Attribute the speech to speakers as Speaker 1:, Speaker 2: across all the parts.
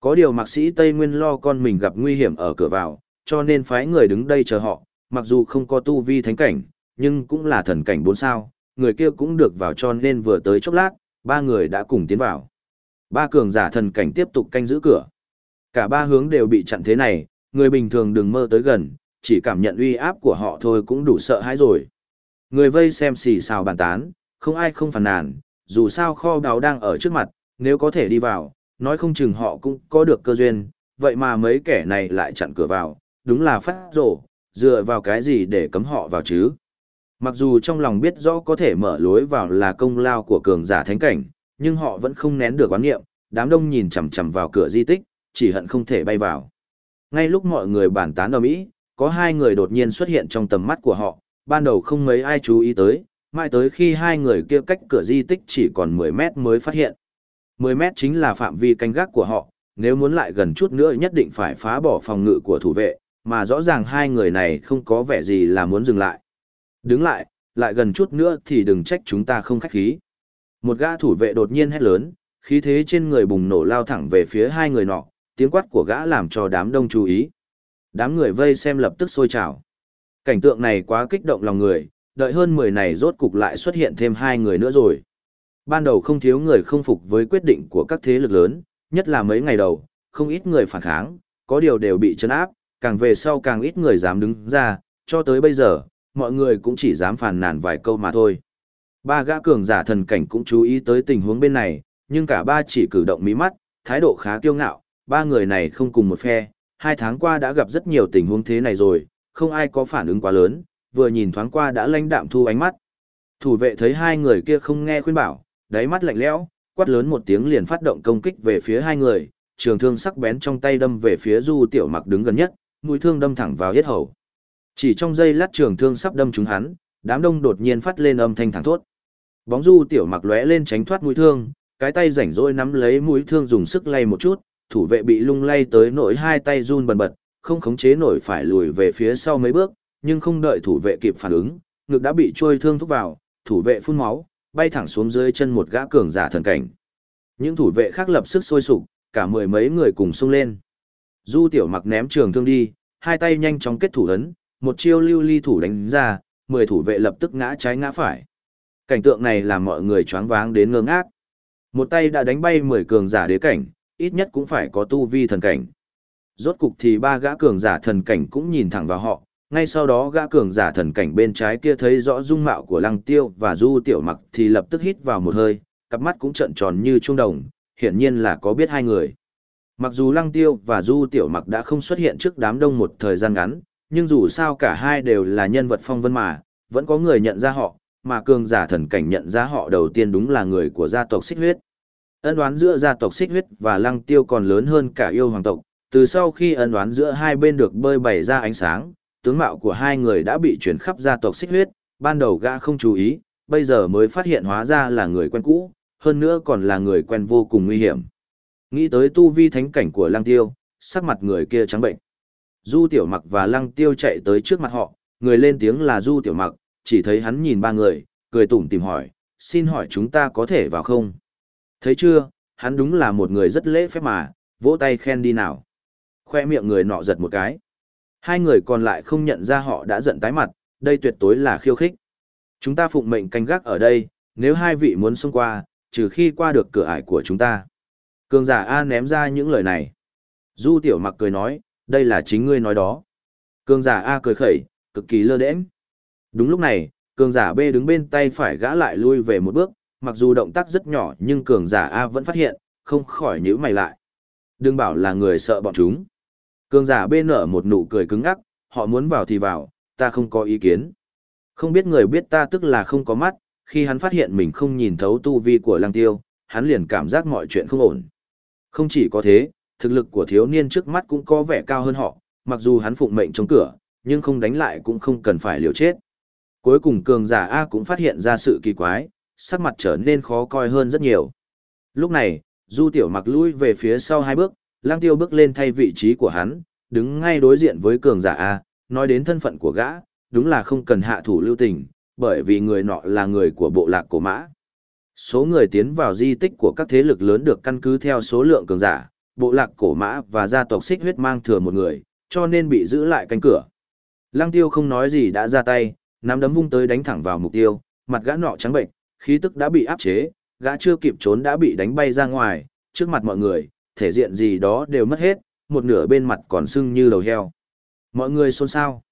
Speaker 1: Có điều mạc sĩ Tây Nguyên lo con mình gặp nguy hiểm ở cửa vào, cho nên phái người đứng đây chờ họ, mặc dù không có tu vi thánh cảnh, nhưng cũng là thần cảnh bốn sao, người kia cũng được vào cho nên vừa tới chốc lát, ba người đã cùng tiến vào. Ba cường giả thần cảnh tiếp tục canh giữ cửa. Cả ba hướng đều bị chặn thế này, người bình thường đừng mơ tới gần, chỉ cảm nhận uy áp của họ thôi cũng đủ sợ hãi rồi. Người vây xem xì xào bàn tán, không ai không phản nàn, dù sao kho đáo đang ở trước mặt, nếu có thể đi vào, nói không chừng họ cũng có được cơ duyên, vậy mà mấy kẻ này lại chặn cửa vào, đúng là phát rổ, dựa vào cái gì để cấm họ vào chứ. Mặc dù trong lòng biết rõ có thể mở lối vào là công lao của cường giả thánh cảnh, nhưng họ vẫn không nén được quán nghiệm, đám đông nhìn chằm chằm vào cửa di tích, chỉ hận không thể bay vào. Ngay lúc mọi người bàn tán ở Mỹ, có hai người đột nhiên xuất hiện trong tầm mắt của họ, ban đầu không mấy ai chú ý tới, mãi tới khi hai người kia cách cửa di tích chỉ còn 10 mét mới phát hiện. 10 mét chính là phạm vi canh gác của họ, nếu muốn lại gần chút nữa nhất định phải phá bỏ phòng ngự của thủ vệ, mà rõ ràng hai người này không có vẻ gì là muốn dừng lại. Đứng lại, lại gần chút nữa thì đừng trách chúng ta không khách khí. Một gã thủ vệ đột nhiên hét lớn, khí thế trên người bùng nổ lao thẳng về phía hai người nọ, tiếng quát của gã làm cho đám đông chú ý. Đám người vây xem lập tức sôi trào. Cảnh tượng này quá kích động lòng người, đợi hơn 10 này rốt cục lại xuất hiện thêm hai người nữa rồi. Ban đầu không thiếu người không phục với quyết định của các thế lực lớn, nhất là mấy ngày đầu, không ít người phản kháng, có điều đều bị chấn áp, càng về sau càng ít người dám đứng ra, cho tới bây giờ, mọi người cũng chỉ dám phản nàn vài câu mà thôi. Ba gã cường giả thần cảnh cũng chú ý tới tình huống bên này, nhưng cả ba chỉ cử động mí mắt, thái độ khá kiêu ngạo, ba người này không cùng một phe, hai tháng qua đã gặp rất nhiều tình huống thế này rồi, không ai có phản ứng quá lớn, vừa nhìn thoáng qua đã lãnh đạm thu ánh mắt. Thủ vệ thấy hai người kia không nghe khuyên bảo, đáy mắt lạnh lẽo, quát lớn một tiếng liền phát động công kích về phía hai người, trường thương sắc bén trong tay đâm về phía Du Tiểu Mặc đứng gần nhất, mũi thương đâm thẳng vào yết hầu. Chỉ trong giây lát trường thương sắp đâm trúng hắn, đám đông đột nhiên phát lên âm thanh thẳng thốt. Bóng Du Tiểu Mặc lóe lên tránh thoát mũi thương, cái tay rảnh rỗi nắm lấy mũi thương dùng sức lay một chút, thủ vệ bị lung lay tới nỗi hai tay run bần bật, không khống chế nổi phải lùi về phía sau mấy bước, nhưng không đợi thủ vệ kịp phản ứng, ngực đã bị trôi thương thúc vào, thủ vệ phun máu, bay thẳng xuống dưới chân một gã cường giả thần cảnh. Những thủ vệ khác lập sức sôi sục, cả mười mấy người cùng xông lên. Du tiểu mặc ném trường thương đi, hai tay nhanh chóng kết thủ ấn, một chiêu lưu ly thủ đánh ra, mười thủ vệ lập tức ngã trái ngã phải. Cảnh tượng này làm mọi người choáng váng đến ngơ ngác. Một tay đã đánh bay mười cường giả đế cảnh, ít nhất cũng phải có tu vi thần cảnh. Rốt cục thì ba gã cường giả thần cảnh cũng nhìn thẳng vào họ, ngay sau đó gã cường giả thần cảnh bên trái kia thấy rõ dung mạo của lăng tiêu và du tiểu mặc thì lập tức hít vào một hơi, cặp mắt cũng trợn tròn như trung đồng, hiển nhiên là có biết hai người. Mặc dù lăng tiêu và du tiểu mặc đã không xuất hiện trước đám đông một thời gian ngắn, nhưng dù sao cả hai đều là nhân vật phong vân mà, vẫn có người nhận ra họ, mà cường giả thần cảnh nhận ra họ đầu tiên đúng là người của gia tộc xích huyết. Ân đoán giữa gia tộc xích huyết và lăng tiêu còn lớn hơn cả yêu hoàng tộc, từ sau khi ân đoán giữa hai bên được bơi bày ra ánh sáng, tướng mạo của hai người đã bị chuyển khắp gia tộc xích huyết, ban đầu gã không chú ý, bây giờ mới phát hiện hóa ra là người quen cũ, hơn nữa còn là người quen vô cùng nguy hiểm. Nghĩ tới tu vi thánh cảnh của lăng tiêu, sắc mặt người kia trắng bệnh. Du tiểu mặc và lăng tiêu chạy tới trước mặt họ, người lên tiếng là du tiểu mặc, chỉ thấy hắn nhìn ba người, cười tủm tìm hỏi, xin hỏi chúng ta có thể vào không? Thấy chưa, hắn đúng là một người rất lễ phép mà, vỗ tay khen đi nào. Khoe miệng người nọ giật một cái. Hai người còn lại không nhận ra họ đã giận tái mặt, đây tuyệt tối là khiêu khích. Chúng ta phụng mệnh canh gác ở đây, nếu hai vị muốn xông qua, trừ khi qua được cửa ải của chúng ta. Cường giả A ném ra những lời này. Du tiểu mặc cười nói, đây là chính ngươi nói đó. Cường giả A cười khẩy, cực kỳ lơ đễnh. Đúng lúc này, cường giả B đứng bên tay phải gã lại lui về một bước, mặc dù động tác rất nhỏ nhưng cường giả A vẫn phát hiện, không khỏi nhíu mày lại. Đừng bảo là người sợ bọn chúng. Cường giả bên nở một nụ cười cứng ngắc, họ muốn vào thì vào, ta không có ý kiến. Không biết người biết ta tức là không có mắt, khi hắn phát hiện mình không nhìn thấu tu vi của lăng tiêu, hắn liền cảm giác mọi chuyện không ổn. Không chỉ có thế, thực lực của thiếu niên trước mắt cũng có vẻ cao hơn họ, mặc dù hắn phụng mệnh trong cửa, nhưng không đánh lại cũng không cần phải liều chết. Cuối cùng cường giả A cũng phát hiện ra sự kỳ quái, sắc mặt trở nên khó coi hơn rất nhiều. Lúc này, Du Tiểu Mặc lui về phía sau hai bước, Lang Tiêu bước lên thay vị trí của hắn, đứng ngay đối diện với cường giả A, nói đến thân phận của gã, đúng là không cần hạ thủ lưu tình, bởi vì người nọ là người của bộ lạc cổ mã. Số người tiến vào di tích của các thế lực lớn được căn cứ theo số lượng cường giả, bộ lạc cổ mã và gia tộc xích huyết mang thừa một người, cho nên bị giữ lại cánh cửa. Lăng tiêu không nói gì đã ra tay, nắm đấm vung tới đánh thẳng vào mục tiêu, mặt gã nọ trắng bệnh, khí tức đã bị áp chế, gã chưa kịp trốn đã bị đánh bay ra ngoài, trước mặt mọi người, thể diện gì đó đều mất hết, một nửa bên mặt còn sưng như đầu heo. Mọi người xôn xao.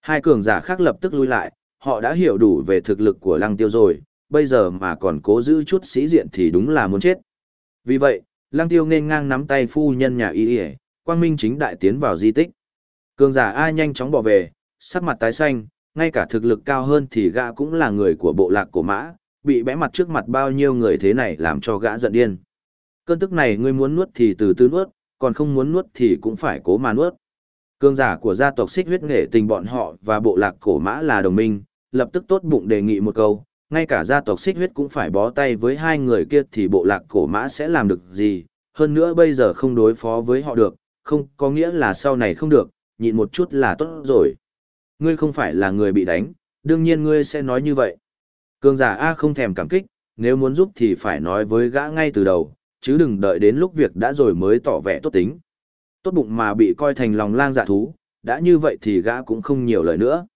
Speaker 1: Hai cường giả khác lập tức lui lại, họ đã hiểu đủ về thực lực của lăng tiêu rồi, bây giờ mà còn cố giữ chút sĩ diện thì đúng là muốn chết. Vì vậy, lăng tiêu nên ngang nắm tay phu nhân nhà y y, quang minh chính đại tiến vào di tích. Cường giả A nhanh chóng bỏ về, sắc mặt tái xanh, ngay cả thực lực cao hơn thì gã cũng là người của bộ lạc của mã, bị bẽ mặt trước mặt bao nhiêu người thế này làm cho gã giận điên. Cơn tức này ngươi muốn nuốt thì từ từ nuốt, còn không muốn nuốt thì cũng phải cố mà nuốt. Cương giả của gia tộc xích huyết nghệ tình bọn họ và bộ lạc cổ mã là đồng minh, lập tức tốt bụng đề nghị một câu, ngay cả gia tộc xích huyết cũng phải bó tay với hai người kia thì bộ lạc cổ mã sẽ làm được gì, hơn nữa bây giờ không đối phó với họ được, không có nghĩa là sau này không được, nhịn một chút là tốt rồi. Ngươi không phải là người bị đánh, đương nhiên ngươi sẽ nói như vậy. Cương giả A không thèm cảm kích, nếu muốn giúp thì phải nói với gã ngay từ đầu, chứ đừng đợi đến lúc việc đã rồi mới tỏ vẻ tốt tính. Tốt bụng mà bị coi thành lòng lang dạ thú, đã như vậy thì gã cũng không nhiều lời nữa.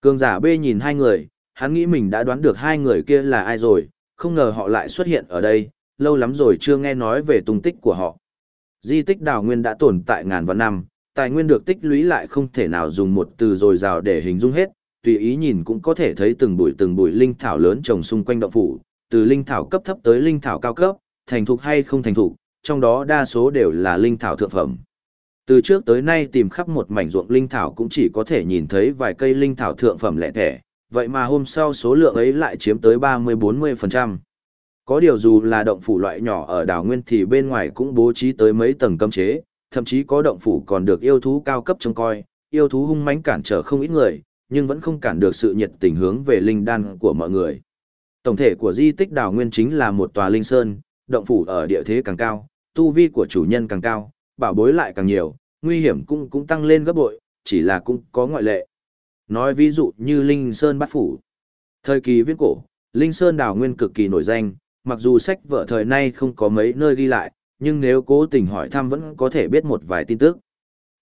Speaker 1: cường giả B nhìn hai người, hắn nghĩ mình đã đoán được hai người kia là ai rồi, không ngờ họ lại xuất hiện ở đây, lâu lắm rồi chưa nghe nói về tung tích của họ. Di tích đào nguyên đã tồn tại ngàn vạn năm, tài nguyên được tích lũy lại không thể nào dùng một từ dồi dào để hình dung hết, tùy ý nhìn cũng có thể thấy từng bụi từng bụi linh thảo lớn trồng xung quanh động phủ, từ linh thảo cấp thấp tới linh thảo cao cấp, thành thục hay không thành thục, trong đó đa số đều là linh thảo thượng phẩm. Từ trước tới nay tìm khắp một mảnh ruộng linh thảo cũng chỉ có thể nhìn thấy vài cây linh thảo thượng phẩm lẻ thẻ, vậy mà hôm sau số lượng ấy lại chiếm tới 30-40%. Có điều dù là động phủ loại nhỏ ở đảo Nguyên thì bên ngoài cũng bố trí tới mấy tầng cấm chế, thậm chí có động phủ còn được yêu thú cao cấp trông coi, yêu thú hung mãnh cản trở không ít người, nhưng vẫn không cản được sự nhiệt tình hướng về linh đan của mọi người. Tổng thể của di tích đảo Nguyên chính là một tòa linh sơn, động phủ ở địa thế càng cao, tu vi của chủ nhân càng cao, bảo bối lại càng nhiều, nguy hiểm cũng cũng tăng lên gấp bội, chỉ là cũng có ngoại lệ. Nói ví dụ như Linh Sơn Bát Phủ. Thời kỳ Viễn cổ, Linh Sơn đảo nguyên cực kỳ nổi danh, mặc dù sách vở thời nay không có mấy nơi ghi lại, nhưng nếu cố tình hỏi thăm vẫn có thể biết một vài tin tức.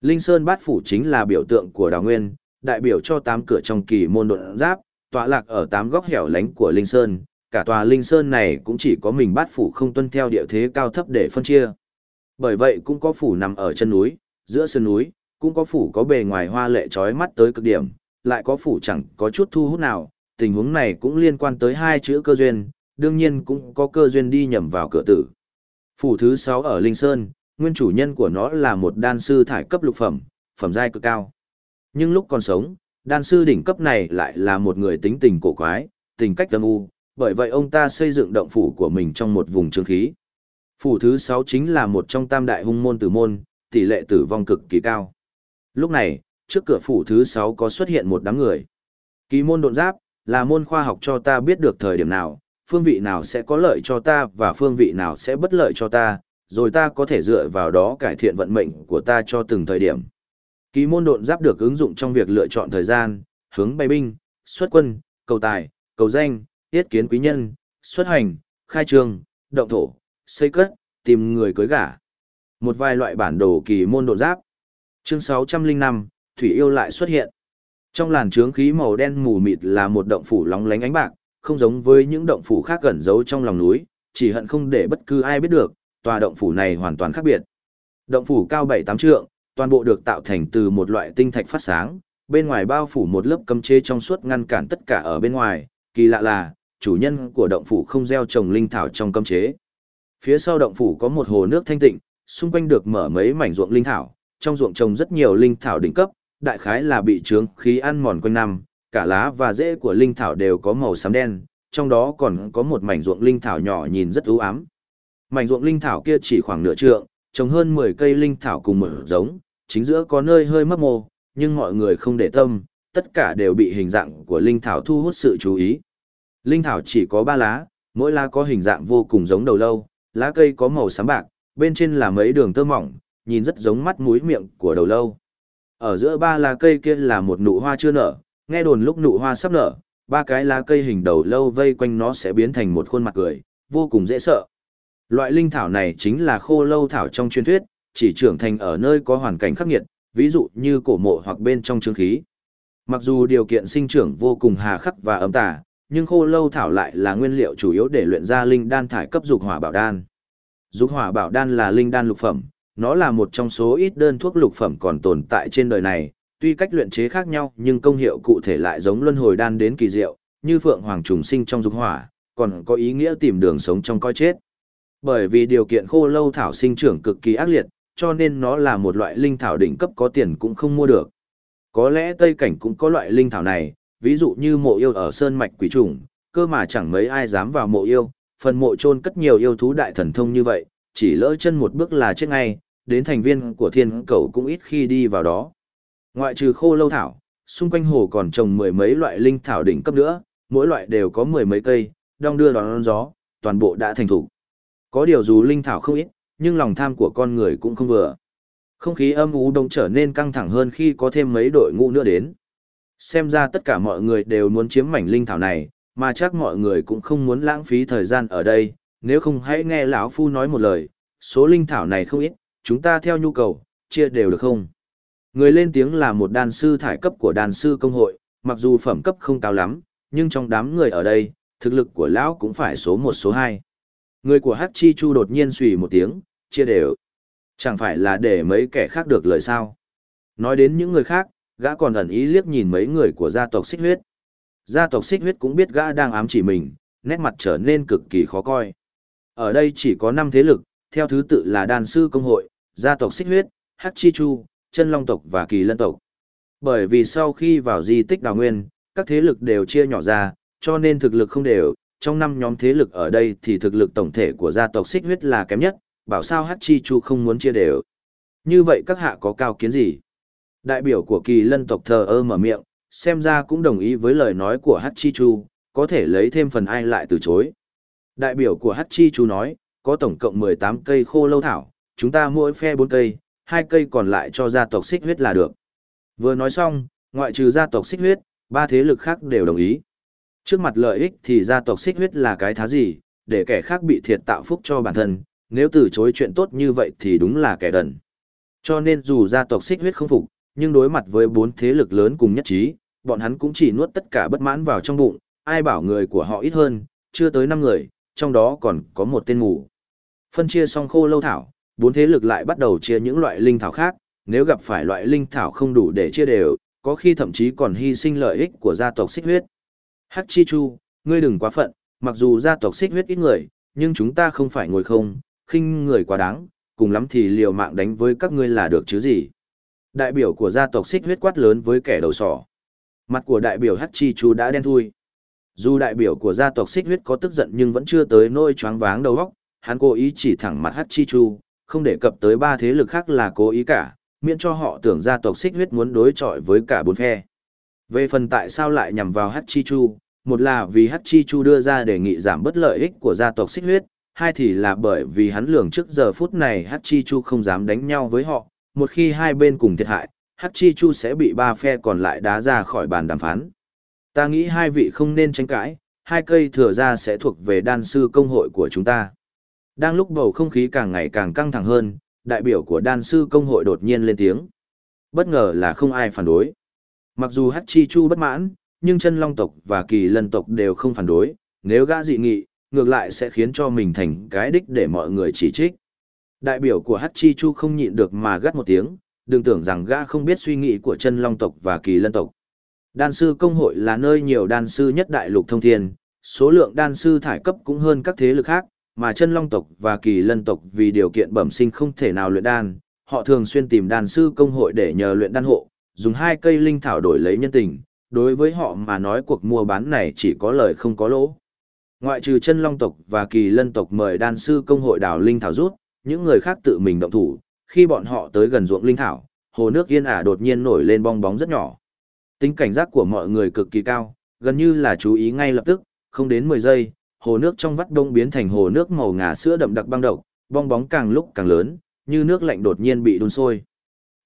Speaker 1: Linh Sơn Bát Phủ chính là biểu tượng của đảo nguyên, đại biểu cho tám cửa trong kỳ môn độn giáp, tọa lạc ở tám góc hẻo lánh của Linh Sơn, cả tòa Linh Sơn này cũng chỉ có mình Bát Phủ không tuân theo địa thế cao thấp để phân chia. Bởi vậy cũng có phủ nằm ở chân núi, giữa sơn núi, cũng có phủ có bề ngoài hoa lệ trói mắt tới cực điểm, lại có phủ chẳng có chút thu hút nào, tình huống này cũng liên quan tới hai chữ cơ duyên, đương nhiên cũng có cơ duyên đi nhầm vào cửa tử. Phủ thứ 6 ở Linh Sơn, nguyên chủ nhân của nó là một đan sư thải cấp lục phẩm, phẩm giai cực cao. Nhưng lúc còn sống, đan sư đỉnh cấp này lại là một người tính tình cổ quái, tình cách tâm u, bởi vậy ông ta xây dựng động phủ của mình trong một vùng trương khí. Phủ thứ 6 chính là một trong tam đại hung môn tử môn, tỷ lệ tử vong cực kỳ cao. Lúc này, trước cửa phủ thứ 6 có xuất hiện một đám người. Kỳ môn độn giáp, là môn khoa học cho ta biết được thời điểm nào, phương vị nào sẽ có lợi cho ta và phương vị nào sẽ bất lợi cho ta, rồi ta có thể dựa vào đó cải thiện vận mệnh của ta cho từng thời điểm. Kỳ môn độn giáp được ứng dụng trong việc lựa chọn thời gian, hướng bay binh, xuất quân, cầu tài, cầu danh, tiết kiến quý nhân, xuất hành, khai trường, động thổ, xây cất, tìm người cưới gả. Một vài loại bản đồ kỳ môn độn giáp. Chương 605, Thủy yêu lại xuất hiện. Trong làn trướng khí màu đen mù mịt là một động phủ lóng lánh ánh bạc, không giống với những động phủ khác gần giấu trong lòng núi, chỉ hận không để bất cứ ai biết được, tòa động phủ này hoàn toàn khác biệt. Động phủ cao 7-8 trượng, toàn bộ được tạo thành từ một loại tinh thạch phát sáng, bên ngoài bao phủ một lớp cấm chế trong suốt ngăn cản tất cả ở bên ngoài, kỳ lạ là, chủ nhân của động phủ không gieo trồng linh thảo trong cấm chế. Phía sau động phủ có một hồ nước thanh tịnh, xung quanh được mở mấy mảnh ruộng linh thảo, trong ruộng trồng rất nhiều linh thảo đỉnh cấp, đại khái là bị trướng khí ăn mòn quanh năm, cả lá và rễ của linh thảo đều có màu xám đen, trong đó còn có một mảnh ruộng linh thảo nhỏ nhìn rất u ám. Mảnh ruộng linh thảo kia chỉ khoảng nửa trượng, trồng hơn 10 cây linh thảo cùng một giống, chính giữa có nơi hơi mấp mô, nhưng mọi người không để tâm, tất cả đều bị hình dạng của linh thảo thu hút sự chú ý. Linh thảo chỉ có ba lá, mỗi lá có hình dạng vô cùng giống đầu lâu, lá cây có màu xám bạc, bên trên là mấy đường tơ mỏng, nhìn rất giống mắt mũi miệng của đầu lâu. Ở giữa ba lá cây kia là một nụ hoa chưa nở, nghe đồn lúc nụ hoa sắp nở, ba cái lá cây hình đầu lâu vây quanh nó sẽ biến thành một khuôn mặt cười, vô cùng dễ sợ. Loại linh thảo này chính là khô lâu thảo trong truyền thuyết, chỉ trưởng thành ở nơi có hoàn cảnh khắc nghiệt, ví dụ như cổ mộ hoặc bên trong trương khí. Mặc dù điều kiện sinh trưởng vô cùng hà khắc và ấm tà, nhưng khô lâu thảo lại là nguyên liệu chủ yếu để luyện ra linh đan thải cấp dục hỏa bảo đan. Dục hỏa bảo đan là linh đan lục phẩm, nó là một trong số ít đơn thuốc lục phẩm còn tồn tại trên đời này, tuy cách luyện chế khác nhau nhưng công hiệu cụ thể lại giống luân hồi đan đến kỳ diệu, như phượng hoàng trùng sinh trong dục hỏa, còn có ý nghĩa tìm đường sống trong coi chết. Bởi vì điều kiện khô lâu thảo sinh trưởng cực kỳ ác liệt, cho nên nó là một loại linh thảo đỉnh cấp có tiền cũng không mua được. Có lẽ Tây Cảnh cũng có loại linh thảo này, ví dụ như mộ yêu ở Sơn Mạch Quỷ Trùng, cơ mà chẳng mấy ai dám vào mộ yêu, phần mộ chôn cất nhiều yêu thú đại thần thông như vậy, chỉ lỡ chân một bước là chết ngay, đến thành viên của thiên cầu cũng ít khi đi vào đó. Ngoại trừ khô lâu thảo, xung quanh hồ còn trồng mười mấy loại linh thảo đỉnh cấp nữa, mỗi loại đều có mười mấy cây, đong đưa đón gió, toàn bộ đã thành thủ. Có điều dù linh thảo không ít, nhưng lòng tham của con người cũng không vừa. Không khí âm u đông trở nên căng thẳng hơn khi có thêm mấy đội ngũ nữa đến. Xem ra tất cả mọi người đều muốn chiếm mảnh linh thảo này, mà chắc mọi người cũng không muốn lãng phí thời gian ở đây, nếu không hãy nghe lão phu nói một lời, số linh thảo này không ít, chúng ta theo nhu cầu, chia đều được không? Người lên tiếng là một đàn sư thải cấp của đàn sư công hội, mặc dù phẩm cấp không cao lắm, nhưng trong đám người ở đây, thực lực của lão cũng phải số một số hai. Người của Hắc Chi Chu đột nhiên xùy một tiếng, chia đều. Chẳng phải là để mấy kẻ khác được lời sao. Nói đến những người khác, gã còn ẩn ý liếc nhìn mấy người của gia tộc xích huyết. Gia tộc xích huyết cũng biết gã đang ám chỉ mình, nét mặt trở nên cực kỳ khó coi. Ở đây chỉ có năm thế lực, theo thứ tự là đàn sư công hội, gia tộc xích huyết, hắc chi chu, chân long tộc và kỳ lân tộc. Bởi vì sau khi vào di tích đào nguyên, các thế lực đều chia nhỏ ra, cho nên thực lực không đều. Trong năm nhóm thế lực ở đây thì thực lực tổng thể của gia tộc xích huyết là kém nhất, bảo sao hắc chi chu không muốn chia đều. Như vậy các hạ có cao kiến gì? Đại biểu của kỳ lân tộc thờ ơ mở miệng, xem ra cũng đồng ý với lời nói của Hát chi chu, có thể lấy thêm phần ai lại từ chối. Đại biểu của Hát chi chu nói, có tổng cộng 18 cây khô lâu thảo, chúng ta mỗi phe 4 cây, hai cây còn lại cho gia tộc xích huyết là được. Vừa nói xong, ngoại trừ gia tộc xích huyết, ba thế lực khác đều đồng ý. Trước mặt lợi ích thì gia tộc xích huyết là cái thá gì, để kẻ khác bị thiệt tạo phúc cho bản thân, nếu từ chối chuyện tốt như vậy thì đúng là kẻ đần. Cho nên dù gia tộc xích huyết không phục, nhưng đối mặt với bốn thế lực lớn cùng nhất trí, bọn hắn cũng chỉ nuốt tất cả bất mãn vào trong bụng, ai bảo người của họ ít hơn, chưa tới 5 người, trong đó còn có một tên mù. Phân chia xong khô lâu thảo, bốn thế lực lại bắt đầu chia những loại linh thảo khác, nếu gặp phải loại linh thảo không đủ để chia đều, có khi thậm chí còn hy sinh lợi ích của gia tộc xích huyết. Hắc Chi Chu, ngươi đừng quá phận, mặc dù gia tộc xích huyết ít người, nhưng chúng ta không phải ngồi không, khinh người quá đáng, cùng lắm thì liều mạng đánh với các ngươi là được chứ gì. Đại biểu của gia tộc xích huyết quát lớn với kẻ đầu sỏ. Mặt của đại biểu Hắc Chi Chu đã đen thui. Dù đại biểu của gia tộc xích huyết có tức giận nhưng vẫn chưa tới nỗi choáng váng đầu óc, hắn cố ý chỉ thẳng mặt Hắc Chi Chu, không để cập tới ba thế lực khác là cố ý cả, miễn cho họ tưởng gia tộc xích huyết muốn đối chọi với cả bốn phe. Về phần tại sao lại nhằm vào Hắc Chi Chu, một là vì Hắc Chi Chu đưa ra đề nghị giảm bất lợi ích của gia tộc xích huyết, hai thì là bởi vì hắn lường trước giờ phút này Hắc Chi Chu không dám đánh nhau với họ, một khi hai bên cùng thiệt hại, Hắc Chi Chu sẽ bị ba phe còn lại đá ra khỏi bàn đàm phán. Ta nghĩ hai vị không nên tranh cãi, hai cây thừa ra sẽ thuộc về đan sư công hội của chúng ta. Đang lúc bầu không khí càng ngày càng căng thẳng hơn, đại biểu của đan sư công hội đột nhiên lên tiếng. Bất ngờ là không ai phản đối. Mặc dù Hắc Chi Chu bất mãn, nhưng chân long tộc và kỳ lân tộc đều không phản đối, nếu gã dị nghị, ngược lại sẽ khiến cho mình thành cái đích để mọi người chỉ trích. Đại biểu của Hắc Chi Chu không nhịn được mà gắt một tiếng, đừng tưởng rằng gã không biết suy nghĩ của chân long tộc và kỳ lân tộc. Đan sư công hội là nơi nhiều đan sư nhất đại lục thông thiên, số lượng đan sư thải cấp cũng hơn các thế lực khác, mà chân long tộc và kỳ lân tộc vì điều kiện bẩm sinh không thể nào luyện đan, họ thường xuyên tìm đan sư công hội để nhờ luyện đan hộ, dùng hai cây linh thảo đổi lấy nhân tình, đối với họ mà nói cuộc mua bán này chỉ có lời không có lỗ. Ngoại trừ chân long tộc và kỳ lân tộc mời đan sư công hội đào linh thảo rút, những người khác tự mình động thủ, khi bọn họ tới gần ruộng linh thảo, hồ nước yên ả đột nhiên nổi lên bong bóng rất nhỏ. Tính cảnh giác của mọi người cực kỳ cao, gần như là chú ý ngay lập tức, không đến 10 giây, hồ nước trong vắt đông biến thành hồ nước màu ngà sữa đậm đặc băng độc, bong bóng càng lúc càng lớn, như nước lạnh đột nhiên bị đun sôi.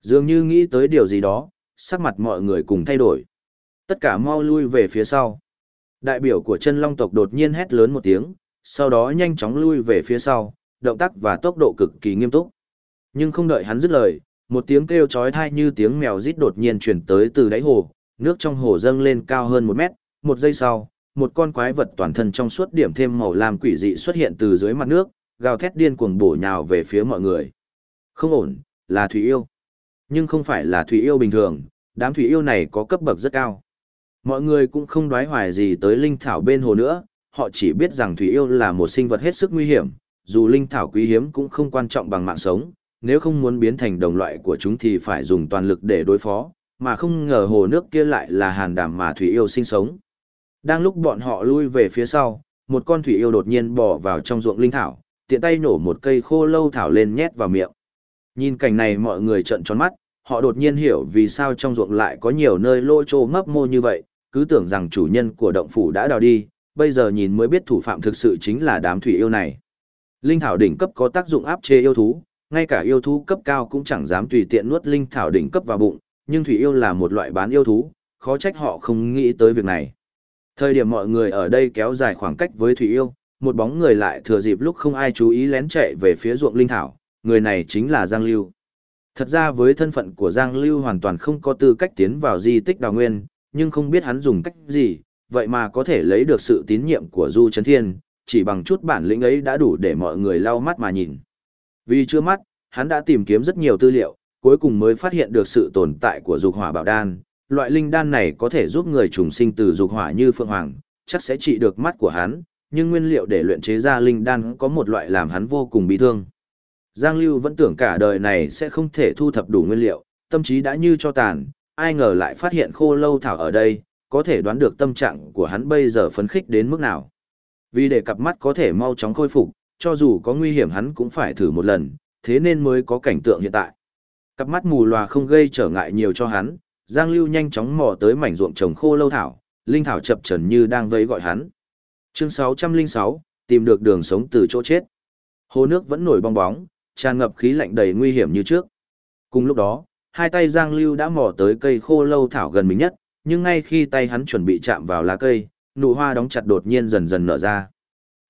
Speaker 1: Dường như nghĩ tới điều gì đó, sắc mặt mọi người cùng thay đổi. Tất cả mau lui về phía sau. Đại biểu của chân long tộc đột nhiên hét lớn một tiếng, sau đó nhanh chóng lui về phía sau, động tác và tốc độ cực kỳ nghiêm túc. Nhưng không đợi hắn dứt lời, một tiếng kêu chói tai như tiếng mèo rít đột nhiên truyền tới từ đáy hồ, nước trong hồ dâng lên cao hơn một mét, một giây sau, một con quái vật toàn thân trong suốt điểm thêm màu lam quỷ dị xuất hiện từ dưới mặt nước, gào thét điên cuồng bổ nhào về phía mọi người. Không ổn, là thủy yêu. Nhưng không phải là thủy yêu bình thường, đám thủy yêu này có cấp bậc rất cao. Mọi người cũng không đoái hoài gì tới linh thảo bên hồ nữa, họ chỉ biết rằng thủy yêu là một sinh vật hết sức nguy hiểm, dù linh thảo quý hiếm cũng không quan trọng bằng mạng sống, nếu không muốn biến thành đồng loại của chúng thì phải dùng toàn lực để đối phó, mà không ngờ hồ nước kia lại là hàn đàm mà thủy yêu sinh sống. Đang lúc bọn họ lui về phía sau, một con thủy yêu đột nhiên bò vào trong ruộng linh thảo, tiện tay nổ một cây khô lâu thảo lên nhét vào miệng. Nhìn cảnh này mọi người trợn tròn mắt, họ đột nhiên hiểu vì sao trong ruộng lại có nhiều nơi lỗ trô mấp mô như vậy, cứ tưởng rằng chủ nhân của động phủ đã đào đi, bây giờ nhìn mới biết thủ phạm thực sự chính là đám thủy yêu này. Linh thảo đỉnh cấp có tác dụng áp chế yêu thú, ngay cả yêu thú cấp cao cũng chẳng dám tùy tiện nuốt linh thảo đỉnh cấp vào bụng, nhưng thủy yêu là một loại bán yêu thú, khó trách họ không nghĩ tới việc này. Thời điểm mọi người ở đây kéo dài khoảng cách với thủy yêu, một bóng người lại thừa dịp lúc không ai chú ý lén chạy về phía ruộng linh thảo, người này chính là Giang Lưu. Thật ra với thân phận của Giang Lưu hoàn toàn không có tư cách tiến vào di tích đào nguyên, nhưng không biết hắn dùng cách gì, vậy mà có thể lấy được sự tín nhiệm của Du Trấn Thiên, chỉ bằng chút bản lĩnh ấy đã đủ để mọi người lau mắt mà nhìn. Vì chưa mắt, hắn đã tìm kiếm rất nhiều tư liệu, cuối cùng mới phát hiện được sự tồn tại của dục hỏa bảo đan. Loại linh đan này có thể giúp người trùng sinh từ dục hỏa như Phượng Hoàng, chắc sẽ trị được mắt của hắn, nhưng nguyên liệu để luyện chế ra linh đan có một loại làm hắn vô cùng bị thương. Giang Lưu vẫn tưởng cả đời này sẽ không thể thu thập đủ nguyên liệu, tâm trí đã như cho tàn, ai ngờ lại phát hiện khô lâu thảo ở đây, có thể đoán được tâm trạng của hắn bây giờ phấn khích đến mức nào. Vì để cặp mắt có thể mau chóng khôi phục, cho dù có nguy hiểm hắn cũng phải thử một lần, thế nên mới có cảnh tượng hiện tại. Cặp mắt mù lòa không gây trở ngại nhiều cho hắn, Giang Lưu nhanh chóng mò tới mảnh ruộng trồng khô lâu thảo, linh thảo chập chờn như đang vẫy gọi hắn. Chương 606, tìm được đường sống từ chỗ chết. Hồ nước vẫn nổi bong bóng, tràn ngập khí lạnh đầy nguy hiểm như trước. Cùng lúc đó, hai tay Giang Lưu đã mò tới cây khô lâu thảo gần mình nhất, nhưng ngay khi tay hắn chuẩn bị chạm vào lá cây, nụ hoa đóng chặt đột nhiên dần dần nở ra.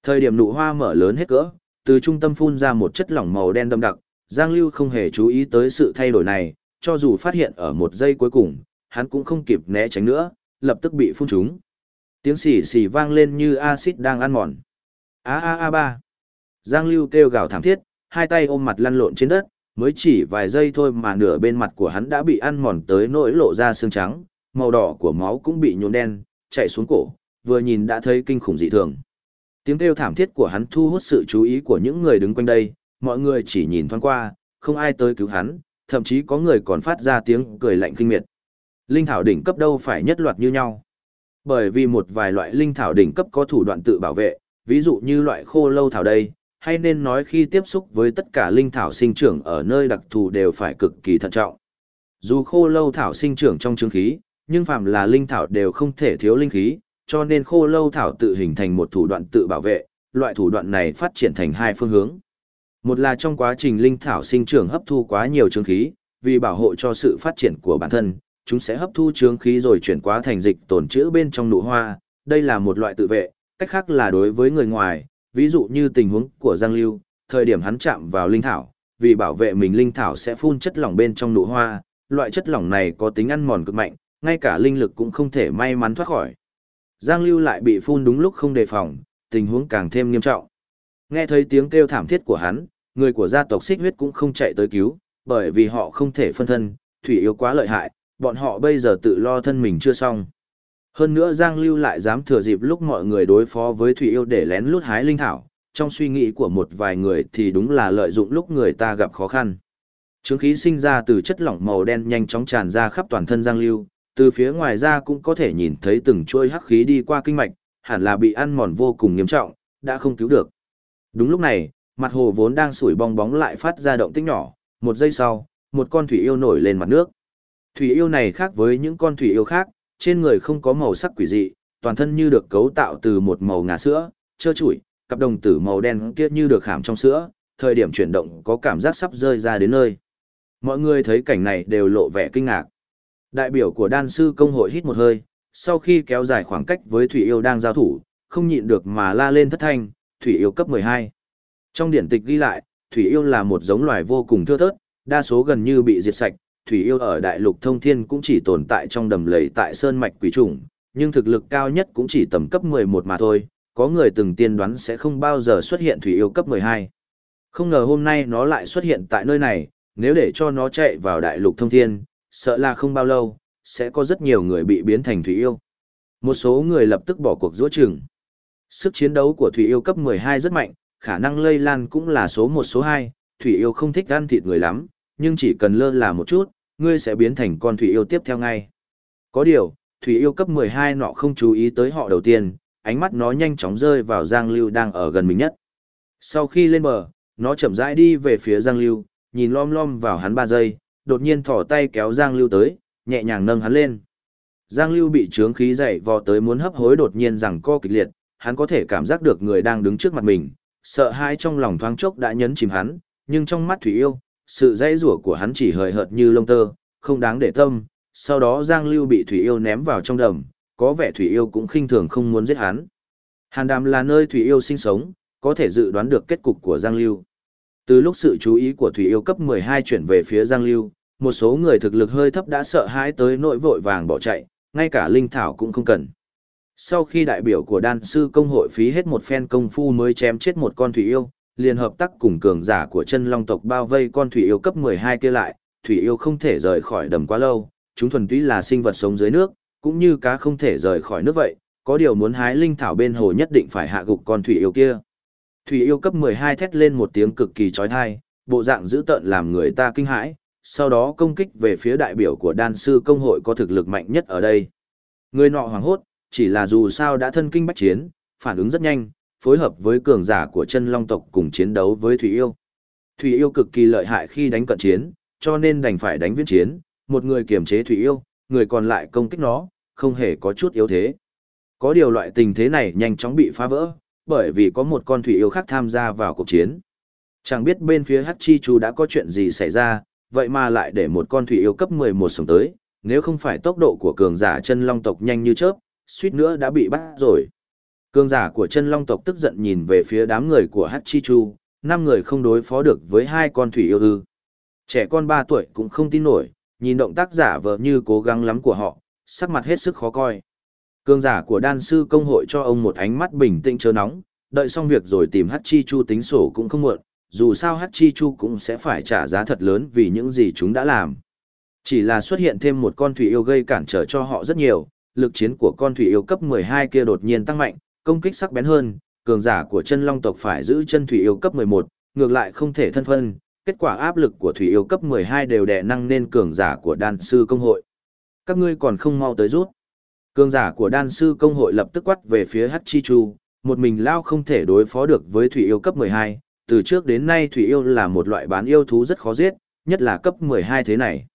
Speaker 1: Thời điểm nụ hoa mở lớn hết cỡ, từ trung tâm phun ra một chất lỏng màu đen đậm đặc, Giang Lưu không hề chú ý tới sự thay đổi này, cho dù phát hiện ở một giây cuối cùng, hắn cũng không kịp né tránh nữa, lập tức bị phun trúng. Tiếng xì xì vang lên như axit đang ăn mòn. A a a ba. Giang Lưu kêu gào thảm thiết, hai tay ôm mặt lăn lộn trên đất, mới chỉ vài giây thôi mà nửa bên mặt của hắn đã bị ăn mòn tới nỗi lộ ra xương trắng, màu đỏ của máu cũng bị nhuộm đen, chảy xuống cổ, vừa nhìn đã thấy kinh khủng dị thường. Tiếng kêu thảm thiết của hắn thu hút sự chú ý của những người đứng quanh đây, mọi người chỉ nhìn thoáng qua, không ai tới cứu hắn, thậm chí có người còn phát ra tiếng cười lạnh kinh miệt. Linh thảo đỉnh cấp đâu phải nhất loạt như nhau. Bởi vì một vài loại linh thảo đỉnh cấp có thủ đoạn tự bảo vệ, ví dụ như loại khô lâu thảo đây, hay nên nói khi tiếp xúc với tất cả linh thảo sinh trưởng ở nơi đặc thù đều phải cực kỳ thận trọng. Dù khô lâu thảo sinh trưởng trong trứng khí, nhưng phàm là linh thảo đều không thể thiếu linh khí, cho nên khô lâu thảo tự hình thành một thủ đoạn tự bảo vệ, loại thủ đoạn này phát triển thành hai phương hướng. Một là trong quá trình linh thảo sinh trưởng hấp thu quá nhiều trướng khí, vì bảo hộ cho sự phát triển của bản thân, chúng sẽ hấp thu trướng khí rồi chuyển hóa thành dịch tồn trữ bên trong nụ hoa, đây là một loại tự vệ, cách khác là đối với người ngoài, ví dụ như tình huống của Giang Lưu, thời điểm hắn chạm vào linh thảo, vì bảo vệ mình linh thảo sẽ phun chất lỏng bên trong nụ hoa, loại chất lỏng này có tính ăn mòn cực mạnh, ngay cả linh lực cũng không thể may mắn thoát khỏi. Giang Lưu lại bị phun đúng lúc không đề phòng, tình huống càng thêm nghiêm trọng. Nghe thấy tiếng kêu thảm thiết của hắn, người của gia tộc xích huyết cũng không chạy tới cứu, bởi vì họ không thể phân thân, thủy yêu quá lợi hại, bọn họ bây giờ tự lo thân mình chưa xong. Hơn nữa Giang Lưu lại dám thừa dịp lúc mọi người đối phó với thủy yêu để lén lút hái linh thảo, trong suy nghĩ của một vài người thì đúng là lợi dụng lúc người ta gặp khó khăn. Trướng khí sinh ra từ chất lỏng màu đen nhanh chóng tràn ra khắp toàn thân Giang Lưu, từ phía ngoài ra cũng có thể nhìn thấy từng chuôi hắc khí đi qua kinh mạch, hẳn là bị ăn mòn vô cùng nghiêm trọng, đã không cứu được. Đúng lúc này, mặt hồ vốn đang sủi bong bóng lại phát ra động tĩnh nhỏ, một giây sau, một con thủy yêu nổi lên mặt nước. Thủy yêu này khác với những con thủy yêu khác, trên người không có màu sắc quỷ dị, toàn thân như được cấu tạo từ một màu ngà sữa, trơ trụi, cặp đồng tử màu đen kia như được khảm trong sữa, thời điểm chuyển động có cảm giác sắp rơi ra đến nơi. Mọi người thấy cảnh này đều lộ vẻ kinh ngạc. Đại biểu của đan sư công hội hít một hơi, sau khi kéo dài khoảng cách với Thủy Yêu đang giao thủ, không nhịn được mà la lên thất thanh, Thủy Yêu cấp 12. Trong điển tịch ghi lại, thủy yêu là một giống loài vô cùng thưa thớt, đa số gần như bị diệt sạch, thủy yêu ở đại lục thông thiên cũng chỉ tồn tại trong đầm lầy tại sơn mạch quỷ trùng, nhưng thực lực cao nhất cũng chỉ tầm cấp 11 mà thôi, có người từng tiên đoán sẽ không bao giờ xuất hiện thủy yêu cấp 12. Không ngờ hôm nay nó lại xuất hiện tại nơi này, nếu để cho nó chạy vào đại lục thông thiên, sợ là không bao lâu, sẽ có rất nhiều người bị biến thành thủy yêu. Một số người lập tức bỏ cuộc giữa trường. Sức chiến đấu của thủy yêu cấp 12 rất mạnh, khả năng lây lan cũng là số 1 số 2, thủy yêu không thích ăn thịt người lắm, nhưng chỉ cần lơ là một chút, ngươi sẽ biến thành con thủy yêu tiếp theo ngay. Có điều, thủy yêu cấp 12 nọ không chú ý tới họ đầu tiên, ánh mắt nó nhanh chóng rơi vào Giang Lưu đang ở gần mình nhất. Sau khi lên bờ, nó chậm rãi đi về phía Giang Lưu, nhìn lom lom vào hắn 3 giây, đột nhiên thỏ tay kéo Giang Lưu tới, nhẹ nhàng nâng hắn lên. Giang Lưu bị trướng khí dậy vò tới muốn hấp hối đột nhiên rằng co kịch liệt, hắn có thể cảm giác được người đang đứng trước mặt mình, sợ hãi trong lòng thoáng chốc đã nhấn chìm hắn, nhưng trong mắt Thủy Yêu, sự dãy rủa của hắn chỉ hời hợt như lông tơ, không đáng để tâm. Sau đó Giang Lưu bị Thủy Yêu ném vào trong đầm, có vẻ Thủy Yêu cũng khinh thường không muốn giết hắn. Hàn Đàm là nơi Thủy Yêu sinh sống, có thể dự đoán được kết cục của Giang Lưu. Từ lúc sự chú ý của Thủy Yêu cấp 12 chuyển về phía Giang Lưu, một số người thực lực hơi thấp đã sợ hãi tới nỗi vội vàng bỏ chạy, ngay cả linh thảo cũng không cần. Sau khi đại biểu của đan sư công hội phí hết một phen công phu mới chém chết một con thủy yêu, liền hợp tác cùng cường giả của chân long tộc bao vây con thủy yêu cấp 12 kia lại, thủy yêu không thể rời khỏi đầm quá lâu, chúng thuần túy là sinh vật sống dưới nước, cũng như cá không thể rời khỏi nước vậy, có điều muốn hái linh thảo bên hồ nhất định phải hạ gục con thủy yêu kia. Thủy yêu cấp 12 thét lên một tiếng cực kỳ chói tai, bộ dạng dữ tợn làm người ta kinh hãi, sau đó công kích về phía đại biểu của đan sư công hội có thực lực mạnh nhất ở đây. Người nọ hoảng hốt, chỉ là dù sao đã thân kinh bách chiến, phản ứng rất nhanh, phối hợp với cường giả của chân long tộc cùng chiến đấu với Thủy Yêu. Thủy Yêu cực kỳ lợi hại khi đánh cận chiến, cho nên đành phải đánh viễn chiến, một người kiềm chế Thủy Yêu, người còn lại công kích nó, không hề có chút yếu thế. Có điều loại tình thế này nhanh chóng bị phá vỡ, bởi vì có một con Thủy Yêu khác tham gia vào cuộc chiến. Chẳng biết bên phía Hắc Chi Chu đã có chuyện gì xảy ra, vậy mà lại để một con Thủy Yêu cấp 11 sống tới, nếu không phải tốc độ của cường giả chân long tộc nhanh như chớp, suýt nữa đã bị bắt rồi. Cường giả của chân long tộc tức giận nhìn về phía đám người của Hachichu, năm người không đối phó được với hai con thủy yêu ư. Trẻ con 3 tuổi cũng không tin nổi, nhìn động tác giả vờ như cố gắng lắm của họ, sắc mặt hết sức khó coi. Cương giả của đan sư công hội cho ông một ánh mắt bình tĩnh chớ nóng, đợi xong việc rồi tìm Hachichu tính sổ cũng không muộn, dù sao Hachichu cũng sẽ phải trả giá thật lớn vì những gì chúng đã làm. Chỉ là xuất hiện thêm một con thủy yêu gây cản trở cho họ rất nhiều, lực chiến của con thủy yêu cấp 12 kia đột nhiên tăng mạnh, công kích sắc bén hơn, cường giả của chân long tộc phải giữ chân thủy yêu cấp 11, ngược lại không thể thân phân, kết quả áp lực của thủy yêu cấp 12 đều đè năng nên cường giả của đan sư công hội. Các ngươi còn không mau tới rút. Cương giả của đan sư công hội lập tức quát về phía Hachichu, một mình lao không thể đối phó được với thủy yêu cấp 12, từ trước đến nay thủy yêu là một loại bán yêu thú rất khó giết, nhất là cấp 12 thế này.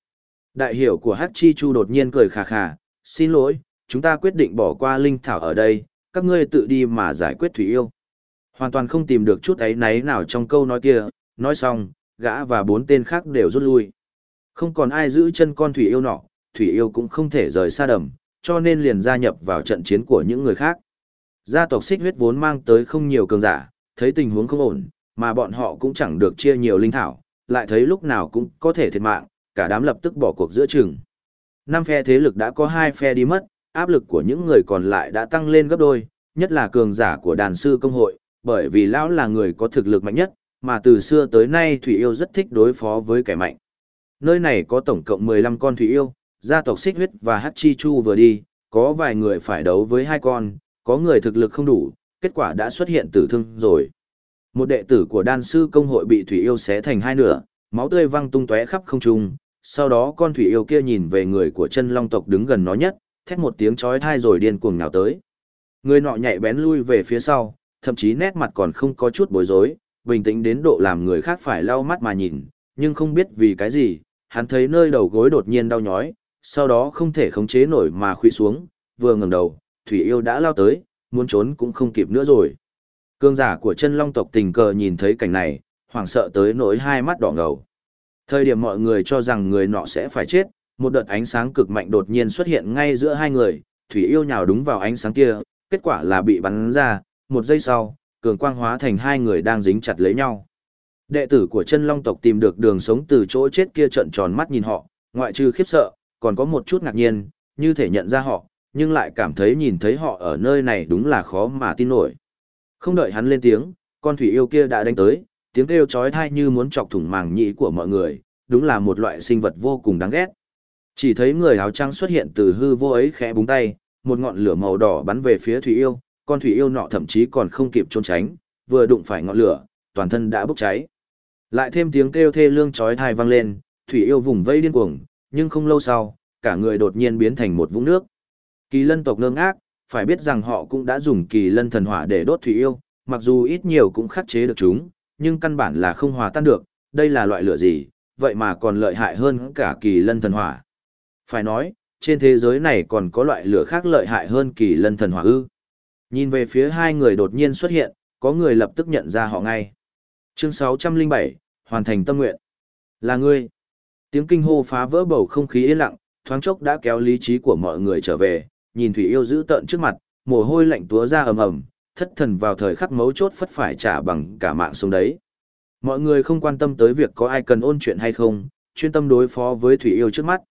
Speaker 1: Đại hiểu của Hachichu đột nhiên cười khà khà, xin lỗi, chúng ta quyết định bỏ qua linh thảo ở đây, các ngươi tự đi mà giải quyết thủy yêu. Hoàn toàn không tìm được chút ấy náy nào trong câu nói kia, nói xong, gã và bốn tên khác đều rút lui. Không còn ai giữ chân con thủy yêu nọ, thủy yêu cũng không thể rời xa đầm, cho nên liền gia nhập vào trận chiến của những người khác. Gia tộc xích huyết vốn mang tới không nhiều cường giả, thấy tình huống không ổn, mà bọn họ cũng chẳng được chia nhiều linh thảo, lại thấy lúc nào cũng có thể thiệt mạng, cả đám lập tức bỏ cuộc giữa chừng. Năm phe thế lực đã có hai phe đi mất, áp lực của những người còn lại đã tăng lên gấp đôi, nhất là cường giả của đàn sư công hội, bởi vì lão là người có thực lực mạnh nhất, mà từ xưa tới nay Thủy Yêu rất thích đối phó với kẻ mạnh. Nơi này có tổng cộng 15 con Thủy Yêu, gia tộc Xích Huyết và hát Chi Chu vừa đi, có vài người phải đấu với hai con, có người thực lực không đủ, kết quả đã xuất hiện tử thương rồi. Một đệ tử của đan sư công hội bị Thủy Yêu xé thành hai nửa, máu tươi văng tung tóe khắp không trung, sau đó con Thủy Yêu kia nhìn về người của chân long tộc đứng gần nó nhất, thét một tiếng chói tai rồi điên cuồng nhào tới. Người nọ nhạy bén lui về phía sau, thậm chí nét mặt còn không có chút bối rối, bình tĩnh đến độ làm người khác phải lau mắt mà nhìn, nhưng không biết vì cái gì, hắn thấy nơi đầu gối đột nhiên đau nhói, sau đó không thể khống chế nổi mà khuy xuống, vừa ngẩng đầu, Thủy Yêu đã lao tới, muốn trốn cũng không kịp nữa rồi. Cương giả của chân long tộc tình cờ nhìn thấy cảnh này, hoảng sợ tới nỗi hai mắt đỏ ngầu. Thời điểm mọi người cho rằng người nọ sẽ phải chết, một đợt ánh sáng cực mạnh đột nhiên xuất hiện ngay giữa hai người, Thủy Yêu nhào đúng vào ánh sáng kia, kết quả là bị bắn ra, một giây sau, cường quang hóa thành hai người đang dính chặt lấy nhau. Đệ tử của chân long tộc tìm được đường sống từ chỗ chết kia trợn tròn mắt nhìn họ, ngoại trừ khiếp sợ, còn có một chút ngạc nhiên, như thể nhận ra họ, nhưng lại cảm thấy nhìn thấy họ ở nơi này đúng là khó mà tin nổi. Không đợi hắn lên tiếng, con thủy yêu kia đã đánh tới, tiếng kêu chói tai như muốn chọc thủng màng nhĩ của mọi người, đúng là một loại sinh vật vô cùng đáng ghét. Chỉ thấy người áo trắng xuất hiện từ hư vô ấy khẽ búng tay, một ngọn lửa màu đỏ bắn về phía thủy yêu, con thủy yêu nọ thậm chí còn không kịp trốn tránh, vừa đụng phải ngọn lửa, toàn thân đã bốc cháy. Lại thêm tiếng kêu thê lương chói tai vang lên, thủy yêu vùng vây điên cuồng, nhưng không lâu sau, cả người đột nhiên biến thành một vũng nước. Kỳ lân tộc ngơ ngác, phải biết rằng họ cũng đã dùng kỳ lân thần hỏa để đốt thủy yêu, mặc dù ít nhiều cũng khắc chế được chúng, nhưng căn bản là không hòa tan được, đây là loại lửa gì, vậy mà còn lợi hại hơn cả kỳ lân thần hỏa. Phải nói, trên thế giới này còn có loại lửa khác lợi hại hơn kỳ lân thần hỏa ư. Nhìn về phía hai người đột nhiên xuất hiện, có người lập tức nhận ra họ ngay. Chương 607, hoàn thành tâm nguyện. Là ngươi. Tiếng kinh hô phá vỡ bầu không khí yên lặng, thoáng chốc đã kéo lý trí của mọi người trở về, nhìn Thủy Yêu giữ tợn trước mặt, mồ hôi lạnh túa ra ầm ầm, thất thần vào thời khắc mấu chốt phất phải trả bằng cả mạng xuống đấy. Mọi người không quan tâm tới việc có ai cần ôn chuyện hay không, chuyên tâm đối phó với Thủy Yêu trước mắt.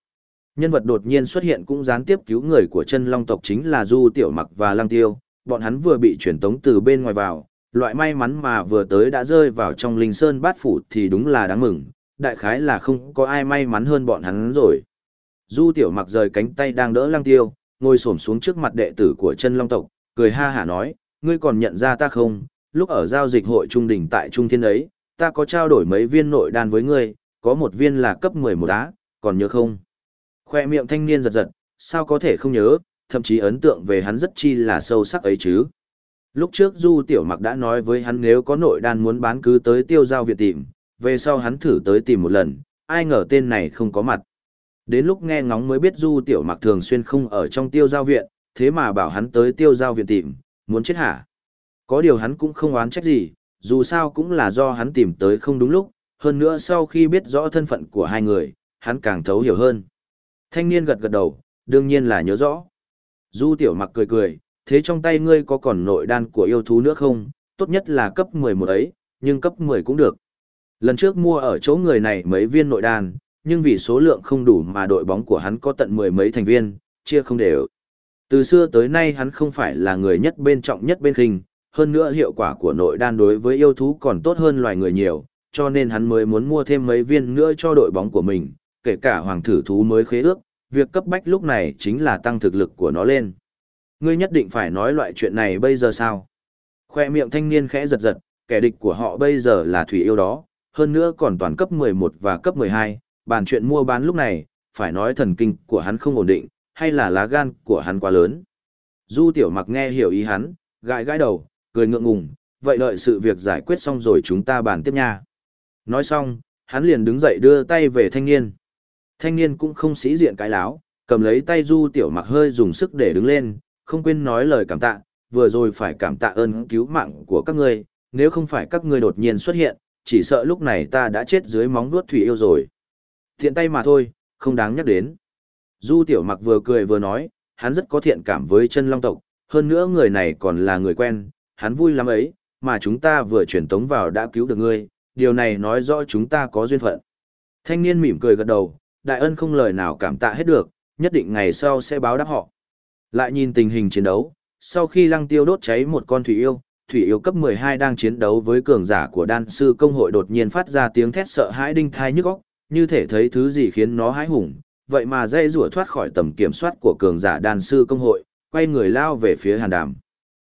Speaker 1: Nhân vật đột nhiên xuất hiện cũng gián tiếp cứu người của chân long tộc chính là Du Tiểu Mặc và Lăng Tiêu, bọn hắn vừa bị truyền tống từ bên ngoài vào, loại may mắn mà vừa tới đã rơi vào trong linh sơn bát phủ thì đúng là đáng mừng, đại khái là không có ai may mắn hơn bọn hắn rồi. Du Tiểu Mặc rời cánh tay đang đỡ Lăng Tiêu, ngồi xổm xuống trước mặt đệ tử của chân long tộc, cười ha hả nói, ngươi còn nhận ra ta không, lúc ở giao dịch hội trung đỉnh tại Trung Thiên ấy, ta có trao đổi mấy viên nội đan với ngươi, có một viên là cấp 11 á, còn nhớ không? Khoe miệng thanh niên giật giật, sao có thể không nhớ, thậm chí ấn tượng về hắn rất chi là sâu sắc ấy chứ. Lúc trước Du Tiểu Mặc đã nói với hắn nếu có nội đan muốn bán cứ tới tiêu giao viện tìm, về sau hắn thử tới tìm một lần, ai ngờ tên này không có mặt. Đến lúc nghe ngóng mới biết Du Tiểu Mặc thường xuyên không ở trong tiêu giao viện, thế mà bảo hắn tới tiêu giao viện tìm, muốn chết hả? Có điều hắn cũng không oán trách gì, dù sao cũng là do hắn tìm tới không đúng lúc, hơn nữa sau khi biết rõ thân phận của hai người, hắn càng thấu hiểu hơn. Thanh niên gật gật đầu, đương nhiên là nhớ rõ. Du tiểu mặc cười cười, thế trong tay ngươi có còn nội đan của yêu thú nữa không? Tốt nhất là cấp 11 ấy, nhưng cấp 10 cũng được. Lần trước mua ở chỗ người này mấy viên nội đan, nhưng vì số lượng không đủ mà đội bóng của hắn có tận mười mấy thành viên, chia không đều. Từ xưa tới nay hắn không phải là người nhất bên trọng nhất bên khinh, hơn nữa hiệu quả của nội đan đối với yêu thú còn tốt hơn loài người nhiều, cho nên hắn mới muốn mua thêm mấy viên nữa cho đội bóng của mình, kể cả hoàng thử thú mới khế ước, việc cấp bách lúc này chính là tăng thực lực của nó lên. Ngươi nhất định phải nói loại chuyện này bây giờ sao? Khoe miệng thanh niên khẽ giật giật, kẻ địch của họ bây giờ là thủy yêu đó, hơn nữa còn toàn cấp 11 và cấp 12, bàn chuyện mua bán lúc này, phải nói thần kinh của hắn không ổn định, hay là lá gan của hắn quá lớn. Du tiểu mặc nghe hiểu ý hắn, gãi gãi đầu, cười ngượng ngùng, vậy đợi sự việc giải quyết xong rồi chúng ta bàn tiếp nha. Nói xong, hắn liền đứng dậy đưa tay về thanh niên. Thanh niên cũng không sĩ diện cái láo, cầm lấy tay du tiểu mặc hơi dùng sức để đứng lên, không quên nói lời cảm tạ, vừa rồi phải cảm tạ ơn cứu mạng của các ngươi, nếu không phải các ngươi đột nhiên xuất hiện, chỉ sợ lúc này ta đã chết dưới móng vuốt thủy yêu rồi. Thiện tay mà thôi, không đáng nhắc đến. Du tiểu mặc vừa cười vừa nói, hắn rất có thiện cảm với chân long tộc, hơn nữa người này còn là người quen, hắn vui lắm ấy, mà chúng ta vừa chuyển tống vào đã cứu được ngươi, điều này nói rõ chúng ta có duyên phận. Thanh niên mỉm cười gật đầu, đại ân không lời nào cảm tạ hết được, nhất định ngày sau sẽ báo đáp họ. Lại nhìn tình hình chiến đấu, sau khi lăng tiêu đốt cháy một con thủy yêu, thủy yêu cấp 12 đang chiến đấu với cường giả của đan sư công hội đột nhiên phát ra tiếng thét sợ hãi đinh thai nhức óc, như thể thấy thứ gì khiến nó hãi hùng, vậy mà dây rủa thoát khỏi tầm kiểm soát của cường giả đan sư công hội, quay người lao về phía hàn đàm.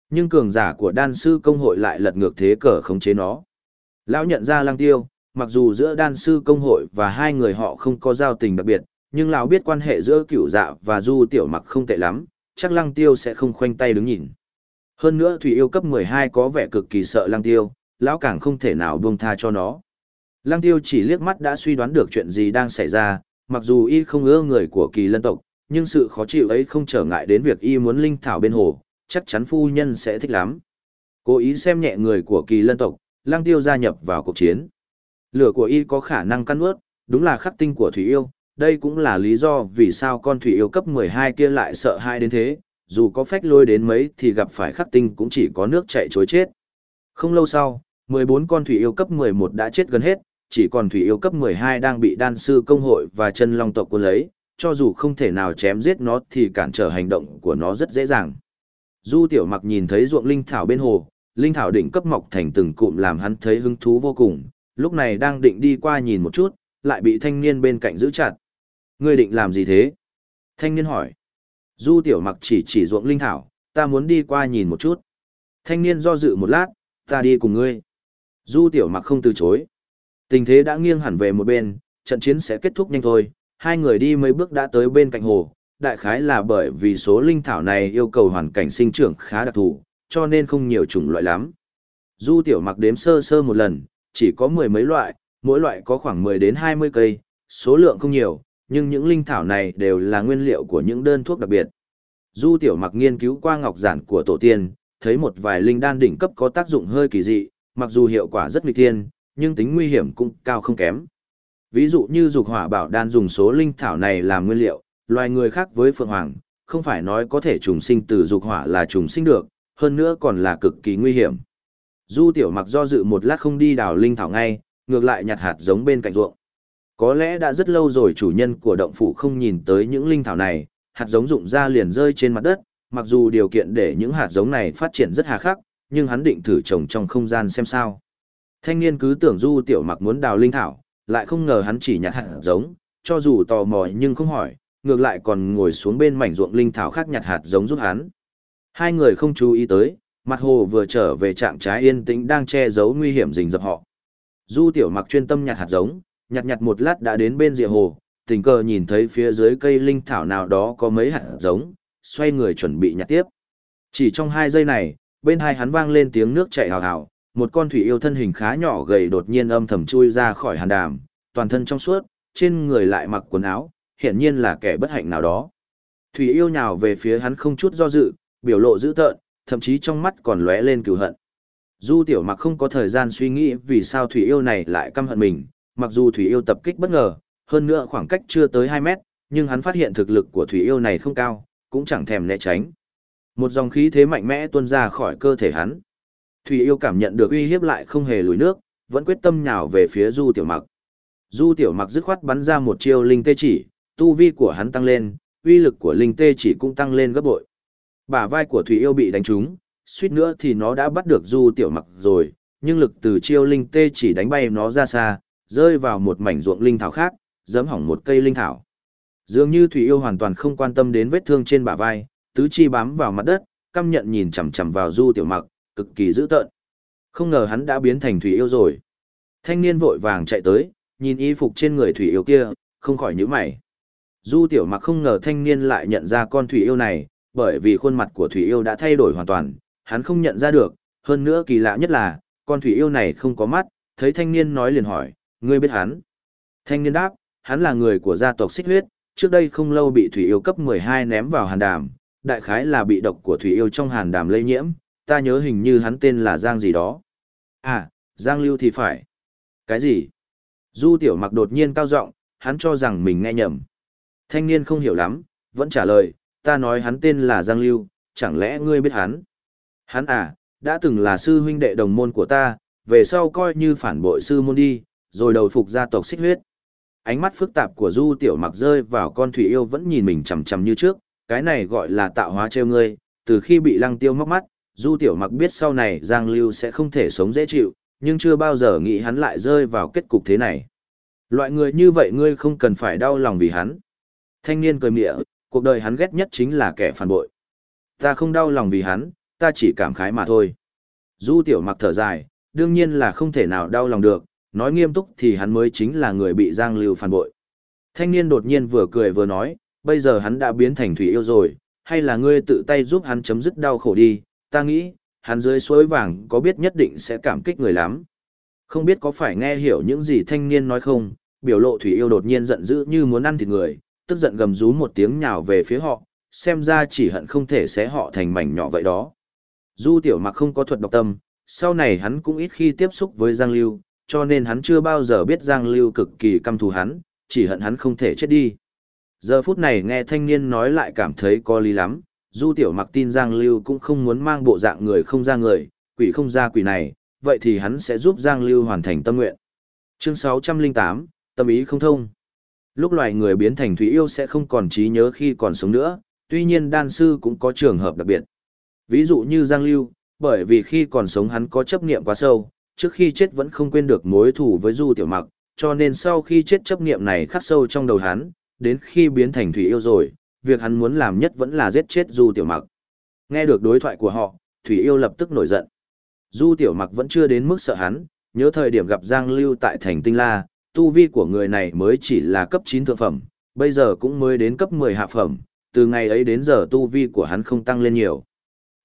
Speaker 1: Nhưng cường giả của đan sư công hội lại lật ngược thế cờ khống chế nó. Lão nhận ra lăng tiêu, mặc dù giữa đan sư công hội và hai người họ không có giao tình đặc biệt, nhưng lão biết quan hệ giữa cửu dạ và du tiểu mặc không tệ lắm, chắc lăng tiêu sẽ không khoanh tay đứng nhìn. Hơn nữa thủy yêu cấp 12 có vẻ cực kỳ sợ lăng tiêu, lão càng không thể nào buông tha cho nó. Lăng tiêu chỉ liếc mắt đã suy đoán được chuyện gì đang xảy ra, mặc dù y không ưa người của kỳ lân tộc, nhưng sự khó chịu ấy không trở ngại đến việc y muốn linh thảo bên hồ, chắc chắn phu nhân sẽ thích lắm. Cố ý xem nhẹ người của kỳ lân tộc, lang tiêu gia nhập vào cuộc chiến. Lửa của y có khả năng căn ướt, đúng là khắc tinh của thủy yêu, đây cũng là lý do vì sao con thủy yêu cấp 12 kia lại sợ hai đến thế, dù có phách lôi đến mấy thì gặp phải khắc tinh cũng chỉ có nước chạy chối chết. Không lâu sau, 14 con thủy yêu cấp 11 đã chết gần hết, chỉ còn thủy yêu cấp 12 đang bị đan sư công hội và chân long tộc quân lấy, cho dù không thể nào chém giết nó thì cản trở hành động của nó rất dễ dàng. Du tiểu mặc nhìn thấy ruộng linh thảo bên hồ, linh thảo đỉnh cấp mọc thành từng cụm làm hắn thấy hứng thú vô cùng, lúc này đang định đi qua nhìn một chút, lại bị thanh niên bên cạnh giữ chặt. Ngươi định làm gì thế? Thanh niên hỏi. Du tiểu mặc chỉ chỉ ruộng linh thảo, ta muốn đi qua nhìn một chút. Thanh niên do dự một lát, ta đi cùng ngươi. Du tiểu mặc không từ chối. Tình thế đã nghiêng hẳn về một bên, trận chiến sẽ kết thúc nhanh thôi. Hai người đi mấy bước đã tới bên cạnh hồ, đại khái là bởi vì số linh thảo này yêu cầu hoàn cảnh sinh trưởng khá đặc thù, cho nên không nhiều chủng loại lắm. Du tiểu mặc đếm sơ sơ một lần, chỉ có mười mấy loại, mỗi loại có khoảng 10 đến 20 cây, số lượng không nhiều, nhưng những linh thảo này đều là nguyên liệu của những đơn thuốc đặc biệt. Du tiểu mặc nghiên cứu qua ngọc giản của tổ tiên, thấy một vài linh đan đỉnh cấp có tác dụng hơi kỳ dị, mặc dù hiệu quả rất nghịch thiên, nhưng tính nguy hiểm cũng cao không kém. Ví dụ như dục hỏa bảo đan dùng số linh thảo này làm nguyên liệu, loài người khác với phượng hoàng, không phải nói có thể trùng sinh từ dục hỏa là trùng sinh được, hơn nữa còn là cực kỳ nguy hiểm. Du tiểu mặc do dự một lát không đi đào linh thảo ngay, ngược lại nhặt hạt giống bên cạnh ruộng. Có lẽ đã rất lâu rồi chủ nhân của động phủ không nhìn tới những linh thảo này, hạt giống rụng ra liền rơi trên mặt đất, mặc dù điều kiện để những hạt giống này phát triển rất hà khắc, nhưng hắn định thử trồng trong không gian xem sao. Thanh niên cứ tưởng Du Tiểu Mặc muốn đào linh thảo, lại không ngờ hắn chỉ nhặt hạt giống, cho dù tò mò nhưng không hỏi, ngược lại còn ngồi xuống bên mảnh ruộng linh thảo khác nhặt hạt giống giúp hắn. Hai người không chú ý tới, mặt hồ vừa trở về trạng trái yên tĩnh đang che giấu nguy hiểm rình rập họ. Du Tiểu Mặc chuyên tâm nhặt hạt giống, nhặt nhặt một lát đã đến bên rìa hồ, tình cờ nhìn thấy phía dưới cây linh thảo nào đó có mấy hạt giống, xoay người chuẩn bị nhặt tiếp. Chỉ trong hai giây này, bên hai hắn vang lên tiếng nước chảy hào hào, một con thủy yêu thân hình khá nhỏ gầy đột nhiên âm thầm chui ra khỏi hàn đàm, toàn thân trong suốt, trên người lại mặc quần áo, hiển nhiên là kẻ bất hạnh nào đó. Thủy yêu nhào về phía hắn không chút do dự, biểu lộ dữ tợn, thậm chí trong mắt còn lóe lên cừu hận. Du tiểu mặc không có thời gian suy nghĩ vì sao thủy yêu này lại căm hận mình, mặc dù thủy yêu tập kích bất ngờ, hơn nữa khoảng cách chưa tới 2 mét, nhưng hắn phát hiện thực lực của thủy yêu này không cao, cũng chẳng thèm né tránh. Một dòng khí thế mạnh mẽ tuôn ra khỏi cơ thể hắn. Thủy yêu cảm nhận được uy hiếp lại không hề lùi nước, vẫn quyết tâm nhào về phía Du Tiểu Mặc. Du Tiểu Mặc dứt khoát bắn ra một chiêu linh tê chỉ, tu vi của hắn tăng lên, uy lực của linh tê chỉ cũng tăng lên gấp bội. Bả vai của Thủy yêu bị đánh trúng, suýt nữa thì nó đã bắt được Du Tiểu Mặc rồi, nhưng lực từ chiêu linh tê chỉ đánh bay nó ra xa, rơi vào một mảnh ruộng linh thảo khác, giẫm hỏng một cây linh thảo. Dường như Thủy Yêu hoàn toàn không quan tâm đến vết thương trên bả vai, tứ chi bám vào mặt đất, căm nhận nhìn chằm chằm vào Du Tiểu Mặc, cực kỳ dữ tợn. Không ngờ hắn đã biến thành Thủy Yêu rồi. Thanh niên vội vàng chạy tới, nhìn y phục trên người Thủy Yêu kia, không khỏi nhíu mày. Du Tiểu Mặc không ngờ thanh niên lại nhận ra con Thủy Yêu này, bởi vì khuôn mặt của Thủy Yêu đã thay đổi hoàn toàn, hắn không nhận ra được, hơn nữa kỳ lạ nhất là, con Thủy Yêu này không có mắt, thấy thanh niên nói liền hỏi, ngươi biết hắn. Thanh niên đáp, hắn là người của gia tộc xích huyết, trước đây không lâu bị thủy yêu cấp 12 ném vào hàn đàm, đại khái là bị độc của thủy yêu trong hàn đàm lây nhiễm, ta nhớ hình như hắn tên là Giang gì đó. À, Giang Lưu thì phải. Cái gì? Du tiểu mặc đột nhiên cao giọng, hắn cho rằng mình nghe nhầm. Thanh niên không hiểu lắm, vẫn trả lời, ta nói hắn tên là Giang Lưu, chẳng lẽ ngươi biết hắn? Hắn à, đã từng là sư huynh đệ đồng môn của ta, về sau coi như phản bội sư môn đi, rồi đầu phục gia tộc xích huyết. Ánh mắt phức tạp của du tiểu mặc rơi vào con thủy yêu vẫn nhìn mình chằm chằm như trước cái này gọi là tạo hóa trêu ngươi từ khi bị lăng tiêu móc mắt du tiểu mặc biết sau này giang lưu sẽ không thể sống dễ chịu nhưng chưa bao giờ nghĩ hắn lại rơi vào kết cục thế này. Loại người như vậy ngươi không cần phải đau lòng vì hắn. Thanh niên cười mỉa, cuộc đời hắn ghét nhất chính là kẻ phản bội. Ta không đau lòng vì hắn ta chỉ cảm khái mà thôi. Du tiểu mặc thở dài đương nhiên là không thể nào đau lòng được nói nghiêm túc thì hắn mới chính là người bị Giang Lưu phản bội. Thanh niên đột nhiên vừa cười vừa nói, bây giờ hắn đã biến thành thủy yêu rồi, hay là ngươi tự tay giúp hắn chấm dứt đau khổ đi, ta nghĩ, hắn dưới suối vàng có biết nhất định sẽ cảm kích người lắm. Không biết có phải nghe hiểu những gì thanh niên nói không, biểu lộ thủy yêu đột nhiên giận dữ như muốn ăn thịt người, tức giận gầm rú một tiếng nhào về phía họ, xem ra chỉ hận không thể xé họ thành mảnh nhỏ vậy đó. Du tiểu mặc không có thuật độc tâm, sau này hắn cũng ít khi tiếp xúc với Giang Lưu, cho nên hắn chưa bao giờ biết Giang Lưu cực kỳ căm thù hắn, chỉ hận hắn không thể chết đi. Giờ phút này nghe thanh niên nói lại cảm thấy có lý lắm, Du Tiểu Mặc tin Giang Lưu cũng không muốn mang bộ dạng người không ra người, quỷ không ra quỷ này, vậy thì hắn sẽ giúp Giang Lưu hoàn thành tâm nguyện. Chương 608, tâm ý không thông. Lúc loài người biến thành thủy yêu sẽ không còn trí nhớ khi còn sống nữa, tuy nhiên đan sư cũng có trường hợp đặc biệt. Ví dụ như Giang Lưu, bởi vì khi còn sống hắn có chấp niệm quá sâu, trước khi chết vẫn không quên được mối thù với Du Tiểu Mặc, cho nên sau khi chết chấp niệm này khắc sâu trong đầu hắn, đến khi biến thành thủy yêu rồi, việc hắn muốn làm nhất vẫn là giết chết Du Tiểu Mặc. Nghe được đối thoại của họ, thủy yêu lập tức nổi giận. Du Tiểu Mặc vẫn chưa đến mức sợ hắn, nhớ thời điểm gặp Giang Lưu tại thành Tinh La, tu vi của người này mới chỉ là cấp 9 thượng phẩm, bây giờ cũng mới đến cấp 10 hạ phẩm, từ ngày ấy đến giờ tu vi của hắn không tăng lên nhiều.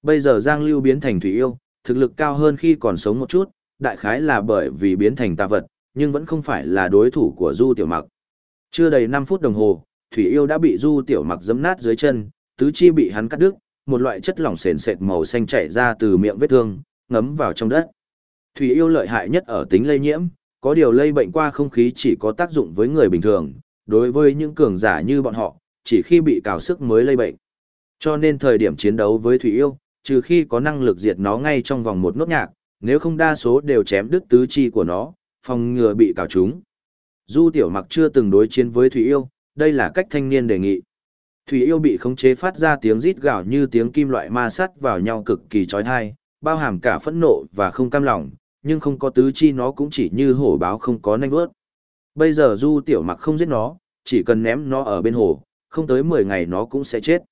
Speaker 1: Bây giờ Giang Lưu biến thành thủy yêu, thực lực cao hơn khi còn sống một chút, đại khái là bởi vì biến thành tà vật, nhưng vẫn không phải là đối thủ của Du Tiểu Mặc. Chưa đầy 5 phút đồng hồ, thủy yêu đã bị Du Tiểu Mặc giẫm nát dưới chân, tứ chi bị hắn cắt đứt, một loại chất lỏng sền sệt màu xanh chảy ra từ miệng vết thương, ngấm vào trong đất. Thủy yêu lợi hại nhất ở tính lây nhiễm, có điều lây bệnh qua không khí chỉ có tác dụng với người bình thường, đối với những cường giả như bọn họ, chỉ khi bị cào sức mới lây bệnh. Cho nên thời điểm chiến đấu với Thủy yêu, trừ khi có năng lực diệt nó ngay trong vòng một nốt nhạc, nếu không đa số đều chém đứt tứ chi của nó, phòng ngừa bị cào trúng. Du Tiểu Mặc chưa từng đối chiến với Thủy yêu, đây là cách thanh niên đề nghị. Thủy yêu bị khống chế phát ra tiếng rít gào như tiếng kim loại ma sắt vào nhau cực kỳ chói tai, bao hàm cả phẫn nộ và không cam lòng, nhưng không có tứ chi nó cũng chỉ như hổ báo không có nanh vớt. Bây giờ Du Tiểu Mặc không giết nó, chỉ cần ném nó ở bên hồ, không tới 10 ngày nó cũng sẽ chết.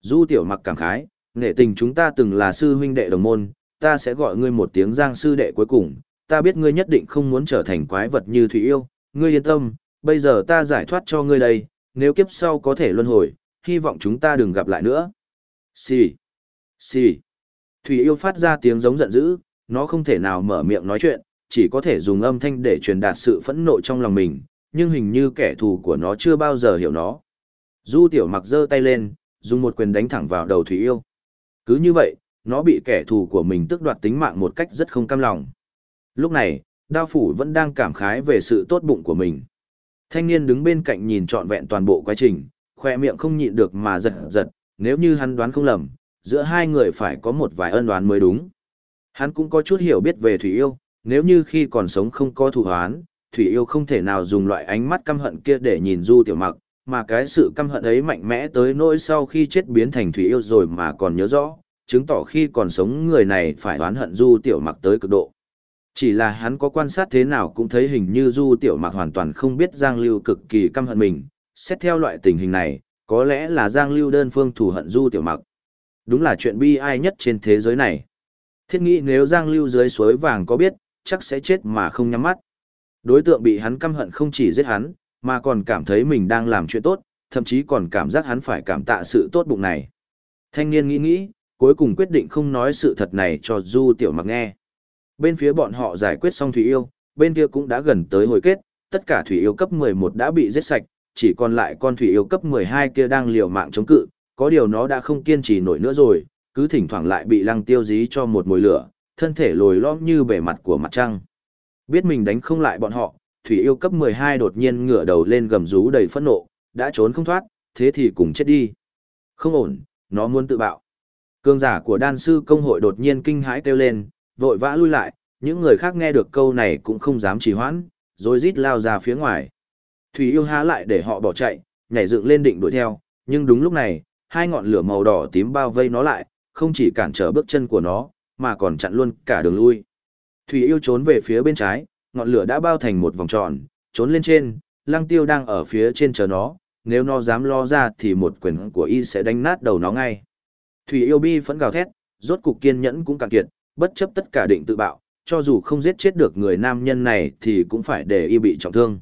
Speaker 1: Du Tiểu Mặc cảm khái, nghệ tình chúng ta từng là sư huynh đệ đồng môn, ta sẽ gọi ngươi một tiếng giang sư đệ cuối cùng, ta biết ngươi nhất định không muốn trở thành quái vật như Thủy Yêu, ngươi yên tâm, bây giờ ta giải thoát cho ngươi đây, nếu kiếp sau có thể luân hồi, hy vọng chúng ta đừng gặp lại nữa. Xì, xì. Thủy Yêu phát ra tiếng giống giận dữ, nó không thể nào mở miệng nói chuyện, chỉ có thể dùng âm thanh để truyền đạt sự phẫn nộ trong lòng mình, nhưng hình như kẻ thù của nó chưa bao giờ hiểu nó. Du tiểu mặc giơ tay lên, dùng một quyền đánh thẳng vào đầu Thủy Yêu. Cứ như vậy, nó bị kẻ thù của mình tước đoạt tính mạng một cách rất không cam lòng. Lúc này, đao phủ vẫn đang cảm khái về sự tốt bụng của mình. Thanh niên đứng bên cạnh nhìn trọn vẹn toàn bộ quá trình, khoe miệng không nhịn được mà giật giật, nếu như hắn đoán không lầm, giữa hai người phải có một vài ân đoán mới đúng. Hắn cũng có chút hiểu biết về Thủy Yêu, nếu như khi còn sống không có thủ hoán, Thủy Yêu không thể nào dùng loại ánh mắt căm hận kia để nhìn Du Tiểu Mặc, mà cái sự căm hận ấy mạnh mẽ tới nỗi sau khi chết biến thành Thủy Yêu rồi mà còn nhớ rõ, chứng tỏ khi còn sống người này phải oán hận Du Tiểu Mặc tới cực độ. Chỉ là hắn có quan sát thế nào cũng thấy hình như Du Tiểu Mặc hoàn toàn không biết Giang Lưu cực kỳ căm hận mình, xét theo loại tình hình này, có lẽ là Giang Lưu đơn phương thù hận Du Tiểu Mặc. Đúng là chuyện bi ai nhất trên thế giới này. Thiết nghĩ nếu Giang Lưu dưới suối vàng có biết, chắc sẽ chết mà không nhắm mắt. Đối tượng bị hắn căm hận không chỉ giết hắn, mà còn cảm thấy mình đang làm chuyện tốt, thậm chí còn cảm giác hắn phải cảm tạ sự tốt bụng này. Thanh niên nghĩ nghĩ, cuối cùng quyết định không nói sự thật này cho Du Tiểu Mặc nghe. Bên phía bọn họ giải quyết xong Thủy Yêu, bên kia cũng đã gần tới hồi kết, tất cả Thủy Yêu cấp 11 đã bị giết sạch, chỉ còn lại con Thủy Yêu cấp 12 kia đang liều mạng chống cự, có điều nó đã không kiên trì nổi nữa rồi, cứ thỉnh thoảng lại bị lăng tiêu dí cho một mồi lửa, thân thể lồi lõm như bề mặt của mặt trăng. Biết mình đánh không lại bọn họ, Thủy Yêu cấp 12 đột nhiên ngửa đầu lên gầm rú đầy phẫn nộ, đã trốn không thoát, thế thì cùng chết đi. Không ổn, nó muốn tự bạo. Cương giả của đan sư công hội đột nhiên kinh hãi kêu lên, vội vã lui lại, những người khác nghe được câu này cũng không dám trì hoãn, rồi rít lao ra phía ngoài. Thủy yêu há lại để họ bỏ chạy, nhảy dựng lên định đuổi theo, nhưng đúng lúc này, hai ngọn lửa màu đỏ tím bao vây nó lại, không chỉ cản trở bước chân của nó, mà còn chặn luôn cả đường lui. Thủy yêu trốn về phía bên trái, ngọn lửa đã bao thành một vòng tròn, trốn lên trên, lăng tiêu đang ở phía trên chờ nó, nếu nó dám lo ra thì một quyền của y sẽ đánh nát đầu nó ngay. Thủy yêu bi phẫn gào thét, rốt cục kiên nhẫn cũng cạn kiệt, bất chấp tất cả định tự bạo, cho dù không giết chết được người nam nhân này thì cũng phải để y bị trọng thương.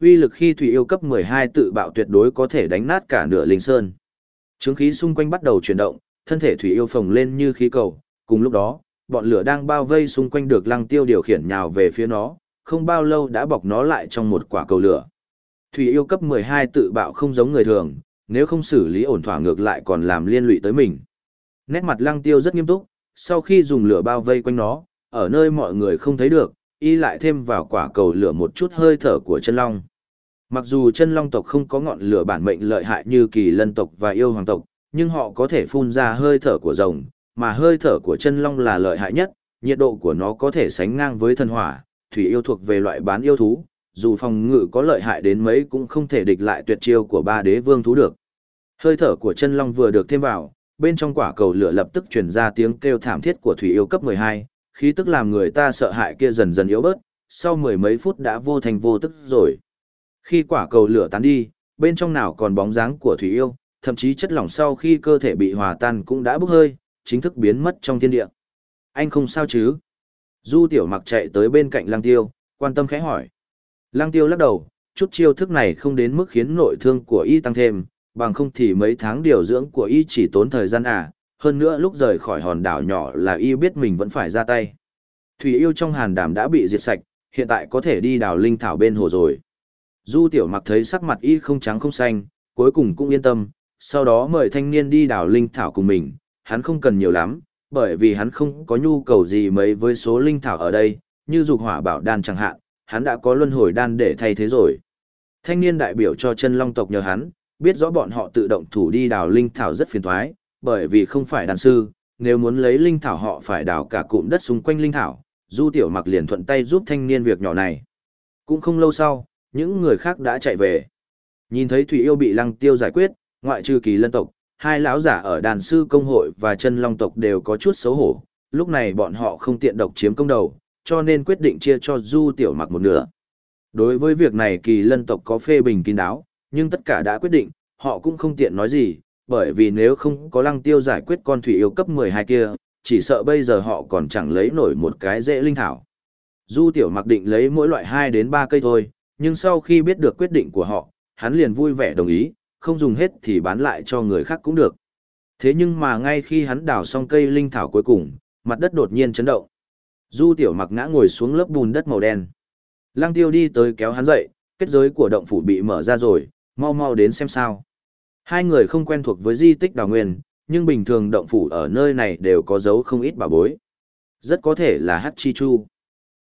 Speaker 1: Uy lực khi Thủy yêu cấp 12 tự bạo tuyệt đối có thể đánh nát cả nửa linh sơn. Trướng khí xung quanh bắt đầu chuyển động, thân thể Thủy yêu phồng lên như khí cầu, cùng lúc đó, bọn lửa đang bao vây xung quanh được lăng tiêu điều khiển nhào về phía nó, không bao lâu đã bọc nó lại trong một quả cầu lửa. Thủy yêu cấp 12 tự bạo không giống người thường, nếu không xử lý ổn thỏa ngược lại còn làm liên lụy tới mình. Nét mặt lăng tiêu rất nghiêm túc, sau khi dùng lửa bao vây quanh nó, ở nơi mọi người không thấy được, y lại thêm vào quả cầu lửa một chút hơi thở của chân long. Mặc dù chân long tộc không có ngọn lửa bản mệnh lợi hại như kỳ lân tộc và yêu hoàng tộc, nhưng họ có thể phun ra hơi thở của rồng, mà hơi thở của chân long là lợi hại nhất, Nhiệt độ của nó có thể sánh ngang với thần hỏa, thủy yêu thuộc về loại bán yêu thú, dù phòng ngự có lợi hại đến mấy cũng không thể địch lại tuyệt chiêu của ba đế vương thú được. Hơi thở của chân long vừa được thêm vào, bên trong quả cầu lửa lập tức truyền ra tiếng kêu thảm thiết của thủy yêu cấp 12, khí tức làm người ta sợ hãi kia dần dần yếu bớt, sau mười mấy phút đã vô thành vô tức rồi. Khi quả cầu lửa tán đi, bên trong nào còn bóng dáng của thủy yêu, thậm chí chất lỏng sau khi cơ thể bị hòa tan cũng đã bốc hơi, chính thức biến mất trong thiên địa. Anh không sao chứ? Du tiểu mặc chạy tới bên cạnh lang tiêu, quan tâm khẽ hỏi. Lang tiêu lắc đầu, chút chiêu thức này không đến mức khiến nội thương của y tăng thêm, bằng không thì mấy tháng điều dưỡng của y chỉ tốn thời gian à, hơn nữa lúc rời khỏi hòn đảo nhỏ là y biết mình vẫn phải ra tay. Thủy yêu trong hàn đàm đã bị diệt sạch, hiện tại có thể đi đào linh thảo bên hồ rồi. Du tiểu mặc thấy sắc mặt y không trắng không xanh, cuối cùng cũng yên tâm, sau đó mời thanh niên đi đào linh thảo cùng mình, hắn không cần nhiều lắm, bởi vì hắn không có nhu cầu gì mấy với số linh thảo ở đây, như dục hỏa bảo đan chẳng hạn, hắn đã có luân hồi đan để thay thế rồi. Thanh niên đại biểu cho chân long tộc nhờ hắn, biết rõ bọn họ tự động thủ đi đào linh thảo rất phiền toái, bởi vì không phải đàn sư, nếu muốn lấy linh thảo họ phải đào cả cụm đất xung quanh linh thảo, Du Tiểu Mặc liền thuận tay giúp thanh niên việc nhỏ này. Cũng không lâu sau, những người khác đã chạy về. Nhìn thấy Thủy Yêu bị Lăng Tiêu giải quyết, ngoại trừ kỳ lân tộc, hai lão giả ở đàn sư công hội và chân long tộc đều có chút xấu hổ, lúc này bọn họ không tiện độc chiếm công đầu, cho nên quyết định chia cho Du Tiểu Mặc một nửa. Đối với việc này kỳ lân tộc có phê bình kín đáo, nhưng tất cả đã quyết định, họ cũng không tiện nói gì, bởi vì nếu không có lăng tiêu giải quyết con thủy yêu cấp 12 kia, chỉ sợ bây giờ họ còn chẳng lấy nổi một cái dễ linh thảo. Du tiểu mặc định lấy mỗi loại 2 đến 3 cây thôi, nhưng sau khi biết được quyết định của họ, hắn liền vui vẻ đồng ý, không dùng hết thì bán lại cho người khác cũng được. Thế nhưng mà ngay khi hắn đào xong cây linh thảo cuối cùng, mặt đất đột nhiên chấn động. Du tiểu mặc ngã ngồi xuống lớp bùn đất màu đen. Lăng tiêu đi tới kéo hắn dậy, kết giới của động phủ bị mở ra rồi, mau mau đến xem sao. Hai người không quen thuộc với di tích đào nguyên, nhưng bình thường động phủ ở nơi này đều có dấu không ít bảo bối. Rất có thể là Hắc Chi Chu.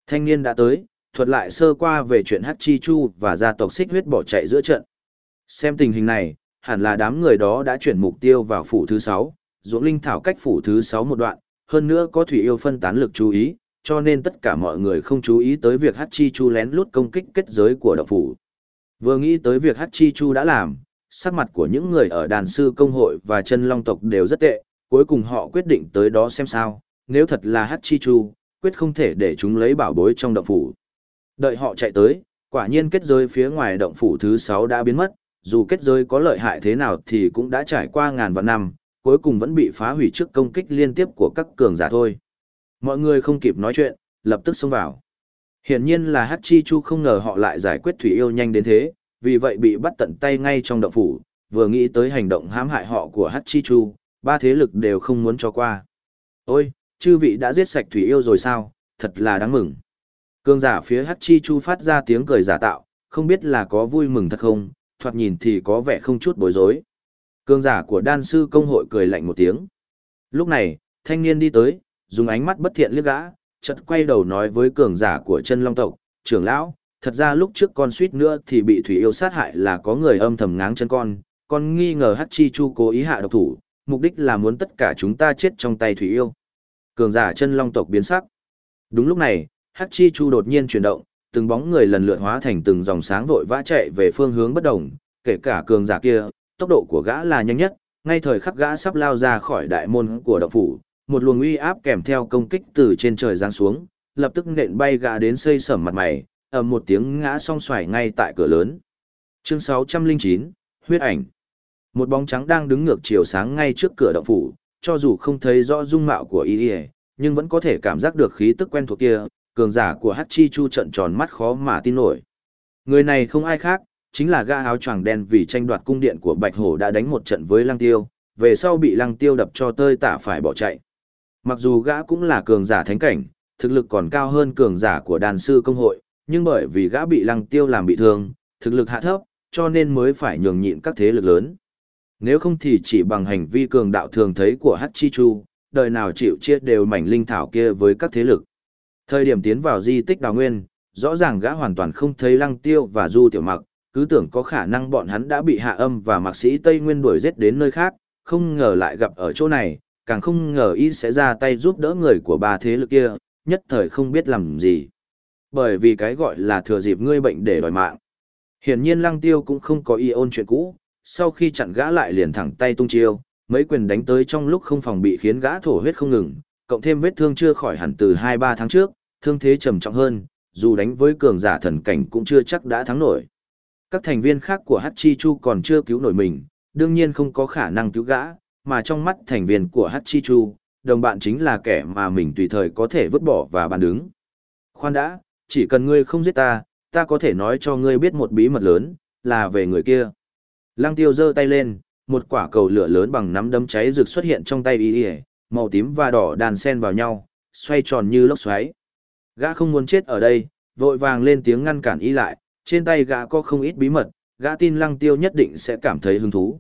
Speaker 1: Thanh niên đã tới, thuật lại sơ qua về chuyện Hắc Chi Chu và gia tộc xích huyết bỏ chạy giữa trận. Xem tình hình này, hẳn là đám người đó đã chuyển mục tiêu vào phủ thứ 6, ruộng linh thảo cách phủ thứ 6 một đoạn, hơn nữa có thủy yêu phân tán lực chú ý, cho nên tất cả mọi người không chú ý tới việc Hắc Chi Chu lén lút công kích kết giới của động phủ. Vừa nghĩ tới việc Hát Chi Chu đã làm, sắc mặt của những người ở đàn sư công hội và chân long tộc đều rất tệ, cuối cùng họ quyết định tới đó xem sao, nếu thật là Hát Chi Chu, quyết không thể để chúng lấy bảo bối trong động phủ. Đợi họ chạy tới, quả nhiên kết giới phía ngoài động phủ thứ 6 đã biến mất, dù kết giới có lợi hại thế nào thì cũng đã trải qua ngàn vạn năm, cuối cùng vẫn bị phá hủy trước công kích liên tiếp của các cường giả thôi. Mọi người không kịp nói chuyện, lập tức xông vào. Hiển nhiên là Hắc Chi Chu không ngờ họ lại giải quyết thủy yêu nhanh đến thế, vì vậy bị bắt tận tay ngay trong động phủ, vừa nghĩ tới hành động hãm hại họ của Hắc Chi Chu, ba thế lực đều không muốn cho qua. Ôi, chư vị đã giết sạch thủy yêu rồi sao, thật là đáng mừng. Cương giả phía Hắc Chi Chu phát ra tiếng cười giả tạo, không biết là có vui mừng thật không, thoạt nhìn thì có vẻ không chút bối rối. Cương giả của đan sư công hội cười lạnh một tiếng. Lúc này, thanh niên đi tới, dùng ánh mắt bất thiện liếc gã, chợt quay đầu nói với cường giả của chân long tộc, trưởng lão, thật ra lúc trước con suýt nữa thì bị thủy yêu sát hại là có người âm thầm ngáng chân con, con nghi ngờ Hắc Chi Chu cố ý hạ độc thủ, mục đích là muốn tất cả chúng ta chết trong tay thủy yêu. Cường giả chân long tộc biến sắc. Đúng lúc này, Hắc Chi Chu đột nhiên chuyển động, từng bóng người lần lượt hóa thành từng dòng sáng vội vã chạy về phương hướng bất đồng, kể cả cường giả kia, tốc độ của gã là nhanh nhất, ngay thời khắc gã sắp lao ra khỏi đại môn của động phủ, một luồng uy áp kèm theo công kích từ trên trời giáng xuống, lập tức nện bay gã đến xây sẩm mặt mày, ầm một tiếng ngã song xoài ngay tại cửa lớn. Chương 609, huyết ảnh. Một bóng trắng đang đứng ngược chiều sáng ngay trước cửa động phủ, cho dù không thấy rõ dung mạo của y nhưng vẫn có thể cảm giác được khí tức quen thuộc kia, cường giả của Hachi Chu trận tròn mắt khó mà tin nổi. Người này không ai khác, chính là gã áo choàng đen vì tranh đoạt cung điện của Bạch Hổ đã đánh một trận với Lăng Tiêu, về sau bị Lăng Tiêu đập cho tơi tả phải bỏ chạy. Mặc dù gã cũng là cường giả thánh cảnh, thực lực còn cao hơn cường giả của đàn sư công hội, nhưng bởi vì gã bị lăng tiêu làm bị thương, thực lực hạ thấp, cho nên mới phải nhường nhịn các thế lực lớn. Nếu không thì chỉ bằng hành vi cường đạo thường thấy của Chi Chu, đời nào chịu chia đều mảnh linh thảo kia với các thế lực. Thời điểm tiến vào di tích đào nguyên, rõ ràng gã hoàn toàn không thấy lăng tiêu và du tiểu mặc, cứ tưởng có khả năng bọn hắn đã bị hạ âm và mạc sĩ Tây Nguyên đuổi giết đến nơi khác, không ngờ lại gặp ở chỗ này, càng không ngờ y sẽ ra tay giúp đỡ người của ba thế lực kia, nhất thời không biết làm gì. Bởi vì cái gọi là thừa dịp ngươi bệnh để đòi mạng. Hiển nhiên lăng tiêu cũng không có y ôn chuyện cũ, sau khi chặn gã lại liền thẳng tay tung chiêu, mấy quyền đánh tới trong lúc không phòng bị khiến gã thổ huyết không ngừng, cộng thêm vết thương chưa khỏi hẳn từ 2-3 tháng trước, thương thế trầm trọng hơn, dù đánh với cường giả thần cảnh cũng chưa chắc đã thắng nổi. Các thành viên khác của Hachi Chu còn chưa cứu nổi mình, đương nhiên không có khả năng cứu gã, mà trong mắt thành viên của Hachi Chu, đồng bạn chính là kẻ mà mình tùy thời có thể vứt bỏ và bàn đứng. Khoan đã, chỉ cần ngươi không giết ta, ta có thể nói cho ngươi biết một bí mật lớn, là về người kia. Lăng tiêu giơ tay lên, một quả cầu lửa lớn bằng nắm đấm cháy rực xuất hiện trong tay y màu tím và đỏ đàn xen vào nhau, xoay tròn như lốc xoáy. Gã không muốn chết ở đây, vội vàng lên tiếng ngăn cản y lại, trên tay gã có không ít bí mật, gã tin lăng tiêu nhất định sẽ cảm thấy hứng thú.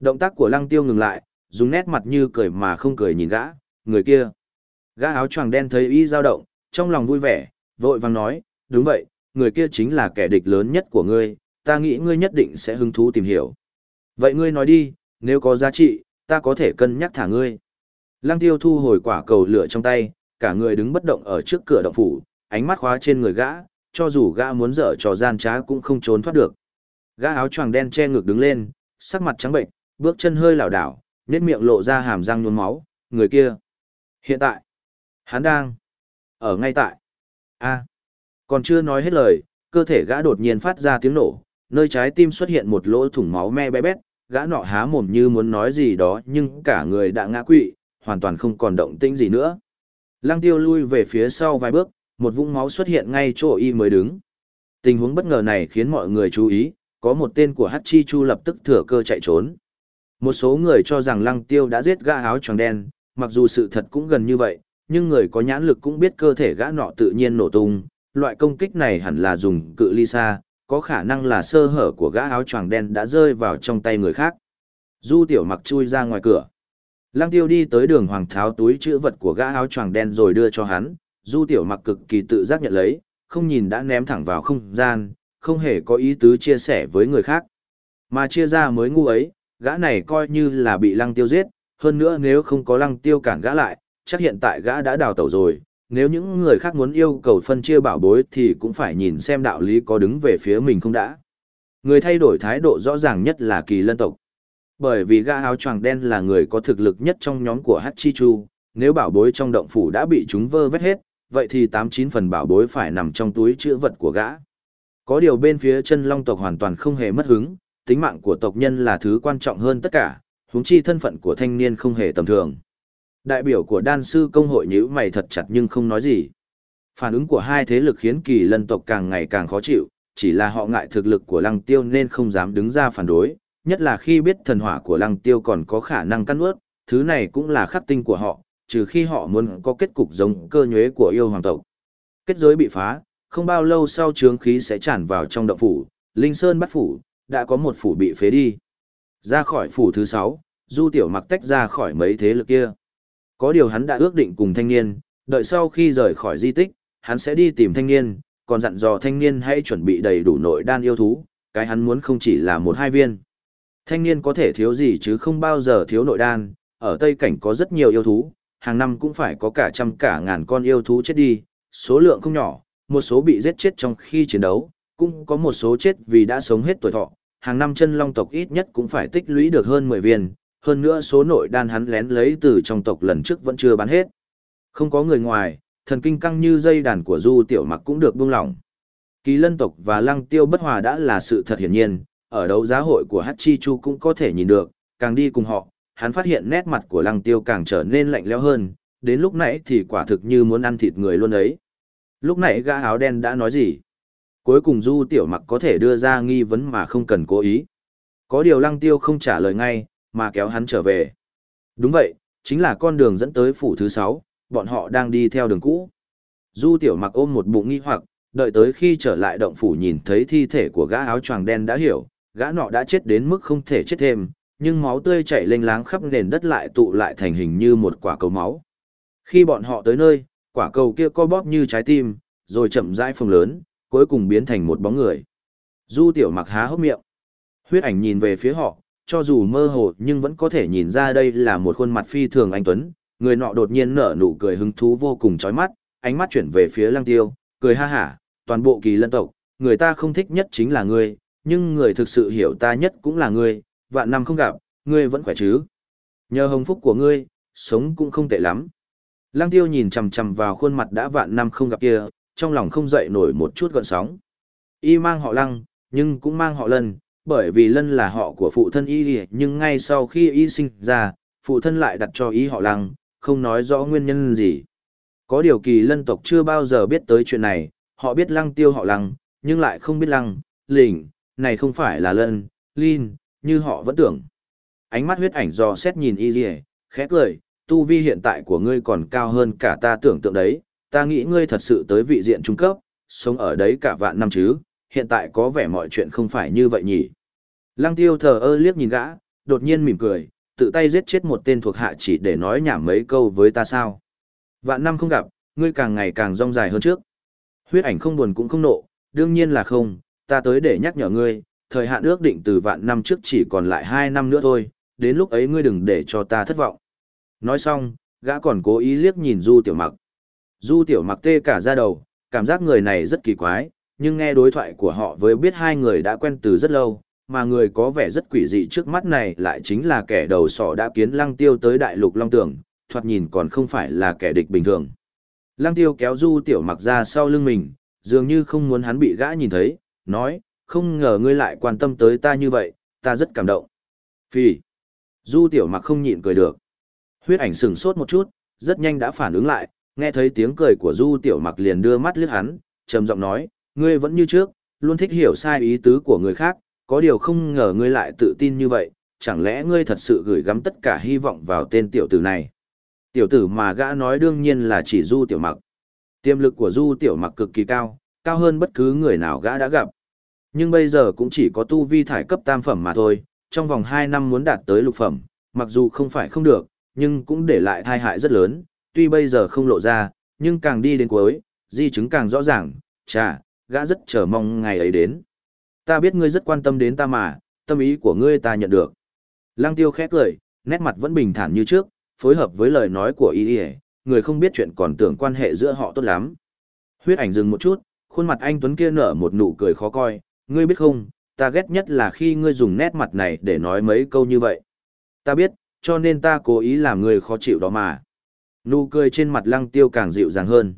Speaker 1: Động tác của lăng tiêu ngừng lại, dùng nét mặt như cười mà không cười nhìn gã, người kia. Gã áo choàng đen thấy y dao động, trong lòng vui vẻ, vội vàng nói, đúng vậy, người kia chính là kẻ địch lớn nhất của ngươi, ta nghĩ ngươi nhất định sẽ hứng thú tìm hiểu. Vậy ngươi nói đi, nếu có giá trị, ta có thể cân nhắc thả ngươi. Lăng tiêu thu hồi quả cầu lửa trong tay, cả người đứng bất động ở trước cửa động phủ, ánh mắt khóa trên người gã, cho dù gã muốn dở trò gian trá cũng không trốn thoát được. Gã áo choàng đen che ngực đứng lên, sắc mặt trắng bệnh, bước chân hơi lảo đảo, nét miệng lộ ra hàm răng nhuốm máu, người kia. Hiện tại, hắn đang ở ngay tại. A. còn chưa nói hết lời, cơ thể gã đột nhiên phát ra tiếng nổ, nơi trái tim xuất hiện một lỗ thủng máu me bé bét, gã nọ há mồm như muốn nói gì đó nhưng cả người đã ngã quỵ, hoàn toàn không còn động tĩnh gì nữa. Lăng tiêu lui về phía sau vài bước, một vũng máu xuất hiện ngay chỗ y mới đứng. Tình huống bất ngờ này khiến mọi người chú ý, có một tên của Hachi Chu lập tức thừa cơ chạy trốn. Một số người cho rằng lăng tiêu đã giết gã áo tròn đen, mặc dù sự thật cũng gần như vậy, nhưng người có nhãn lực cũng biết cơ thể gã nọ tự nhiên nổ tung, loại công kích này hẳn là dùng cự ly xa, có khả năng là sơ hở của gã áo choàng đen đã rơi vào trong tay người khác. Du tiểu mặc chui ra ngoài cửa. Lăng tiêu đi tới đường hoàng tháo túi chữ vật của gã áo choàng đen rồi đưa cho hắn, du tiểu mặc cực kỳ tự giác nhận lấy, không nhìn đã ném thẳng vào không gian, không hề có ý tứ chia sẻ với người khác. Mà chia ra mới ngu ấy, gã này coi như là bị lăng tiêu giết, hơn nữa nếu không có lăng tiêu cản gã lại, chắc hiện tại gã đã đào tẩu rồi, nếu những người khác muốn yêu cầu phân chia bảo bối thì cũng phải nhìn xem đạo lý có đứng về phía mình không đã. Người thay đổi thái độ rõ ràng nhất là kỳ lân tộc. Bởi vì gã áo choàng đen là người có thực lực nhất trong nhóm của Hachichu, nếu bảo bối trong động phủ đã bị chúng vơ vét hết, vậy thì 89 phần bảo bối phải nằm trong túi chữ vật của gã. Có điều bên phía chân long tộc hoàn toàn không hề mất hứng, tính mạng của tộc nhân là thứ quan trọng hơn tất cả, huống chi thân phận của thanh niên không hề tầm thường. Đại biểu của đan sư công hội nhíu mày thật chặt nhưng không nói gì. Phản ứng của hai thế lực khiến kỳ lân tộc càng ngày càng khó chịu, chỉ là họ ngại thực lực của lăng tiêu nên không dám đứng ra phản đối, nhất là khi biết thần hỏa của lăng tiêu còn có khả năng cắt ướt, thứ này cũng là khắc tinh của họ, trừ khi họ muốn có kết cục giống cơ nhuế của yêu hoàng tộc. Kết giới bị phá, không bao lâu sau trướng khí sẽ tràn vào trong động phủ, Linh Sơn bắt phủ, đã có một phủ bị phế đi. Ra khỏi phủ thứ sáu, Du Tiểu Mặc tách ra khỏi mấy thế lực kia. Có điều hắn đã ước định cùng thanh niên, đợi sau khi rời khỏi di tích, hắn sẽ đi tìm thanh niên, còn dặn dò thanh niên hãy chuẩn bị đầy đủ nội đan yêu thú, cái hắn muốn không chỉ là một hai viên. Thanh niên có thể thiếu gì chứ không bao giờ thiếu nội đan, ở Tây Cảnh có rất nhiều yêu thú, hàng năm cũng phải có cả trăm cả ngàn con yêu thú chết đi, số lượng không nhỏ, một số bị giết chết trong khi chiến đấu, cũng có một số chết vì đã sống hết tuổi thọ, hàng năm chân long tộc ít nhất cũng phải tích lũy được hơn 10 viên, hơn nữa số nội đan hắn lén lấy từ trong tộc lần trước vẫn chưa bán hết. Không có người ngoài, thần kinh căng như dây đàn của Du Tiểu Mặc cũng được buông lỏng. Kỳ lân tộc và lăng tiêu bất hòa đã là sự thật hiển nhiên, ở đấu giá hội của Hachi Chu cũng có thể nhìn được, càng đi cùng họ, hắn phát hiện nét mặt của lăng tiêu càng trở nên lạnh lẽo hơn, đến lúc nãy thì quả thực như muốn ăn thịt người luôn ấy. Lúc nãy gã áo đen đã nói gì? Cuối cùng Du Tiểu Mặc có thể đưa ra nghi vấn mà không cần cố ý. Có điều lăng tiêu không trả lời ngay, mà kéo hắn trở về. Đúng vậy, chính là con đường dẫn tới phủ thứ sáu, bọn họ đang đi theo đường cũ. Du Tiểu Mặc ôm một bụng nghi hoặc, đợi tới khi trở lại động phủ nhìn thấy thi thể của gã áo choàng đen đã hiểu, gã nọ đã chết đến mức không thể chết thêm, nhưng máu tươi chảy lênh láng khắp nền đất lại tụ lại thành hình như một quả cầu máu. Khi bọn họ tới nơi, quả cầu kia co bóp như trái tim, rồi chậm rãi phồng lớn, cuối cùng biến thành một bóng người. Du tiểu mặc há hốc miệng. Huyết ảnh nhìn về phía họ, cho dù mơ hồ nhưng vẫn có thể nhìn ra đây là một khuôn mặt phi thường anh Tuấn. Người nọ đột nhiên nở nụ cười hứng thú vô cùng chói mắt, ánh mắt chuyển về phía lăng tiêu, cười ha hả, toàn bộ kỳ lân tộc, người ta không thích nhất chính là ngươi, nhưng người thực sự hiểu ta nhất cũng là ngươi, vạn năm không gặp, ngươi vẫn khỏe chứ. Nhờ hồng phúc của ngươi, sống cũng không tệ lắm. Lăng tiêu nhìn chằm chằm vào khuôn mặt đã vạn năm không gặp kia, trong lòng không dậy nổi một chút gợn sóng. Y mang họ lăng, nhưng cũng mang họ lân, bởi vì lân là họ của phụ thân y nhưng ngay sau khi y sinh ra, phụ thân lại đặt cho y họ lăng, không nói rõ nguyên nhân gì. Có điều kỳ lân tộc chưa bao giờ biết tới chuyện này, họ biết lăng tiêu họ lăng, nhưng lại không biết lăng, lỉnh, này không phải là lân, lin, như họ vẫn tưởng. Ánh mắt huyết ảnh do xét nhìn y khẽ cười, tu vi hiện tại của ngươi còn cao hơn cả ta tưởng tượng đấy, ta nghĩ ngươi thật sự tới vị diện trung cấp, sống ở đấy cả vạn năm chứ, hiện tại có vẻ mọi chuyện không phải như vậy nhỉ. Lăng tiêu thờ ơ liếc nhìn gã, đột nhiên mỉm cười, tự tay giết chết một tên thuộc hạ chỉ để nói nhảm mấy câu với ta sao. Vạn năm không gặp, ngươi càng ngày càng rong dài hơn trước. Huyết ảnh không buồn cũng không nộ, đương nhiên là không, ta tới để nhắc nhở ngươi, thời hạn ước định từ vạn năm trước chỉ còn lại hai năm nữa thôi, đến lúc ấy ngươi đừng để cho ta thất vọng. Nói xong, gã còn cố ý liếc nhìn Du Tiểu Mặc. Du Tiểu Mặc tê cả ra đầu, cảm giác người này rất kỳ quái, nhưng nghe đối thoại của họ với biết hai người đã quen từ rất lâu, mà người có vẻ rất quỷ dị trước mắt này lại chính là kẻ đầu sỏ đã kiến lăng tiêu tới đại lục long tường, thoạt nhìn còn không phải là kẻ địch bình thường. Lăng tiêu kéo du tiểu mặc ra sau lưng mình, dường như không muốn hắn bị gã nhìn thấy, nói, không ngờ ngươi lại quan tâm tới ta như vậy, ta rất cảm động. Phi. Du tiểu mặc không nhịn cười được. Huyết ảnh sừng sốt một chút, rất nhanh đã phản ứng lại, nghe thấy tiếng cười của du tiểu mặc liền đưa mắt liếc hắn, trầm giọng nói, ngươi vẫn như trước, luôn thích hiểu sai ý tứ của người khác, có điều không ngờ ngươi lại tự tin như vậy, chẳng lẽ ngươi thật sự gửi gắm tất cả hy vọng vào tên tiểu tử này. Tiểu tử mà gã nói đương nhiên là chỉ du tiểu mặc. Tiềm lực của du tiểu mặc cực kỳ cao, cao hơn bất cứ người nào gã đã gặp. Nhưng bây giờ cũng chỉ có tu vi thải cấp tam phẩm mà thôi, trong vòng 2 năm muốn đạt tới lục phẩm, mặc dù không phải không được, nhưng cũng để lại thai hại rất lớn, tuy bây giờ không lộ ra, nhưng càng đi đến cuối, di chứng càng rõ ràng, chà, gã rất chờ mong ngày ấy đến. Ta biết ngươi rất quan tâm đến ta mà, tâm ý của ngươi ta nhận được. Lăng tiêu khẽ cười, nét mặt vẫn bình thản như trước, phối hợp với lời nói của y y, người không biết chuyện còn tưởng quan hệ giữa họ tốt lắm. Huyết ảnh dừng một chút, khuôn mặt anh Tuấn kia nở một nụ cười khó coi, ngươi biết không, ta ghét nhất là khi ngươi dùng nét mặt này để nói mấy câu như vậy. Ta biết, cho nên ta cố ý làm ngươi khó chịu đó mà. Nụ cười trên mặt lăng tiêu càng dịu dàng hơn.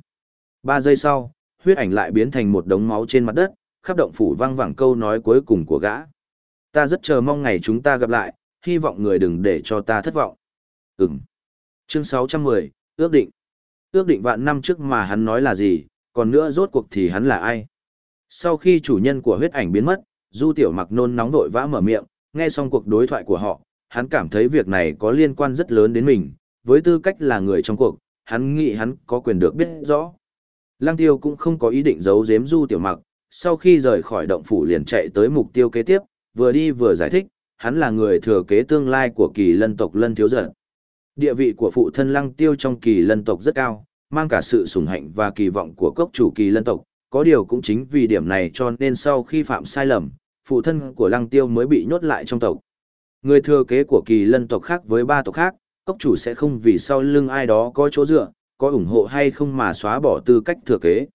Speaker 1: Ba giây sau, huyết ảnh lại biến thành một đống máu trên mặt đất, khắp động phủ vang vẳng câu nói cuối cùng của gã. Ta rất chờ mong ngày chúng ta gặp lại, hy vọng người đừng để cho ta thất vọng. Ừm. Chương 610, ước định. Ước định vạn năm trước mà hắn nói là gì, còn nữa rốt cuộc thì hắn là ai? Sau khi chủ nhân của huyết ảnh biến mất, Du Tiểu Mặc nôn nóng vội vã mở miệng, nghe xong cuộc đối thoại của họ, hắn cảm thấy việc này có liên quan rất lớn đến mình, với tư cách là người trong cuộc, hắn nghĩ hắn có quyền được biết rõ. Lăng Tiêu cũng không có ý định giấu giếm Du Tiểu Mặc, sau khi rời khỏi động phủ liền chạy tới mục tiêu kế tiếp, vừa đi vừa giải thích, hắn là người thừa kế tương lai của kỳ lân tộc lân thiếu giận. Địa vị của phụ thân lăng tiêu trong kỳ lân tộc rất cao, mang cả sự sủng hạnh và kỳ vọng của cốc chủ kỳ lân tộc, có điều cũng chính vì điểm này cho nên sau khi phạm sai lầm, phụ thân của lăng tiêu mới bị nhốt lại trong tộc. Người thừa kế của kỳ lân tộc khác với ba tộc khác, cốc chủ sẽ không vì sau lưng ai đó có chỗ dựa, có ủng hộ hay không mà xóa bỏ tư cách thừa kế.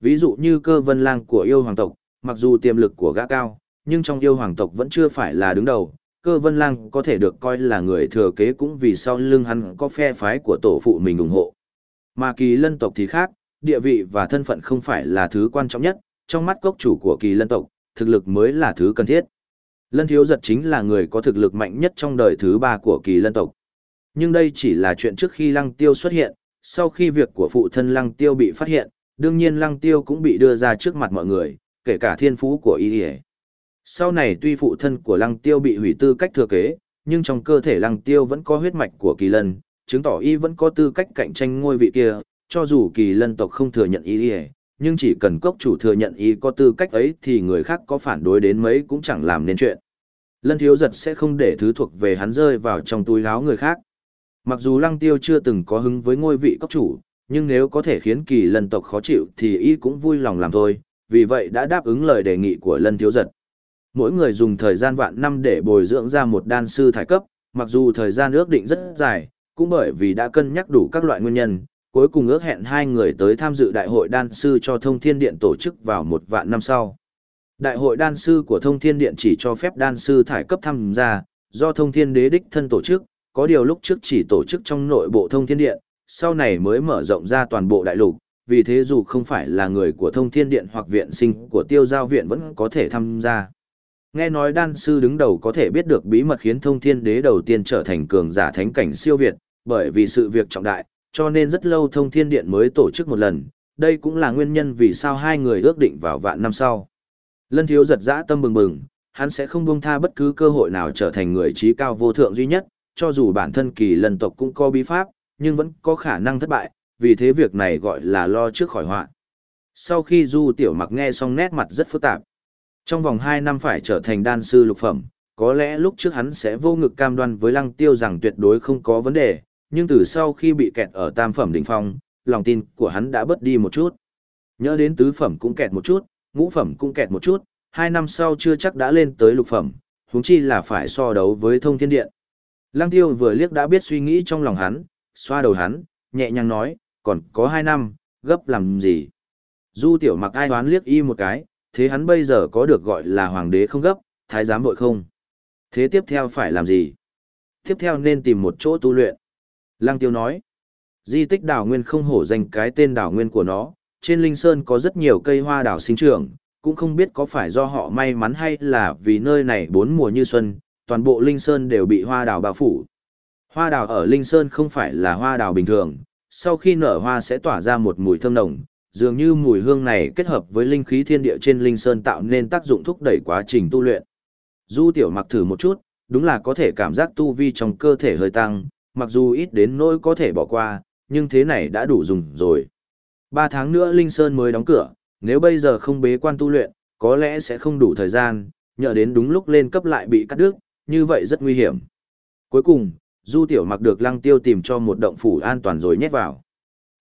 Speaker 1: Ví dụ như cơ vân lang của yêu hoàng tộc, mặc dù tiềm lực của gã cao, nhưng trong yêu hoàng tộc vẫn chưa phải là đứng đầu. Cơ vân lang có thể được coi là người thừa kế cũng vì sau lưng hắn có phe phái của tổ phụ mình ủng hộ. Mà kỳ lân tộc thì khác, địa vị và thân phận không phải là thứ quan trọng nhất, trong mắt cốc chủ của kỳ lân tộc, thực lực mới là thứ cần thiết. Lân thiếu giật chính là người có thực lực mạnh nhất trong đời thứ ba của kỳ lân tộc. Nhưng đây chỉ là chuyện trước khi lăng tiêu xuất hiện, sau khi việc của phụ thân lăng tiêu bị phát hiện, đương nhiên lăng tiêu cũng bị đưa ra trước mặt mọi người, kể cả thiên phú của y Sau này tuy phụ thân của lăng tiêu bị hủy tư cách thừa kế, nhưng trong cơ thể lăng tiêu vẫn có huyết mạch của kỳ lân, chứng tỏ y vẫn có tư cách cạnh tranh ngôi vị kia, cho dù kỳ lân tộc không thừa nhận y nhưng chỉ cần cốc chủ thừa nhận y có tư cách ấy thì người khác có phản đối đến mấy cũng chẳng làm nên chuyện. Lân thiếu giật sẽ không để thứ thuộc về hắn rơi vào trong túi áo người khác. Mặc dù lăng tiêu chưa từng có hứng với ngôi vị cốc chủ, nhưng nếu có thể khiến kỳ lân tộc khó chịu thì y cũng vui lòng làm thôi, vì vậy đã đáp ứng lời đề nghị của lân thiếu giật. Mỗi người dùng thời gian vạn năm để bồi dưỡng ra một đan sư thải cấp, mặc dù thời gian ước định rất dài, cũng bởi vì đã cân nhắc đủ các loại nguyên nhân, cuối cùng ước hẹn hai người tới tham dự đại hội đan sư cho thông thiên điện tổ chức vào một vạn năm sau. Đại hội đan sư của thông thiên điện chỉ cho phép đan sư thải cấp tham gia, do thông thiên đế đích thân tổ chức, có điều lúc trước chỉ tổ chức trong nội bộ thông thiên điện, sau này mới mở rộng ra toàn bộ đại lục, vì thế dù không phải là người của thông thiên điện hoặc viện sinh của tiêu giao viện vẫn có thể tham gia. Nghe nói đan sư đứng đầu có thể biết được bí mật khiến thông thiên đế đầu tiên trở thành cường giả thánh cảnh siêu việt, bởi vì sự việc trọng đại, cho nên rất lâu thông thiên điện mới tổ chức một lần, đây cũng là nguyên nhân vì sao hai người ước định vào vạn năm sau. Lân thiếu giật giã tâm bừng bừng, hắn sẽ không buông tha bất cứ cơ hội nào trở thành người trí cao vô thượng duy nhất, cho dù bản thân kỳ lân tộc cũng có bí pháp, nhưng vẫn có khả năng thất bại, vì thế việc này gọi là lo trước khỏi họa. Sau khi Du Tiểu Mặc nghe xong nét mặt rất phức tạp. Trong vòng 2 năm phải trở thành đan sư lục phẩm, có lẽ lúc trước hắn sẽ vô ngực cam đoan với Lăng Tiêu rằng tuyệt đối không có vấn đề, nhưng từ sau khi bị kẹt ở tam phẩm đỉnh phong, lòng tin của hắn đã bớt đi một chút. Nhớ đến tứ phẩm cũng kẹt một chút, ngũ phẩm cũng kẹt một chút, hai năm sau chưa chắc đã lên tới lục phẩm, huống chi là phải so đấu với thông thiên điện. Lăng tiêu vừa liếc đã biết suy nghĩ trong lòng hắn, xoa đầu hắn, nhẹ nhàng nói, còn có hai năm, gấp làm gì. Du tiểu mặc ai đoán liếc y một cái, thế hắn bây giờ có được gọi là hoàng đế không gấp, thái giám vội không. Thế tiếp theo phải làm gì? Tiếp theo nên tìm một chỗ tu luyện. Lăng tiêu nói, di tích đảo nguyên không hổ danh cái tên đảo nguyên của nó, trên Linh Sơn có rất nhiều cây hoa đảo sinh trưởng, cũng không biết có phải do họ may mắn hay là vì nơi này bốn mùa như xuân, toàn bộ Linh Sơn đều bị hoa đào bao phủ. Hoa đào ở Linh Sơn không phải là hoa đào bình thường, sau khi nở hoa sẽ tỏa ra một mùi thơm nồng, dường như mùi hương này kết hợp với linh khí thiên địa trên Linh Sơn tạo nên tác dụng thúc đẩy quá trình tu luyện. Du tiểu mặc thử một chút, đúng là có thể cảm giác tu vi trong cơ thể hơi tăng, mặc dù ít đến nỗi có thể bỏ qua, nhưng thế này đã đủ dùng rồi. Ba tháng nữa Linh Sơn mới đóng cửa, nếu bây giờ không bế quan tu luyện, có lẽ sẽ không đủ thời gian, nhờ đến đúng lúc lên cấp lại bị cắt đứt, như vậy rất nguy hiểm. Cuối cùng, Du Tiểu Mặc được Lăng Tiêu tìm cho một động phủ an toàn rồi nhét vào.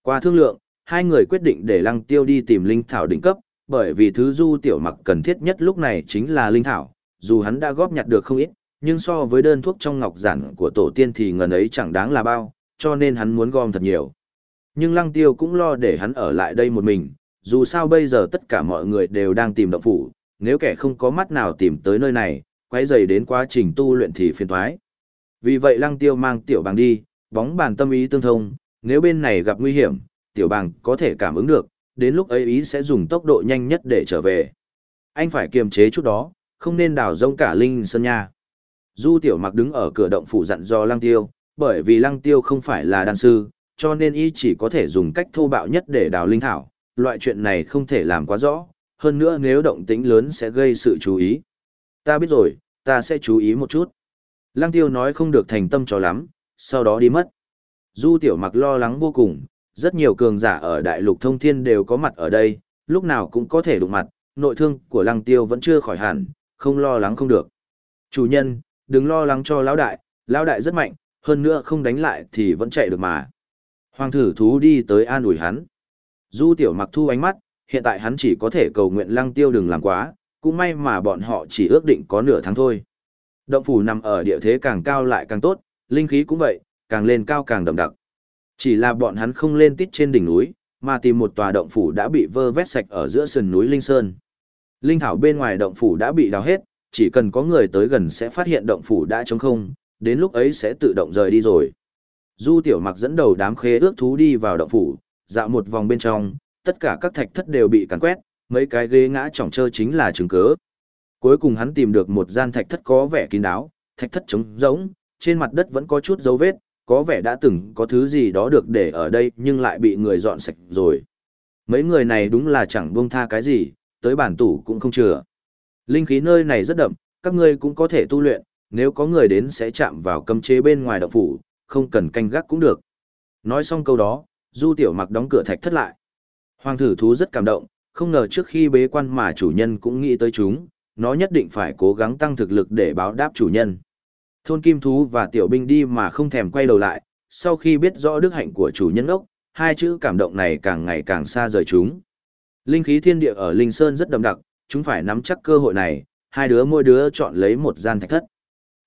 Speaker 1: Qua thương lượng, hai người quyết định để Lăng Tiêu đi tìm linh thảo đỉnh cấp, bởi vì thứ Du Tiểu Mặc cần thiết nhất lúc này chính là linh thảo, dù hắn đã góp nhặt được không ít, nhưng so với đơn thuốc trong ngọc giản của tổ tiên thì ngần ấy chẳng đáng là bao, cho nên hắn muốn gom thật nhiều. Nhưng Lăng Tiêu cũng lo để hắn ở lại đây một mình, dù sao bây giờ tất cả mọi người đều đang tìm động phủ, nếu kẻ không có mắt nào tìm tới nơi này, quay dày đến quá trình tu luyện thì phiền thoái. Vì vậy lăng tiêu mang tiểu bàng đi, bóng bàn tâm ý tương thông, nếu bên này gặp nguy hiểm, tiểu bàng có thể cảm ứng được, đến lúc ấy ý sẽ dùng tốc độ nhanh nhất để trở về. Anh phải kiềm chế chút đó, không nên đào rông cả linh sơn nha. Du tiểu mặc đứng ở cửa động phủ dặn do lăng tiêu, bởi vì lăng tiêu không phải là đan sư, cho nên y chỉ có thể dùng cách thô bạo nhất để đào linh thảo, loại chuyện này không thể làm quá rõ, hơn nữa nếu động tĩnh lớn sẽ gây sự chú ý. Ta biết rồi, ta sẽ chú ý một chút. Lăng tiêu nói không được thành tâm cho lắm, sau đó đi mất. Du tiểu mặc lo lắng vô cùng, rất nhiều cường giả ở đại lục thông thiên đều có mặt ở đây, lúc nào cũng có thể đụng mặt, nội thương của lăng tiêu vẫn chưa khỏi hẳn, không lo lắng không được. Chủ nhân, đừng lo lắng cho lão đại, lão đại rất mạnh, hơn nữa không đánh lại thì vẫn chạy được mà. Hoàng thử thú đi tới an ủi hắn. Du tiểu mặc thu ánh mắt, hiện tại hắn chỉ có thể cầu nguyện lăng tiêu đừng làm quá, cũng may mà bọn họ chỉ ước định có nửa tháng thôi. Động phủ nằm ở địa thế càng cao lại càng tốt, linh khí cũng vậy, càng lên cao càng đậm đặc. Chỉ là bọn hắn không lên tít trên đỉnh núi, mà tìm một tòa động phủ đã bị vơ vét sạch ở giữa sườn núi Linh Sơn. Linh thảo bên ngoài động phủ đã bị đào hết, chỉ cần có người tới gần sẽ phát hiện động phủ đã trống không, đến lúc ấy sẽ tự động rời đi rồi. Du tiểu mặc dẫn đầu đám khế ước thú đi vào động phủ, dạo một vòng bên trong, tất cả các thạch thất đều bị càn quét, mấy cái ghế ngã trọng trơ chính là chứng cớ. Cuối cùng hắn tìm được một gian thạch thất có vẻ kín đáo, thạch thất trống rỗng, trên mặt đất vẫn có chút dấu vết, có vẻ đã từng có thứ gì đó được để ở đây nhưng lại bị người dọn sạch rồi. Mấy người này đúng là chẳng buông tha cái gì, tới bản tủ cũng không chừa. Linh khí nơi này rất đậm, các ngươi cũng có thể tu luyện, nếu có người đến sẽ chạm vào cấm chế bên ngoài động phủ, không cần canh gác cũng được. Nói xong câu đó, Du Tiểu Mặc đóng cửa thạch thất lại. Hoàng thử thú rất cảm động, không ngờ trước khi bế quan mà chủ nhân cũng nghĩ tới chúng, nó nhất định phải cố gắng tăng thực lực để báo đáp chủ nhân. Thôn kim thú và tiểu binh đi mà không thèm quay đầu lại, sau khi biết rõ đức hạnh của chủ nhân ốc, hai chữ cảm động này càng ngày càng xa rời chúng. Linh khí thiên địa ở Linh Sơn rất đậm đặc, chúng phải nắm chắc cơ hội này, hai đứa mỗi đứa chọn lấy một gian thạch thất.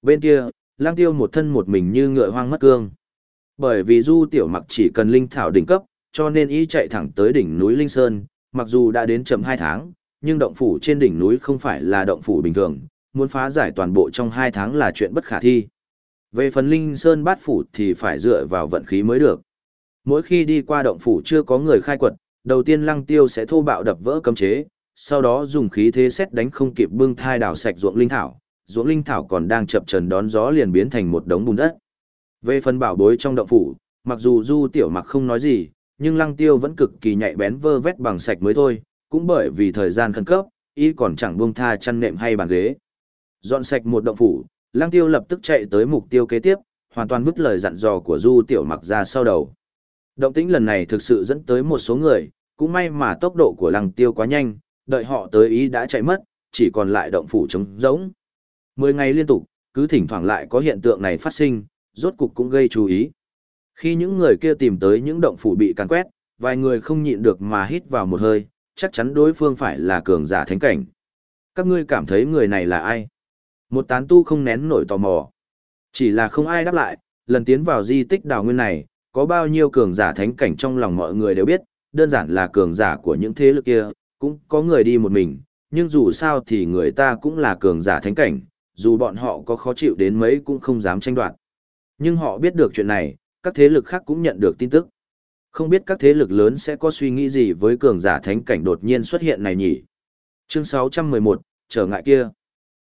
Speaker 1: Bên kia, lang tiêu một thân một mình như ngựa hoang mất cương. Bởi vì Du Tiểu Mặc chỉ cần linh thảo đỉnh cấp, cho nên ý chạy thẳng tới đỉnh núi Linh Sơn, mặc dù đã đến chậm 2 tháng, nhưng động phủ trên đỉnh núi không phải là động phủ bình thường, muốn phá giải toàn bộ trong 2 tháng là chuyện bất khả thi. Về phần Linh Sơn bát phủ thì phải dựa vào vận khí mới được. Mỗi khi đi qua động phủ chưa có người khai quật, đầu tiên Lăng Tiêu sẽ thô bạo đập vỡ cấm chế, sau đó dùng khí thế xét đánh không kịp bưng thai đào sạch ruộng linh thảo, ruộng linh thảo còn đang chập trần đón gió liền biến thành một đống bùn đất. Về phần bảo bối trong động phủ, mặc dù Du Tiểu Mặc không nói gì, nhưng Lăng Tiêu vẫn cực kỳ nhạy bén vơ vét bằng sạch mới thôi, cũng bởi vì thời gian khẩn cấp, y còn chẳng buông tha chăn nệm hay bàn ghế. Dọn sạch một động phủ, Lăng Tiêu lập tức chạy tới mục tiêu kế tiếp, hoàn toàn vứt lời dặn dò của Du Tiểu Mặc ra sau đầu. Động tĩnh lần này thực sự dẫn tới một số người, cũng may mà tốc độ của Lăng Tiêu quá nhanh, đợi họ tới ý đã chạy mất, chỉ còn lại động phủ trống rỗng. Mười ngày liên tục, cứ thỉnh thoảng lại có hiện tượng này phát sinh, rốt cục cũng gây chú ý. Khi những người kia tìm tới những động phủ bị càn quét, vài người không nhịn được mà hít vào một hơi, chắc chắn đối phương phải là cường giả thánh cảnh. Các ngươi cảm thấy người này là ai? Một tán tu không nén nổi tò mò. Chỉ là không ai đáp lại, lần tiến vào di tích đào nguyên này, có bao nhiêu cường giả thánh cảnh trong lòng mọi người đều biết, đơn giản là cường giả của những thế lực kia, cũng có người đi một mình, nhưng dù sao thì người ta cũng là cường giả thánh cảnh, dù bọn họ có khó chịu đến mấy cũng không dám tranh đoạt. Nhưng họ biết được chuyện này, các thế lực khác cũng nhận được tin tức. Không biết các thế lực lớn sẽ có suy nghĩ gì với cường giả thánh cảnh đột nhiên xuất hiện này nhỉ? Chương 611, trở ngại kia.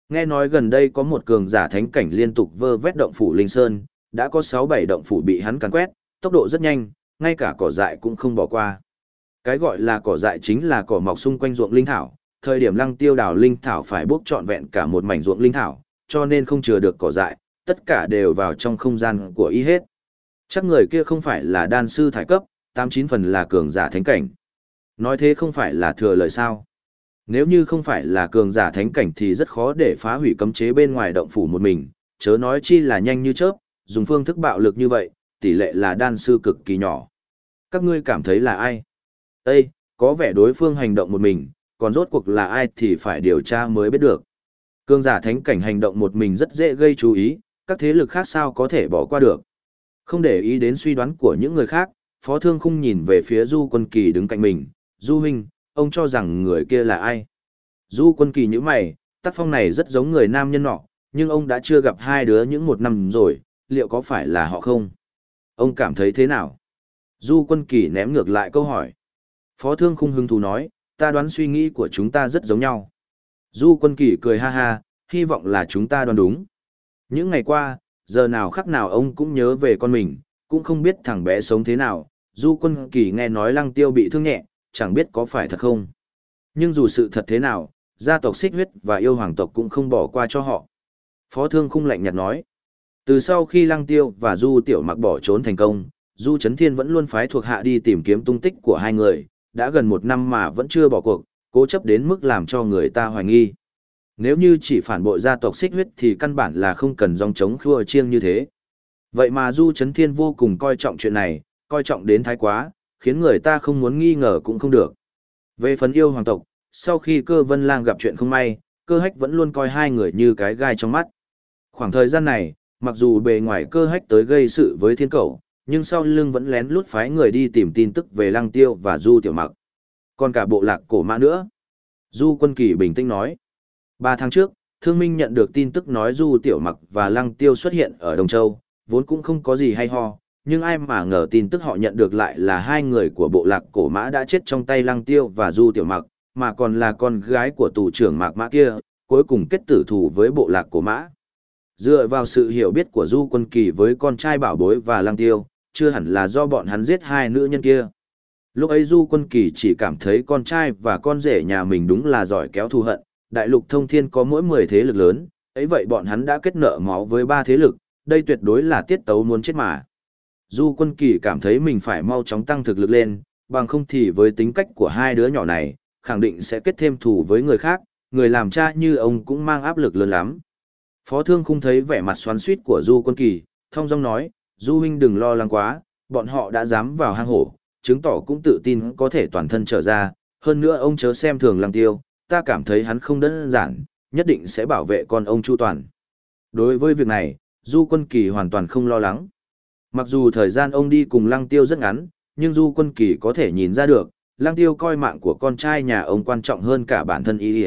Speaker 1: Nghe nói gần đây có một cường giả thánh cảnh liên tục vơ vét động phủ Linh Sơn, đã có 6-7 động phủ bị hắn càn quét, tốc độ rất nhanh, ngay cả cỏ dại cũng không bỏ qua. Cái gọi là cỏ dại chính là cỏ mọc xung quanh ruộng linh thảo, thời điểm lăng tiêu đào linh thảo phải bốc trọn vẹn cả một mảnh ruộng linh thảo, cho nên không chừa được cỏ dại, tất cả đều vào trong không gian của y hết. Chắc người kia không phải là đan sư thái cấp, 89 phần là cường giả thánh cảnh. Nói thế không phải là thừa lời sao. Nếu như không phải là cường giả thánh cảnh thì rất khó để phá hủy cấm chế bên ngoài động phủ một mình, chớ nói chi là nhanh như chớp, dùng phương thức bạo lực như vậy, tỷ lệ là đan sư cực kỳ nhỏ. Các ngươi cảm thấy là ai? Ê, có vẻ đối phương hành động một mình, còn rốt cuộc là ai thì phải điều tra mới biết được. Cường giả thánh cảnh hành động một mình rất dễ gây chú ý, các thế lực khác sao có thể bỏ qua được. Không để ý đến suy đoán của những người khác, Phó Thương Khung nhìn về phía Du Quân Kỳ đứng cạnh mình, Du Huynh, ông cho rằng người kia là ai? Du Quân Kỳ như mày, tác phong này rất giống người nam nhân nọ, nhưng ông đã chưa gặp hai đứa những một năm rồi, liệu có phải là họ không? Ông cảm thấy thế nào? Du Quân Kỳ ném ngược lại câu hỏi. Phó Thương Khung hứng thú nói, ta đoán suy nghĩ của chúng ta rất giống nhau. Du Quân Kỳ cười ha ha, hy vọng là chúng ta đoán đúng. Những ngày qua, giờ nào khắc nào ông cũng nhớ về con mình, cũng không biết thằng bé sống thế nào. Du Quân Kỳ nghe nói Lăng Tiêu bị thương nhẹ, chẳng biết có phải thật không. Nhưng dù sự thật thế nào, gia tộc xích huyết và yêu hoàng tộc cũng không bỏ qua cho họ. Phó Thương Khung lạnh nhạt nói. Từ sau khi Lăng Tiêu và Du Tiểu Mặc bỏ trốn thành công, Du Trấn Thiên vẫn luôn phái thuộc hạ đi tìm kiếm tung tích của hai người, đã gần một năm mà vẫn chưa bỏ cuộc, cố chấp đến mức làm cho người ta hoài nghi. Nếu như chỉ phản bội gia tộc xích huyết thì căn bản là không cần dòng chống khua chiêng như thế. Vậy mà Du Trấn Thiên vô cùng coi trọng chuyện này, coi trọng đến thái quá, khiến người ta không muốn nghi ngờ cũng không được. Về phần yêu hoàng tộc, sau khi cơ vân lang gặp chuyện không may, cơ hách vẫn luôn coi hai người như cái gai trong mắt. Khoảng thời gian này, mặc dù bề ngoài cơ hách tới gây sự với thiên cầu, nhưng sau lưng vẫn lén lút phái người đi tìm tin tức về lăng tiêu và du tiểu mặc. Còn cả bộ lạc cổ mã nữa. Du quân kỳ bình tĩnh nói. Ba tháng trước, thương minh nhận được tin tức nói du tiểu mặc và lăng tiêu xuất hiện ở Đồng Châu, vốn cũng không có gì hay ho, nhưng ai mà ngờ tin tức họ nhận được lại là hai người của bộ lạc cổ mã đã chết trong tay lăng tiêu và du tiểu mặc, mà còn là con gái của tù trưởng mạc mã kia, cuối cùng kết tử thù với bộ lạc cổ mã. Dựa vào sự hiểu biết của du quân kỳ với con trai bảo bối và lăng tiêu, chưa hẳn là do bọn hắn giết hai nữ nhân kia. Lúc ấy Du Quân Kỳ chỉ cảm thấy con trai và con rể nhà mình đúng là giỏi kéo thù hận, đại lục thông thiên có mỗi 10 thế lực lớn, ấy vậy bọn hắn đã kết nợ máu với ba thế lực, đây tuyệt đối là tiết tấu muốn chết mà. Du Quân Kỳ cảm thấy mình phải mau chóng tăng thực lực lên, bằng không thì với tính cách của hai đứa nhỏ này, khẳng định sẽ kết thêm thù với người khác, người làm cha như ông cũng mang áp lực lớn lắm. Phó Thương không thấy vẻ mặt xoắn suýt của Du Quân Kỳ, thông dong nói, Du huynh đừng lo lắng quá, bọn họ đã dám vào hang hổ, chứng tỏ cũng tự tin có thể toàn thân trở ra, hơn nữa ông chớ xem thường lăng tiêu, ta cảm thấy hắn không đơn giản, nhất định sẽ bảo vệ con ông chu toàn. Đối với việc này, Du Quân Kỳ hoàn toàn không lo lắng. Mặc dù thời gian ông đi cùng lăng tiêu rất ngắn, nhưng Du Quân Kỳ có thể nhìn ra được, lăng tiêu coi mạng của con trai nhà ông quan trọng hơn cả bản thân y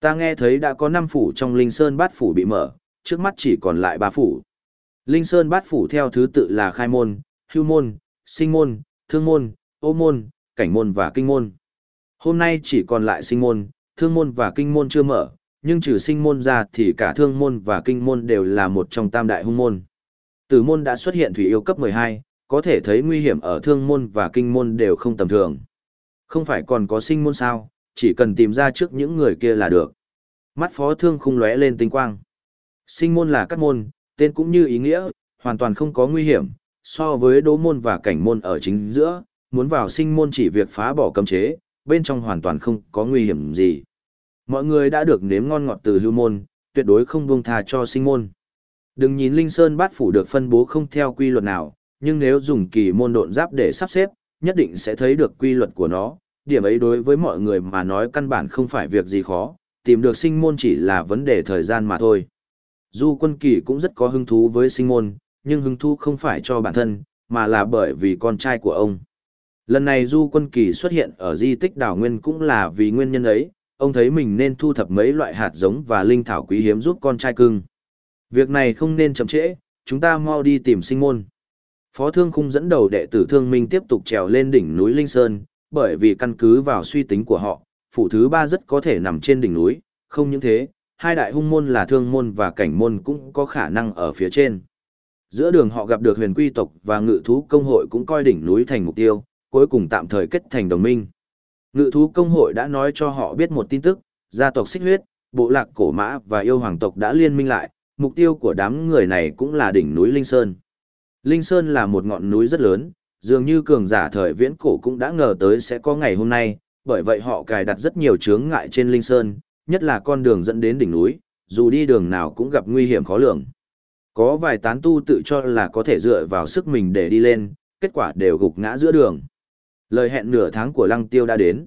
Speaker 1: Ta nghe thấy đã có 5 phủ trong Linh Sơn bát phủ bị mở, trước mắt chỉ còn lại 3 phủ. Linh Sơn bát phủ theo thứ tự là khai môn, hưu môn, sinh môn, thương môn, ô môn, cảnh môn và kinh môn. Hôm nay chỉ còn lại sinh môn, thương môn và kinh môn chưa mở, nhưng trừ sinh môn ra thì cả thương môn và kinh môn đều là một trong tam đại hung môn. Tử môn đã xuất hiện thủy yêu cấp 12, có thể thấy nguy hiểm ở thương môn và kinh môn đều không tầm thường. Không phải còn có sinh môn sao, chỉ cần tìm ra trước những người kia là được. Mắt phó thương khung lóe lên tinh quang. Sinh môn là các môn, tên cũng như ý nghĩa, hoàn toàn không có nguy hiểm, so với đố môn và cảnh môn ở chính giữa, muốn vào sinh môn chỉ việc phá bỏ cấm chế, bên trong hoàn toàn không có nguy hiểm gì. Mọi người đã được nếm ngon ngọt từ hưu môn, tuyệt đối không buông tha cho sinh môn. Đừng nhìn Linh Sơn bát phủ được phân bố không theo quy luật nào, nhưng nếu dùng kỳ môn độn giáp để sắp xếp, nhất định sẽ thấy được quy luật của nó. Điểm ấy đối với mọi người mà nói căn bản không phải việc gì khó, tìm được sinh môn chỉ là vấn đề thời gian mà thôi. Du quân kỳ cũng rất có hứng thú với sinh môn, nhưng hứng thú không phải cho bản thân, mà là bởi vì con trai của ông. Lần này Du quân kỳ xuất hiện ở di tích đảo nguyên cũng là vì nguyên nhân ấy, ông thấy mình nên thu thập mấy loại hạt giống và linh thảo quý hiếm giúp con trai cưng. Việc này không nên chậm trễ, chúng ta mau đi tìm sinh môn. Phó Thương Khung dẫn đầu đệ tử Thương Minh tiếp tục trèo lên đỉnh núi Linh Sơn, bởi vì căn cứ vào suy tính của họ, phủ thứ ba rất có thể nằm trên đỉnh núi, không những thế, hai đại hung môn là Thương môn và Cảnh môn cũng có khả năng ở phía trên. Giữa đường họ gặp được huyền quy tộc và ngự thú công hội cũng coi đỉnh núi thành mục tiêu, cuối cùng tạm thời kết thành đồng minh. Ngự thú công hội đã nói cho họ biết một tin tức, gia tộc xích huyết, bộ lạc cổ mã và yêu hoàng tộc đã liên minh lại, mục tiêu của đám người này cũng là đỉnh núi Linh Sơn. Linh Sơn là một ngọn núi rất lớn, dường như cường giả thời viễn cổ cũng đã ngờ tới sẽ có ngày hôm nay, bởi vậy họ cài đặt rất nhiều chướng ngại trên Linh Sơn, nhất là con đường dẫn đến đỉnh núi, dù đi đường nào cũng gặp nguy hiểm khó lường. Có vài tán tu tự cho là có thể dựa vào sức mình để đi lên, kết quả đều gục ngã giữa đường. Lời hẹn nửa tháng của Lăng Tiêu đã đến.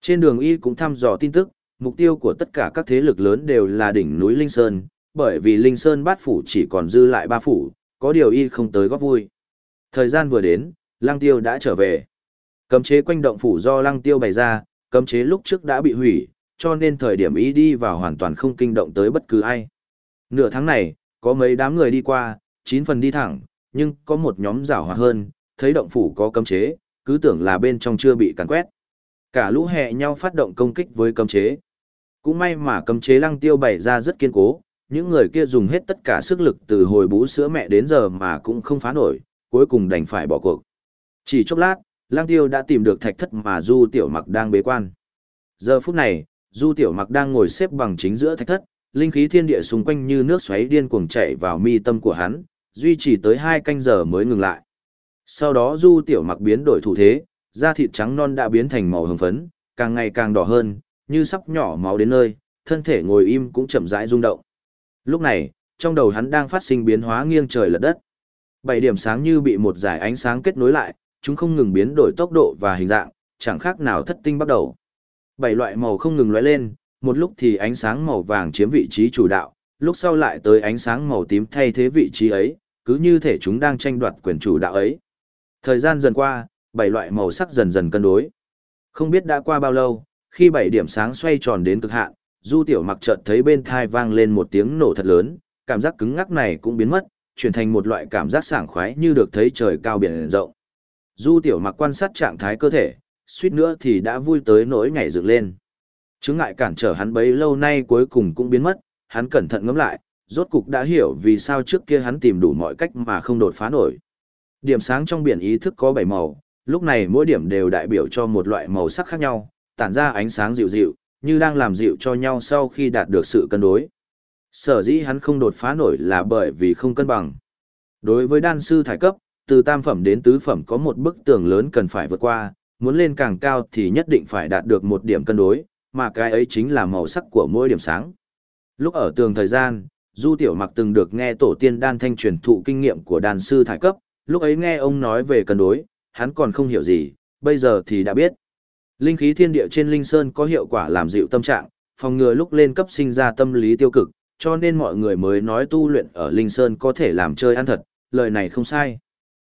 Speaker 1: Trên đường y cũng thăm dò tin tức, mục tiêu của tất cả các thế lực lớn đều là đỉnh núi Linh Sơn, bởi vì Linh Sơn bát phủ chỉ còn dư lại ba phủ, có điều y không tới góp vui. Thời gian vừa đến, Lăng Tiêu đã trở về. Cấm chế quanh động phủ do Lăng Tiêu bày ra, cấm chế lúc trước đã bị hủy, cho nên thời điểm y đi vào hoàn toàn không kinh động tới bất cứ ai. Nửa tháng này, có mấy đám người đi qua, chín phần đi thẳng, nhưng có một nhóm rảo hoạt hơn, thấy động phủ có cấm chế, cứ tưởng là bên trong chưa bị càn quét. Cả lũ hẹ nhau phát động công kích với cấm chế. Cũng may mà cấm chế lăng tiêu bày ra rất kiên cố, những người kia dùng hết tất cả sức lực từ hồi bú sữa mẹ đến giờ mà cũng không phá nổi, cuối cùng đành phải bỏ cuộc. Chỉ chốc lát, lang tiêu đã tìm được thạch thất mà Du Tiểu Mặc đang bế quan. Giờ phút này, Du Tiểu Mặc đang ngồi xếp bằng chính giữa thạch thất, linh khí thiên địa xung quanh như nước xoáy điên cuồng chảy vào mi tâm của hắn, duy trì tới hai canh giờ mới ngừng lại. Sau đó Du Tiểu Mặc biến đổi thủ thế, da thịt trắng non đã biến thành màu hồng phấn, càng ngày càng đỏ hơn, như sắp nhỏ máu đến nơi, thân thể ngồi im cũng chậm rãi rung động. Lúc này, trong đầu hắn đang phát sinh biến hóa nghiêng trời lật đất. Bảy điểm sáng như bị một dải ánh sáng kết nối lại, chúng không ngừng biến đổi tốc độ và hình dạng, chẳng khác nào thất tinh bắt đầu. Bảy loại màu không ngừng lóe lên, một lúc thì ánh sáng màu vàng chiếm vị trí chủ đạo, lúc sau lại tới ánh sáng màu tím thay thế vị trí ấy, cứ như thể chúng đang tranh đoạt quyền chủ đạo ấy. Thời gian dần qua, bảy loại màu sắc dần dần cân đối. Không biết đã qua bao lâu, khi bảy điểm sáng xoay tròn đến cực hạn, Du Tiểu Mặc chợt thấy bên thai vang lên một tiếng nổ thật lớn, cảm giác cứng ngắc này cũng biến mất, chuyển thành một loại cảm giác sảng khoái như được thấy trời cao biển rộng. Du Tiểu Mặc quan sát trạng thái cơ thể, suýt nữa thì đã vui tới nỗi nhảy dựng lên. Chứng ngại cản trở hắn bấy lâu nay cuối cùng cũng biến mất, hắn cẩn thận ngẫm lại, rốt cục đã hiểu vì sao trước kia hắn tìm đủ mọi cách mà không đột phá nổi. Điểm sáng trong biển ý thức có 7 màu, lúc này mỗi điểm đều đại biểu cho một loại màu sắc khác nhau, tản ra ánh sáng dịu dịu, như đang làm dịu cho nhau sau khi đạt được sự cân đối. Sở dĩ hắn không đột phá nổi là bởi vì không cân bằng. Đối với đan sư thải cấp, từ tam phẩm đến tứ phẩm có một bức tường lớn cần phải vượt qua, muốn lên càng cao thì nhất định phải đạt được một điểm cân đối, mà cái ấy chính là màu sắc của mỗi điểm sáng. Lúc ở tường thời gian, Du Tiểu Mặc từng được nghe tổ tiên đan thanh truyền thụ kinh nghiệm của đan sư thải cấp, lúc ấy nghe ông nói về cân đối, hắn còn không hiểu gì, bây giờ thì đã biết. Linh khí thiên địa trên Linh Sơn có hiệu quả làm dịu tâm trạng, phòng ngừa lúc lên cấp sinh ra tâm lý tiêu cực, cho nên mọi người mới nói tu luyện ở Linh Sơn có thể làm chơi ăn thật, lời này không sai.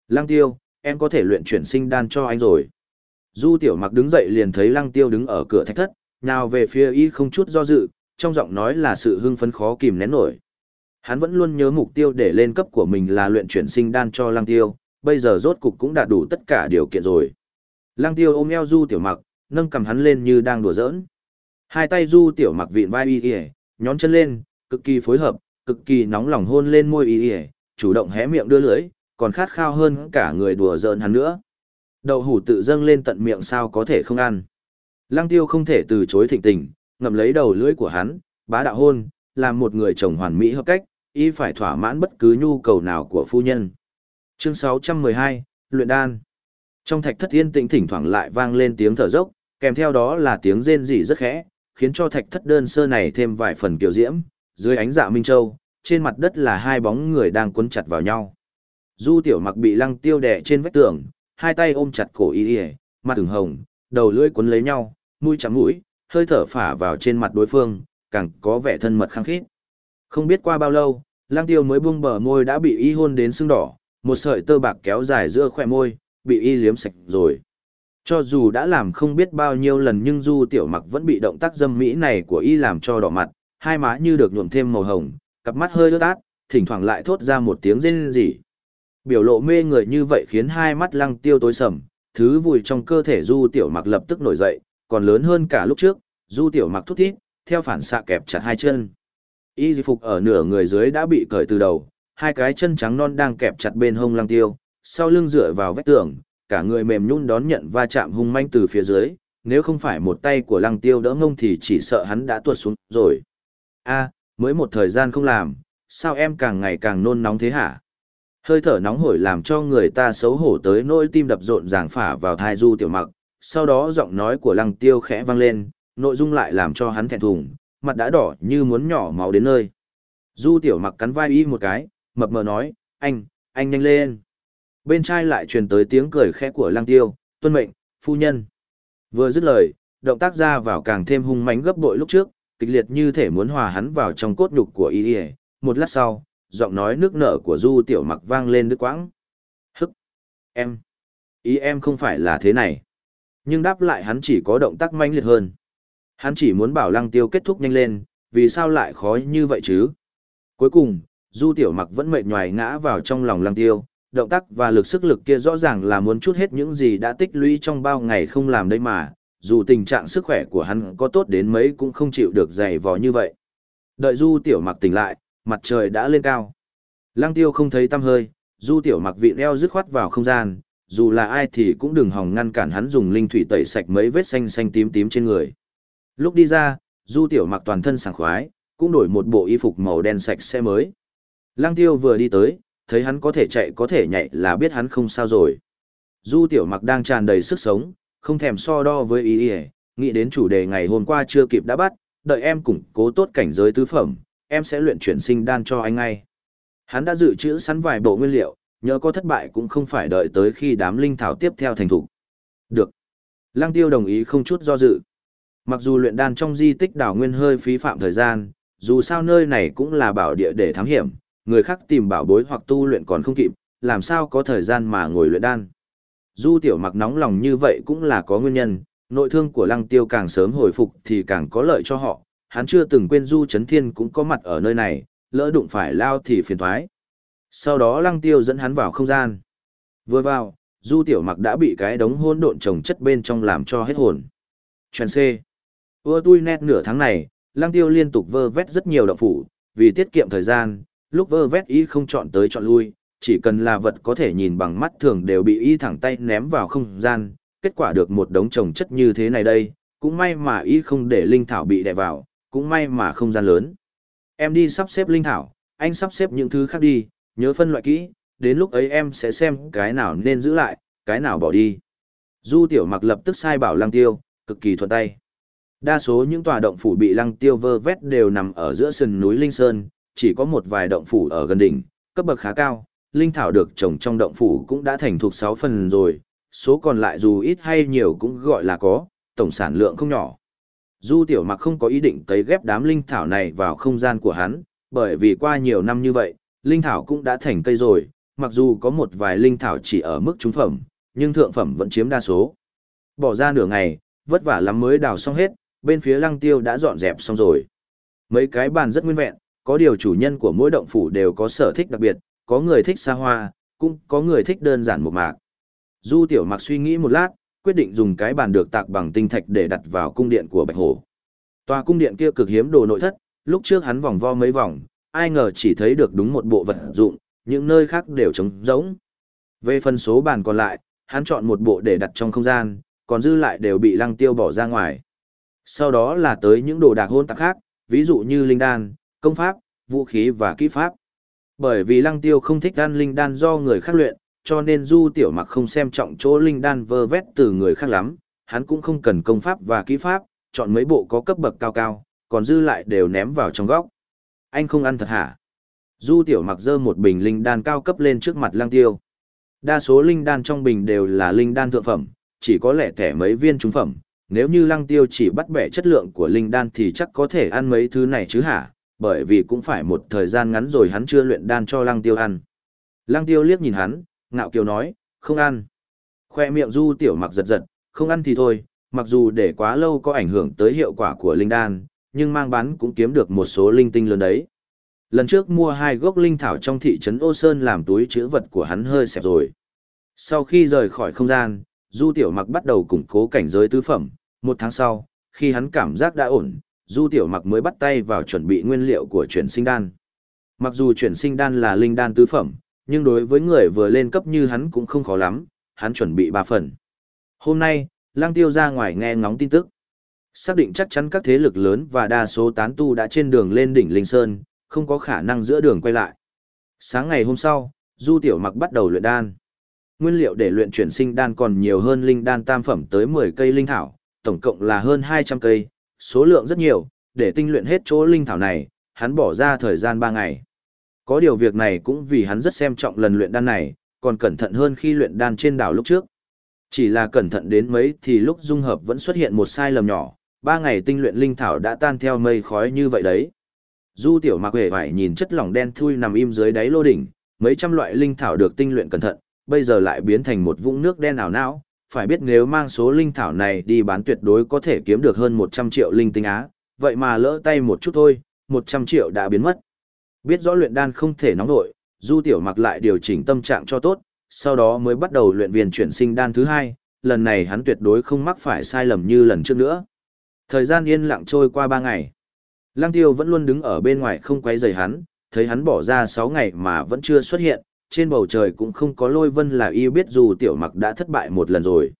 Speaker 1: Lăng tiêu, em có thể luyện chuyển sinh đan cho anh rồi. Du tiểu mặc đứng dậy liền thấy lăng tiêu đứng ở cửa thạch thất, nào về phía y không chút do dự, trong giọng nói là sự hưng phấn khó kìm nén nổi. Hắn vẫn luôn nhớ mục tiêu để lên cấp của mình là luyện chuyển sinh đan cho lăng tiêu, bây giờ rốt cục cũng đạt đủ tất cả điều kiện rồi. Lăng tiêu ôm eo du tiểu mặc, nâng cầm hắn lên như đang đùa giỡn. Hai tay du tiểu mặc vịn vai y y, nhón chân lên, cực kỳ phối hợp, cực kỳ nóng lòng hôn lên môi y y, chủ động hé miệng đưa lưỡi, còn khát khao hơn cả người đùa giỡn hắn nữa. Đậu hủ tự dâng lên tận miệng sao có thể không ăn. Lăng tiêu không thể từ chối thịnh tình, ngậm lấy đầu lưỡi của hắn, bá đạo hôn, làm một người chồng hoàn mỹ hợp cách, y phải thỏa mãn bất cứ nhu cầu nào của phu nhân. Chương 612, Luyện Đan Trong thạch thất yên tĩnh thỉnh thoảng lại vang lên tiếng thở dốc, kèm theo đó là tiếng rên rỉ rất khẽ, khiến cho thạch thất đơn sơ này thêm vài phần kiều diễm, dưới ánh dạ minh châu, trên mặt đất là hai bóng người đang cuốn chặt vào nhau. Du tiểu mặc bị lăng tiêu đè trên vách tường, hai tay ôm chặt cổ y y, mặt ửng hồng, đầu lưỡi cuốn lấy nhau, mũi chạm mũi, hơi thở phả vào trên mặt đối phương, càng có vẻ thân mật khăng khít. Không biết qua bao lâu, lang tiêu mới buông bờ môi đã bị y hôn đến sưng đỏ, một sợi tơ bạc kéo dài giữa khỏe môi, bị y liếm sạch rồi. Cho dù đã làm không biết bao nhiêu lần nhưng du tiểu mặc vẫn bị động tác dâm mỹ này của y làm cho đỏ mặt, hai má như được nhuộm thêm màu hồng, cặp mắt hơi ướt át, thỉnh thoảng lại thốt ra một tiếng rên rỉ. Biểu lộ mê người như vậy khiến hai mắt lăng tiêu tối sầm, thứ vùi trong cơ thể du tiểu mặc lập tức nổi dậy, còn lớn hơn cả lúc trước, du tiểu mặc thút thít, theo phản xạ kẹp chặt hai chân. Y phục ở nửa người dưới đã bị cởi từ đầu, hai cái chân trắng non đang kẹp chặt bên hông lăng tiêu, sau lưng dựa vào vách tường, cả người mềm nhún đón nhận va chạm hung manh từ phía dưới, nếu không phải một tay của lăng tiêu đỡ ngông thì chỉ sợ hắn đã tuột xuống rồi. a mới một thời gian không làm, sao em càng ngày càng nôn nóng thế hả? Hơi thở nóng hổi làm cho người ta xấu hổ tới nỗi tim đập rộn ràng phả vào thai du tiểu mặc, sau đó giọng nói của lăng tiêu khẽ vang lên, nội dung lại làm cho hắn thẹn thùng, mặt đã đỏ như muốn nhỏ máu đến nơi. Du tiểu mặc cắn vai y một cái, mập mờ nói, anh, anh nhanh lên. Bên trai lại truyền tới tiếng cười khẽ của lăng tiêu, tuân mệnh, phu nhân. Vừa dứt lời, động tác ra vào càng thêm hung mãnh gấp bội lúc trước, kịch liệt như thể muốn hòa hắn vào trong cốt nhục của y một lát sau, giọng nói nước nở của du tiểu mặc vang lên đứt quãng. Hức! Em! Ý em không phải là thế này. Nhưng đáp lại hắn chỉ có động tác mãnh liệt hơn. Hắn chỉ muốn bảo lăng tiêu kết thúc nhanh lên, vì sao lại khó như vậy chứ? Cuối cùng, du tiểu mặc vẫn mệt nhoài ngã vào trong lòng lăng tiêu, động tác và lực sức lực kia rõ ràng là muốn chút hết những gì đã tích lũy trong bao ngày không làm đây mà, dù tình trạng sức khỏe của hắn có tốt đến mấy cũng không chịu được dày vò như vậy. Đợi du tiểu mặc tỉnh lại, mặt trời đã lên cao. Lăng tiêu không thấy tăm hơi, du tiểu mặc vị leo dứt khoát vào không gian, dù là ai thì cũng đừng hòng ngăn cản hắn dùng linh thủy tẩy sạch mấy vết xanh xanh tím tím trên người. Lúc đi ra, du tiểu mặc toàn thân sảng khoái, cũng đổi một bộ y phục màu đen sạch sẽ mới. Lăng tiêu vừa đi tới, thấy hắn có thể chạy có thể nhảy là biết hắn không sao rồi. Du tiểu mặc đang tràn đầy sức sống, không thèm so đo với ý ý, nghĩ đến chủ đề ngày hôm qua chưa kịp đã bắt, đợi em củng cố tốt cảnh giới tứ phẩm, em sẽ luyện chuyển sinh đan cho anh ngay. Hắn đã dự trữ sẵn vài bộ nguyên liệu, nhớ có thất bại cũng không phải đợi tới khi đám linh thảo tiếp theo thành thủ. Được. Lăng tiêu đồng ý không chút do dự. Mặc dù luyện đan trong di tích đảo nguyên hơi phí phạm thời gian, dù sao nơi này cũng là bảo địa để thám hiểm, người khác tìm bảo bối hoặc tu luyện còn không kịp, làm sao có thời gian mà ngồi luyện đan. Du tiểu mặc nóng lòng như vậy cũng là có nguyên nhân, nội thương của lăng tiêu càng sớm hồi phục thì càng có lợi cho họ, hắn chưa từng quên Du Chấn Thiên cũng có mặt ở nơi này, lỡ đụng phải lao thì phiền thoái. Sau đó lăng tiêu dẫn hắn vào không gian. Vừa vào, Du Tiểu Mặc đã bị cái đống hôn độn trồng chất bên trong làm cho hết hồn. Chuyện C. Ưa tui nét nửa tháng này, lăng tiêu liên tục vơ vét rất nhiều động phủ, vì tiết kiệm thời gian, lúc vơ vét y không chọn tới chọn lui, chỉ cần là vật có thể nhìn bằng mắt thường đều bị y thẳng tay ném vào không gian, kết quả được một đống trồng chất như thế này đây, cũng may mà y không để linh thảo bị đè vào, cũng may mà không gian lớn. Em đi sắp xếp linh thảo, anh sắp xếp những thứ khác đi, nhớ phân loại kỹ, đến lúc ấy em sẽ xem cái nào nên giữ lại, cái nào bỏ đi. Du tiểu mặc lập tức sai bảo lăng tiêu, cực kỳ thuận tay. Đa số những tòa động phủ bị lăng tiêu vơ vét đều nằm ở giữa sườn núi Linh Sơn, chỉ có một vài động phủ ở gần đỉnh, cấp bậc khá cao, linh thảo được trồng trong động phủ cũng đã thành thuộc 6 phần rồi, số còn lại dù ít hay nhiều cũng gọi là có, tổng sản lượng không nhỏ. Du tiểu mặc không có ý định cấy ghép đám linh thảo này vào không gian của hắn, bởi vì qua nhiều năm như vậy, linh thảo cũng đã thành cây rồi, mặc dù có một vài linh thảo chỉ ở mức trung phẩm, nhưng thượng phẩm vẫn chiếm đa số. Bỏ ra nửa ngày, vất vả lắm mới đào xong hết, bên phía lăng tiêu đã dọn dẹp xong rồi. Mấy cái bàn rất nguyên vẹn, có điều chủ nhân của mỗi động phủ đều có sở thích đặc biệt, có người thích xa hoa, cũng có người thích đơn giản một mạc. Du tiểu mặc suy nghĩ một lát, quyết định dùng cái bàn được tạc bằng tinh thạch để đặt vào cung điện của Bạch Hổ. Tòa cung điện kia cực hiếm đồ nội thất, lúc trước hắn vòng vo mấy vòng, ai ngờ chỉ thấy được đúng một bộ vật dụng, những nơi khác đều trống rỗng. Về phần số bàn còn lại, hắn chọn một bộ để đặt trong không gian, còn dư lại đều bị lăng tiêu bỏ ra ngoài. Sau đó là tới những đồ đạc hôn tạp khác, ví dụ như linh đan, công pháp, vũ khí và kỹ pháp. Bởi vì lăng tiêu không thích ăn linh đan do người khác luyện, cho nên du tiểu mặc không xem trọng chỗ linh đan vơ vét từ người khác lắm, hắn cũng không cần công pháp và kỹ pháp, chọn mấy bộ có cấp bậc cao cao, còn dư lại đều ném vào trong góc. Anh không ăn thật hả? Du tiểu mặc dơ một bình linh đan cao cấp lên trước mặt lăng tiêu. Đa số linh đan trong bình đều là linh đan thượng phẩm, chỉ có lẻ thẻ mấy viên trung phẩm. Nếu như lăng tiêu chỉ bắt bẻ chất lượng của linh đan thì chắc có thể ăn mấy thứ này chứ hả, bởi vì cũng phải một thời gian ngắn rồi hắn chưa luyện đan cho lăng tiêu ăn. Lăng tiêu liếc nhìn hắn, ngạo kiều nói, không ăn. Khoe miệng du tiểu mặc giật giật, không ăn thì thôi, mặc dù để quá lâu có ảnh hưởng tới hiệu quả của linh đan, nhưng mang bán cũng kiếm được một số linh tinh lớn đấy. Lần trước mua hai gốc linh thảo trong thị trấn Ô Sơn làm túi chữ vật của hắn hơi xẹp rồi. Sau khi rời khỏi không gian, Du Tiểu Mặc bắt đầu củng cố cảnh giới tứ phẩm. Một tháng sau, khi hắn cảm giác đã ổn, Du Tiểu Mặc mới bắt tay vào chuẩn bị nguyên liệu của chuyển sinh đan. Mặc dù chuyển sinh đan là linh đan tứ phẩm, nhưng đối với người vừa lên cấp như hắn cũng không khó lắm, hắn chuẩn bị ba phần. Hôm nay, Lang Tiêu ra ngoài nghe ngóng tin tức. Xác định chắc chắn các thế lực lớn và đa số tán tu đã trên đường lên đỉnh Linh Sơn, không có khả năng giữa đường quay lại. Sáng ngày hôm sau, Du Tiểu Mặc bắt đầu luyện đan. Nguyên liệu để luyện chuyển sinh đan còn nhiều hơn linh đan tam phẩm tới 10 cây linh thảo, tổng cộng là hơn 200 cây, số lượng rất nhiều, để tinh luyện hết chỗ linh thảo này, hắn bỏ ra thời gian 3 ngày. Có điều việc này cũng vì hắn rất xem trọng lần luyện đan này, còn cẩn thận hơn khi luyện đan trên đảo lúc trước. Chỉ là cẩn thận đến mấy thì lúc dung hợp vẫn xuất hiện một sai lầm nhỏ, 3 ngày tinh luyện linh thảo đã tan theo mây khói như vậy đấy. Du tiểu mặc hề phải nhìn chất lỏng đen thui nằm im dưới đáy lô đỉnh, mấy trăm loại linh thảo được tinh luyện cẩn thận, bây giờ lại biến thành một vũng nước đen ảo não. Phải biết nếu mang số linh thảo này đi bán tuyệt đối có thể kiếm được hơn 100 triệu linh tinh á, vậy mà lỡ tay một chút thôi, 100 triệu đã biến mất. Biết rõ luyện đan không thể nóng nổi, Du Tiểu Mặc lại điều chỉnh tâm trạng cho tốt, sau đó mới bắt đầu luyện viên chuyển sinh đan thứ hai, lần này hắn tuyệt đối không mắc phải sai lầm như lần trước nữa. Thời gian yên lặng trôi qua 3 ngày. Lăng tiêu vẫn luôn đứng ở bên ngoài không quấy rầy hắn, thấy hắn bỏ ra 6 ngày mà vẫn chưa xuất hiện, trên bầu trời cũng không có lôi vân là y biết dù tiểu mặc đã thất bại một lần rồi.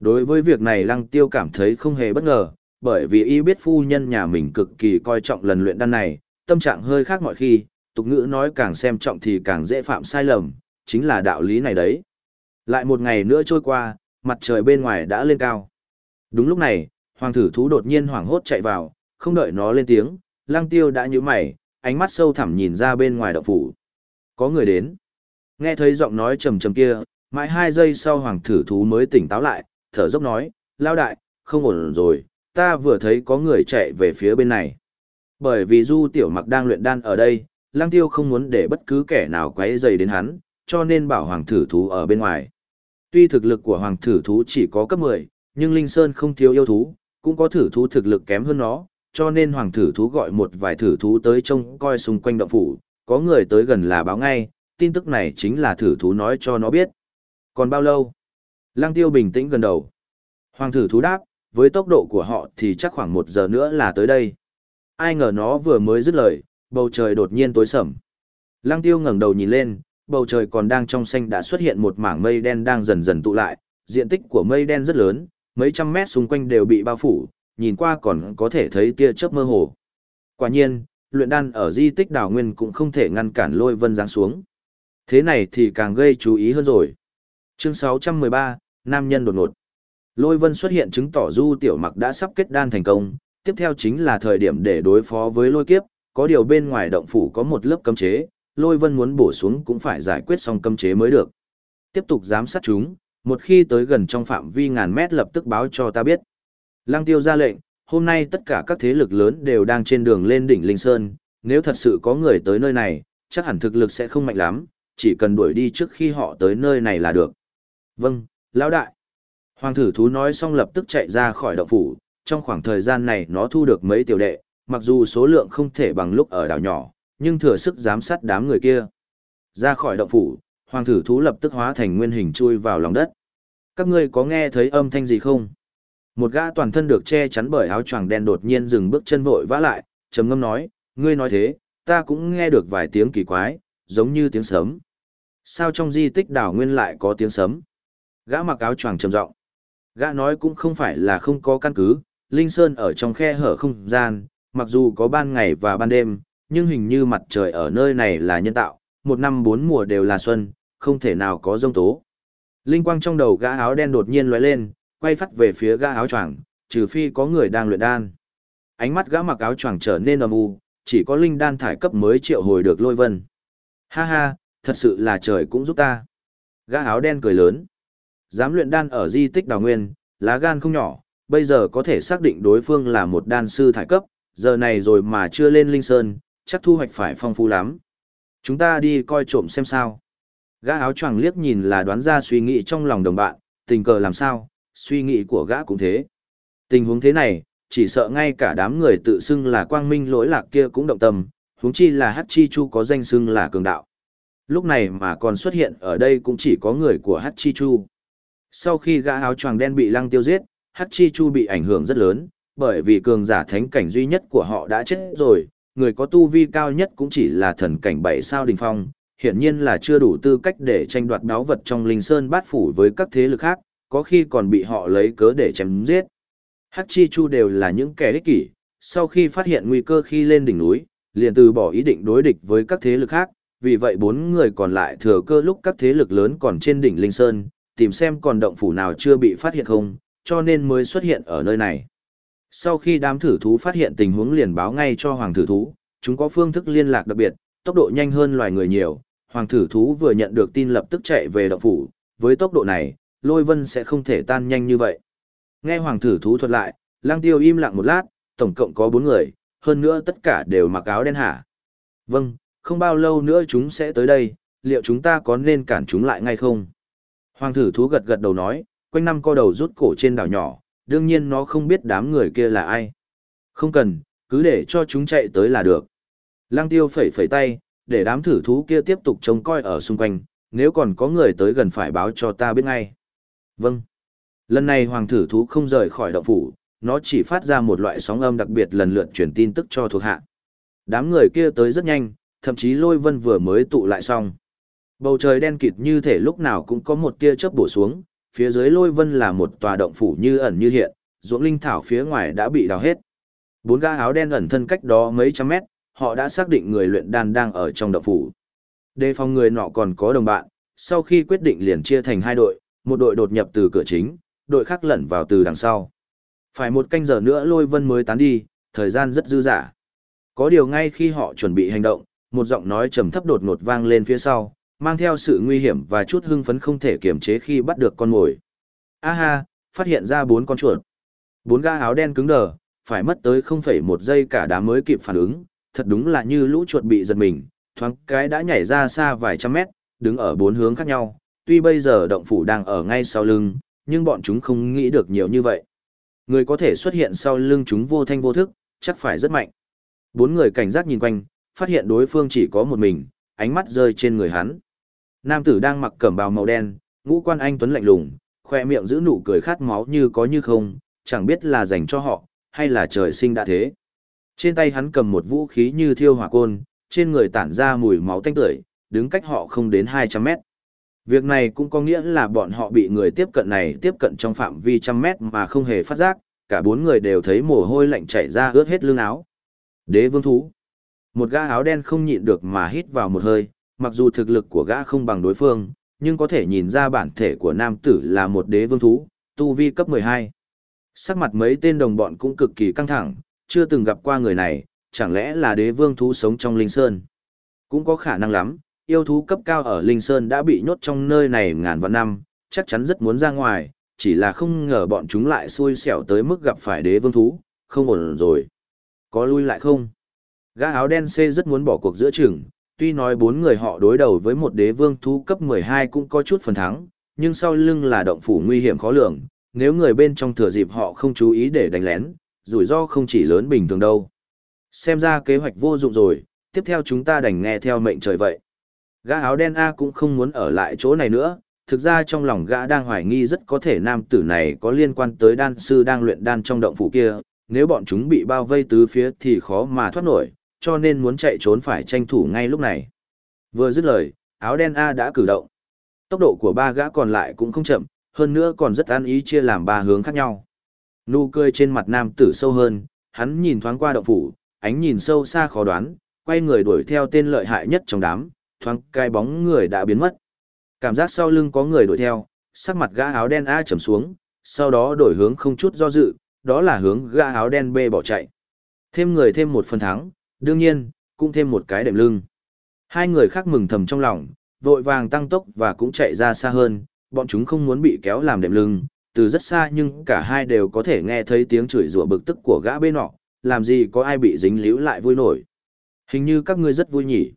Speaker 1: Đối với việc này lăng tiêu cảm thấy không hề bất ngờ, bởi vì y biết phu nhân nhà mình cực kỳ coi trọng lần luyện đan này, tâm trạng hơi khác mọi khi, tục ngữ nói càng xem trọng thì càng dễ phạm sai lầm, chính là đạo lý này đấy. Lại một ngày nữa trôi qua, mặt trời bên ngoài đã lên cao. Đúng lúc này, hoàng thử thú đột nhiên hoảng hốt chạy vào, không đợi nó lên tiếng, lăng tiêu đã nhíu mày, ánh mắt sâu thẳm nhìn ra bên ngoài động phủ. Có người đến. Nghe thấy giọng nói trầm trầm kia, mãi hai giây sau hoàng thử thú mới tỉnh táo lại, thở dốc nói, lao đại, không ổn rồi, ta vừa thấy có người chạy về phía bên này. Bởi vì du tiểu mặc đang luyện đan ở đây, Lang tiêu không muốn để bất cứ kẻ nào quấy dày đến hắn, cho nên bảo hoàng thử thú ở bên ngoài. Tuy thực lực của hoàng thử thú chỉ có cấp 10, nhưng Linh Sơn không thiếu yêu thú, cũng có thử thú thực lực kém hơn nó, cho nên hoàng thử thú gọi một vài thử thú tới trông coi xung quanh động phủ, có người tới gần là báo ngay, tin tức này chính là thử thú nói cho nó biết. Còn bao lâu? Lăng tiêu bình tĩnh gần đầu. Hoàng thử thú đáp, với tốc độ của họ thì chắc khoảng một giờ nữa là tới đây. Ai ngờ nó vừa mới dứt lời, bầu trời đột nhiên tối sầm. Lăng tiêu ngẩng đầu nhìn lên, bầu trời còn đang trong xanh đã xuất hiện một mảng mây đen đang dần dần tụ lại, diện tích của mây đen rất lớn, mấy trăm mét xung quanh đều bị bao phủ, nhìn qua còn có thể thấy tia chớp mơ hồ. Quả nhiên, luyện đan ở di tích đảo nguyên cũng không thể ngăn cản lôi vân giáng xuống. Thế này thì càng gây chú ý hơn rồi. Chương 613, Nam nhân đột ngột. Lôi vân xuất hiện chứng tỏ du tiểu mặc đã sắp kết đan thành công, tiếp theo chính là thời điểm để đối phó với lôi kiếp, có điều bên ngoài động phủ có một lớp cấm chế, lôi vân muốn bổ xuống cũng phải giải quyết xong cấm chế mới được. Tiếp tục giám sát chúng, một khi tới gần trong phạm vi ngàn mét lập tức báo cho ta biết. Lăng tiêu ra lệnh, hôm nay tất cả các thế lực lớn đều đang trên đường lên đỉnh Linh Sơn, nếu thật sự có người tới nơi này, chắc hẳn thực lực sẽ không mạnh lắm, chỉ cần đuổi đi trước khi họ tới nơi này là được. Vâng, lão đại. Hoàng thử thú nói xong lập tức chạy ra khỏi động phủ, trong khoảng thời gian này nó thu được mấy tiểu đệ, mặc dù số lượng không thể bằng lúc ở đảo nhỏ, nhưng thừa sức giám sát đám người kia. Ra khỏi động phủ, hoàng thử thú lập tức hóa thành nguyên hình chui vào lòng đất. Các ngươi có nghe thấy âm thanh gì không? Một gã toàn thân được che chắn bởi áo choàng đen đột nhiên dừng bước chân vội vã lại, trầm ngâm nói, ngươi nói thế, ta cũng nghe được vài tiếng kỳ quái, giống như tiếng sấm. Sao trong di tích đảo nguyên lại có tiếng sấm? Gã mặc áo choàng trầm giọng. Gã nói cũng không phải là không có căn cứ, Linh Sơn ở trong khe hở không gian, mặc dù có ban ngày và ban đêm, nhưng hình như mặt trời ở nơi này là nhân tạo, một năm bốn mùa đều là xuân, không thể nào có rông tố. Linh quang trong đầu gã áo đen đột nhiên lóe lên, quay phát về phía gã áo choàng, trừ phi có người đang luyện đan. Ánh mắt gã mặc áo choàng trở nên âm u, chỉ có linh đan thải cấp mới triệu hồi được lôi vân. Ha ha, thật sự là trời cũng giúp ta. Gã áo đen cười lớn. Dám luyện đan ở di tích đào nguyên, lá gan không nhỏ, bây giờ có thể xác định đối phương là một đan sư thải cấp, giờ này rồi mà chưa lên linh sơn, chắc thu hoạch phải phong phú lắm. Chúng ta đi coi trộm xem sao. Gã áo choàng liếc nhìn là đoán ra suy nghĩ trong lòng đồng bạn, tình cờ làm sao, suy nghĩ của gã cũng thế. Tình huống thế này, chỉ sợ ngay cả đám người tự xưng là quang minh lỗi lạc kia cũng động tâm, huống chi là Hát Chi Chu có danh xưng là cường đạo. Lúc này mà còn xuất hiện ở đây cũng chỉ có người của Hát Chi Chu. Sau khi gã áo choàng đen bị lăng tiêu giết, Hát Chi Chu bị ảnh hưởng rất lớn, bởi vì cường giả thánh cảnh duy nhất của họ đã chết rồi, người có tu vi cao nhất cũng chỉ là thần cảnh bảy sao đình phong, hiển nhiên là chưa đủ tư cách để tranh đoạt báu vật trong linh sơn bát phủ với các thế lực khác, có khi còn bị họ lấy cớ để chém giết. Hắc Chi Chu đều là những kẻ ích kỷ, sau khi phát hiện nguy cơ khi lên đỉnh núi, liền từ bỏ ý định đối địch với các thế lực khác, vì vậy bốn người còn lại thừa cơ lúc các thế lực lớn còn trên đỉnh Linh Sơn, tìm xem còn động phủ nào chưa bị phát hiện không, cho nên mới xuất hiện ở nơi này. Sau khi đám thử thú phát hiện tình huống liền báo ngay cho hoàng thử thú, chúng có phương thức liên lạc đặc biệt, tốc độ nhanh hơn loài người nhiều, hoàng thử thú vừa nhận được tin lập tức chạy về động phủ, với tốc độ này, lôi vân sẽ không thể tan nhanh như vậy. Nghe hoàng thử thú thuật lại, lang tiêu im lặng một lát, tổng cộng có bốn người, hơn nữa tất cả đều mặc áo đen hả. Vâng, không bao lâu nữa chúng sẽ tới đây, liệu chúng ta có nên cản chúng lại ngay không? Hoàng thử thú gật gật đầu nói, quanh năm co đầu rút cổ trên đảo nhỏ, đương nhiên nó không biết đám người kia là ai. Không cần, cứ để cho chúng chạy tới là được. Lang tiêu phẩy phẩy tay, để đám thử thú kia tiếp tục trông coi ở xung quanh, nếu còn có người tới gần phải báo cho ta biết ngay. Vâng. Lần này hoàng thử thú không rời khỏi động phủ, nó chỉ phát ra một loại sóng âm đặc biệt lần lượt truyền tin tức cho thuộc hạ. Đám người kia tới rất nhanh, thậm chí lôi vân vừa mới tụ lại xong. Bầu trời đen kịt như thể lúc nào cũng có một tia chớp bổ xuống, phía dưới lôi vân là một tòa động phủ như ẩn như hiện, ruộng linh thảo phía ngoài đã bị đào hết. Bốn gã áo đen ẩn thân cách đó mấy trăm mét, họ đã xác định người luyện đan đang ở trong động phủ. Đề phòng người nọ còn có đồng bạn, sau khi quyết định liền chia thành hai đội, một đội đột nhập từ cửa chính, đội khác lẩn vào từ đằng sau. Phải một canh giờ nữa lôi vân mới tán đi, thời gian rất dư dả. Có điều ngay khi họ chuẩn bị hành động, một giọng nói trầm thấp đột ngột vang lên phía sau, mang theo sự nguy hiểm và chút hưng phấn không thể kiềm chế khi bắt được con mồi. A ha, phát hiện ra bốn con chuột. Bốn ga áo đen cứng đờ, phải mất tới 0,1 giây cả đám mới kịp phản ứng, thật đúng là như lũ chuột bị giật mình, thoáng cái đã nhảy ra xa vài trăm mét, đứng ở bốn hướng khác nhau, tuy bây giờ động phủ đang ở ngay sau lưng, nhưng bọn chúng không nghĩ được nhiều như vậy. Người có thể xuất hiện sau lưng chúng vô thanh vô thức, chắc phải rất mạnh. Bốn người cảnh giác nhìn quanh, phát hiện đối phương chỉ có một mình, ánh mắt rơi trên người hắn. Nam tử đang mặc cẩm bào màu đen, ngũ quan anh tuấn lạnh lùng, khoe miệng giữ nụ cười khát máu như có như không, chẳng biết là dành cho họ, hay là trời sinh đã thế. Trên tay hắn cầm một vũ khí như thiêu hỏa côn, trên người tản ra mùi máu tanh tưởi, đứng cách họ không đến 200 mét. Việc này cũng có nghĩa là bọn họ bị người tiếp cận này tiếp cận trong phạm vi trăm mét mà không hề phát giác, cả bốn người đều thấy mồ hôi lạnh chảy ra ướt hết lưng áo. Đế vương thú. Một gã áo đen không nhịn được mà hít vào một hơi, mặc dù thực lực của gã không bằng đối phương, nhưng có thể nhìn ra bản thể của nam tử là một đế vương thú, tu vi cấp 12. Sắc mặt mấy tên đồng bọn cũng cực kỳ căng thẳng, chưa từng gặp qua người này, chẳng lẽ là đế vương thú sống trong linh sơn. Cũng có khả năng lắm, yêu thú cấp cao ở linh sơn đã bị nhốt trong nơi này ngàn vạn năm, chắc chắn rất muốn ra ngoài, chỉ là không ngờ bọn chúng lại xui xẻo tới mức gặp phải đế vương thú, không ổn rồi. Có lui lại không? Gã áo đen C rất muốn bỏ cuộc giữa chừng, tuy nói bốn người họ đối đầu với một đế vương thú cấp 12 cũng có chút phần thắng, nhưng sau lưng là động phủ nguy hiểm khó lường, nếu người bên trong thừa dịp họ không chú ý để đánh lén, rủi ro không chỉ lớn bình thường đâu. Xem ra kế hoạch vô dụng rồi, tiếp theo chúng ta đành nghe theo mệnh trời vậy. Gã áo đen A cũng không muốn ở lại chỗ này nữa, thực ra trong lòng gã đang hoài nghi rất có thể nam tử này có liên quan tới đan sư đang luyện đan trong động phủ kia, nếu bọn chúng bị bao vây tứ phía thì khó mà thoát nổi, cho nên muốn chạy trốn phải tranh thủ ngay lúc này. Vừa dứt lời, áo đen A đã cử động. Tốc độ của ba gã còn lại cũng không chậm, hơn nữa còn rất an ý chia làm ba hướng khác nhau. Nụ cười trên mặt nam tử sâu hơn, hắn nhìn thoáng qua động phủ, ánh nhìn sâu xa khó đoán, quay người đuổi theo tên lợi hại nhất trong đám, thoáng cái bóng người đã biến mất. Cảm giác sau lưng có người đuổi theo, sắc mặt gã áo đen A trầm xuống, sau đó đổi hướng không chút do dự, đó là hướng gã áo đen B bỏ chạy. Thêm người thêm một phần thắng, đương nhiên, cũng thêm một cái đệm lưng. Hai người khác mừng thầm trong lòng, vội vàng tăng tốc và cũng chạy ra xa hơn, bọn chúng không muốn bị kéo làm đệm lưng, từ rất xa nhưng cả hai đều có thể nghe thấy tiếng chửi rủa bực tức của gã bên nọ, làm gì có ai bị dính líu lại vui nổi. Hình như các ngươi rất vui nhỉ.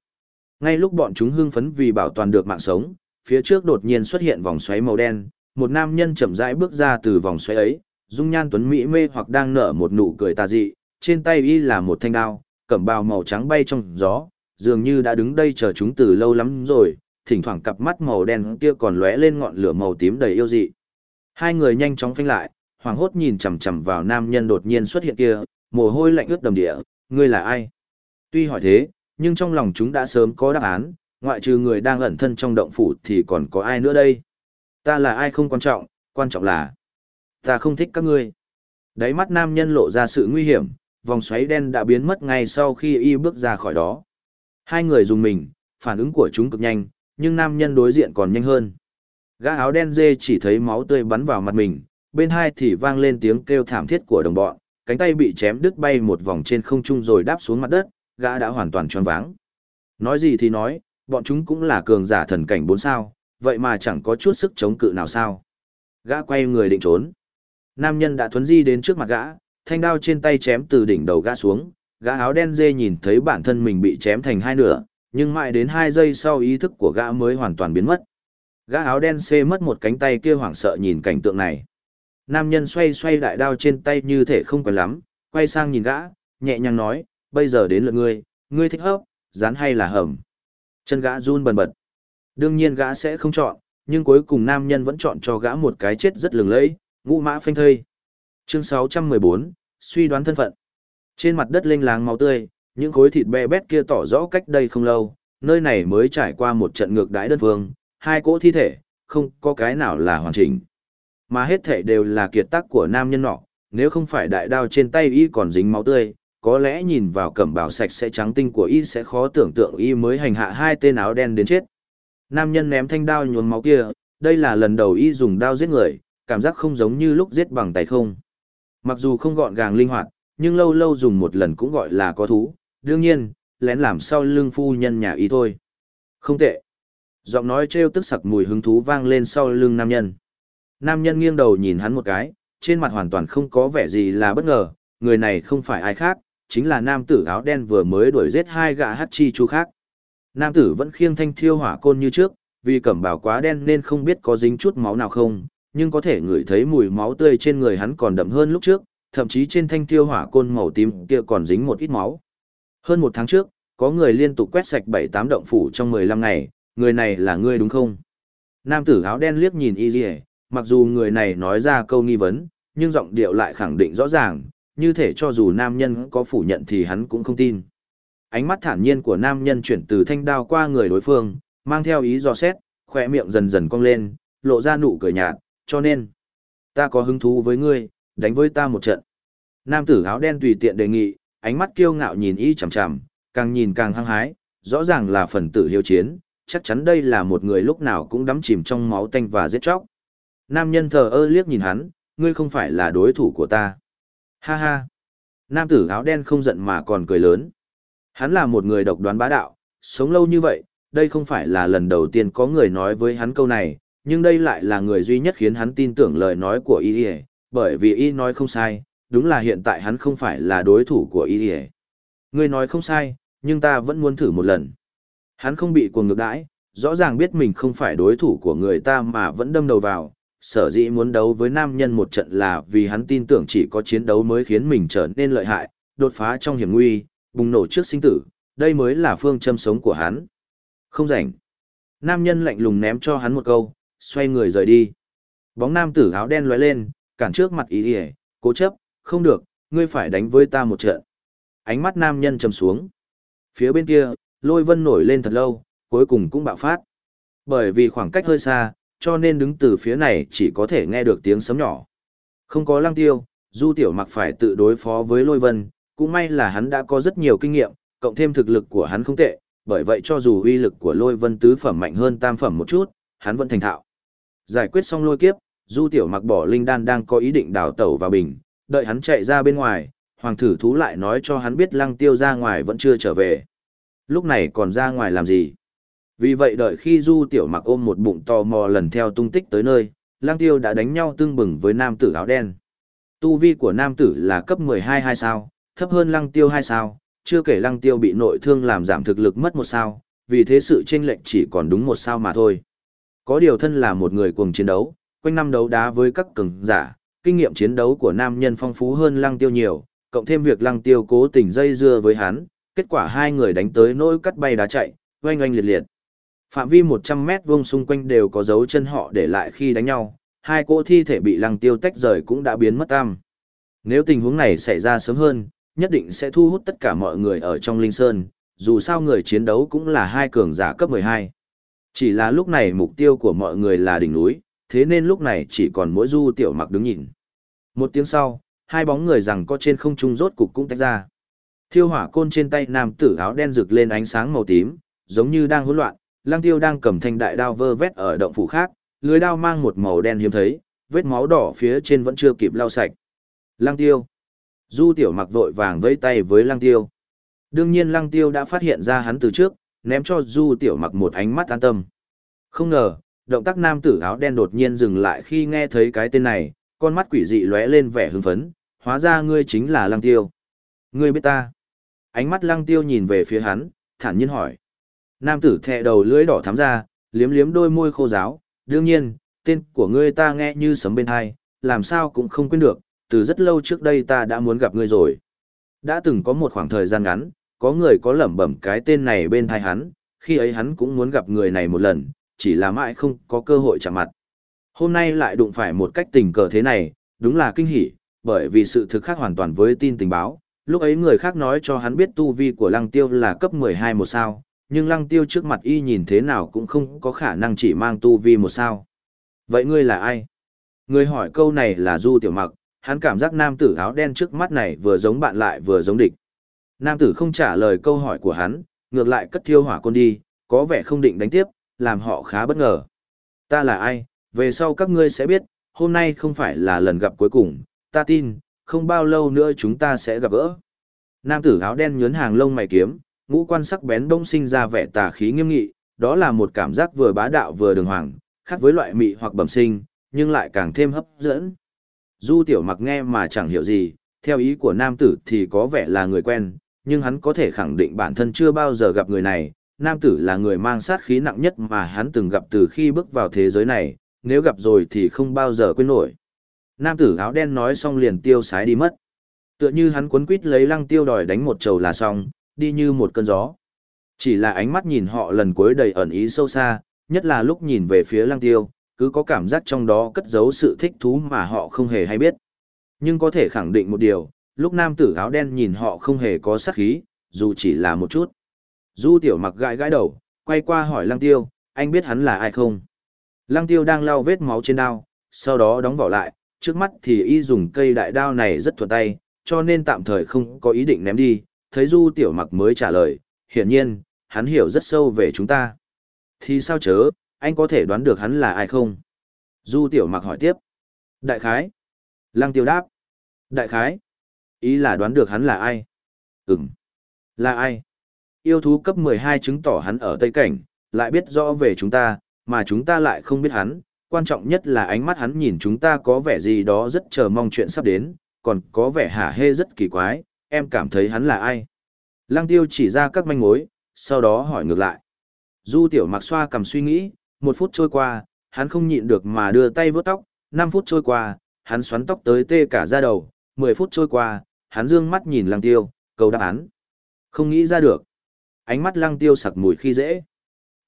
Speaker 1: Ngay lúc bọn chúng hưng phấn vì bảo toàn được mạng sống, phía trước đột nhiên xuất hiện vòng xoáy màu đen, một nam nhân chậm rãi bước ra từ vòng xoáy ấy, dung nhan tuấn mỹ mê hoặc đang nở một nụ cười tà dị, trên tay y là một thanh đao, cẩm bào màu trắng bay trong gió, dường như đã đứng đây chờ chúng từ lâu lắm rồi, thỉnh thoảng cặp mắt màu đen kia còn lóe lên ngọn lửa màu tím đầy yêu dị. Hai người nhanh chóng phanh lại, hoàng hốt nhìn chằm chằm vào nam nhân đột nhiên xuất hiện kia, mồ hôi lạnh ướt đầm địa, ngươi là ai? Tuy hỏi thế, nhưng trong lòng chúng đã sớm có đáp án, ngoại trừ người đang ẩn thân trong động phủ thì còn có ai nữa đây? Ta là ai không quan trọng, quan trọng là ta không thích các ngươi. Đáy mắt nam nhân lộ ra sự nguy hiểm, vòng xoáy đen đã biến mất ngay sau khi y bước ra khỏi đó. Hai người dùng mình, phản ứng của chúng cực nhanh, nhưng nam nhân đối diện còn nhanh hơn. Gã áo đen dê chỉ thấy máu tươi bắn vào mặt mình, bên hai thì vang lên tiếng kêu thảm thiết của đồng bọn, cánh tay bị chém đứt bay một vòng trên không trung rồi đáp xuống mặt đất, gã đã hoàn toàn tròn váng. Nói gì thì nói, bọn chúng cũng là cường giả thần cảnh bốn sao, vậy mà chẳng có chút sức chống cự nào sao. Gã quay người định trốn. Nam nhân đã thuấn di đến trước mặt gã, thanh đao trên tay chém từ đỉnh đầu gã xuống, gã áo đen dê nhìn thấy bản thân mình bị chém thành hai nửa, nhưng mãi đến hai giây sau ý thức của gã mới hoàn toàn biến mất. Gã áo đen xê mất một cánh tay kia hoảng sợ nhìn cảnh tượng này. Nam nhân xoay xoay đại đao trên tay như thể không quen lắm, quay sang nhìn gã, nhẹ nhàng nói, bây giờ đến lượt ngươi, ngươi thích hấp, rán hay là hầm. Chân gã run bần bật. Đương nhiên gã sẽ không chọn, nhưng cuối cùng nam nhân vẫn chọn cho gã một cái chết rất lừng lẫy, ngũ mã phanh thây. Chương 614, suy đoán thân phận. Trên mặt đất lênh láng máu tươi, những khối thịt bè bét kia tỏ rõ cách đây không lâu, nơi này mới trải qua một trận ngược đãi đơn phương, hai cỗ thi thể, không có cái nào là hoàn chỉnh. Mà hết thể đều là kiệt tác của nam nhân nọ, nếu không phải đại đao trên tay y còn dính máu tươi, có lẽ nhìn vào cẩm bào sạch sẽ trắng tinh của y sẽ khó tưởng tượng y mới hành hạ hai tên áo đen đến chết. Nam nhân ném thanh đao nhuốm máu kia, đây là lần đầu y dùng đao giết người, cảm giác không giống như lúc giết bằng tay không. Mặc dù không gọn gàng linh hoạt, nhưng lâu lâu dùng một lần cũng gọi là có thú, đương nhiên, lén làm sau lưng phu nhân nhà ý thôi. Không tệ. Giọng nói trêu tức sặc mùi hứng thú vang lên sau lưng nam nhân. Nam nhân nghiêng đầu nhìn hắn một cái, trên mặt hoàn toàn không có vẻ gì là bất ngờ, người này không phải ai khác, chính là nam tử áo đen vừa mới đuổi giết hai gã hát chi chu khác. Nam tử vẫn khiêng thanh thiêu hỏa côn như trước, vì cẩm bào quá đen nên không biết có dính chút máu nào không, nhưng có thể ngửi thấy mùi máu tươi trên người hắn còn đậm hơn lúc trước, thậm chí trên thanh thiêu hỏa côn màu tím kia còn dính một ít máu. Hơn một tháng trước, có người liên tục quét sạch bảy tám động phủ trong 15 ngày, người này là ngươi đúng không? Nam tử áo đen liếc nhìn y dì mặc dù người này nói ra câu nghi vấn, nhưng giọng điệu lại khẳng định rõ ràng, như thể cho dù nam nhân có phủ nhận thì hắn cũng không tin. Ánh mắt thản nhiên của nam nhân chuyển từ thanh đao qua người đối phương, mang theo ý dò xét, khỏe miệng dần dần cong lên, lộ ra nụ cười nhạt, cho nên, ta có hứng thú với ngươi, đánh với ta một trận. Nam tử áo đen tùy tiện đề nghị, ánh mắt kiêu ngạo nhìn y chằm chằm, càng nhìn càng hăng hái, rõ ràng là phần tử hiếu chiến, chắc chắn đây là một người lúc nào cũng đắm chìm trong máu tanh và giết chóc. Nam nhân thờ ơ liếc nhìn hắn, ngươi không phải là đối thủ của ta. Ha ha. Nam tử áo đen không giận mà còn cười lớn. Hắn là một người độc đoán bá đạo, sống lâu như vậy, đây không phải là lần đầu tiên có người nói với hắn câu này, nhưng đây lại là người duy nhất khiến hắn tin tưởng lời nói của y bởi vì y nói không sai, đúng là hiện tại hắn không phải là đối thủ của y Ngươi nói không sai, nhưng ta vẫn muốn thử một lần. Hắn không bị cuồng ngược đãi, rõ ràng biết mình không phải đối thủ của người ta mà vẫn đâm đầu vào, sở dĩ muốn đấu với nam nhân một trận là vì hắn tin tưởng chỉ có chiến đấu mới khiến mình trở nên lợi hại, đột phá trong hiểm nguy, bùng nổ trước sinh tử, đây mới là phương châm sống của hắn. Không rảnh. Nam nhân lạnh lùng ném cho hắn một câu, xoay người rời đi. Bóng nam tử áo đen lóe lên, cản trước mặt ý ỉa, cố chấp, không được, ngươi phải đánh với ta một trận. Ánh mắt nam nhân trầm xuống. Phía bên kia, lôi vân nổi lên thật lâu, cuối cùng cũng bạo phát. Bởi vì khoảng cách hơi xa, cho nên đứng từ phía này chỉ có thể nghe được tiếng sấm nhỏ. Không có lăng tiêu, du tiểu mặc phải tự đối phó với lôi vân, cũng may là hắn đã có rất nhiều kinh nghiệm, cộng thêm thực lực của hắn không tệ, bởi vậy cho dù uy lực của lôi vân tứ phẩm mạnh hơn tam phẩm một chút, hắn vẫn thành thạo. Giải quyết xong lôi kiếp, du tiểu mặc bỏ linh đan đang có ý định đào tẩu vào bình, đợi hắn chạy ra bên ngoài, hoàng thử thú lại nói cho hắn biết lăng tiêu ra ngoài vẫn chưa trở về. Lúc này còn ra ngoài làm gì? Vì vậy đợi khi du tiểu mặc ôm một bụng tò mò lần theo tung tích tới nơi, lăng tiêu đã đánh nhau tương bừng với nam tử áo đen. Tu vi của nam tử là cấp 12 hai sao, thấp hơn lăng tiêu hai sao, chưa kể lăng tiêu bị nội thương làm giảm thực lực mất một sao, vì thế sự chênh lệch chỉ còn đúng một sao mà thôi. Có điều thân là một người cuồng chiến đấu, quanh năm đấu đá với các cường giả, kinh nghiệm chiến đấu của nam nhân phong phú hơn lăng tiêu nhiều, cộng thêm việc lăng tiêu cố tình dây dưa với hắn, kết quả hai người đánh tới nỗi cắt bay đá chạy, oanh oanh liệt liệt. Phạm vi 100 mét vuông xung quanh đều có dấu chân họ để lại khi đánh nhau, hai cỗ thi thể bị lăng tiêu tách rời cũng đã biến mất tam. Nếu tình huống này xảy ra sớm hơn, nhất định sẽ thu hút tất cả mọi người ở trong Linh Sơn, dù sao người chiến đấu cũng là hai cường giả cấp 12. Chỉ là lúc này mục tiêu của mọi người là đỉnh núi, thế nên lúc này chỉ còn mỗi du tiểu mặc đứng nhìn. Một tiếng sau, hai bóng người rằng có trên không trung rốt cục cũng tách ra. Thiêu hỏa côn trên tay nam tử áo đen rực lên ánh sáng màu tím, giống như đang hỗn loạn, lang tiêu đang cầm thanh đại đao vơ vét ở động phủ khác, lưới đao mang một màu đen hiếm thấy, vết máu đỏ phía trên vẫn chưa kịp lau sạch. Lang tiêu. Du tiểu mặc vội vàng vẫy tay với lang tiêu. Đương nhiên lang tiêu đã phát hiện ra hắn từ trước, ném cho du tiểu mặc một ánh mắt an tâm. Không ngờ, động tác nam tử áo đen đột nhiên dừng lại khi nghe thấy cái tên này, con mắt quỷ dị lóe lên vẻ hưng phấn, hóa ra ngươi chính là Lăng tiêu. Ngươi biết ta. Ánh mắt Lăng tiêu nhìn về phía hắn, thản nhiên hỏi. Nam tử thẹ đầu lưỡi đỏ thắm ra, liếm liếm đôi môi khô giáo, đương nhiên, tên của ngươi ta nghe như sấm bên hai, làm sao cũng không quên được, từ rất lâu trước đây ta đã muốn gặp ngươi rồi. Đã từng có một khoảng thời gian ngắn, có người có lẩm bẩm cái tên này bên thai hắn, khi ấy hắn cũng muốn gặp người này một lần, chỉ là mãi không có cơ hội chạm mặt. Hôm nay lại đụng phải một cách tình cờ thế này, đúng là kinh hỉ, bởi vì sự thực khác hoàn toàn với tin tình báo. Lúc ấy người khác nói cho hắn biết tu vi của lăng tiêu là cấp 12 một sao, nhưng lăng tiêu trước mặt y nhìn thế nào cũng không có khả năng chỉ mang tu vi một sao. Vậy ngươi là ai? Người hỏi câu này là Du Tiểu Mặc, hắn cảm giác nam tử áo đen trước mắt này vừa giống bạn lại vừa giống địch. Nam tử không trả lời câu hỏi của hắn, ngược lại cất thiêu hỏa côn đi, có vẻ không định đánh tiếp, làm họ khá bất ngờ. Ta là ai, về sau các ngươi sẽ biết, hôm nay không phải là lần gặp cuối cùng, ta tin, không bao lâu nữa chúng ta sẽ gặp gỡ. Nam tử áo đen nhớn hàng lông mày kiếm, ngũ quan sắc bén đông sinh ra vẻ tà khí nghiêm nghị, đó là một cảm giác vừa bá đạo vừa đường hoàng, khác với loại mị hoặc bẩm sinh, nhưng lại càng thêm hấp dẫn. Du tiểu mặc nghe mà chẳng hiểu gì, theo ý của nam tử thì có vẻ là người quen, nhưng hắn có thể khẳng định bản thân chưa bao giờ gặp người này, nam tử là người mang sát khí nặng nhất mà hắn từng gặp từ khi bước vào thế giới này, nếu gặp rồi thì không bao giờ quên nổi. Nam tử áo đen nói xong liền tiêu sái đi mất. Tựa như hắn cuốn quýt lấy lăng tiêu đòi đánh một trầu là xong, đi như một cơn gió. Chỉ là ánh mắt nhìn họ lần cuối đầy ẩn ý sâu xa, nhất là lúc nhìn về phía lăng tiêu, cứ có cảm giác trong đó cất giấu sự thích thú mà họ không hề hay biết. Nhưng có thể khẳng định một điều, lúc nam tử áo đen nhìn họ không hề có sát khí, dù chỉ là một chút. Du tiểu mặc gãi gãi đầu, quay qua hỏi lăng tiêu, anh biết hắn là ai không? Lăng tiêu đang lau vết máu trên đao, sau đó đóng vỏ lại, trước mắt thì y dùng cây đại đao này rất thuận tay, cho nên tạm thời không có ý định ném đi, thấy du tiểu mặc mới trả lời, hiển nhiên, hắn hiểu rất sâu về chúng ta. Thì sao chớ, anh có thể đoán được hắn là ai không? Du tiểu mặc hỏi tiếp. Đại khái. Lăng tiêu đáp. Đại khái. Ý là đoán được hắn là ai? Ừm. Là ai? Yêu thú cấp 12 chứng tỏ hắn ở Tây Cảnh, lại biết rõ về chúng ta, mà chúng ta lại không biết hắn. Quan trọng nhất là ánh mắt hắn nhìn chúng ta có vẻ gì đó rất chờ mong chuyện sắp đến, còn có vẻ hả hê rất kỳ quái, em cảm thấy hắn là ai? Lăng tiêu chỉ ra các manh mối, sau đó hỏi ngược lại. Du tiểu mặc xoa cầm suy nghĩ, một phút trôi qua, hắn không nhịn được mà đưa tay vớt tóc, năm phút trôi qua, hắn xoắn tóc tới tê cả da đầu, mười phút trôi qua, hắn dương mắt nhìn lăng tiêu, cầu đáp án. Không nghĩ ra được. Ánh mắt lăng tiêu sặc mùi khi dễ.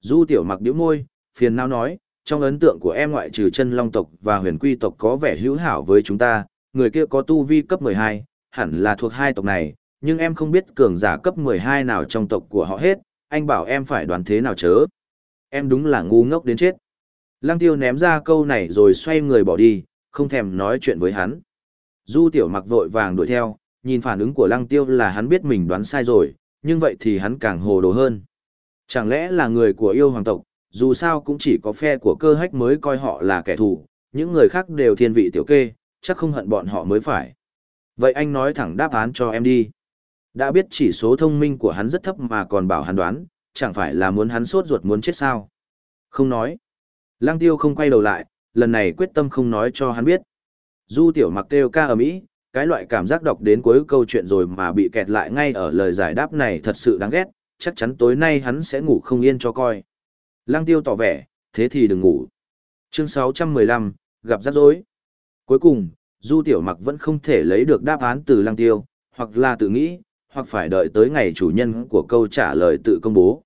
Speaker 1: Du tiểu mặc điếu môi, phiền não nói, trong ấn tượng của em ngoại trừ chân long tộc và huyền quy tộc có vẻ hữu hảo với chúng ta, người kia có tu vi cấp 12, hẳn là thuộc hai tộc này, nhưng em không biết cường giả cấp 12 nào trong tộc của họ hết, anh bảo em phải đoán thế nào chớ. Em đúng là ngu ngốc đến chết. Lăng tiêu ném ra câu này rồi xoay người bỏ đi, không thèm nói chuyện với hắn. Du tiểu mặc vội vàng đuổi theo, nhìn phản ứng của lăng tiêu là hắn biết mình đoán sai rồi, nhưng vậy thì hắn càng hồ đồ hơn. Chẳng lẽ là người của yêu hoàng tộc, dù sao cũng chỉ có phe của cơ hách mới coi họ là kẻ thù, những người khác đều thiên vị tiểu kê, chắc không hận bọn họ mới phải. Vậy anh nói thẳng đáp án cho em đi. Đã biết chỉ số thông minh của hắn rất thấp mà còn bảo hắn đoán, chẳng phải là muốn hắn sốt ruột muốn chết sao. Không nói. Lăng tiêu không quay đầu lại, lần này quyết tâm không nói cho hắn biết. Du tiểu mặc kêu ca ở mỹ, cái loại cảm giác đọc đến cuối câu chuyện rồi mà bị kẹt lại ngay ở lời giải đáp này thật sự đáng ghét, chắc chắn tối nay hắn sẽ ngủ không yên cho coi. Lăng tiêu tỏ vẻ, thế thì đừng ngủ. Chương 615, gặp rắc rối. Cuối cùng, Du Tiểu Mặc vẫn không thể lấy được đáp án từ Lăng tiêu, hoặc là tự nghĩ, hoặc phải đợi tới ngày chủ nhân của câu trả lời tự công bố.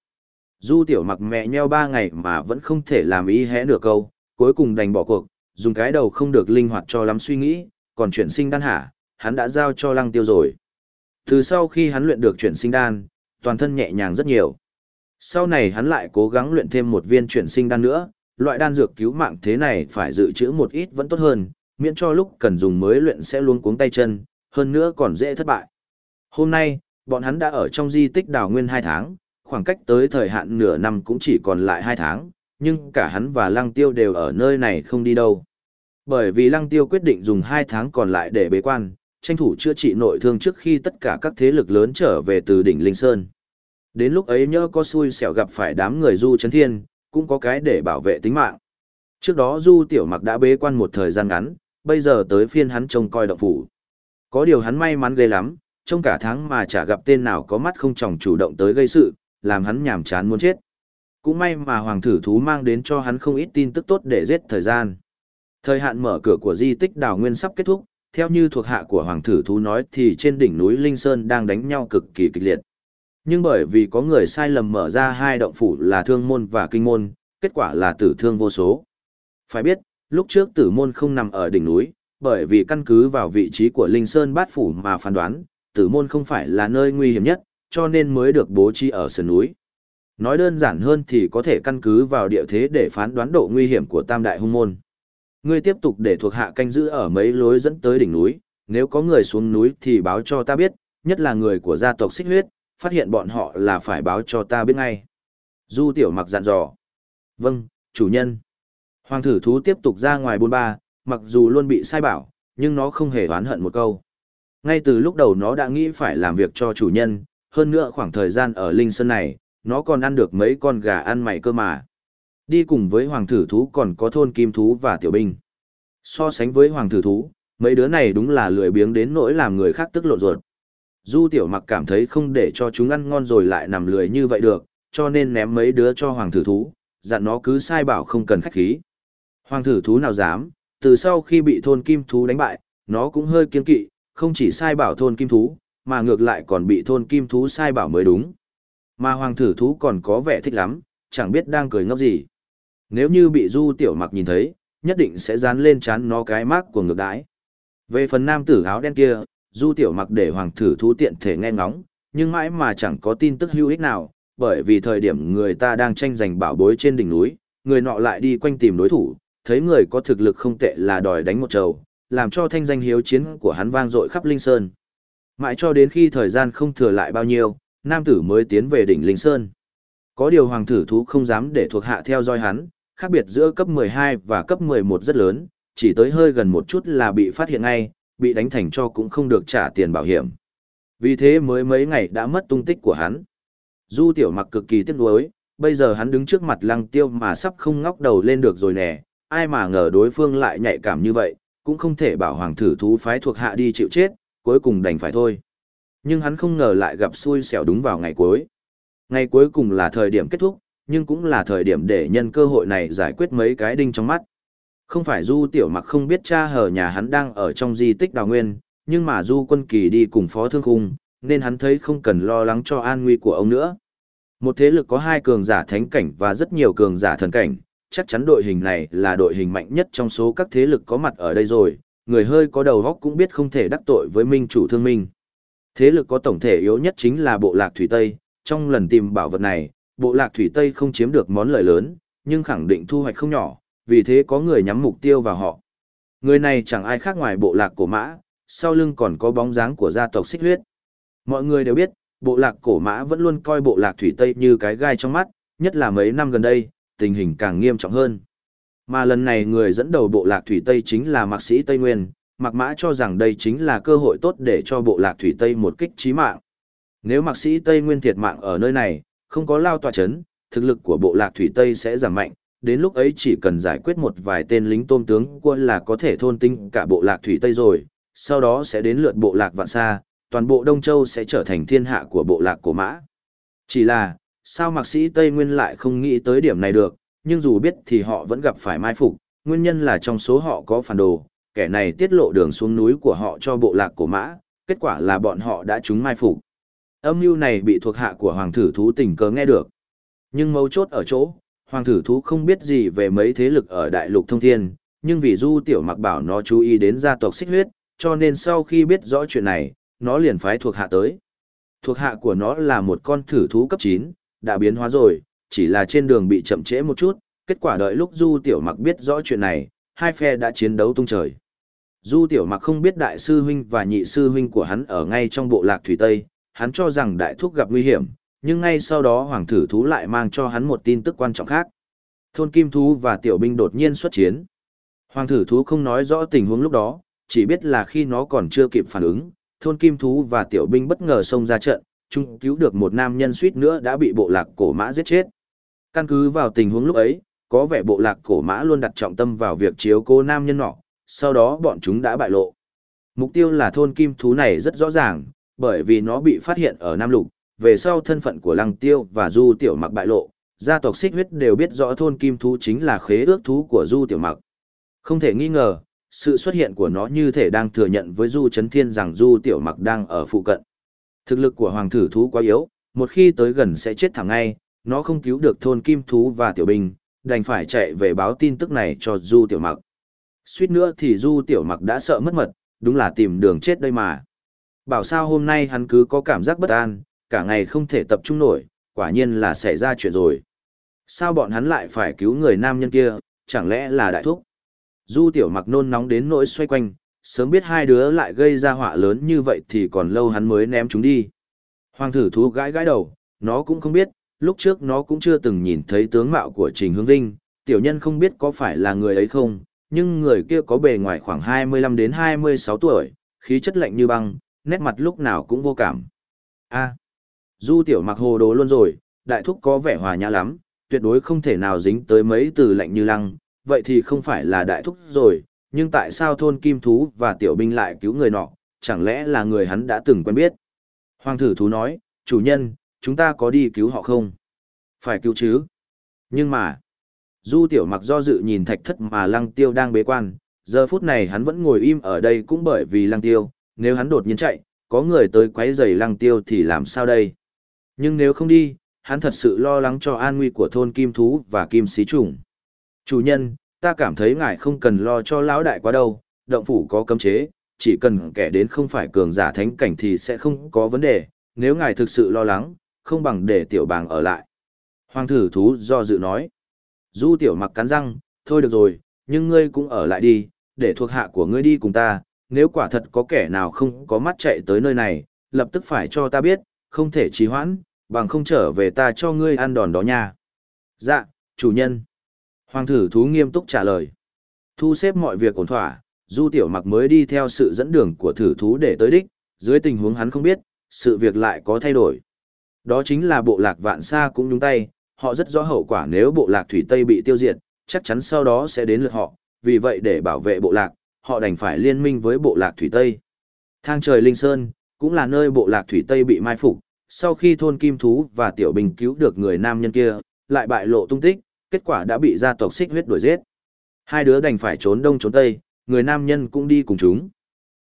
Speaker 1: Du Tiểu Mặc mẹ nheo ba ngày mà vẫn không thể làm ý hẽ nửa câu, cuối cùng đành bỏ cuộc, dùng cái đầu không được linh hoạt cho lắm suy nghĩ, còn chuyển sinh đan hả, hắn đã giao cho Lăng tiêu rồi. Từ sau khi hắn luyện được chuyển sinh đan, toàn thân nhẹ nhàng rất nhiều. Sau này hắn lại cố gắng luyện thêm một viên chuyển sinh đan nữa, loại đan dược cứu mạng thế này phải dự trữ một ít vẫn tốt hơn, miễn cho lúc cần dùng mới luyện sẽ luôn cuống tay chân, hơn nữa còn dễ thất bại. Hôm nay, bọn hắn đã ở trong di tích đào nguyên 2 tháng, khoảng cách tới thời hạn nửa năm cũng chỉ còn lại 2 tháng, nhưng cả hắn và Lăng Tiêu đều ở nơi này không đi đâu. Bởi vì Lăng Tiêu quyết định dùng 2 tháng còn lại để bế quan, tranh thủ chữa trị nội thương trước khi tất cả các thế lực lớn trở về từ đỉnh Linh Sơn. Đến lúc ấy nhớ có xui xẻo gặp phải đám người du chấn thiên, cũng có cái để bảo vệ tính mạng. Trước đó du tiểu mặc đã bế quan một thời gian ngắn, bây giờ tới phiên hắn trông coi động phủ. Có điều hắn may mắn ghê lắm, trong cả tháng mà chả gặp tên nào có mắt không chồng chủ động tới gây sự, làm hắn nhảm chán muốn chết. Cũng may mà hoàng thử thú mang đến cho hắn không ít tin tức tốt để giết thời gian. Thời hạn mở cửa của di tích đào nguyên sắp kết thúc, theo như thuộc hạ của hoàng thử thú nói thì trên đỉnh núi Linh Sơn đang đánh nhau cực kỳ kịch liệt. Nhưng bởi vì có người sai lầm mở ra hai động phủ là thương môn và kinh môn, kết quả là tử thương vô số. Phải biết, lúc trước tử môn không nằm ở đỉnh núi, bởi vì căn cứ vào vị trí của Linh Sơn bát phủ mà phán đoán, tử môn không phải là nơi nguy hiểm nhất, cho nên mới được bố trí ở sườn núi. Nói đơn giản hơn thì có thể căn cứ vào địa thế để phán đoán độ nguy hiểm của tam đại hung môn. Ngươi tiếp tục để thuộc hạ canh giữ ở mấy lối dẫn tới đỉnh núi, nếu có người xuống núi thì báo cho ta biết, nhất là người của gia tộc xích huyết, phát hiện bọn họ là phải báo cho ta biết ngay. Du tiểu mặc dặn dò. Vâng, chủ nhân. Hoàng thử thú tiếp tục ra ngoài buôn ba, mặc dù luôn bị sai bảo, nhưng nó không hề oán hận một câu. Ngay từ lúc đầu nó đã nghĩ phải làm việc cho chủ nhân, hơn nữa khoảng thời gian ở Linh Sơn này, nó còn ăn được mấy con gà ăn mày cơ mà. Đi cùng với hoàng thử thú còn có thôn kim thú và tiểu binh. So sánh với hoàng thử thú, mấy đứa này đúng là lười biếng đến nỗi làm người khác tức lộn ruột. Du tiểu mặc cảm thấy không để cho chúng ăn ngon rồi lại nằm lười như vậy được, cho nên ném mấy đứa cho hoàng thử thú, dặn nó cứ sai bảo không cần khách khí. Hoàng thử thú nào dám, từ sau khi bị thôn kim thú đánh bại, nó cũng hơi kiên kỵ, không chỉ sai bảo thôn kim thú, mà ngược lại còn bị thôn kim thú sai bảo mới đúng. Mà hoàng thử thú còn có vẻ thích lắm, chẳng biết đang cười ngốc gì. Nếu như bị du tiểu mặc nhìn thấy, nhất định sẽ dán lên chán nó cái mác của ngược đái. Về phần nam tử áo đen kia, du tiểu mặc để hoàng thử thú tiện thể nghe ngóng, nhưng mãi mà chẳng có tin tức hữu ích nào, bởi vì thời điểm người ta đang tranh giành bảo bối trên đỉnh núi, người nọ lại đi quanh tìm đối thủ, thấy người có thực lực không tệ là đòi đánh một trầu, làm cho thanh danh hiếu chiến của hắn vang dội khắp Linh Sơn. Mãi cho đến khi thời gian không thừa lại bao nhiêu, nam tử mới tiến về đỉnh Linh Sơn. Có điều hoàng thử thú không dám để thuộc hạ theo dõi hắn, khác biệt giữa cấp 12 và cấp 11 rất lớn, chỉ tới hơi gần một chút là bị phát hiện ngay, bị đánh thành cho cũng không được trả tiền bảo hiểm. Vì thế mới mấy ngày đã mất tung tích của hắn. Du tiểu mặc cực kỳ tiếc nuối, bây giờ hắn đứng trước mặt lăng tiêu mà sắp không ngóc đầu lên được rồi nè, ai mà ngờ đối phương lại nhạy cảm như vậy, cũng không thể bảo hoàng thử thú phái thuộc hạ đi chịu chết, cuối cùng đành phải thôi. Nhưng hắn không ngờ lại gặp xui xẻo đúng vào ngày cuối. Ngày cuối cùng là thời điểm kết thúc, nhưng cũng là thời điểm để nhân cơ hội này giải quyết mấy cái đinh trong mắt. Không phải Du Tiểu Mặc không biết cha hở nhà hắn đang ở trong di tích đào nguyên, nhưng mà Du Quân Kỳ đi cùng Phó Thương Khung, nên hắn thấy không cần lo lắng cho an nguy của ông nữa. Một thế lực có hai cường giả thánh cảnh và rất nhiều cường giả thần cảnh, chắc chắn đội hình này là đội hình mạnh nhất trong số các thế lực có mặt ở đây rồi, người hơi có đầu óc cũng biết không thể đắc tội với minh chủ thương minh. Thế lực có tổng thể yếu nhất chính là bộ lạc Thủy Tây, trong lần tìm bảo vật này, bộ lạc Thủy Tây không chiếm được món lợi lớn, nhưng khẳng định thu hoạch không nhỏ, vì thế có người nhắm mục tiêu vào họ. Người này chẳng ai khác ngoài bộ lạc cổ mã, sau lưng còn có bóng dáng của gia tộc xích huyết. Mọi người đều biết, bộ lạc cổ mã vẫn luôn coi bộ lạc Thủy Tây như cái gai trong mắt, nhất là mấy năm gần đây, tình hình càng nghiêm trọng hơn. Mà lần này người dẫn đầu bộ lạc Thủy Tây chính là mạc sĩ Tây Nguyên, Mạc Mã cho rằng đây chính là cơ hội tốt để cho bộ lạc Thủy Tây một kích trí mạng. Nếu mạc sĩ Tây Nguyên thiệt mạng ở nơi này, không có lao tòa chấn, thực lực của bộ lạc Thủy Tây sẽ giảm mạnh, đến lúc ấy chỉ cần giải quyết một vài tên lính tôm tướng quân là có thể thôn tinh cả bộ lạc Thủy Tây rồi, sau đó sẽ đến lượt bộ lạc Vạn xa, toàn bộ Đông Châu sẽ trở thành thiên hạ của bộ lạc cổ mã. Chỉ là, sao mạc sĩ Tây Nguyên lại không nghĩ tới điểm này được, nhưng dù biết thì họ vẫn gặp phải mai phục, nguyên nhân là trong số họ có phản đồ, kẻ này tiết lộ đường xuống núi của họ cho bộ lạc cổ mã, kết quả là bọn họ đã trúng mai phục. Âm mưu này bị thuộc hạ của hoàng thử thú tình cờ nghe được. Nhưng mấu chốt ở chỗ, hoàng thử thú không biết gì về mấy thế lực ở đại lục thông thiên, nhưng vì du tiểu mặc bảo nó chú ý đến gia tộc xích huyết, cho nên sau khi biết rõ chuyện này, nó liền phái thuộc hạ tới. Thuộc hạ của nó là một con thử thú cấp 9, đã biến hóa rồi, chỉ là trên đường bị chậm trễ một chút, kết quả đợi lúc Du Tiểu Mặc biết rõ chuyện này, hai phe đã chiến đấu tung trời. Du Tiểu Mặc không biết đại sư huynh và nhị sư huynh của hắn ở ngay trong bộ lạc Thủy Tây, hắn cho rằng đại thúc gặp nguy hiểm, nhưng ngay sau đó hoàng thử thú lại mang cho hắn một tin tức quan trọng khác. Thôn Kim Thú và Tiểu Binh đột nhiên xuất chiến. Hoàng thử thú không nói rõ tình huống lúc đó, chỉ biết là khi nó còn chưa kịp phản ứng, thôn Kim Thú và Tiểu Binh bất ngờ xông ra trận, chung cứu được một nam nhân suýt nữa đã bị bộ lạc cổ mã giết chết. Căn cứ vào tình huống lúc ấy, có vẻ bộ lạc cổ mã luôn đặt trọng tâm vào việc chiếu cố nam nhân nọ, sau đó bọn chúng đã bại lộ. Mục tiêu là thôn kim thú này rất rõ ràng, bởi vì nó bị phát hiện ở Nam Lục, về sau thân phận của Lăng Tiêu và Du Tiểu Mặc bại lộ, gia tộc xích huyết đều biết rõ thôn kim thú chính là khế ước thú của Du Tiểu Mặc. Không thể nghi ngờ, sự xuất hiện của nó như thể đang thừa nhận với Du Trấn Thiên rằng Du Tiểu Mặc đang ở phụ cận. Thực lực của hoàng thử thú quá yếu, một khi tới gần sẽ chết thẳng ngay, nó không cứu được thôn kim thú và tiểu Bình đành phải chạy về báo tin tức này cho Du Tiểu Mặc. Suýt nữa thì Du Tiểu Mặc đã sợ mất mật, đúng là tìm đường chết đây mà. Bảo sao hôm nay hắn cứ có cảm giác bất an, cả ngày không thể tập trung nổi, quả nhiên là xảy ra chuyện rồi. Sao bọn hắn lại phải cứu người nam nhân kia, chẳng lẽ là đại thúc? Du Tiểu Mặc nôn nóng đến nỗi xoay quanh, sớm biết hai đứa lại gây ra họa lớn như vậy thì còn lâu hắn mới ném chúng đi. Hoàng thử thú gãi gãi đầu, nó cũng không biết, lúc trước nó cũng chưa từng nhìn thấy tướng mạo của Trình Hướng Vinh, tiểu nhân không biết có phải là người ấy không, nhưng người kia có bề ngoài khoảng 25 đến 26 tuổi, khí chất lạnh như băng, nét mặt lúc nào cũng vô cảm. A, Du tiểu mặc hồ đồ luôn rồi, đại thúc có vẻ hòa nhã lắm, tuyệt đối không thể nào dính tới mấy từ lạnh như lăng, vậy thì không phải là đại thúc rồi, nhưng tại sao thôn kim thú và tiểu binh lại cứu người nọ, chẳng lẽ là người hắn đã từng quen biết? Hoàng thử thú nói, chủ nhân, chúng ta có đi cứu họ không? Phải cứu chứ. Nhưng mà, du tiểu mặc do dự nhìn thạch thất mà lăng tiêu đang bế quan, giờ phút này hắn vẫn ngồi im ở đây cũng bởi vì lăng tiêu, nếu hắn đột nhiên chạy, có người tới quấy rầy lăng tiêu thì làm sao đây? Nhưng nếu không đi, hắn thật sự lo lắng cho an nguy của thôn kim thú và kim xí trùng. Chủ nhân, ta cảm thấy ngài không cần lo cho lão đại quá đâu, động phủ có cấm chế, chỉ cần kẻ đến không phải cường giả thánh cảnh thì sẽ không có vấn đề, nếu ngài thực sự lo lắng, không bằng để tiểu bàng ở lại. Hoàng thử thú do dự nói. Du tiểu mặc cắn răng, thôi được rồi, nhưng ngươi cũng ở lại đi, để thuộc hạ của ngươi đi cùng ta, nếu quả thật có kẻ nào không có mắt chạy tới nơi này, lập tức phải cho ta biết, không thể trì hoãn, bằng không trở về ta cho ngươi ăn đòn đó nha. Dạ, chủ nhân. Hoàng thử thú nghiêm túc trả lời. Thu xếp mọi việc ổn thỏa, Du Tiểu Mặc mới đi theo sự dẫn đường của thử thú để tới đích, dưới tình huống hắn không biết, sự việc lại có thay đổi. Đó chính là bộ lạc vạn xa cũng nhúng tay, họ rất rõ hậu quả nếu bộ lạc thủy Tây bị tiêu diệt, chắc chắn sau đó sẽ đến lượt họ, vì vậy để bảo vệ bộ lạc, họ đành phải liên minh với bộ lạc thủy Tây. Thang trời Linh Sơn, cũng là nơi bộ lạc thủy Tây bị mai phục, sau khi thôn kim thú và tiểu bình cứu được người nam nhân kia, lại bại lộ tung tích, kết quả đã bị gia tộc xích huyết đuổi giết. Hai đứa đành phải trốn đông trốn tây, người nam nhân cũng đi cùng chúng.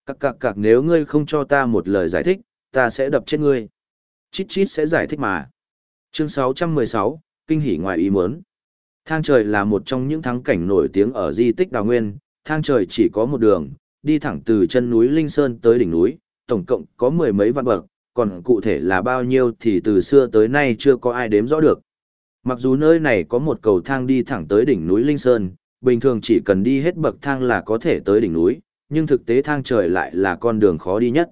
Speaker 1: Cặc cặc cặc nếu ngươi không cho ta một lời giải thích, ta sẽ đập chết ngươi. Chít chít sẽ giải thích mà. Chương 616, Kinh hỉ ngoài ý muốn. Thang trời là một trong những thắng cảnh nổi tiếng ở di tích đào nguyên, thang trời chỉ có một đường, đi thẳng từ chân núi Linh Sơn tới đỉnh núi, tổng cộng có mười mấy vạn bậc, còn cụ thể là bao nhiêu thì từ xưa tới nay chưa có ai đếm rõ được. Mặc dù nơi này có một cầu thang đi thẳng tới đỉnh núi Linh Sơn, bình thường chỉ cần đi hết bậc thang là có thể tới đỉnh núi, nhưng thực tế thang trời lại là con đường khó đi nhất.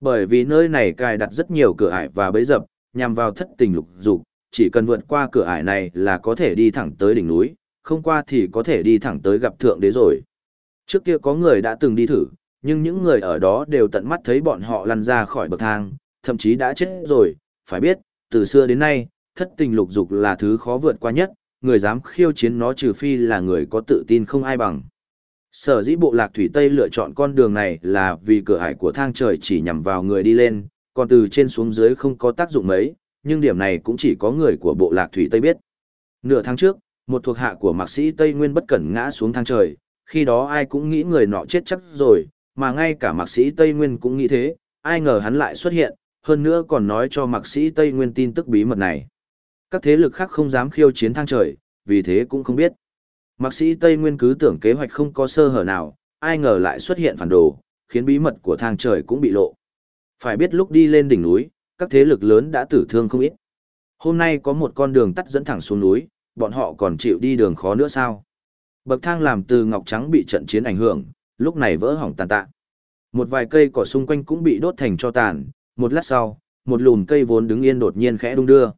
Speaker 1: Bởi vì nơi này cài đặt rất nhiều cửa ải và bẫy dập, nhằm vào thất tình lục dục, chỉ cần vượt qua cửa ải này là có thể đi thẳng tới đỉnh núi, không qua thì có thể đi thẳng tới gặp thượng đế rồi. Trước kia có người đã từng đi thử, nhưng những người ở đó đều tận mắt thấy bọn họ lăn ra khỏi bậc thang, thậm chí đã chết rồi, phải biết, từ xưa đến nay, thất tình lục dục là thứ khó vượt qua nhất, người dám khiêu chiến nó trừ phi là người có tự tin không ai bằng. Sở dĩ bộ lạc thủy Tây lựa chọn con đường này là vì cửa ải của thang trời chỉ nhằm vào người đi lên, còn từ trên xuống dưới không có tác dụng mấy, nhưng điểm này cũng chỉ có người của bộ lạc thủy Tây biết. Nửa tháng trước, một thuộc hạ của mạc sĩ Tây Nguyên bất cẩn ngã xuống thang trời, khi đó ai cũng nghĩ người nọ chết chắc rồi, mà ngay cả mạc sĩ Tây Nguyên cũng nghĩ thế, ai ngờ hắn lại xuất hiện, hơn nữa còn nói cho mạc sĩ Tây Nguyên tin tức bí mật này. Các thế lực khác không dám khiêu chiến thang trời, vì thế cũng không biết. Mạc sĩ Tây Nguyên cứ tưởng kế hoạch không có sơ hở nào, ai ngờ lại xuất hiện phản đồ, khiến bí mật của thang trời cũng bị lộ. Phải biết lúc đi lên đỉnh núi, các thế lực lớn đã tử thương không ít. Hôm nay có một con đường tắt dẫn thẳng xuống núi, bọn họ còn chịu đi đường khó nữa sao? Bậc thang làm từ ngọc trắng bị trận chiến ảnh hưởng, lúc này vỡ hỏng tàn tạ. Một vài cây cỏ xung quanh cũng bị đốt thành cho tàn, một lát sau, một lùm cây vốn đứng yên đột nhiên khẽ đung đưa.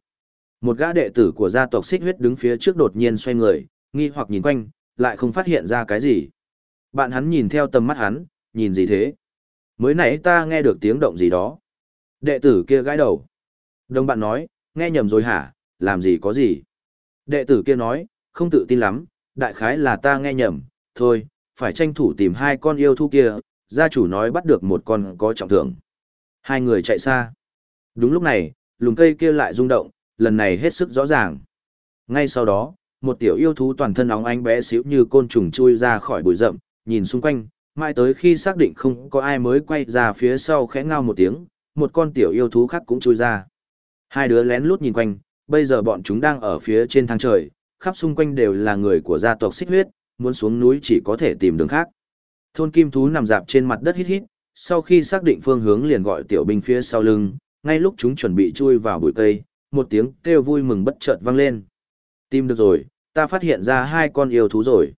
Speaker 1: Một gã đệ tử của gia tộc xích huyết đứng phía trước đột nhiên xoay người, nghi hoặc nhìn quanh, lại không phát hiện ra cái gì. Bạn hắn nhìn theo tầm mắt hắn, nhìn gì thế? Mới nãy ta nghe được tiếng động gì đó. Đệ tử kia gãi đầu. Đồng bạn nói, nghe nhầm rồi hả, làm gì có gì. Đệ tử kia nói, không tự tin lắm, đại khái là ta nghe nhầm, thôi, phải tranh thủ tìm hai con yêu thú kia, gia chủ nói bắt được một con có trọng thưởng. Hai người chạy xa. Đúng lúc này, lùm cây kia lại rung động, lần này hết sức rõ ràng. Ngay sau đó, một tiểu yêu thú toàn thân óng ánh bé xíu như côn trùng chui ra khỏi bụi rậm, nhìn xung quanh, mãi tới khi xác định không có ai mới quay ra phía sau khẽ ngao một tiếng, một con tiểu yêu thú khác cũng chui ra. Hai đứa lén lút nhìn quanh, bây giờ bọn chúng đang ở phía trên thang trời, khắp xung quanh đều là người của gia tộc xích huyết, muốn xuống núi chỉ có thể tìm đường khác. Thôn kim thú nằm dạp trên mặt đất hít hít, sau khi xác định phương hướng liền gọi tiểu binh phía sau lưng, ngay lúc chúng chuẩn bị chui vào bụi cây, một tiếng kêu vui mừng bất chợt vang lên. Tìm được rồi, ta phát hiện ra hai con yêu thú rồi.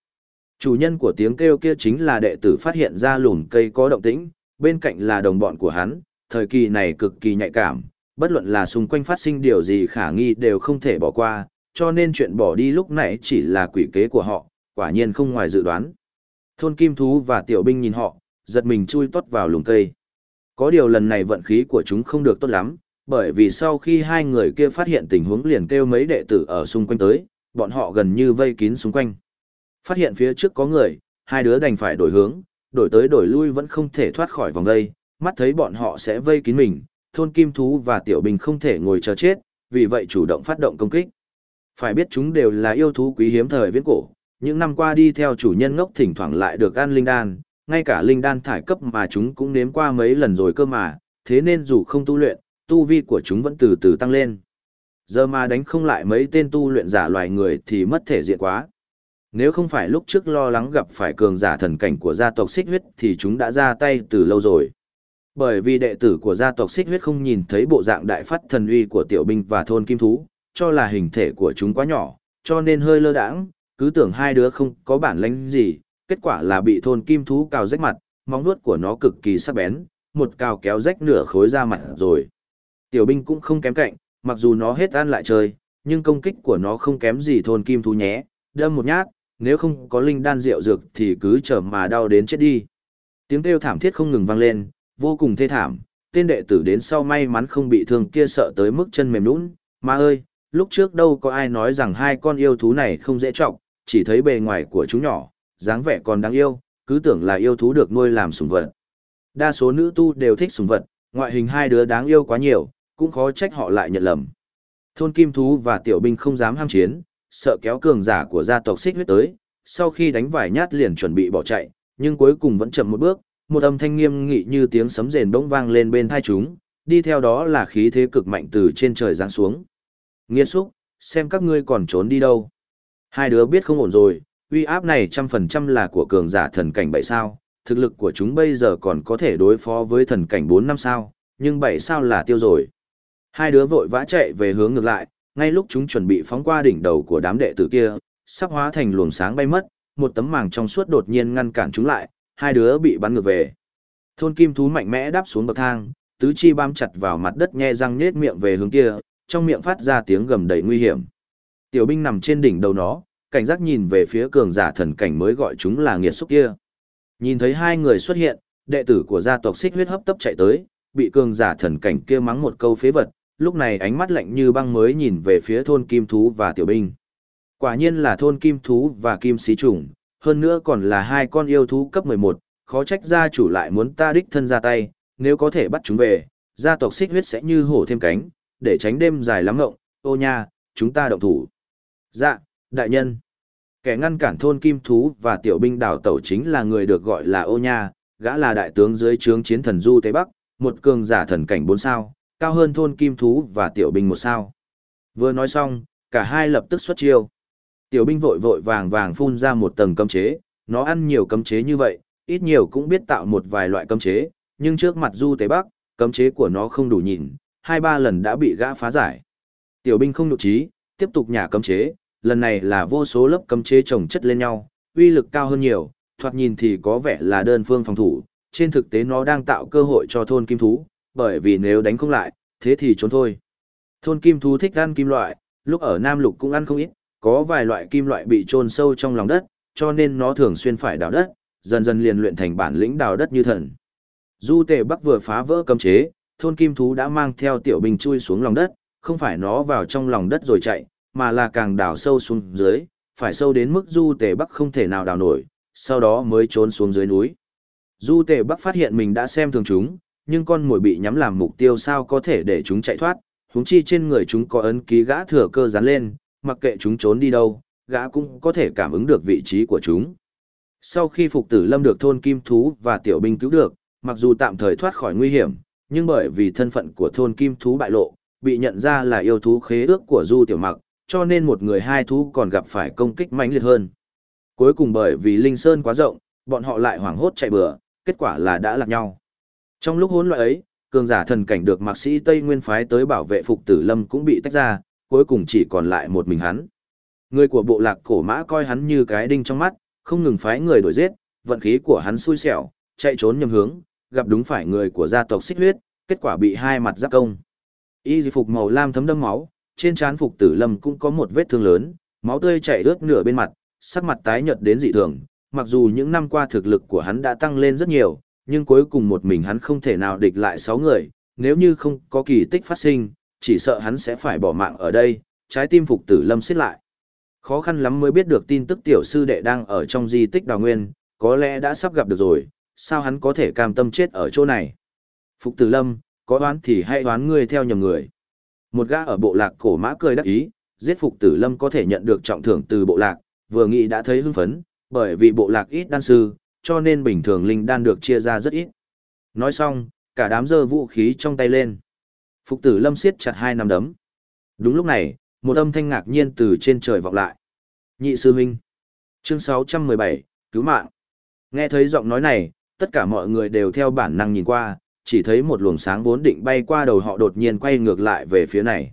Speaker 1: Chủ nhân của tiếng kêu kia chính là đệ tử phát hiện ra lùn cây có động tĩnh, bên cạnh là đồng bọn của hắn, thời kỳ này cực kỳ nhạy cảm, bất luận là xung quanh phát sinh điều gì khả nghi đều không thể bỏ qua, cho nên chuyện bỏ đi lúc nãy chỉ là quỷ kế của họ, quả nhiên không ngoài dự đoán. Thôn kim thú và tiểu binh nhìn họ, giật mình chui tót vào lùm cây. Có điều lần này vận khí của chúng không được tốt lắm, bởi vì sau khi hai người kia phát hiện tình huống liền kêu mấy đệ tử ở xung quanh tới, bọn họ gần như vây kín xung quanh. Phát hiện phía trước có người, hai đứa đành phải đổi hướng, đổi tới đổi lui vẫn không thể thoát khỏi vòng vây, mắt thấy bọn họ sẽ vây kín mình, thôn kim thú và tiểu bình không thể ngồi chờ chết, vì vậy chủ động phát động công kích. Phải biết chúng đều là yêu thú quý hiếm thời viễn cổ, những năm qua đi theo chủ nhân ngốc thỉnh thoảng lại được ăn linh đan, ngay cả linh đan thải cấp mà chúng cũng nếm qua mấy lần rồi cơ mà, thế nên dù không tu luyện, tu vi của chúng vẫn từ từ tăng lên. Giờ mà đánh không lại mấy tên tu luyện giả loài người thì mất thể diện quá. Nếu không phải lúc trước lo lắng gặp phải cường giả thần cảnh của gia tộc xích huyết thì chúng đã ra tay từ lâu rồi. Bởi vì đệ tử của gia tộc xích huyết không nhìn thấy bộ dạng đại phát thần uy của tiểu binh và thôn kim thú, cho là hình thể của chúng quá nhỏ, cho nên hơi lơ đãng, cứ tưởng hai đứa không có bản lĩnh gì, kết quả là bị thôn kim thú cào rách mặt, móng vuốt của nó cực kỳ sắc bén, một cào kéo rách nửa khối da mặt rồi. Tiểu binh cũng không kém cạnh, mặc dù nó hết ăn lại chơi, nhưng công kích của nó không kém gì thôn kim thú nhé, đâm một nhát, nếu không có linh đan rượu dược thì cứ chờ mà đau đến chết đi. Tiếng kêu thảm thiết không ngừng vang lên, vô cùng thê thảm, tên đệ tử đến sau may mắn không bị thương kia sợ tới mức chân mềm nhũn. Mà ơi, lúc trước đâu có ai nói rằng hai con yêu thú này không dễ trọng, chỉ thấy bề ngoài của chúng nhỏ, dáng vẻ còn đáng yêu, cứ tưởng là yêu thú được nuôi làm sủng vật. Đa số nữ tu đều thích sủng vật, ngoại hình hai đứa đáng yêu quá nhiều, cũng khó trách họ lại nhận lầm. Thôn kim thú và tiểu binh không dám ham chiến, sợ kéo cường giả của gia tộc xích huyết tới, sau khi đánh vài nhát liền chuẩn bị bỏ chạy, nhưng cuối cùng vẫn chậm một bước, một âm thanh nghiêm nghị như tiếng sấm rền bỗng vang lên bên thai chúng, đi theo đó là khí thế cực mạnh từ trên trời giáng xuống. Nghiên xúc, xem các ngươi còn trốn đi đâu. Hai đứa biết không ổn rồi, uy áp này trăm phần trăm là của cường giả thần cảnh bảy sao, thực lực của chúng bây giờ còn có thể đối phó với thần cảnh bốn năm sao, nhưng bảy sao là tiêu rồi. Hai đứa vội vã chạy về hướng ngược lại, ngay lúc chúng chuẩn bị phóng qua đỉnh đầu của đám đệ tử kia, sắp hóa thành luồng sáng bay mất, một tấm màng trong suốt đột nhiên ngăn cản chúng lại, hai đứa bị bắn ngược về. Thôn kim thú mạnh mẽ đáp xuống bậc thang, tứ chi bám chặt vào mặt đất nhe răng nhết miệng về hướng kia, trong miệng phát ra tiếng gầm đầy nguy hiểm. Tiểu binh nằm trên đỉnh đầu nó, cảnh giác nhìn về phía cường giả thần cảnh mới gọi chúng là nghiệt xúc kia. Nhìn thấy hai người xuất hiện, đệ tử của gia tộc xích huyết hấp tấp chạy tới, bị cường giả thần cảnh kia mắng một câu phế vật, lúc này ánh mắt lạnh như băng mới nhìn về phía thôn kim thú và tiểu binh. Quả nhiên là thôn kim thú và kim xí trùng, hơn nữa còn là hai con yêu thú cấp 11, khó trách gia chủ lại muốn ta đích thân ra tay, nếu có thể bắt chúng về, gia tộc xích huyết sẽ như hổ thêm cánh, để tránh đêm dài lắm ngộng, ô nha, chúng ta động thủ. Dạ, đại nhân. Kẻ ngăn cản thôn kim thú và tiểu binh đảo tẩu chính là người được gọi là ô nha, gã là đại tướng dưới trướng chiến thần du Tây Bắc, một cường giả thần cảnh bốn sao, cao hơn thôn kim thú và tiểu binh một sao. Vừa nói xong, cả hai lập tức xuất chiêu. Tiểu binh vội vội vàng vàng phun ra một tầng cấm chế, nó ăn nhiều cấm chế như vậy, ít nhiều cũng biết tạo một vài loại cấm chế, nhưng trước mặt Du Tế Bắc, cấm chế của nó không đủ nhìn, hai ba lần đã bị gã phá giải. Tiểu binh không nhục trí, tiếp tục nhả cấm chế, lần này là vô số lớp cấm chế chồng chất lên nhau, uy lực cao hơn nhiều, thoạt nhìn thì có vẻ là đơn phương phòng thủ, trên thực tế nó đang tạo cơ hội cho thôn kim thú, bởi vì nếu đánh không lại, thế thì trốn thôi. Thôn kim thú thích ăn kim loại, lúc ở Nam Lục cũng ăn không ít, có vài loại kim loại bị chôn sâu trong lòng đất, cho nên nó thường xuyên phải đào đất, dần dần liền luyện thành bản lĩnh đào đất như thần. Du Tề Bắc vừa phá vỡ cấm chế, thôn kim thú đã mang theo tiểu binh chui xuống lòng đất, không phải nó vào trong lòng đất rồi chạy, mà là càng đào sâu xuống dưới, phải sâu đến mức Du Tề Bắc không thể nào đào nổi, sau đó mới trốn xuống dưới núi. Du Tề Bắc phát hiện mình đã xem thường chúng, nhưng con mồi bị nhắm làm mục tiêu sao có thể để chúng chạy thoát, huống chi trên người chúng có ấn ký gã thừa cơ dán lên, mặc kệ chúng trốn đi đâu, gã cũng có thể cảm ứng được vị trí của chúng. Sau khi phục tử lâm được thôn kim thú và tiểu binh cứu được, mặc dù tạm thời thoát khỏi nguy hiểm, nhưng bởi vì thân phận của thôn kim thú bại lộ, bị nhận ra là yêu thú khế ước của Du Tiểu Mặc, cho nên một người hai thú còn gặp phải công kích mãnh liệt hơn. Cuối cùng bởi vì Linh Sơn quá rộng, bọn họ lại hoảng hốt chạy bừa, kết quả là đã lạc nhau. Trong lúc hỗn loạn ấy, cường giả thần cảnh được mạc sĩ Tây Nguyên phái tới bảo vệ phục tử lâm cũng bị tách ra, cuối cùng chỉ còn lại một mình hắn. Người của bộ lạc cổ mã coi hắn như cái đinh trong mắt, không ngừng phái người đuổi giết, vận khí của hắn xui xẻo, chạy trốn nhầm hướng, gặp đúng phải người của gia tộc xích huyết, kết quả bị hai mặt giáp công. Y di phục màu lam thấm đẫm máu, trên trán phục tử lâm cũng có một vết thương lớn, máu tươi chảy ướt nửa bên mặt, sắc mặt tái nhợt đến dị thường. Mặc dù những năm qua thực lực của hắn đã tăng lên rất nhiều, nhưng cuối cùng một mình hắn không thể nào địch lại sáu người, nếu như không có kỳ tích phát sinh, chỉ sợ hắn sẽ phải bỏ mạng ở đây, trái tim phục tử lâm xiết lại. Khó khăn lắm mới biết được tin tức tiểu sư đệ đang ở trong di tích đào nguyên, có lẽ đã sắp gặp được rồi, sao hắn có thể cam tâm chết ở chỗ này. Phục tử lâm, có đoán thì hãy đoán ngươi theo nhầm người. Một gã ở bộ lạc cổ mã cười đắc ý, giết phục tử lâm có thể nhận được trọng thưởng từ bộ lạc, vừa nghĩ đã thấy hưng phấn, bởi vì bộ lạc ít đan sư, cho nên bình thường linh đan được chia ra rất ít. Nói xong, cả đám giơ vũ khí trong tay lên. Phục tử lâm siết chặt hai nắm đấm. Đúng lúc này, một âm thanh ngạc nhiên từ trên trời vọng lại. Nhị sư huynh. Chương 617, cứu mạng. Nghe thấy giọng nói này, tất cả mọi người đều theo bản năng nhìn qua, chỉ thấy một luồng sáng vốn định bay qua đầu họ đột nhiên quay ngược lại về phía này.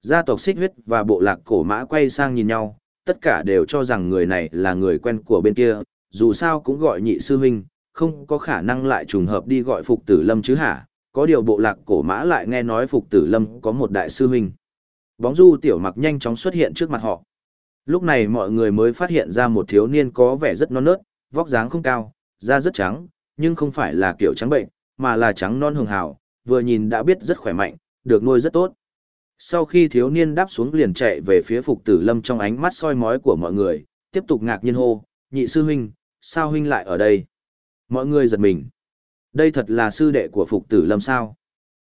Speaker 1: Gia tộc xích huyết và bộ lạc cổ mã quay sang nhìn nhau, tất cả đều cho rằng người này là người quen của bên kia, dù sao cũng gọi nhị sư huynh, không có khả năng lại trùng hợp đi gọi phục tử lâm chứ hả, có điều bộ lạc cổ mã lại nghe nói phục tử lâm có một đại sư huynh. Bóng du tiểu mặc nhanh chóng xuất hiện trước mặt họ. Lúc này mọi người mới phát hiện ra một thiếu niên có vẻ rất non nớt, vóc dáng không cao, da rất trắng, nhưng không phải là kiểu trắng bệnh, mà là trắng non hường hào, vừa nhìn đã biết rất khỏe mạnh, được nuôi rất tốt. Sau khi thiếu niên đáp xuống liền chạy về phía phục tử lâm trong ánh mắt soi mói của mọi người, tiếp tục ngạc nhiên hô, nhị sư huynh, sao huynh lại ở đây? Mọi người giật mình. Đây thật là sư đệ của phục tử lâm sao?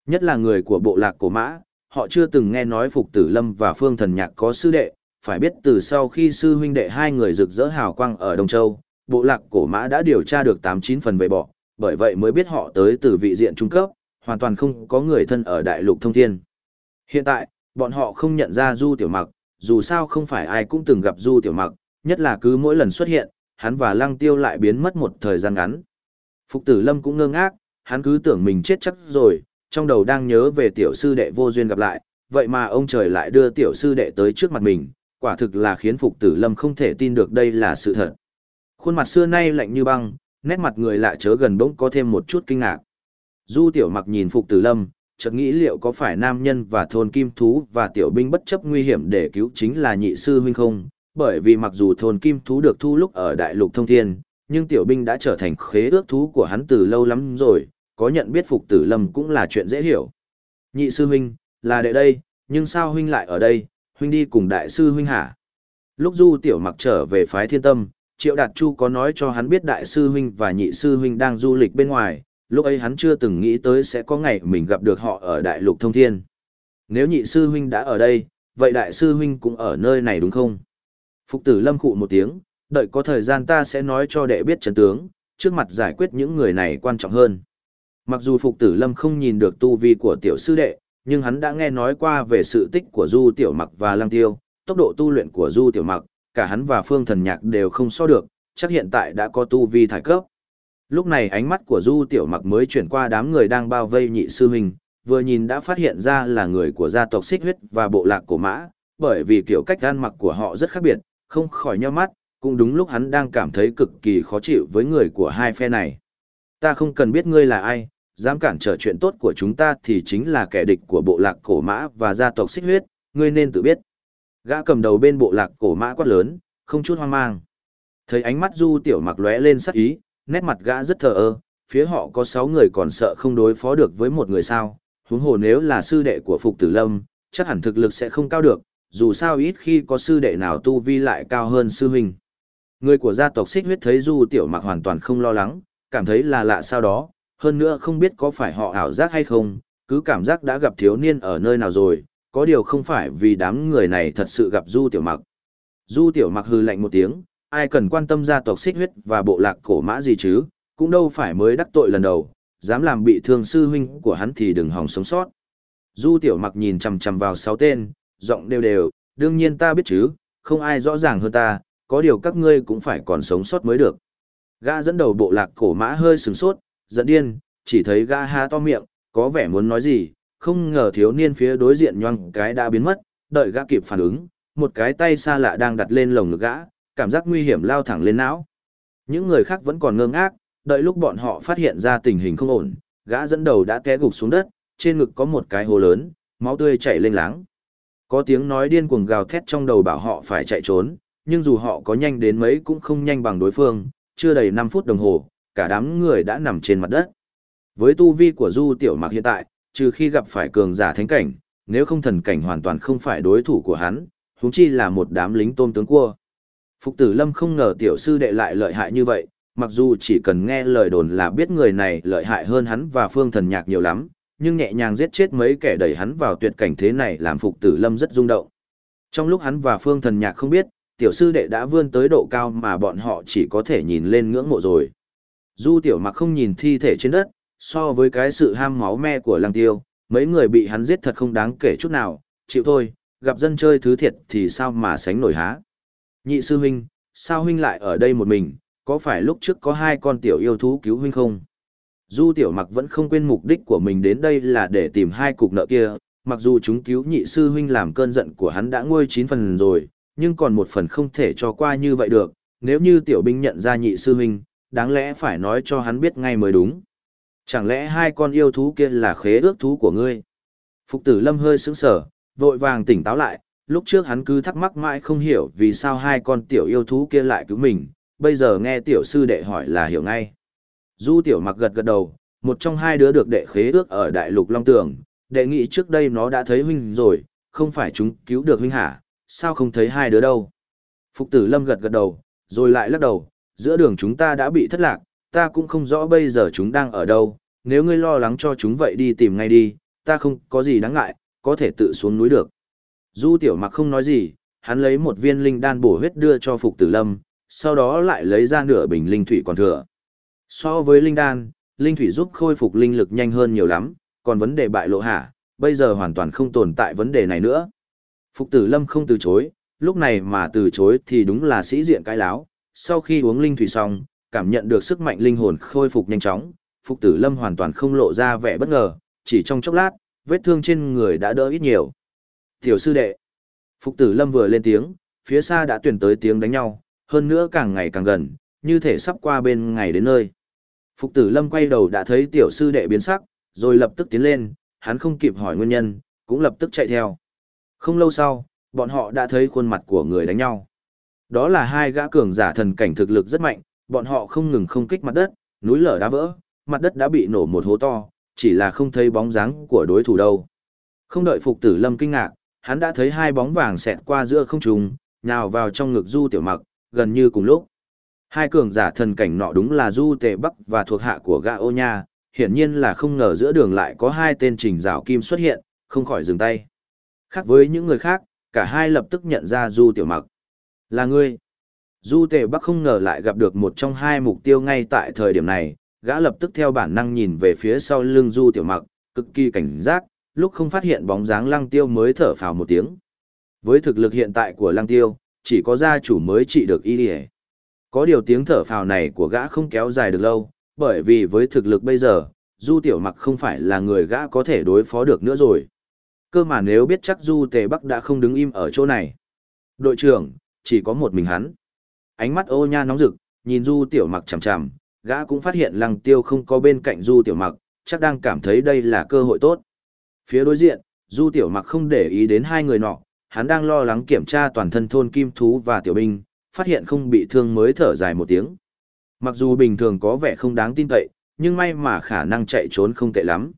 Speaker 1: Nhất là người của bộ lạc cổ mã, họ chưa từng nghe nói Phục Tử Lâm và Phương Thần Nhạc có sư đệ, phải biết từ sau khi sư huynh đệ hai người rực rỡ hào quang ở Đông Châu, bộ lạc cổ mã đã điều tra được 89 phần về bỏ, bởi vậy mới biết họ tới từ vị diện trung cấp, hoàn toàn không có người thân ở đại lục thông thiên. Hiện tại, bọn họ không nhận ra Du Tiểu Mặc, dù sao không phải ai cũng từng gặp Du Tiểu Mặc, nhất là cứ mỗi lần xuất hiện, hắn và Lăng Tiêu lại biến mất một thời gian ngắn. Phục Tử Lâm cũng ngơ ngác, hắn cứ tưởng mình chết chắc rồi, trong đầu đang nhớ về tiểu sư đệ vô duyên gặp lại, vậy mà ông trời lại đưa tiểu sư đệ tới trước mặt mình, quả thực là khiến Phục Tử Lâm không thể tin được đây là sự thật. Khuôn mặt xưa nay lạnh như băng, nét mặt người lạ chớ gần bỗng có thêm một chút kinh ngạc. Du Tiểu Mặc nhìn Phục Tử Lâm, chợt nghĩ liệu có phải nam nhân và thôn kim thú và tiểu binh bất chấp nguy hiểm để cứu chính là nhị sư huynh không, bởi vì mặc dù thôn kim thú được thu lúc ở đại lục thông thiên, nhưng tiểu binh đã trở thành khế ước thú của hắn từ lâu lắm rồi, có nhận biết Phục Tử Lâm cũng là chuyện dễ hiểu. Nhị sư huynh, là đệ đây, nhưng sao huynh lại ở đây, huynh đi cùng đại sư huynh hả? Lúc Du Tiểu Mặc trở về phái thiên tâm, Triệu Đạt Chu có nói cho hắn biết đại sư huynh và nhị sư huynh đang du lịch bên ngoài, lúc ấy hắn chưa từng nghĩ tới sẽ có ngày mình gặp được họ ở đại lục thông thiên. Nếu nhị sư huynh đã ở đây, vậy đại sư huynh cũng ở nơi này đúng không? Phục tử lâm khụ một tiếng, đợi có thời gian ta sẽ nói cho đệ biết chân tướng, trước mặt giải quyết những người này quan trọng hơn. Mặc dù Phục tử lâm không nhìn được tu vi của tiểu sư đệ, nhưng hắn đã nghe nói qua về sự tích của Du Tiểu Mặc và Lăng Tiêu, tốc độ tu luyện của Du Tiểu Mặc, cả hắn và Phương Thần Nhạc đều không so được, chắc hiện tại đã có tu vi thải cấp. Lúc này ánh mắt của Du Tiểu Mặc mới chuyển qua đám người đang bao vây nhị sư huynh, vừa nhìn đã phát hiện ra là người của gia tộc Xích Huyết và bộ lạc của Mã, bởi vì kiểu cách ăn mặc của họ rất khác biệt, không khỏi nhau mắt, cũng đúng lúc hắn đang cảm thấy cực kỳ khó chịu với người của hai phe này. Ta không cần biết ngươi là ai, dám cản trở chuyện tốt của chúng ta thì chính là kẻ địch của bộ lạc cổ mã và gia tộc xích huyết, ngươi nên tự biết. Gã cầm đầu bên bộ lạc cổ mã quát lớn, không chút hoang mang. Thấy ánh mắt du tiểu mặc lóe lên sắc ý, nét mặt gã rất thờ ơ, phía họ có sáu người còn sợ không đối phó được với một người sao, huống hồ nếu là sư đệ của Phục Tử Lâm, chắc hẳn thực lực sẽ không cao được, dù sao ít khi có sư đệ nào tu vi lại cao hơn sư huynh. Người của gia tộc xích huyết thấy du tiểu mặc hoàn toàn không lo lắng, cảm thấy là lạ sao đó, hơn nữa không biết có phải họ ảo giác hay không, cứ cảm giác đã gặp thiếu niên ở nơi nào rồi, có điều không phải vì đám người này thật sự gặp Du Tiểu Mặc. Du Tiểu Mặc hư lạnh một tiếng, ai cần quan tâm gia tộc xích huyết và bộ lạc cổ mã gì chứ, cũng đâu phải mới đắc tội lần đầu, dám làm bị thương sư huynh của hắn thì đừng hòng sống sót. Du Tiểu Mặc nhìn chằm chằm vào sáu tên, giọng đều đều, đương nhiên ta biết chứ, không ai rõ ràng hơn ta, có điều các ngươi cũng phải còn sống sót mới được. Gã dẫn đầu bộ lạc cổ mã hơi sừng sốt, giận điên, chỉ thấy gã há to miệng, có vẻ muốn nói gì, không ngờ thiếu niên phía đối diện nhoang cái đã biến mất, đợi gã kịp phản ứng, một cái tay xa lạ đang đặt lên lồng ngực gã, cảm giác nguy hiểm lao thẳng lên não. Những người khác vẫn còn ngơ ngác, đợi lúc bọn họ phát hiện ra tình hình không ổn, gã dẫn đầu đã té gục xuống đất, trên ngực có một cái hố lớn, máu tươi chảy lênh láng. Có tiếng nói điên cuồng gào thét trong đầu bảo họ phải chạy trốn, nhưng dù họ có nhanh đến mấy cũng không nhanh bằng đối phương, chưa đầy 5 phút đồng hồ, cả đám người đã nằm trên mặt đất. Với tu vi của Du Tiểu Mặc hiện tại, trừ khi gặp phải cường giả thánh cảnh, nếu không thần cảnh hoàn toàn không phải đối thủ của hắn, huống chi là một đám lính tôm tướng cua. Phục Tử Lâm không ngờ tiểu sư đệ lại lợi hại như vậy, mặc dù chỉ cần nghe lời đồn là biết người này lợi hại hơn hắn và Phương Thần Nhạc nhiều lắm, nhưng nhẹ nhàng giết chết mấy kẻ đẩy hắn vào tuyệt cảnh thế này làm Phục Tử Lâm rất rung động. Trong lúc hắn và Phương Thần Nhạc không biết, tiểu sư đệ đã vươn tới độ cao mà bọn họ chỉ có thể nhìn lên ngưỡng mộ rồi. Du tiểu mặc không nhìn thi thể trên đất, so với cái sự ham máu me của lăng tiêu, mấy người bị hắn giết thật không đáng kể chút nào, chịu thôi, gặp dân chơi thứ thiệt thì sao mà sánh nổi há. Nhị sư huynh, sao huynh lại ở đây một mình, có phải lúc trước có hai con tiểu yêu thú cứu huynh không? Du tiểu mặc vẫn không quên mục đích của mình đến đây là để tìm hai cục nợ kia, mặc dù chúng cứu nhị sư huynh làm cơn giận của hắn đã nguôi chín phần rồi, nhưng còn một phần không thể cho qua như vậy được, nếu như tiểu binh nhận ra nhị sư huynh, đáng lẽ phải nói cho hắn biết ngay mới đúng. Chẳng lẽ hai con yêu thú kia là khế ước thú của ngươi? Phục tử lâm hơi sững sờ, vội vàng tỉnh táo lại, lúc trước hắn cứ thắc mắc mãi không hiểu vì sao hai con tiểu yêu thú kia lại cứu mình, bây giờ nghe tiểu sư đệ hỏi là hiểu ngay. Du tiểu mặc gật gật đầu, một trong hai đứa được đệ khế ước ở đại lục Long Tường, đệ nghĩ trước đây nó đã thấy huynh rồi, không phải chúng cứu được huynh hả, sao không thấy hai đứa đâu. Phục tử lâm gật gật đầu, rồi lại lắc đầu, giữa đường chúng ta đã bị thất lạc, ta cũng không rõ bây giờ chúng đang ở đâu, nếu ngươi lo lắng cho chúng vậy đi tìm ngay đi, ta không có gì đáng ngại, có thể tự xuống núi được. Du tiểu mặc không nói gì, hắn lấy một viên linh đan bổ huyết đưa cho Phục Tử Lâm, sau đó lại lấy ra nửa bình linh thủy còn thừa. So với linh đan, linh thủy giúp khôi phục linh lực nhanh hơn nhiều lắm, còn vấn đề bại lộ hả, bây giờ hoàn toàn không tồn tại vấn đề này nữa. Phục Tử Lâm không từ chối, lúc này mà từ chối thì đúng là sĩ diện cái láo, sau khi uống linh thủy xong, cảm nhận được sức mạnh linh hồn khôi phục nhanh chóng, Phục Tử Lâm hoàn toàn không lộ ra vẻ bất ngờ, chỉ trong chốc lát, vết thương trên người đã đỡ ít nhiều. Tiểu sư đệ. Phục Tử Lâm vừa lên tiếng, phía xa đã truyền tới tiếng đánh nhau, hơn nữa càng ngày càng gần, như thể sắp qua bên ngày đến nơi. Phục Tử Lâm quay đầu đã thấy tiểu sư đệ biến sắc, rồi lập tức tiến lên, hắn không kịp hỏi nguyên nhân, cũng lập tức chạy theo. Không lâu sau, bọn họ đã thấy khuôn mặt của người đánh nhau. Đó là hai gã cường giả thần cảnh thực lực rất mạnh, bọn họ không ngừng không kích mặt đất, núi lở đá vỡ, mặt đất đã bị nổ một hố to, chỉ là không thấy bóng dáng của đối thủ đâu. Không đợi Phục Tử Lâm kinh ngạc, hắn đã thấy hai bóng vàng xẹt qua giữa không trung, nhào vào trong ngực Du Tiểu Mặc, gần như cùng lúc. Hai cường giả thần cảnh nọ đúng là Du Tề Bắc và thuộc hạ của gã ô nha, hiển nhiên là không ngờ giữa đường lại có hai tên trình rào kim xuất hiện, không khỏi dừng tay. Khác với những người khác, cả hai lập tức nhận ra Du Tiểu Mặc. Là ngươi. Du Tề Bắc không ngờ lại gặp được một trong hai mục tiêu ngay tại thời điểm này, gã lập tức theo bản năng nhìn về phía sau lưng Du Tiểu Mặc, cực kỳ cảnh giác, lúc không phát hiện bóng dáng Lăng Tiêu mới thở phào một tiếng. Với thực lực hiện tại của Lăng Tiêu, chỉ có gia chủ mới trị được y đi Có điều tiếng thở phào này của gã không kéo dài được lâu, bởi vì với thực lực bây giờ, Du Tiểu Mặc không phải là người gã có thể đối phó được nữa rồi. Cơ mà nếu biết chắc Du Tề Bắc đã không đứng im ở chỗ này. Đội trưởng, chỉ có một mình hắn. Ánh mắt ô nha nóng rực, nhìn Du Tiểu Mặc chằm chằm, gã cũng phát hiện Lăng Tiêu không có bên cạnh Du Tiểu Mặc, chắc đang cảm thấy đây là cơ hội tốt. Phía đối diện, Du Tiểu Mặc không để ý đến hai người nọ, hắn đang lo lắng kiểm tra toàn thân thôn kim thú và tiểu binh, phát hiện không bị thương mới thở dài một tiếng. Mặc dù bình thường có vẻ không đáng tin cậy, nhưng may mà khả năng chạy trốn không tệ lắm.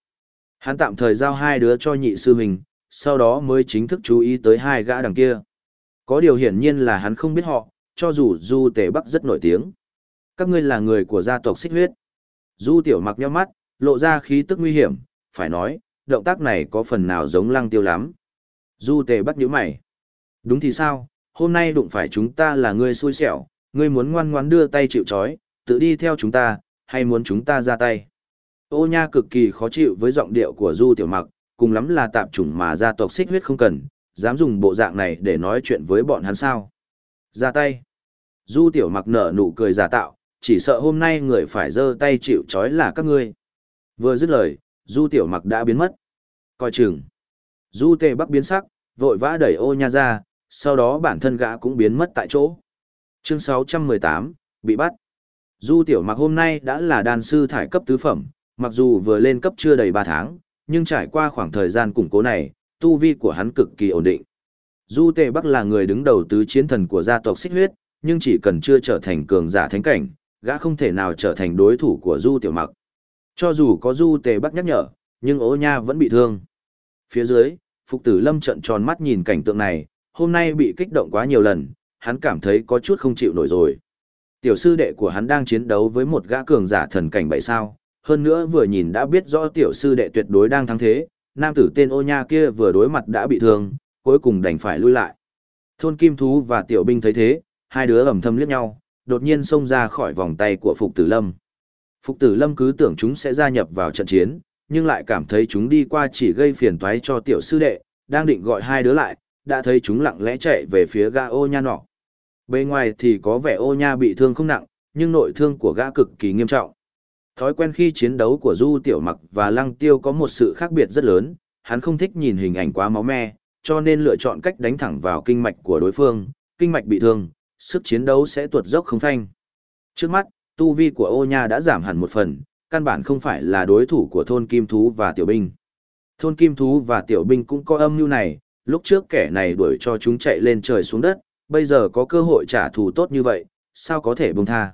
Speaker 1: Hắn tạm thời giao hai đứa cho nhị sư mình, sau đó mới chính thức chú ý tới hai gã đằng kia. Có điều hiển nhiên là hắn không biết họ, cho dù Du Tề Bắc rất nổi tiếng. Các ngươi là người của gia tộc xích huyết. Du Tiểu mặc nhau mắt, lộ ra khí tức nguy hiểm, phải nói, động tác này có phần nào giống lăng tiêu lắm. Du Tề Bắc nhíu mày. Đúng thì sao, hôm nay đụng phải chúng ta là ngươi xui xẻo, ngươi muốn ngoan ngoãn đưa tay chịu trói, tự đi theo chúng ta, hay muốn chúng ta ra tay. Ô nha cực kỳ khó chịu với giọng điệu của Du Tiểu Mặc, cùng lắm là tạp chủng mà gia tộc xích huyết không cần, dám dùng bộ dạng này để nói chuyện với bọn hắn sao. Ra tay. Du Tiểu Mặc nở nụ cười giả tạo, chỉ sợ hôm nay người phải giơ tay chịu trói là các ngươi. Vừa dứt lời, Du Tiểu Mặc đã biến mất. Coi chừng. Du Tề Bắc biến sắc, vội vã đẩy ô nha ra, sau đó bản thân gã cũng biến mất tại chỗ. Chương 618, bị bắt. Du Tiểu Mặc hôm nay đã là đàn sư thải cấp tứ phẩm, mặc dù vừa lên cấp chưa đầy 3 tháng, nhưng trải qua khoảng thời gian củng cố này, tu vi của hắn cực kỳ ổn định. Du Tề Bắc là người đứng đầu tứ chiến thần của gia tộc Xích Huyết, nhưng chỉ cần chưa trở thành cường giả thánh cảnh, gã không thể nào trở thành đối thủ của Du Tiểu Mặc. Cho dù có Du Tề Bắc nhắc nhở, nhưng Ô Nha vẫn bị thương. Phía dưới, Phục Tử Lâm trợn tròn mắt nhìn cảnh tượng này, hôm nay bị kích động quá nhiều lần, hắn cảm thấy có chút không chịu nổi rồi. Tiểu sư đệ của hắn đang chiến đấu với một gã cường giả thần cảnh bảy sao, hơn nữa vừa nhìn đã biết rõ tiểu sư đệ tuyệt đối đang thắng thế, nam tử tên ô nha kia vừa đối mặt đã bị thương, cuối cùng đành phải lui lại. Thôn Kim Thú và tiểu binh thấy thế, hai đứa ẩm thâm liếc nhau, đột nhiên xông ra khỏi vòng tay của Phục Tử Lâm. Phục Tử Lâm cứ tưởng chúng sẽ gia nhập vào trận chiến, nhưng lại cảm thấy chúng đi qua chỉ gây phiền toái cho tiểu sư đệ, đang định gọi hai đứa lại, đã thấy chúng lặng lẽ chạy về phía gã ô nha nọ. Bên ngoài thì có vẻ ô nha bị thương không nặng, nhưng nội thương của gã cực kỳ nghiêm trọng. Thói quen khi chiến đấu của Du Tiểu Mặc và Lăng Tiêu có một sự khác biệt rất lớn, hắn không thích nhìn hình ảnh quá máu me, cho nên lựa chọn cách đánh thẳng vào kinh mạch của đối phương, kinh mạch bị thương, sức chiến đấu sẽ tuột dốc không phanh. Trước mắt, tu vi của ô nha đã giảm hẳn một phần, căn bản không phải là đối thủ của thôn kim thú và tiểu binh. Thôn kim thú và tiểu binh cũng có âm mưu này, lúc trước kẻ này đuổi cho chúng chạy lên trời xuống đất, bây giờ có cơ hội trả thù tốt như vậy, sao có thể buông tha.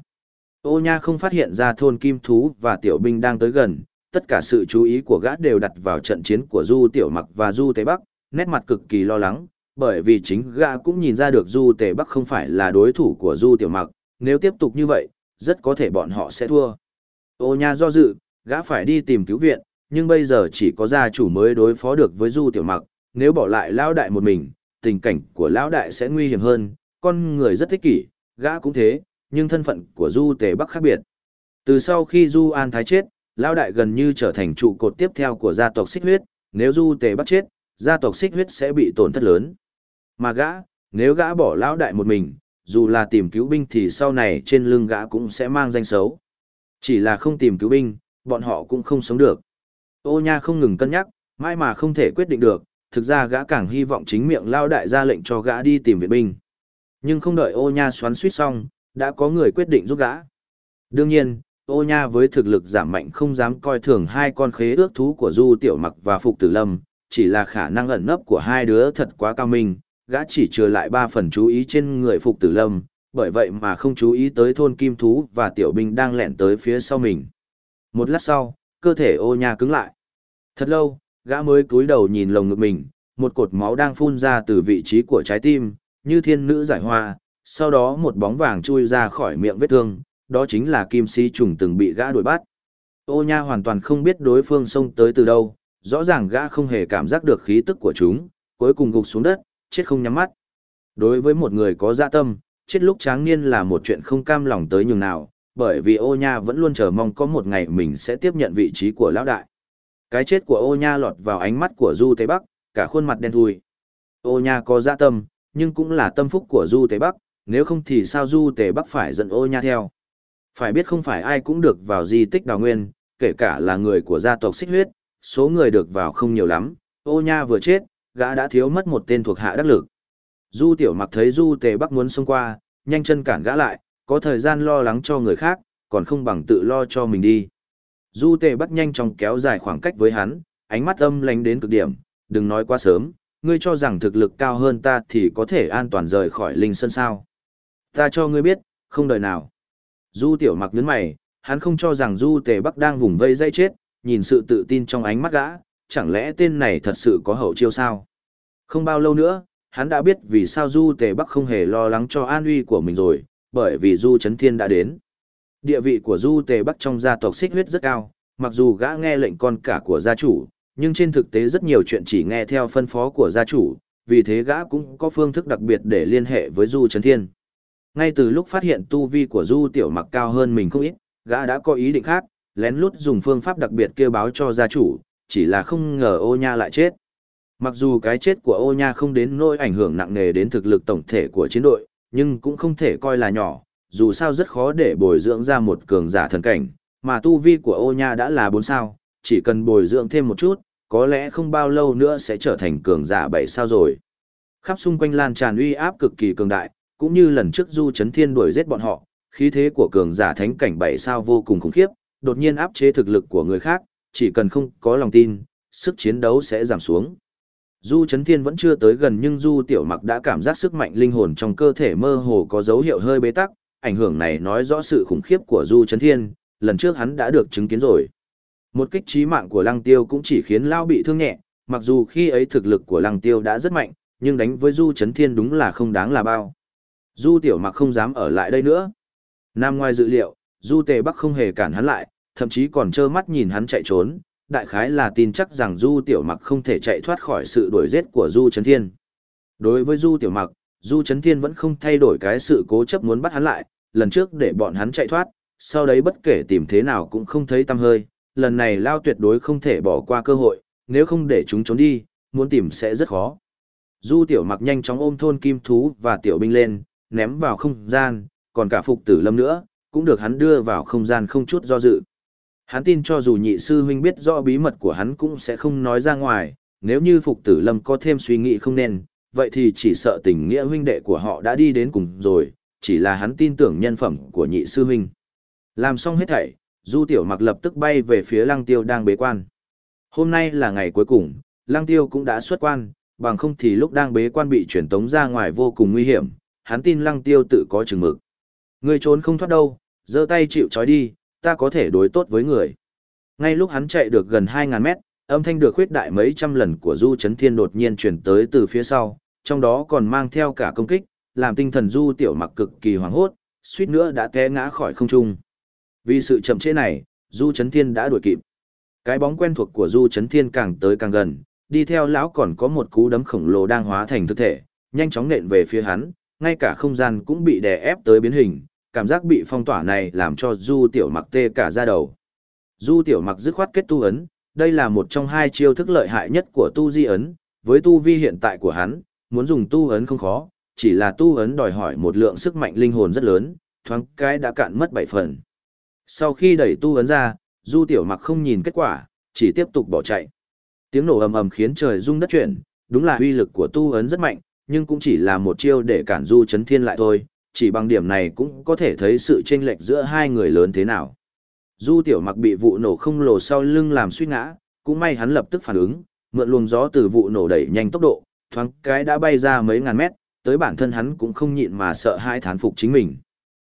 Speaker 1: Ô nha không phát hiện ra thôn kim thú và tiểu binh đang tới gần, tất cả sự chú ý của gã đều đặt vào trận chiến của Du Tiểu Mặc và Du Tây Bắc, nét mặt cực kỳ lo lắng, bởi vì chính gã cũng nhìn ra được Du Tề Bắc không phải là đối thủ của Du Tiểu Mặc, nếu tiếp tục như vậy, rất có thể bọn họ sẽ thua. Ô nha do dự, gã phải đi tìm cứu viện, nhưng bây giờ chỉ có gia chủ mới đối phó được với Du Tiểu Mặc, nếu bỏ lại lão đại một mình, tình cảnh của lão đại sẽ nguy hiểm hơn, con người rất thích kỷ, gã cũng thế, nhưng thân phận của Du Tề Bắc khác biệt. Từ sau khi Du An Thái chết, lão đại gần như trở thành trụ cột tiếp theo của gia tộc Xích Huyết, nếu Du Tề Bắc chết, gia tộc Xích Huyết sẽ bị tổn thất lớn. Mà gã, nếu gã bỏ lão đại một mình, dù là tìm cứu binh thì sau này trên lưng gã cũng sẽ mang danh xấu. Chỉ là không tìm cứu binh, bọn họ cũng không sống được. Ô nha không ngừng cân nhắc, mãi mà không thể quyết định được, thực ra gã càng hy vọng chính miệng lao đại ra lệnh cho gã đi tìm viện binh. Nhưng không đợi ô nha xoắn suýt xong, đã có người quyết định giúp gã. Đương nhiên, ô nha với thực lực giảm mạnh không dám coi thường hai con khế ước thú của Du Tiểu Mặc và Phục Tử Lâm, chỉ là khả năng ẩn nấp của hai đứa thật quá cao minh, gã chỉ trừ lại ba phần chú ý trên người Phục Tử Lâm, bởi vậy mà không chú ý tới thôn kim thú và tiểu binh đang lẹn tới phía sau mình. Một lát sau, cơ thể ô nha cứng lại. Thật lâu, gã mới cúi đầu nhìn lồng ngực mình, một cột máu đang phun ra từ vị trí của trái tim, như thiên nữ giải hoa, sau đó một bóng vàng chui ra khỏi miệng vết thương, đó chính là kim si trùng từng bị gã đuổi bắt. Ô nha hoàn toàn không biết đối phương xông tới từ đâu, rõ ràng gã không hề cảm giác được khí tức của chúng, cuối cùng gục xuống đất, chết không nhắm mắt. Đối với một người có dạ tâm, chết lúc tráng niên là một chuyện không cam lòng tới nhường nào, bởi vì ô nha vẫn luôn chờ mong có một ngày mình sẽ tiếp nhận vị trí của lão đại. Cái chết của ô nha lọt vào ánh mắt của Du Tây Bắc, cả khuôn mặt đen thui. Ô nha có dạ tâm, nhưng cũng là tâm phúc của Du Tây Bắc, nếu không thì sao Du Tây Bắc phải dẫn ô nha theo. Phải biết không phải ai cũng được vào di tích đào nguyên, kể cả là người của gia tộc xích huyết, số người được vào không nhiều lắm, ô nha vừa chết, gã đã thiếu mất một tên thuộc hạ đắc lực. Du tiểu mặc thấy Du Tề Bắc muốn xông qua, nhanh chân cản gã lại, có thời gian lo lắng cho người khác, còn không bằng tự lo cho mình đi. Du Tề Bắc nhanh chóng kéo dài khoảng cách với hắn, ánh mắt âm lánh đến cực điểm, đừng nói quá sớm, ngươi cho rằng thực lực cao hơn ta thì có thể an toàn rời khỏi linh sơn sao. Ta cho ngươi biết, không đời nào. Du Tiểu Mặc nhấn mày, hắn không cho rằng Du Tề Bắc đang vùng vây dây chết, nhìn sự tự tin trong ánh mắt gã, chẳng lẽ tên này thật sự có hậu chiêu sao? Không bao lâu nữa, hắn đã biết vì sao Du Tề Bắc không hề lo lắng cho an uy của mình rồi, bởi vì Du Trấn Thiên đã đến. Địa vị của Du Tề Bắc trong gia tộc xích huyết rất cao, mặc dù gã nghe lệnh con cả của gia chủ, nhưng trên thực tế rất nhiều chuyện chỉ nghe theo phân phó của gia chủ, vì thế gã cũng có phương thức đặc biệt để liên hệ với Du Trấn Thiên. Ngay từ lúc phát hiện tu vi của Du Tiểu Mặc cao hơn mình không ít, gã đã có ý định khác, lén lút dùng phương pháp đặc biệt kêu báo cho gia chủ, chỉ là không ngờ ô nha lại chết. Mặc dù cái chết của ô nha không đến nỗi ảnh hưởng nặng nề đến thực lực tổng thể của chiến đội, nhưng cũng không thể coi là nhỏ, dù sao rất khó để bồi dưỡng ra một cường giả thần cảnh, mà tu vi của ô nha đã là 4 sao, chỉ cần bồi dưỡng thêm một chút, có lẽ không bao lâu nữa sẽ trở thành cường giả 7 sao rồi. Khắp xung quanh lan tràn uy áp cực kỳ cường đại, cũng như lần trước Du Chấn Thiên đuổi giết bọn họ, khí thế của cường giả thánh cảnh 7 sao vô cùng khủng khiếp, đột nhiên áp chế thực lực của người khác, chỉ cần không có lòng tin, sức chiến đấu sẽ giảm xuống. Du Chấn Thiên vẫn chưa tới gần nhưng Du Tiểu Mặc đã cảm giác sức mạnh linh hồn trong cơ thể mơ hồ có dấu hiệu hơi bế tắc, ảnh hưởng này nói rõ sự khủng khiếp của Du Chấn Thiên, lần trước hắn đã được chứng kiến rồi. Một kích trí mạng của Lăng Tiêu cũng chỉ khiến Lao bị thương nhẹ, mặc dù khi ấy thực lực của Lăng Tiêu đã rất mạnh, nhưng đánh với Du Chấn Thiên đúng là không đáng là bao. Du Tiểu Mặc không dám ở lại đây nữa. Nam ngoài dự liệu, Du Tề Bắc không hề cản hắn lại, thậm chí còn trơ mắt nhìn hắn chạy trốn, đại khái là tin chắc rằng Du Tiểu Mặc không thể chạy thoát khỏi sự đuổi giết của Du Trấn Thiên. Đối với Du Tiểu Mặc, Du Trấn Thiên vẫn không thay đổi cái sự cố chấp muốn bắt hắn lại, lần trước để bọn hắn chạy thoát, sau đấy bất kể tìm thế nào cũng không thấy tăm hơi, lần này Lao tuyệt đối không thể bỏ qua cơ hội, nếu không để chúng trốn đi, muốn tìm sẽ rất khó. Du Tiểu Mặc nhanh chóng ôm thôn kim thú và tiểu binh lên, ném vào không gian, còn cả Phục Tử Lâm nữa, cũng được hắn đưa vào không gian không chút do dự. Hắn tin cho dù nhị sư huynh biết rõ bí mật của hắn cũng sẽ không nói ra ngoài, nếu như Phục Tử Lâm có thêm suy nghĩ không nên, vậy thì chỉ sợ tình nghĩa huynh đệ của họ đã đi đến cùng rồi, chỉ là hắn tin tưởng nhân phẩm của nhị sư huynh. Làm xong hết thảy, Du Tiểu Mặc lập tức bay về phía Lăng Tiêu đang bế quan. Hôm nay là ngày cuối cùng, Lăng Tiêu cũng đã xuất quan, bằng không thì lúc đang bế quan bị chuyển tống ra ngoài vô cùng nguy hiểm, hắn tin Lăng Tiêu tự có chừng mực. Người trốn không thoát đâu, giơ tay chịu trói đi, ta có thể đối tốt với người. Ngay lúc hắn chạy được gần 2.000 mét, âm thanh được khuyết đại mấy trăm lần của Du Chấn Thiên đột nhiên chuyển tới từ phía sau, trong đó còn mang theo cả công kích, làm tinh thần Du Tiểu Mặc cực kỳ hoảng hốt, suýt nữa đã té ngã khỏi không trung. Vì sự chậm trễ này, Du Chấn Thiên đã đuổi kịp. Cái bóng quen thuộc của Du Chấn Thiên càng tới càng gần, đi theo lão còn có một cú đấm khổng lồ đang hóa thành thực thể, nhanh chóng nện về phía hắn, ngay cả không gian cũng bị đè ép tới biến hình, cảm giác bị phong tỏa này làm cho Du Tiểu Mặc tê cả da đầu. Du Tiểu Mặc dứt khoát kết tu ấn, đây là một trong hai chiêu thức lợi hại nhất của tu di ấn, với tu vi hiện tại của hắn, muốn dùng tu ấn không khó, chỉ là tu ấn đòi hỏi một lượng sức mạnh linh hồn rất lớn, thoáng cái đã cạn mất bảy phần. Sau khi đẩy tu ấn ra, Du Tiểu Mặc không nhìn kết quả, chỉ tiếp tục bỏ chạy. Tiếng nổ ầm ầm khiến trời rung đất chuyển, đúng là uy lực của tu ấn rất mạnh, nhưng cũng chỉ là một chiêu để cản Du Chấn Thiên lại thôi, chỉ bằng điểm này cũng có thể thấy sự chênh lệch giữa hai người lớn thế nào. Du Tiểu Mặc bị vụ nổ không lồ sau lưng làm suy ngã, cũng may hắn lập tức phản ứng, mượn luồng gió từ vụ nổ đẩy nhanh tốc độ, thoáng cái đã bay ra mấy ngàn mét, tới bản thân hắn cũng không nhịn mà sợ hai thán phục chính mình.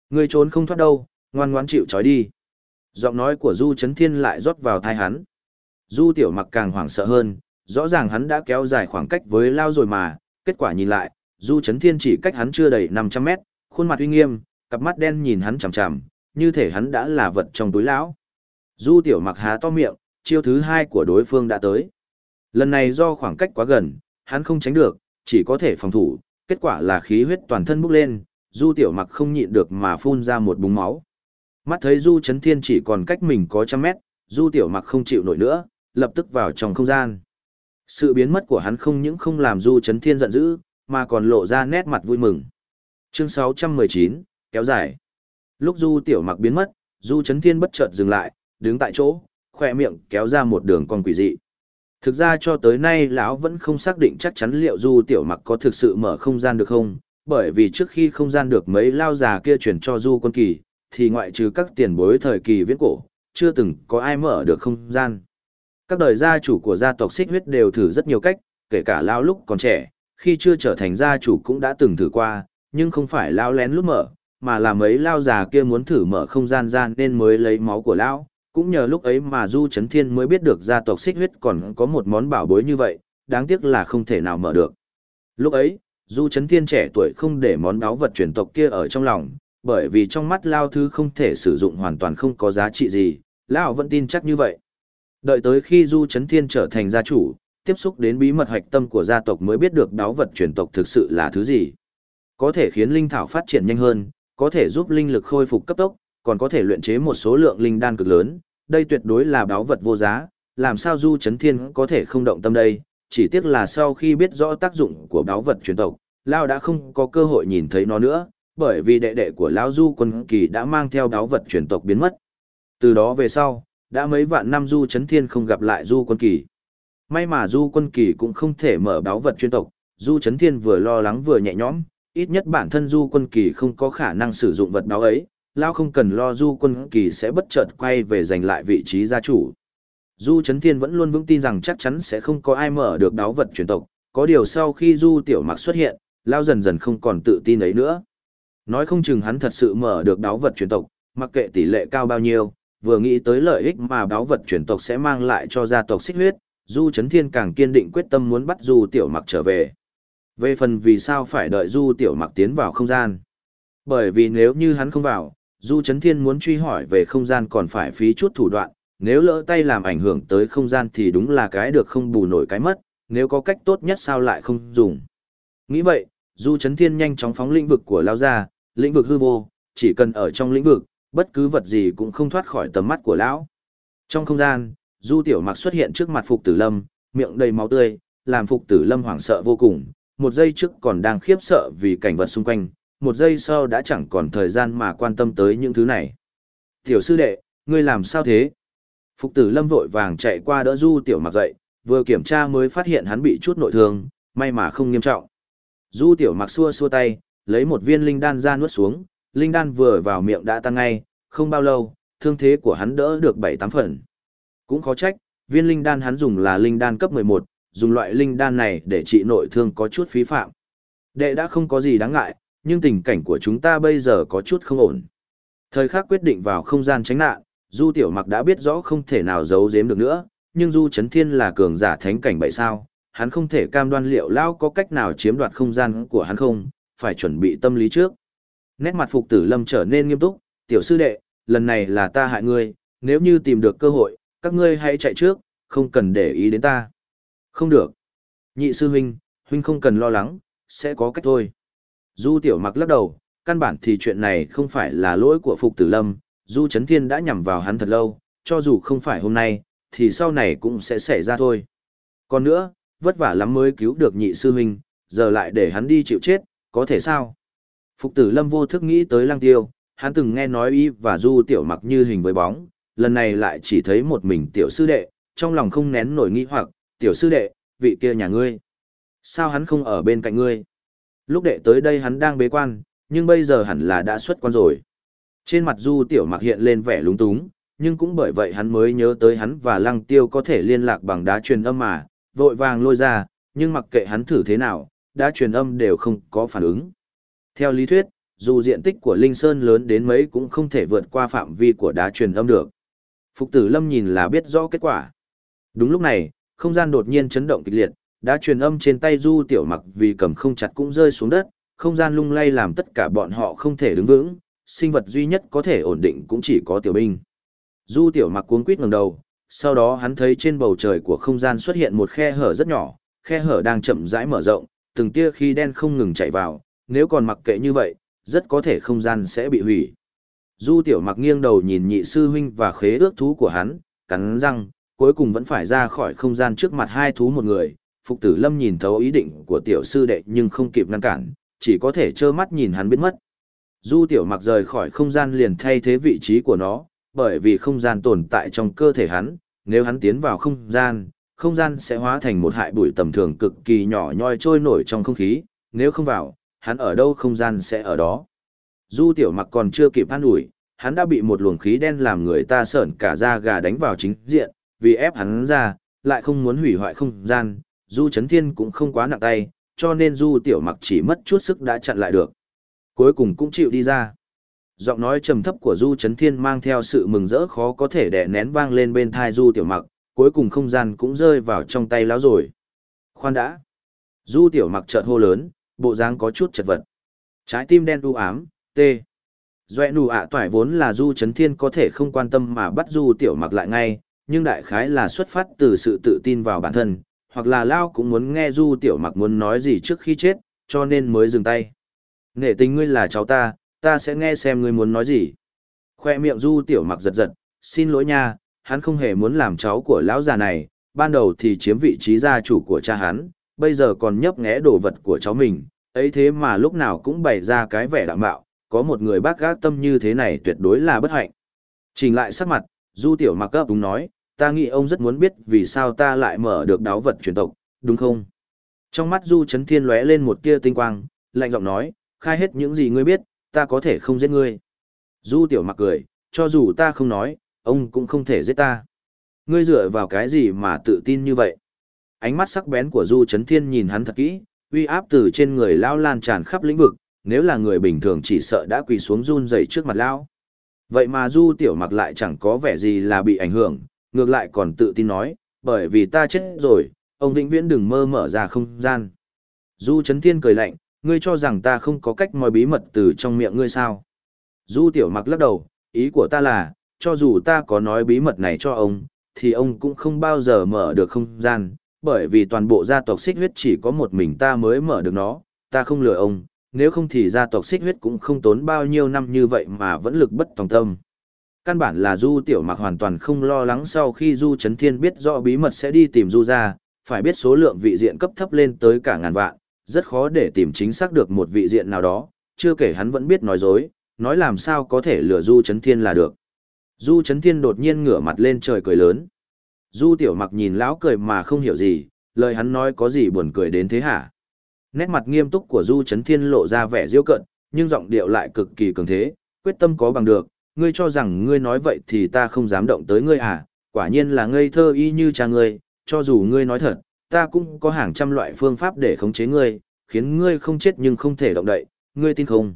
Speaker 1: Người trốn không thoát đâu, ngoan ngoãn chịu trói đi. Giọng nói của Du Chấn Thiên lại rót vào tai hắn. Du Tiểu Mặc càng hoảng sợ hơn, rõ ràng hắn đã kéo dài khoảng cách với Lao rồi mà, kết quả nhìn lại, Du Chấn Thiên chỉ cách hắn chưa đầy 500 mét, khuôn mặt uy nghiêm, cặp mắt đen nhìn hắn chằm chằm, như thể hắn đã là vật trong túi lão. Du Tiểu Mặc há to miệng, chiêu thứ hai của đối phương đã tới. Lần này do khoảng cách quá gần, hắn không tránh được, chỉ có thể phòng thủ, kết quả là khí huyết toàn thân bốc lên, Du Tiểu Mặc không nhịn được mà phun ra một búng máu. Mắt thấy Du Chấn Thiên chỉ còn cách mình có trăm mét, Du Tiểu Mặc không chịu nổi nữa, lập tức vào trong không gian. Sự biến mất của hắn không những không làm Du Chấn Thiên giận dữ, mà còn lộ ra nét mặt vui mừng. Chương 619, kéo dài. Lúc Du Tiểu Mặc biến mất, Du Chấn Thiên bất chợt dừng lại, đứng tại chỗ, khỏe miệng kéo ra một đường con quỷ dị. Thực ra cho tới nay lão vẫn không xác định chắc chắn liệu Du Tiểu Mặc có thực sự mở không gian được không, bởi vì trước khi không gian được mấy lao già kia chuyển cho Du Quân Kỳ, thì ngoại trừ các tiền bối thời kỳ viễn cổ, chưa từng có ai mở được không gian. Các đời gia chủ của gia tộc xích huyết đều thử rất nhiều cách, kể cả lao lúc còn trẻ, khi chưa trở thành gia chủ cũng đã từng thử qua, nhưng không phải lao lén lúc mở, mà là mấy lao già kia muốn thử mở không gian gian nên mới lấy máu của lão. Cũng nhờ lúc ấy mà Du Trấn Thiên mới biết được gia tộc xích huyết còn có một món bảo bối như vậy, đáng tiếc là không thể nào mở được. Lúc ấy, Du Trấn Thiên trẻ tuổi không để món đáo vật truyền tộc kia ở trong lòng, bởi vì trong mắt Lao Thứ không thể sử dụng hoàn toàn không có giá trị gì, Lao vẫn tin chắc như vậy. Đợi tới khi Du Trấn Thiên trở thành gia chủ, tiếp xúc đến bí mật hoạch tâm của gia tộc mới biết được đáo vật truyền tộc thực sự là thứ gì. Có thể khiến linh thảo phát triển nhanh hơn, có thể giúp linh lực khôi phục cấp tốc, còn có thể luyện chế một số lượng linh đan cực lớn, đây tuyệt đối là báo vật vô giá, làm sao Du Chấn Thiên có thể không động tâm đây, chỉ tiếc là sau khi biết rõ tác dụng của báo vật truyền tộc, Lao đã không có cơ hội nhìn thấy nó nữa, bởi vì đệ đệ của Lão Du Quân Kỳ đã mang theo báo vật truyền tộc biến mất. Từ đó về sau, đã mấy vạn năm Du Chấn Thiên không gặp lại Du Quân Kỳ. May mà Du Quân Kỳ cũng không thể mở báo vật truyền tộc, Du Chấn Thiên vừa lo lắng vừa nhẹ nhõm, ít nhất bản thân Du Quân Kỳ không có khả năng sử dụng vật báo ấy, Lao không cần lo Du Quân Kỳ sẽ bất chợt quay về giành lại vị trí gia chủ. Du Trấn Thiên vẫn luôn vững tin rằng chắc chắn sẽ không có ai mở được đáo vật truyền tộc, có điều sau khi Du Tiểu Mặc xuất hiện, Lao dần dần không còn tự tin ấy nữa. Nói không chừng hắn thật sự mở được đáo vật truyền tộc, mặc kệ tỷ lệ cao bao nhiêu, vừa nghĩ tới lợi ích mà đáo vật truyền tộc sẽ mang lại cho gia tộc xích huyết, Du Trấn Thiên càng kiên định quyết tâm muốn bắt Du Tiểu Mặc trở về. Về phần vì sao phải đợi Du Tiểu Mặc tiến vào không gian. Bởi vì nếu như hắn không vào, Du Trấn Thiên muốn truy hỏi về không gian còn phải phí chút thủ đoạn, nếu lỡ tay làm ảnh hưởng tới không gian thì đúng là cái được không bù nổi cái mất, nếu có cách tốt nhất sao lại không dùng. Nghĩ vậy, Du Trấn Thiên nhanh chóng phóng lĩnh vực của Lao ra, lĩnh vực hư vô, chỉ cần ở trong lĩnh vực, bất cứ vật gì cũng không thoát khỏi tầm mắt của Lão. Trong không gian, Du Tiểu Mặc xuất hiện trước mặt Phục Tử Lâm, miệng đầy máu tươi, làm Phục Tử Lâm hoảng sợ vô cùng, một giây trước còn đang khiếp sợ vì cảnh vật xung quanh, một giây sau đã chẳng còn thời gian mà quan tâm tới những thứ này. Tiểu sư đệ, ngươi làm sao thế? Phục tử lâm vội vàng chạy qua đỡ du tiểu mặc dậy, vừa kiểm tra mới phát hiện hắn bị chút nội thương, may mà không nghiêm trọng. Du tiểu mặc xua xua tay, lấy một viên linh đan ra nuốt xuống, linh đan vừa vào miệng đã tăng ngay, không bao lâu, thương thế của hắn đỡ được 7-8 phần. Cũng khó trách, viên linh đan hắn dùng là linh đan cấp 11, dùng loại linh đan này để trị nội thương có chút phí phạm. Đệ đã không có gì đáng ngại, nhưng tình cảnh của chúng ta bây giờ có chút không ổn. Thời khắc quyết định vào không gian tránh nạn, Du Tiểu Mặc đã biết rõ không thể nào giấu giếm được nữa, nhưng Du Chấn Thiên là cường giả thánh cảnh bậy sao, hắn không thể cam đoan liệu lao có cách nào chiếm đoạt không gian của hắn không, phải chuẩn bị tâm lý trước. Nét mặt Phục Tử Lâm trở nên nghiêm túc, "Tiểu sư đệ, lần này là ta hại ngươi, nếu như tìm được cơ hội, các ngươi hãy chạy trước, không cần để ý đến ta." Không được. Nhị sư huynh, huynh không cần lo lắng, sẽ có cách thôi. Du tiểu mặc lắc đầu, căn bản thì chuyện này không phải là lỗi của Phục Tử Lâm, Du Chấn Thiên đã nhằm vào hắn thật lâu, cho dù không phải hôm nay, thì sau này cũng sẽ xảy ra thôi. Còn nữa, vất vả lắm mới cứu được nhị sư huynh, giờ lại để hắn đi chịu chết, có thể sao? Phục tử lâm vô thức nghĩ tới lăng tiêu, hắn từng nghe nói y và du tiểu mặc như hình với bóng, lần này lại chỉ thấy một mình tiểu sư đệ, trong lòng không nén nổi nghi hoặc, tiểu sư đệ, vị kia nhà ngươi. Sao hắn không ở bên cạnh ngươi? Lúc đệ tới đây hắn đang bế quan, nhưng bây giờ hẳn là đã xuất quan rồi. Trên mặt du tiểu mặc hiện lên vẻ lúng túng, nhưng cũng bởi vậy hắn mới nhớ tới hắn và lăng tiêu có thể liên lạc bằng đá truyền âm mà, vội vàng lôi ra, nhưng mặc kệ hắn thử thế nào, đá truyền âm đều không có phản ứng. Theo lý thuyết, dù diện tích của Linh Sơn lớn đến mấy cũng không thể vượt qua phạm vi của đá truyền âm được. Phục tử lâm nhìn là biết rõ kết quả. Đúng lúc này, không gian đột nhiên chấn động kịch liệt, đã truyền âm trên tay du tiểu mặc vì cầm không chặt cũng rơi xuống đất, không gian lung lay làm tất cả bọn họ không thể đứng vững, sinh vật duy nhất có thể ổn định cũng chỉ có tiểu binh. Du tiểu mặc cuống quýt ngẩng đầu, sau đó hắn thấy trên bầu trời của không gian xuất hiện một khe hở rất nhỏ, khe hở đang chậm rãi mở rộng, từng tia khí đen không ngừng chạy vào, nếu còn mặc kệ như vậy, rất có thể không gian sẽ bị hủy. Du tiểu mặc nghiêng đầu nhìn nhị sư huynh và khế ước thú của hắn, cắn răng, cuối cùng vẫn phải ra khỏi không gian trước mặt hai thú một người. Phục tử lâm nhìn thấu ý định của tiểu sư đệ nhưng không kịp ngăn cản, chỉ có thể trơ mắt nhìn hắn biến mất. Du tiểu mặc rời khỏi không gian liền thay thế vị trí của nó, bởi vì không gian tồn tại trong cơ thể hắn, nếu hắn tiến vào không gian, không gian sẽ hóa thành một hại bụi tầm thường cực kỳ nhỏ nhoi trôi nổi trong không khí, nếu không vào, hắn ở đâu không gian sẽ ở đó. Du tiểu mặc còn chưa kịp an ủi, hắn đã bị một luồng khí đen làm người ta sởn cả da gà đánh vào chính diện, vì ép hắn ra, lại không muốn hủy hoại không gian, Du Chấn Thiên cũng không quá nặng tay, cho nên Du tiểu mặc chỉ mất chút sức đã chặn lại được. Cuối cùng cũng chịu đi ra. Giọng nói trầm thấp của Du Chấn Thiên mang theo sự mừng rỡ khó có thể đè nén vang lên bên thai Du Tiểu Mặc, cuối cùng không gian cũng rơi vào trong tay lão rồi. Khoan đã. Du Tiểu Mặc chợt hô lớn, bộ dáng có chút chật vật. Trái tim đen u ám, tê. Doẹ nù ạ toải vốn là Du Chấn Thiên có thể không quan tâm mà bắt Du Tiểu Mặc lại ngay, nhưng đại khái là xuất phát từ sự tự tin vào bản thân, hoặc là Lao cũng muốn nghe Du Tiểu Mặc muốn nói gì trước khi chết, cho nên mới dừng tay. Nghệ tình ngươi là cháu ta, ta sẽ nghe xem ngươi muốn nói gì. Khoe miệng Du Tiểu Mặc giật giật, xin lỗi nha, hắn không hề muốn làm cháu của lão già này, ban đầu thì chiếm vị trí gia chủ của cha hắn, bây giờ còn nhấp nghé đồ vật của cháu mình, ấy thế mà lúc nào cũng bày ra cái vẻ đạm bạo, có một người bác gác tâm như thế này tuyệt đối là bất hạnh. Trình lại sắc mặt, Du Tiểu Mặc cấp đúng nói, ta nghĩ ông rất muốn biết vì sao ta lại mở được đáo vật truyền tộc, đúng không? Trong mắt Du Chấn Thiên lóe lên một tia tinh quang, lạnh giọng nói, khai hết những gì ngươi biết, ta có thể không giết ngươi. Du Tiểu Mặc cười, cho dù ta không nói, ông cũng không thể giết ta. Ngươi dựa vào cái gì mà tự tin như vậy? Ánh mắt sắc bén của Du Chấn Thiên nhìn hắn thật kỹ, uy áp từ trên người lão lan tràn khắp lĩnh vực, nếu là người bình thường chỉ sợ đã quỳ xuống run rẩy trước mặt lão. Vậy mà Du Tiểu Mặc lại chẳng có vẻ gì là bị ảnh hưởng, ngược lại còn tự tin nói, bởi vì ta chết rồi, ông vĩnh viễn đừng mơ mở ra không gian. Du Trấn Thiên cười lạnh, ngươi cho rằng ta không có cách moi bí mật từ trong miệng ngươi sao? Du Tiểu Mặc lắc đầu, ý của ta là, cho dù ta có nói bí mật này cho ông, thì ông cũng không bao giờ mở được không gian, bởi vì toàn bộ gia tộc xích huyết chỉ có một mình ta mới mở được nó, ta không lừa ông, nếu không thì gia tộc xích huyết cũng không tốn bao nhiêu năm như vậy mà vẫn lực bất tòng tâm. Căn bản là Du Tiểu Mặc hoàn toàn không lo lắng sau khi Du Trấn Thiên biết rõ bí mật sẽ đi tìm Du ra, phải biết số lượng vị diện cấp thấp lên tới cả ngàn vạn, rất khó để tìm chính xác được một vị diện nào đó, chưa kể hắn vẫn biết nói dối, nói làm sao có thể lừa Du Trấn Thiên là được. Du Trấn Thiên đột nhiên ngửa mặt lên trời cười lớn. Du Tiểu Mặc nhìn lão cười mà không hiểu gì, lời hắn nói có gì buồn cười đến thế hả? Nét mặt nghiêm túc của Du Trấn Thiên lộ ra vẻ diễu cận, nhưng giọng điệu lại cực kỳ cường thế, quyết tâm có bằng được, ngươi cho rằng ngươi nói vậy thì ta không dám động tới ngươi à, quả nhiên là ngây thơ y như cha ngươi, cho dù ngươi nói thật, ta cũng có hàng trăm loại phương pháp để khống chế ngươi, khiến ngươi không chết nhưng không thể động đậy, ngươi tin không?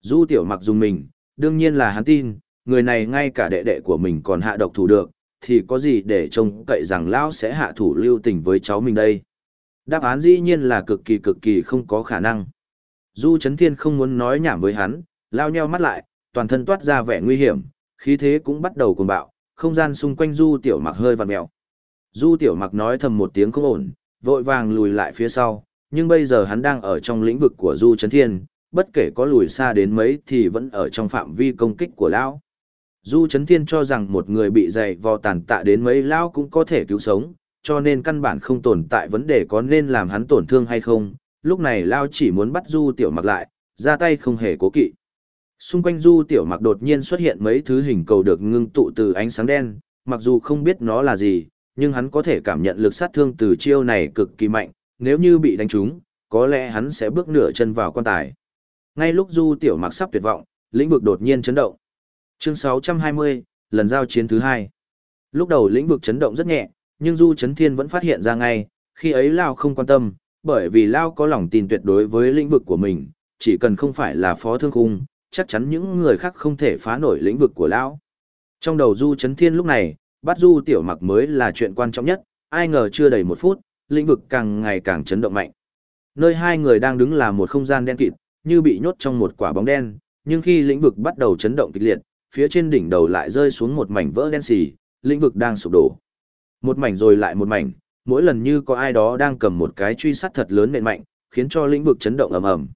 Speaker 1: Du tiểu mặc dùng mình, đương nhiên là hắn tin, người này ngay cả đệ đệ của mình còn hạ độc thủ được, thì có gì để trông cậy rằng lão sẽ hạ thủ lưu tình với cháu mình đây? Đáp án dĩ nhiên là cực kỳ cực kỳ không có khả năng. Du Trấn Thiên không muốn nói nhảm với hắn, lao nheo mắt lại, toàn thân toát ra vẻ nguy hiểm, khí thế cũng bắt đầu cuồng bạo, không gian xung quanh Du Tiểu Mặc hơi vặn mèo. Du Tiểu Mặc nói thầm một tiếng không ổn, vội vàng lùi lại phía sau, nhưng bây giờ hắn đang ở trong lĩnh vực của Du Chấn Thiên, bất kể có lùi xa đến mấy thì vẫn ở trong phạm vi công kích của lão. Du Chấn Thiên cho rằng một người bị dày vò tàn tạ đến mấy lão cũng có thể cứu sống, cho nên căn bản không tồn tại vấn đề có nên làm hắn tổn thương hay không, lúc này lão chỉ muốn bắt Du Tiểu Mặc lại, ra tay không hề cố kỵ. Xung quanh Du Tiểu Mặc đột nhiên xuất hiện mấy thứ hình cầu được ngưng tụ từ ánh sáng đen, mặc dù không biết nó là gì, nhưng hắn có thể cảm nhận lực sát thương từ chiêu này cực kỳ mạnh, nếu như bị đánh trúng, có lẽ hắn sẽ bước nửa chân vào quan tài. Ngay lúc Du Tiểu Mặc sắp tuyệt vọng, lĩnh vực đột nhiên chấn động. Chương 620, lần giao chiến thứ hai. Lúc đầu lĩnh vực chấn động rất nhẹ, nhưng Du Chấn Thiên vẫn phát hiện ra ngay, khi ấy Lao không quan tâm, bởi vì Lao có lòng tin tuyệt đối với lĩnh vực của mình, chỉ cần không phải là phó thương khung, chắc chắn những người khác không thể phá nổi lĩnh vực của Lão. Trong đầu Du Chấn Thiên lúc này, bắt Du Tiểu Mặc mới là chuyện quan trọng nhất, ai ngờ chưa đầy một phút, lĩnh vực càng ngày càng chấn động mạnh. Nơi hai người đang đứng là một không gian đen kịt, như bị nhốt trong một quả bóng đen, nhưng khi lĩnh vực bắt đầu chấn động kịch liệt, phía trên đỉnh đầu lại rơi xuống một mảnh vỡ đen xì, lĩnh vực đang sụp đổ. Một mảnh rồi lại một mảnh, mỗi lần như có ai đó đang cầm một cái truy sát thật lớn nện mạnh, khiến cho lĩnh vực chấn động ầm ầm.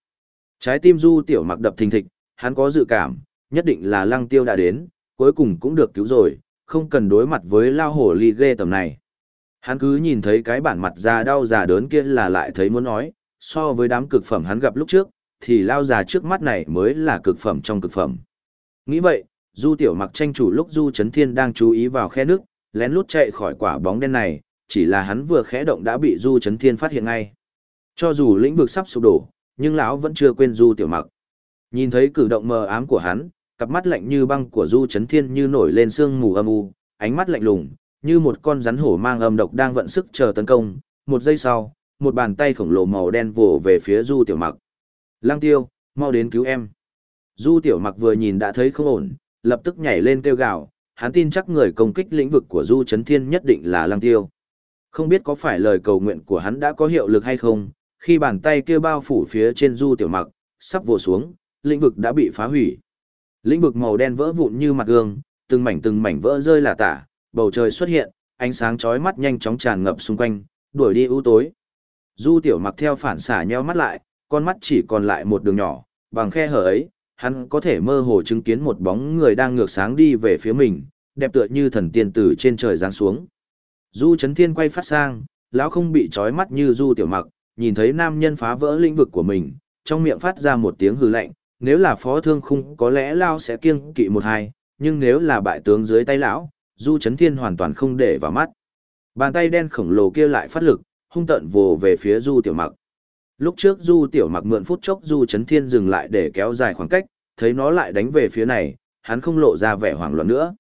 Speaker 1: Trái tim Du Tiểu Mặc đập thình thịch, hắn có dự cảm, nhất định là Lăng Tiêu đã đến, cuối cùng cũng được cứu rồi, không cần đối mặt với lao hổ ly ghê tầm này. Hắn cứ nhìn thấy cái bản mặt già đau già đớn kia là lại thấy muốn nói, so với đám cực phẩm hắn gặp lúc trước, thì lao già trước mắt này mới là cực phẩm trong cực phẩm. Nghĩ vậy, Du Tiểu Mặc tranh chủ lúc Du Chấn Thiên đang chú ý vào khe nước, lén lút chạy khỏi quả bóng đen này, chỉ là hắn vừa khẽ động đã bị Du Chấn Thiên phát hiện ngay. Cho dù lĩnh vực sắp sụp đổ, nhưng lão vẫn chưa quên Du Tiểu Mặc. Nhìn thấy cử động mờ ám của hắn, cặp mắt lạnh như băng của Du Chấn Thiên như nổi lên sương mù âm u, ánh mắt lạnh lùng, như một con rắn hổ mang âm độc đang vận sức chờ tấn công. Một giây sau, một bàn tay khổng lồ màu đen vồ về phía Du Tiểu Mặc. Lang Tiêu, mau đến cứu em. Du Tiểu Mặc vừa nhìn đã thấy không ổn, lập tức nhảy lên kêu gào, hắn tin chắc người công kích lĩnh vực của Du Chấn Thiên nhất định là Lang Tiêu. Không biết có phải lời cầu nguyện của hắn đã có hiệu lực hay không, khi bàn tay kia bao phủ phía trên Du Tiểu Mặc, sắp vồ xuống, lĩnh vực đã bị phá hủy. Lĩnh vực màu đen vỡ vụn như mặt gương, từng mảnh từng mảnh vỡ rơi là tả, bầu trời xuất hiện, ánh sáng chói mắt nhanh chóng tràn ngập xung quanh, đuổi đi u tối. Du Tiểu Mặc theo phản xạ nheo mắt lại, con mắt chỉ còn lại một đường nhỏ, bằng khe hở ấy, hắn có thể mơ hồ chứng kiến một bóng người đang ngược sáng đi về phía mình, đẹp tựa như thần tiên tử trên trời giáng xuống. Du Chấn Thiên quay phát sang, lão không bị chói mắt như Du Tiểu Mặc, nhìn thấy nam nhân phá vỡ lĩnh vực của mình, trong miệng phát ra một tiếng hừ lạnh, nếu là phó thương khung có lẽ lão sẽ kiêng kỵ một hai, nhưng nếu là bại tướng dưới tay lão, Du Chấn Thiên hoàn toàn không để vào mắt. Bàn tay đen khổng lồ kia lại phát lực, hung tận vồ về phía Du Tiểu Mặc. Lúc trước Du Tiểu Mặc mượn phút chốc Du Chấn Thiên dừng lại để kéo dài khoảng cách, thấy nó lại đánh về phía này, hắn không lộ ra vẻ hoảng loạn nữa.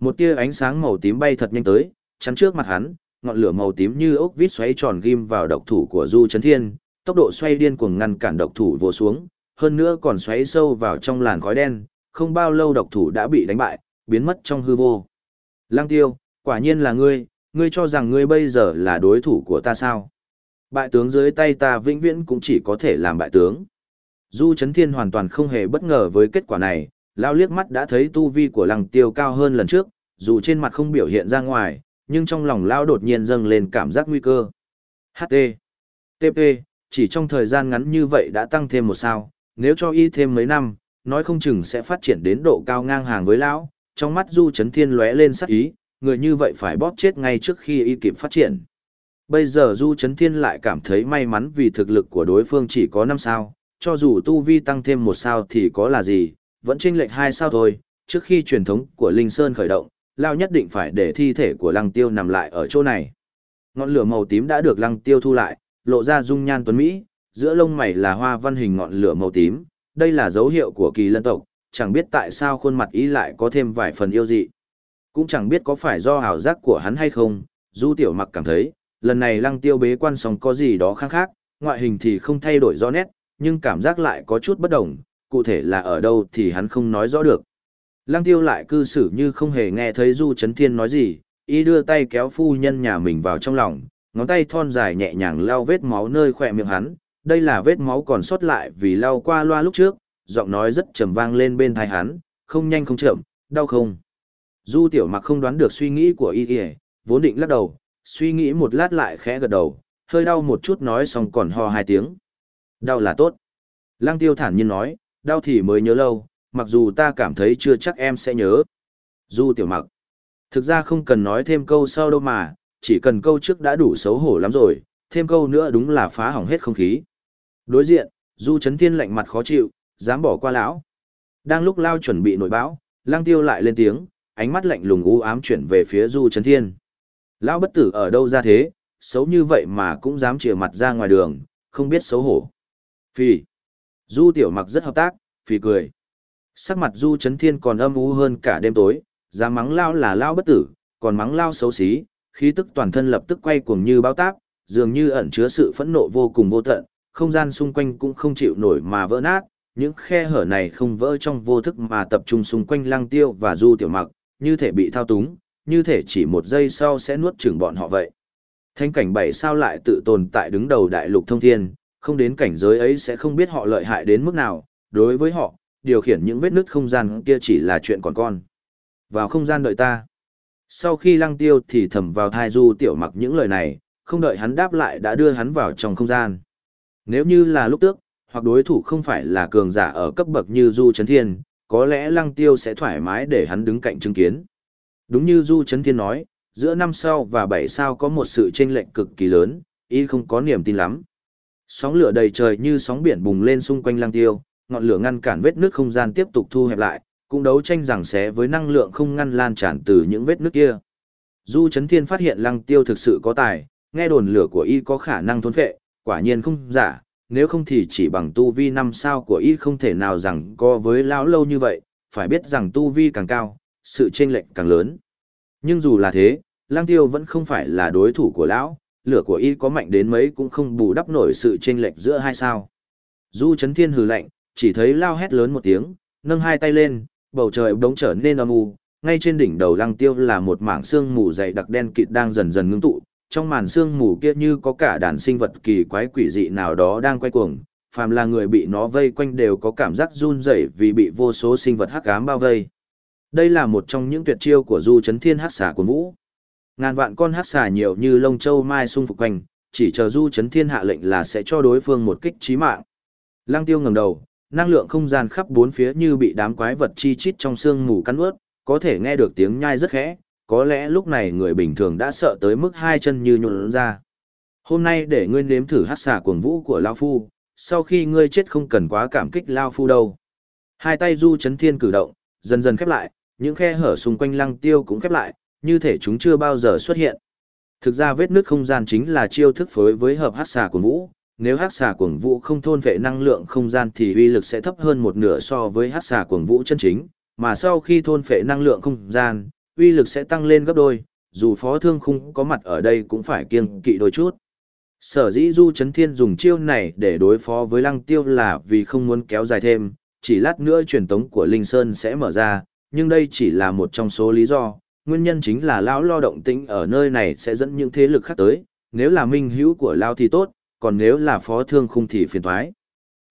Speaker 1: Một tia ánh sáng màu tím bay thật nhanh tới, chắn trước mặt hắn, ngọn lửa màu tím như ốc vít xoáy tròn ghim vào độc thủ của Du Chấn Thiên, tốc độ xoay điên cuồng ngăn cản độc thủ vồ xuống, hơn nữa còn xoáy sâu vào trong làn khói đen, không bao lâu độc thủ đã bị đánh bại, biến mất trong hư vô. Lăng Tiêu, quả nhiên là ngươi, ngươi cho rằng ngươi bây giờ là đối thủ của ta sao? Bại tướng dưới tay ta vĩnh viễn cũng chỉ có thể làm bại tướng. Du Trấn Thiên hoàn toàn không hề bất ngờ với kết quả này, lao liếc mắt đã thấy tu vi của lăng tiêu cao hơn lần trước, dù trên mặt không biểu hiện ra ngoài, nhưng trong lòng lao đột nhiên dâng lên cảm giác nguy cơ. HT. TP, chỉ trong thời gian ngắn như vậy đã tăng thêm một sao, nếu cho y thêm mấy năm, nói không chừng sẽ phát triển đến độ cao ngang hàng với lão. Trong mắt Du Chấn Thiên lóe lên sắc ý, người như vậy phải bóp chết ngay trước khi y kịp phát triển. Bây giờ Du Chấn Thiên lại cảm thấy may mắn vì thực lực của đối phương chỉ có 5 sao, cho dù tu vi tăng thêm một sao thì có là gì, vẫn chênh lệch hai sao thôi, trước khi truyền thống của Linh Sơn khởi động, Lao nhất định phải để thi thể của Lăng Tiêu nằm lại ở chỗ này. Ngọn lửa màu tím đã được Lăng Tiêu thu lại, lộ ra dung nhan tuấn Mỹ, giữa lông mày là hoa văn hình ngọn lửa màu tím, đây là dấu hiệu của kỳ lân tộc, chẳng biết tại sao khuôn mặt ý lại có thêm vài phần yêu dị. Cũng chẳng biết có phải do ảo giác của hắn hay không, Du Tiểu Mặc cảm thấy, lần này Lăng Tiêu bế quan xong có gì đó khác khác, ngoại hình thì không thay đổi rõ nét, nhưng cảm giác lại có chút bất đồng, cụ thể là ở đâu thì hắn không nói rõ được. Lăng tiêu lại cư xử như không hề nghe thấy Du Trấn Thiên nói gì, y đưa tay kéo phu nhân nhà mình vào trong lòng, ngón tay thon dài nhẹ nhàng lau vết máu nơi khỏe miệng hắn, đây là vết máu còn sót lại vì lau qua loa lúc trước, giọng nói rất trầm vang lên bên tai hắn, không nhanh không chậm, đau không. Du tiểu mặc không đoán được suy nghĩ của y y, vốn định lắc đầu, suy nghĩ một lát lại khẽ gật đầu, hơi đau một chút nói xong còn ho hai tiếng. Đau là tốt. Lăng tiêu thản nhiên nói, đau thì mới nhớ lâu, mặc dù ta cảm thấy chưa chắc em sẽ nhớ. Du tiểu mặc. Thực ra không cần nói thêm câu sau đâu mà, chỉ cần câu trước đã đủ xấu hổ lắm rồi, thêm câu nữa đúng là phá hỏng hết không khí. Đối diện, Du Trấn Thiên lạnh mặt khó chịu, dám bỏ qua lão. Đang lúc lao chuẩn bị nổi bão, lang tiêu lại lên tiếng, ánh mắt lạnh lùng u ám chuyển về phía Du Trấn Thiên. Lão bất tử ở đâu ra thế, xấu như vậy mà cũng dám chìa mặt ra ngoài đường, không biết xấu hổ. Phi. Du tiểu mặc rất hợp tác, phi cười. Sắc mặt Du Trấn Thiên còn âm u hơn cả đêm tối, dám mắng lao là lao bất tử, còn mắng lao xấu xí, khí tức toàn thân lập tức quay cuồng như bao táp, dường như ẩn chứa sự phẫn nộ vô cùng vô tận, không gian xung quanh cũng không chịu nổi mà vỡ nát, những khe hở này không vỡ trong vô thức mà tập trung xung quanh lăng tiêu và du tiểu mặc, như thể bị thao túng, như thể chỉ một giây sau sẽ nuốt chửng bọn họ vậy. Thanh cảnh bảy sao lại tự tồn tại đứng đầu đại lục thông thiên, không đến cảnh giới ấy sẽ không biết họ lợi hại đến mức nào, đối với họ, điều khiển những vết nứt không gian kia chỉ là chuyện còn con. Vào không gian đợi ta. Sau khi lăng tiêu thì thầm vào thai du tiểu mặc những lời này, không đợi hắn đáp lại đã đưa hắn vào trong không gian. Nếu như là lúc trước, hoặc đối thủ không phải là cường giả ở cấp bậc như Du Trấn Thiên, có lẽ Lăng Tiêu sẽ thoải mái để hắn đứng cạnh chứng kiến. Đúng như Du Trấn Thiên nói, giữa năm sao và bảy sao có một sự chênh lệch cực kỳ lớn, y không có niềm tin lắm. Sóng lửa đầy trời như sóng biển bùng lên xung quanh Lăng Tiêu, ngọn lửa ngăn cản vết nước không gian tiếp tục thu hẹp lại, cũng đấu tranh rằng xé với năng lượng không ngăn lan tràn từ những vết nước kia. Du Trấn Thiên phát hiện Lăng Tiêu thực sự có tài, nghe đồn lửa của y có khả năng thôn phệ, quả nhiên không giả, nếu không thì chỉ bằng tu vi năm sao của y không thể nào rằng co với lão lâu như vậy, phải biết rằng tu vi càng cao, sự chênh lệch càng lớn. Nhưng dù là thế, Lang Tiêu vẫn không phải là đối thủ của lão, lửa của y có mạnh đến mấy cũng không bù đắp nổi sự chênh lệch giữa hai sao. Du Chấn Thiên hừ lạnh, chỉ thấy lao hét lớn một tiếng, nâng hai tay lên, bầu trời đống trở nên âm u, ngay trên đỉnh đầu Lăng Tiêu là một mảng xương mù dày đặc đen kịt đang dần dần ngưng tụ, trong màn sương mù kia như có cả đàn sinh vật kỳ quái quỷ dị nào đó đang quay cuồng, phàm là người bị nó vây quanh đều có cảm giác run rẩy vì bị vô số sinh vật hắc ám bao vây. Đây là một trong những tuyệt chiêu của Du Chấn Thiên Hắc Xà của Vũ. Ngàn vạn con hắc xà nhiều như lông châu mai xung phục quanh, chỉ chờ Du Chấn Thiên hạ lệnh là sẽ cho đối phương một kích chí mạng. Lăng Tiêu ngẩng đầu, năng lượng không gian khắp bốn phía như bị đám quái vật chi chít trong sương mù cắn ướt, có thể nghe được tiếng nhai rất khẽ, có lẽ lúc này người bình thường đã sợ tới mức hai chân như nhuộn ra. Hôm nay để ngươi nếm thử hát xà cuồng vũ của Lao Phu, sau khi ngươi chết không cần quá cảm kích Lao Phu đâu. Hai tay du chấn thiên cử động, dần dần khép lại, những khe hở xung quanh lăng tiêu cũng khép lại, như thể chúng chưa bao giờ xuất hiện. Thực ra vết nước không gian chính là chiêu thức phối với hợp hát xà cuồng vũ. Nếu hát xà cuồng vũ không thôn vệ năng lượng không gian thì uy lực sẽ thấp hơn một nửa so với hát xà cuồng vũ chân chính, mà sau khi thôn phệ năng lượng không gian, uy lực sẽ tăng lên gấp đôi, dù phó thương khung có mặt ở đây cũng phải kiêng kỵ đôi chút. Sở dĩ Du Trấn Thiên dùng chiêu này để đối phó với Lăng Tiêu là vì không muốn kéo dài thêm, chỉ lát nữa truyền tống của Linh Sơn sẽ mở ra, nhưng đây chỉ là một trong số lý do, nguyên nhân chính là lão lo động tĩnh ở nơi này sẽ dẫn những thế lực khác tới, nếu là minh hữu của Lao thì tốt, còn nếu là phó thương khung thì phiền thoái.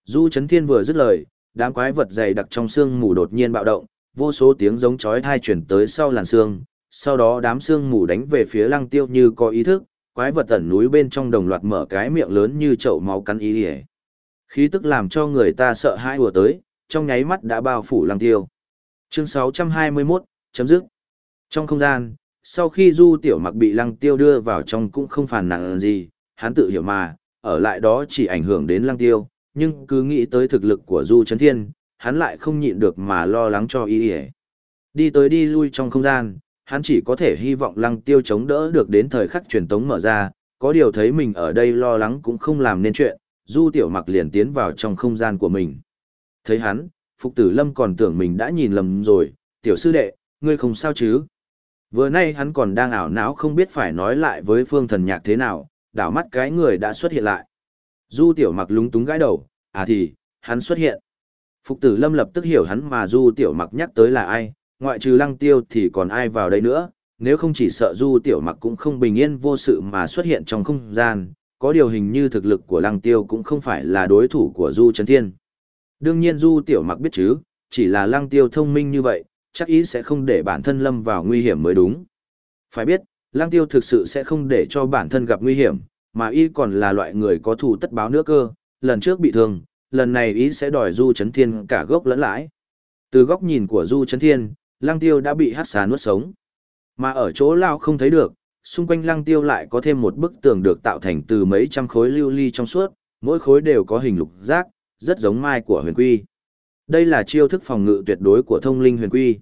Speaker 1: Du Trấn Thiên vừa dứt lời, đám quái vật dày đặc trong xương mù đột nhiên bạo động, vô số tiếng giống chói thai chuyển tới sau làn xương, sau đó đám xương mù đánh về phía lăng tiêu như có ý thức, quái vật tẩn núi bên trong đồng loạt mở cái miệng lớn như chậu máu cắn ý hề. Khí tức làm cho người ta sợ hãi ùa tới, trong nháy mắt đã bao phủ lăng tiêu. Chương 621, chấm dứt. Trong không gian, sau khi du tiểu mặc bị lăng tiêu đưa vào trong cũng không phản nặng gì, hắn tự hiểu mà, ở lại đó chỉ ảnh hưởng đến lăng tiêu, nhưng cứ nghĩ tới thực lực của du chấn thiên, hắn lại không nhịn được mà lo lắng cho y ỉa. Đi tới đi lui trong không gian, hắn chỉ có thể hy vọng lăng tiêu chống đỡ được đến thời khắc truyền tống mở ra, có điều thấy mình ở đây lo lắng cũng không làm nên chuyện, du tiểu mặc liền tiến vào trong không gian của mình. Thấy hắn, phục tử lâm còn tưởng mình đã nhìn lầm rồi, tiểu sư đệ, ngươi không sao chứ? Vừa nay hắn còn đang ảo não không biết phải nói lại với phương thần nhạc thế nào, đảo mắt cái người đã xuất hiện lại. Du tiểu mặc lúng túng gãi đầu à thì, hắn xuất hiện. Phục tử lâm lập tức hiểu hắn mà du tiểu mặc nhắc tới là ai, ngoại trừ lăng tiêu thì còn ai vào đây nữa, nếu không chỉ sợ du tiểu mặc cũng không bình yên vô sự mà xuất hiện trong không gian, có điều hình như thực lực của lăng tiêu cũng không phải là đối thủ của du Trấn thiên. Đương nhiên du tiểu mặc biết chứ, chỉ là lăng tiêu thông minh như vậy, chắc ý sẽ không để bản thân lâm vào nguy hiểm mới đúng. Phải biết, lăng tiêu thực sự sẽ không để cho bản thân gặp nguy hiểm, mà y còn là loại người có thù tất báo nữa cơ, lần trước bị thương, lần này ý sẽ đòi Du Chấn Thiên cả gốc lẫn lãi. Từ góc nhìn của Du Chấn Thiên, Lăng Tiêu đã bị hát xà nuốt sống. Mà ở chỗ lao không thấy được, xung quanh Lăng Tiêu lại có thêm một bức tường được tạo thành từ mấy trăm khối lưu ly trong suốt, mỗi khối đều có hình lục giác, rất giống mai của huyền quy. Đây là chiêu thức phòng ngự tuyệt đối của thông linh huyền quy.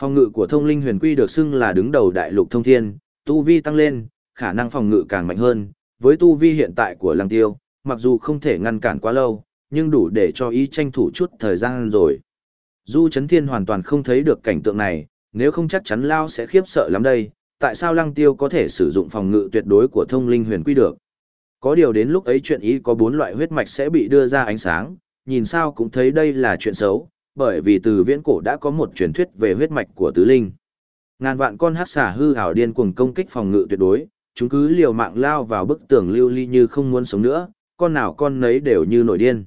Speaker 1: Phòng ngự của thông linh huyền quy được xưng là đứng đầu đại lục thông thiên, tu vi tăng lên, khả năng phòng ngự càng mạnh hơn, với tu vi hiện tại của lăng tiêu, mặc dù không thể ngăn cản quá lâu, nhưng đủ để cho ý tranh thủ chút thời gian rồi. Du Chấn Thiên hoàn toàn không thấy được cảnh tượng này, nếu không chắc chắn Lao sẽ khiếp sợ lắm đây, tại sao lăng tiêu có thể sử dụng phòng ngự tuyệt đối của thông linh huyền quy được. Có điều đến lúc ấy chuyện ý có bốn loại huyết mạch sẽ bị đưa ra ánh sáng, nhìn sao cũng thấy đây là chuyện xấu, bởi vì từ viễn cổ đã có một truyền thuyết về huyết mạch của tứ linh. Ngàn vạn con hắc xà hư hảo điên cuồng công kích phòng ngự tuyệt đối, chúng cứ liều mạng lao vào bức tường lưu ly như không muốn sống nữa, con nào con nấy đều như nổi điên.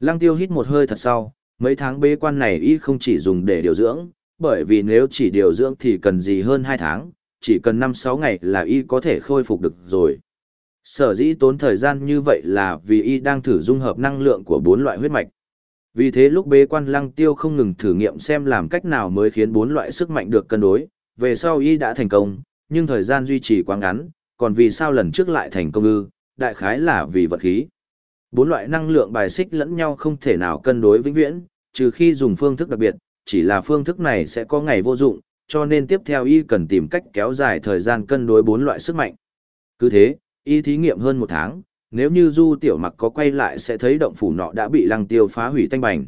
Speaker 1: Lăng tiêu hít một hơi thật sau, mấy tháng bế quan này y không chỉ dùng để điều dưỡng, bởi vì nếu chỉ điều dưỡng thì cần gì hơn 2 tháng, chỉ cần 5-6 ngày là y có thể khôi phục được rồi. Sở dĩ tốn thời gian như vậy là vì y đang thử dung hợp năng lượng của bốn loại huyết mạch. Vì thế lúc bế quan lăng tiêu không ngừng thử nghiệm xem làm cách nào mới khiến bốn loại sức mạnh được cân đối, về sau y đã thành công, nhưng thời gian duy trì quá ngắn, còn vì sao lần trước lại thành công ư, đại khái là vì vật khí. Bốn loại năng lượng bài xích lẫn nhau không thể nào cân đối vĩnh viễn, trừ khi dùng phương thức đặc biệt, chỉ là phương thức này sẽ có ngày vô dụng, cho nên tiếp theo y cần tìm cách kéo dài thời gian cân đối bốn loại sức mạnh. Cứ thế, y thí nghiệm hơn một tháng, nếu như du tiểu mặc có quay lại sẽ thấy động phủ nọ đã bị lăng tiêu phá hủy tanh bành.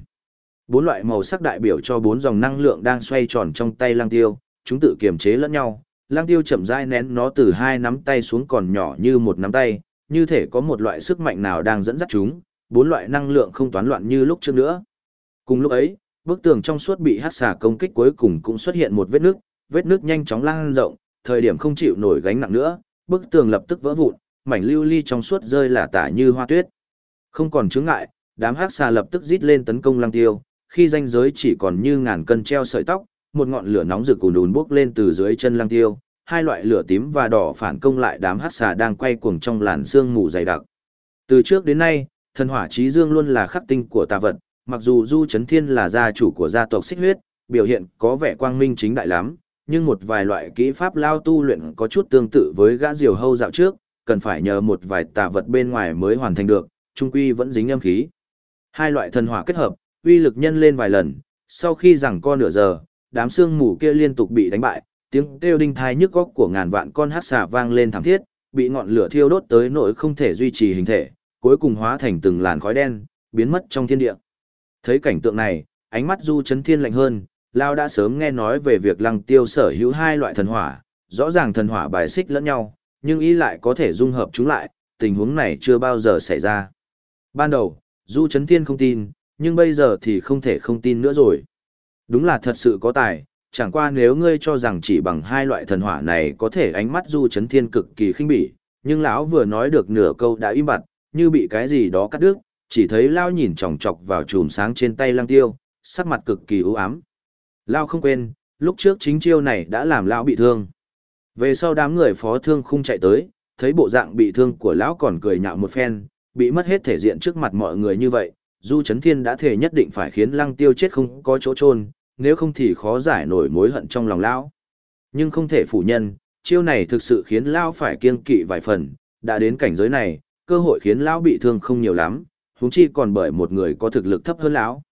Speaker 1: Bốn loại màu sắc đại biểu cho bốn dòng năng lượng đang xoay tròn trong tay lăng tiêu, chúng tự kiềm chế lẫn nhau. Lăng tiêu chậm rãi nén nó từ hai nắm tay xuống còn nhỏ như một nắm tay, như thể có một loại sức mạnh nào đang dẫn dắt chúng, bốn loại năng lượng không toán loạn như lúc trước nữa. Cùng lúc ấy, bức tường trong suốt bị hắc xà công kích cuối cùng cũng xuất hiện một vết nước, vết nước nhanh chóng lan rộng, thời điểm không chịu nổi gánh nặng nữa, bức tường lập tức vỡ vụn, mảnh lưu ly trong suốt rơi là tả như hoa tuyết. Không còn chướng ngại, đám hắc xà lập tức rít lên tấn công lăng tiêu, khi danh giới chỉ còn như ngàn cân treo sợi tóc, một ngọn lửa nóng rực ùn ùn bốc lên từ dưới chân lăng tiêu, hai loại lửa tím và đỏ phản công lại đám hắc xà đang quay cuồng trong làn sương mù dày đặc. Từ trước đến nay, thần hỏa chí dương luôn là khắc tinh của tà vật, mặc dù Du Trấn Thiên là gia chủ của gia tộc Xích Huyết, biểu hiện có vẻ quang minh chính đại lắm, nhưng một vài loại kỹ pháp lao tu luyện có chút tương tự với gã diều hâu dạo trước, cần phải nhờ một vài tà vật bên ngoài mới hoàn thành được, trung quy vẫn dính âm khí. Hai loại thần hỏa kết hợp, uy lực nhân lên vài lần, sau khi rằng co nửa giờ, đám xương mù kia liên tục bị đánh bại, tiếng kêu đinh thai nhức góc của ngàn vạn con hát xà vang lên thảm thiết, bị ngọn lửa thiêu đốt tới nỗi không thể duy trì hình thể, cuối cùng hóa thành từng làn khói đen, biến mất trong thiên địa. Thấy cảnh tượng này, ánh mắt Du Chấn Thiên lạnh hơn, Lao đã sớm nghe nói về việc Lăng Tiêu sở hữu hai loại thần hỏa, rõ ràng thần hỏa bài xích lẫn nhau, nhưng ý lại có thể dung hợp chúng lại, tình huống này chưa bao giờ xảy ra. Ban đầu, Du Chấn Thiên không tin, nhưng bây giờ thì không thể không tin nữa rồi. Đúng là thật sự có tài, chẳng qua nếu ngươi cho rằng chỉ bằng hai loại thần hỏa này có thể ánh mắt Du Chấn Thiên cực kỳ khinh bỉ, nhưng lão vừa nói được nửa câu đã im bặt, như bị cái gì đó cắt đứt, chỉ thấy lão nhìn chòng chọc vào chùm sáng trên tay Lăng Tiêu, sắc mặt cực kỳ u ám. Lão không quên, lúc trước chính chiêu này đã làm lão bị thương. Về sau đám người phó thương khung chạy tới, thấy bộ dạng bị thương của lão còn cười nhạo một phen, bị mất hết thể diện trước mặt mọi người như vậy, Du Chấn Thiên đã thể nhất định phải khiến Lăng Tiêu chết không có chỗ chôn, nếu không thì khó giải nổi mối hận trong lòng lão. Nhưng không thể phủ nhận, chiêu này thực sự khiến lão phải kiêng kỵ vài phần, đã đến cảnh giới này, cơ hội khiến lão bị thương không nhiều lắm, huống chi còn bởi một người có thực lực thấp hơn lão.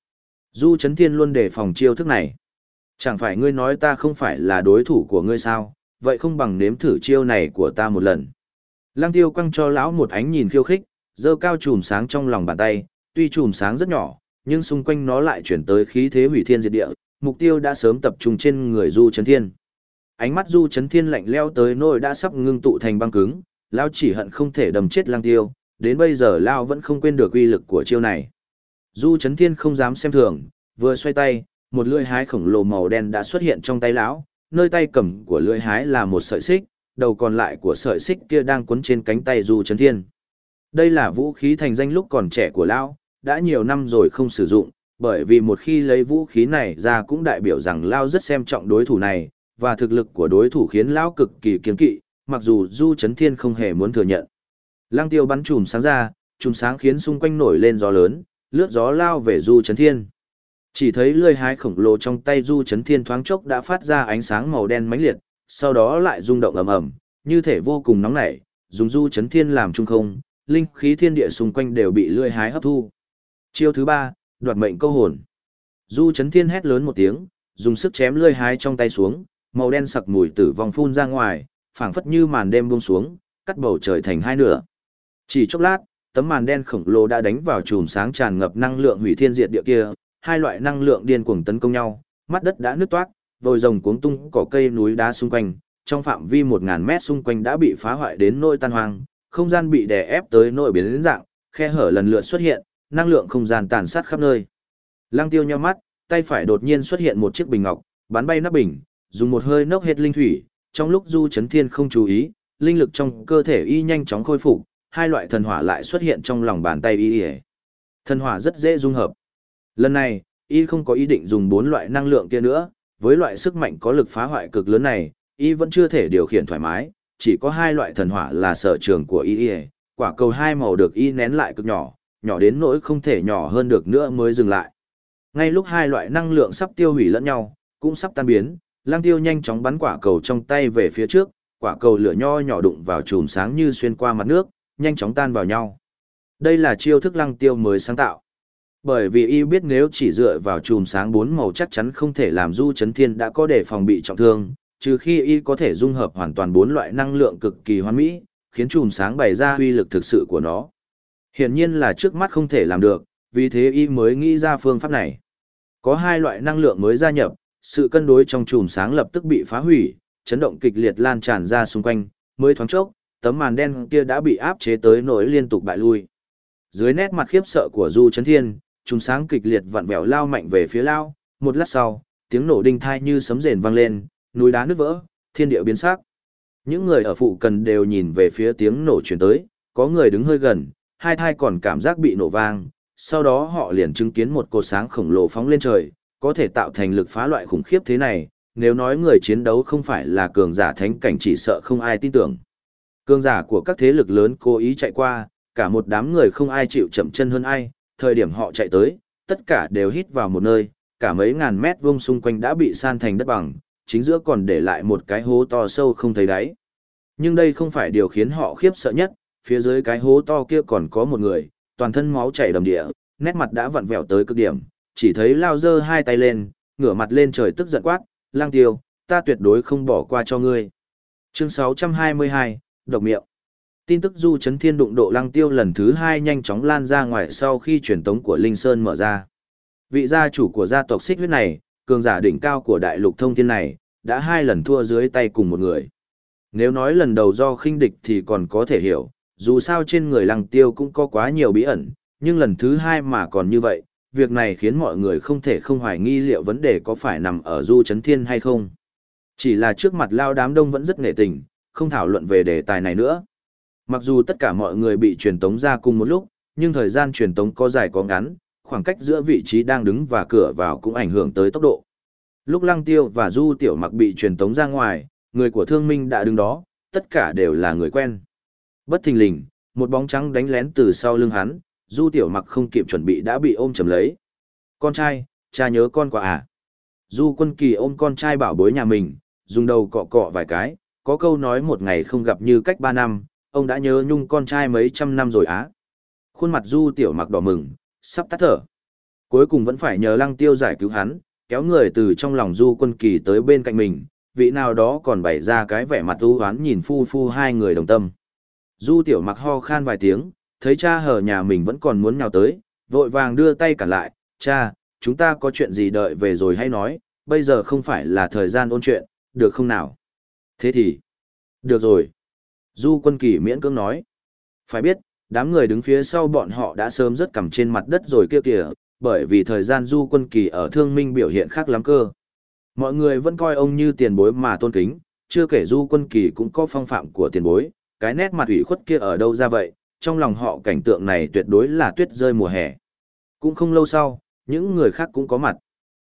Speaker 1: Du Chấn Thiên luôn đề phòng chiêu thức này. Chẳng phải ngươi nói ta không phải là đối thủ của ngươi sao, vậy không bằng nếm thử chiêu này của ta một lần. Lăng tiêu quăng cho lão một ánh nhìn khiêu khích, dơ cao chùm sáng trong lòng bàn tay, tuy chùm sáng rất nhỏ, nhưng xung quanh nó lại chuyển tới khí thế hủy thiên diệt địa, mục tiêu đã sớm tập trung trên người Du Chấn Thiên. Ánh mắt Du Chấn Thiên lạnh leo tới nỗi đã sắp ngưng tụ thành băng cứng, lão chỉ hận không thể đầm chết Lang Tiêu, đến bây giờ lão vẫn không quên được uy lực của chiêu này. Du Chấn Thiên không dám xem thường, vừa xoay tay, một lưỡi hái khổng lồ màu đen đã xuất hiện trong tay lão, nơi tay cầm của lưỡi hái là một sợi xích, đầu còn lại của sợi xích kia đang quấn trên cánh tay Du Chấn Thiên. Đây là vũ khí thành danh lúc còn trẻ của lão, đã nhiều năm rồi không sử dụng, bởi vì một khi lấy vũ khí này ra cũng đại biểu rằng lão rất xem trọng đối thủ này, và thực lực của đối thủ khiến lão cực kỳ kiên kỵ, mặc dù Du Trấn Thiên không hề muốn thừa nhận. Lăng tiêu bắn chùm sáng ra, chùm sáng khiến xung quanh nổi lên gió lớn, lướt gió lao về Du Trấn Thiên. Chỉ thấy lưỡi hái khổng lồ trong tay Du Trấn Thiên thoáng chốc đã phát ra ánh sáng màu đen mãnh liệt, sau đó lại rung động ầm ầm, như thể vô cùng nóng nảy, dùng Du Trấn Thiên làm trung không, linh khí thiên địa xung quanh đều bị lưỡi hái hấp thu. Chiêu thứ ba, đoạt mệnh câu hồn. Du Chấn Thiên hét lớn một tiếng, dùng sức chém lưỡi hái trong tay xuống, màu đen sặc mùi tử vong phun ra ngoài, phảng phất như màn đêm buông xuống, cắt bầu trời thành hai nửa. Chỉ chốc lát, tấm màn đen khổng lồ đã đánh vào chùm sáng tràn ngập năng lượng hủy thiên diệt địa kia, hai loại năng lượng điên cuồng tấn công nhau, mắt đất đã nứt toát, vòi rồng cuống tung cỏ cây núi đá xung quanh, trong phạm vi 1000 mét xung quanh đã bị phá hoại đến nỗi tan hoang, không gian bị đè ép tới nỗi biến dạng, khe hở lần lượt xuất hiện, năng lượng không gian tàn sát khắp nơi. Lăng Tiêu nheo mắt, tay phải đột nhiên xuất hiện một chiếc bình ngọc, bắn bay nắp bình, dùng một hơi nốc hết linh thủy, trong lúc Du Chấn Thiên không chú ý, linh lực trong cơ thể y nhanh chóng khôi phục, hai loại thần hỏa lại xuất hiện trong lòng bàn tay y. Thần hỏa rất dễ dung hợp. Lần này, y không có ý định dùng bốn loại năng lượng kia nữa, với loại sức mạnh có lực phá hoại cực lớn này, y vẫn chưa thể điều khiển thoải mái, chỉ có hai loại thần hỏa là sở trường của y. Quả cầu hai màu được y nén lại cực nhỏ, nhỏ đến nỗi không thể nhỏ hơn được nữa mới dừng lại. Ngay lúc hai loại năng lượng sắp tiêu hủy lẫn nhau, cũng sắp tan biến, lang tiêu nhanh chóng bắn quả cầu trong tay về phía trước, quả cầu lửa nho nhỏ đụng vào chùm sáng như xuyên qua mặt nước, nhanh chóng tan vào nhau. Đây là chiêu thức lăng tiêu mới sáng tạo. Bởi vì y biết nếu chỉ dựa vào chùm sáng bốn màu chắc chắn không thể làm du chấn thiên đã có để phòng bị trọng thương, trừ khi y có thể dung hợp hoàn toàn bốn loại năng lượng cực kỳ hoàn mỹ, khiến chùm sáng bày ra uy lực thực sự của nó. Hiển nhiên là trước mắt không thể làm được, vì thế y mới nghĩ ra phương pháp này. Có hai loại năng lượng mới gia nhập, sự cân đối trong chùm sáng lập tức bị phá hủy, chấn động kịch liệt lan tràn ra xung quanh, mới thoáng chốc, tấm màn đen kia đã bị áp chế tới nỗi liên tục bại lui. Dưới nét mặt khiếp sợ của Du Chấn Thiên, chùm sáng kịch liệt vặn vẹo lao mạnh về phía lao, một lát sau, tiếng nổ đinh thai như sấm rền vang lên, núi đá nứt vỡ, thiên địa biến sắc. Những người ở phụ cần đều nhìn về phía tiếng nổ truyền tới, có người đứng hơi gần, hai thai còn cảm giác bị nổ vang, sau đó họ liền chứng kiến một cột sáng khổng lồ phóng lên trời, có thể tạo thành lực phá loại khủng khiếp thế này, nếu nói người chiến đấu không phải là cường giả thánh cảnh chỉ sợ không ai tin tưởng. Cường giả của các thế lực lớn cố ý chạy qua, cả một đám người không ai chịu chậm chân hơn ai, thời điểm họ chạy tới, tất cả đều hít vào một nơi, cả mấy ngàn mét vuông xung quanh đã bị san thành đất bằng, chính giữa còn để lại một cái hố to sâu không thấy đáy. Nhưng đây không phải điều khiến họ khiếp sợ nhất, phía dưới cái hố to kia còn có một người, toàn thân máu chảy đầm địa, nét mặt đã vặn vẹo tới cực điểm, chỉ thấy lao dơ hai tay lên, ngửa mặt lên trời tức giận quát, lang tiêu, ta tuyệt đối không bỏ qua cho ngươi. Chương 622, độc miệng. Tin tức du chấn thiên đụng độ lăng tiêu lần thứ hai nhanh chóng lan ra ngoài sau khi truyền tống của Linh Sơn mở ra. Vị gia chủ của gia tộc xích huyết này, cường giả đỉnh cao của đại lục thông thiên này, đã hai lần thua dưới tay cùng một người. Nếu nói lần đầu do khinh địch thì còn có thể hiểu, dù sao trên người lăng tiêu cũng có quá nhiều bí ẩn, nhưng lần thứ hai mà còn như vậy, việc này khiến mọi người không thể không hoài nghi liệu vấn đề có phải nằm ở du chấn thiên hay không. Chỉ là trước mặt lao đám đông vẫn rất nghệ tình, không thảo luận về đề tài này nữa. Mặc dù tất cả mọi người bị truyền tống ra cùng một lúc, nhưng thời gian truyền tống có dài có ngắn, khoảng cách giữa vị trí đang đứng và cửa vào cũng ảnh hưởng tới tốc độ. Lúc Lăng Tiêu và Du Tiểu Mặc bị truyền tống ra ngoài, người của Thương Minh đã đứng đó, tất cả đều là người quen. Bất thình lình, một bóng trắng đánh lén từ sau lưng hắn, Du Tiểu Mặc không kịp chuẩn bị đã bị ôm chầm lấy. Con trai, cha nhớ con quả à? Du Quân Kỳ ôm con trai bảo bối nhà mình, dùng đầu cọ cọ vài cái, có câu nói một ngày không gặp như cách ba năm, ông đã nhớ nhung con trai mấy trăm năm rồi á. Khuôn mặt Du Tiểu Mặc đỏ mừng, sắp tắt thở. Cuối cùng vẫn phải nhờ Lăng Tiêu giải cứu hắn, kéo người từ trong lòng Du Quân Kỳ tới bên cạnh mình, vị nào đó còn bày ra cái vẻ mặt u hoán nhìn phu phu hai người đồng tâm. Du Tiểu Mặc ho khan vài tiếng, thấy cha hở nhà mình vẫn còn muốn nhào tới, vội vàng đưa tay cản lại, cha, chúng ta có chuyện gì đợi về rồi hay nói, bây giờ không phải là thời gian ôn chuyện, được không nào? Thế thì, được rồi. Du quân kỳ miễn cưỡng nói. Phải biết, đám người đứng phía sau bọn họ đã sớm rất cằm trên mặt đất rồi kia kìa, bởi vì thời gian du quân kỳ ở thương minh biểu hiện khác lắm cơ. Mọi người vẫn coi ông như tiền bối mà tôn kính, chưa kể du quân kỳ cũng có phong phạm của tiền bối, cái nét mặt ủy khuất kia ở đâu ra vậy, trong lòng họ cảnh tượng này tuyệt đối là tuyết rơi mùa hè. Cũng không lâu sau, những người khác cũng có mặt.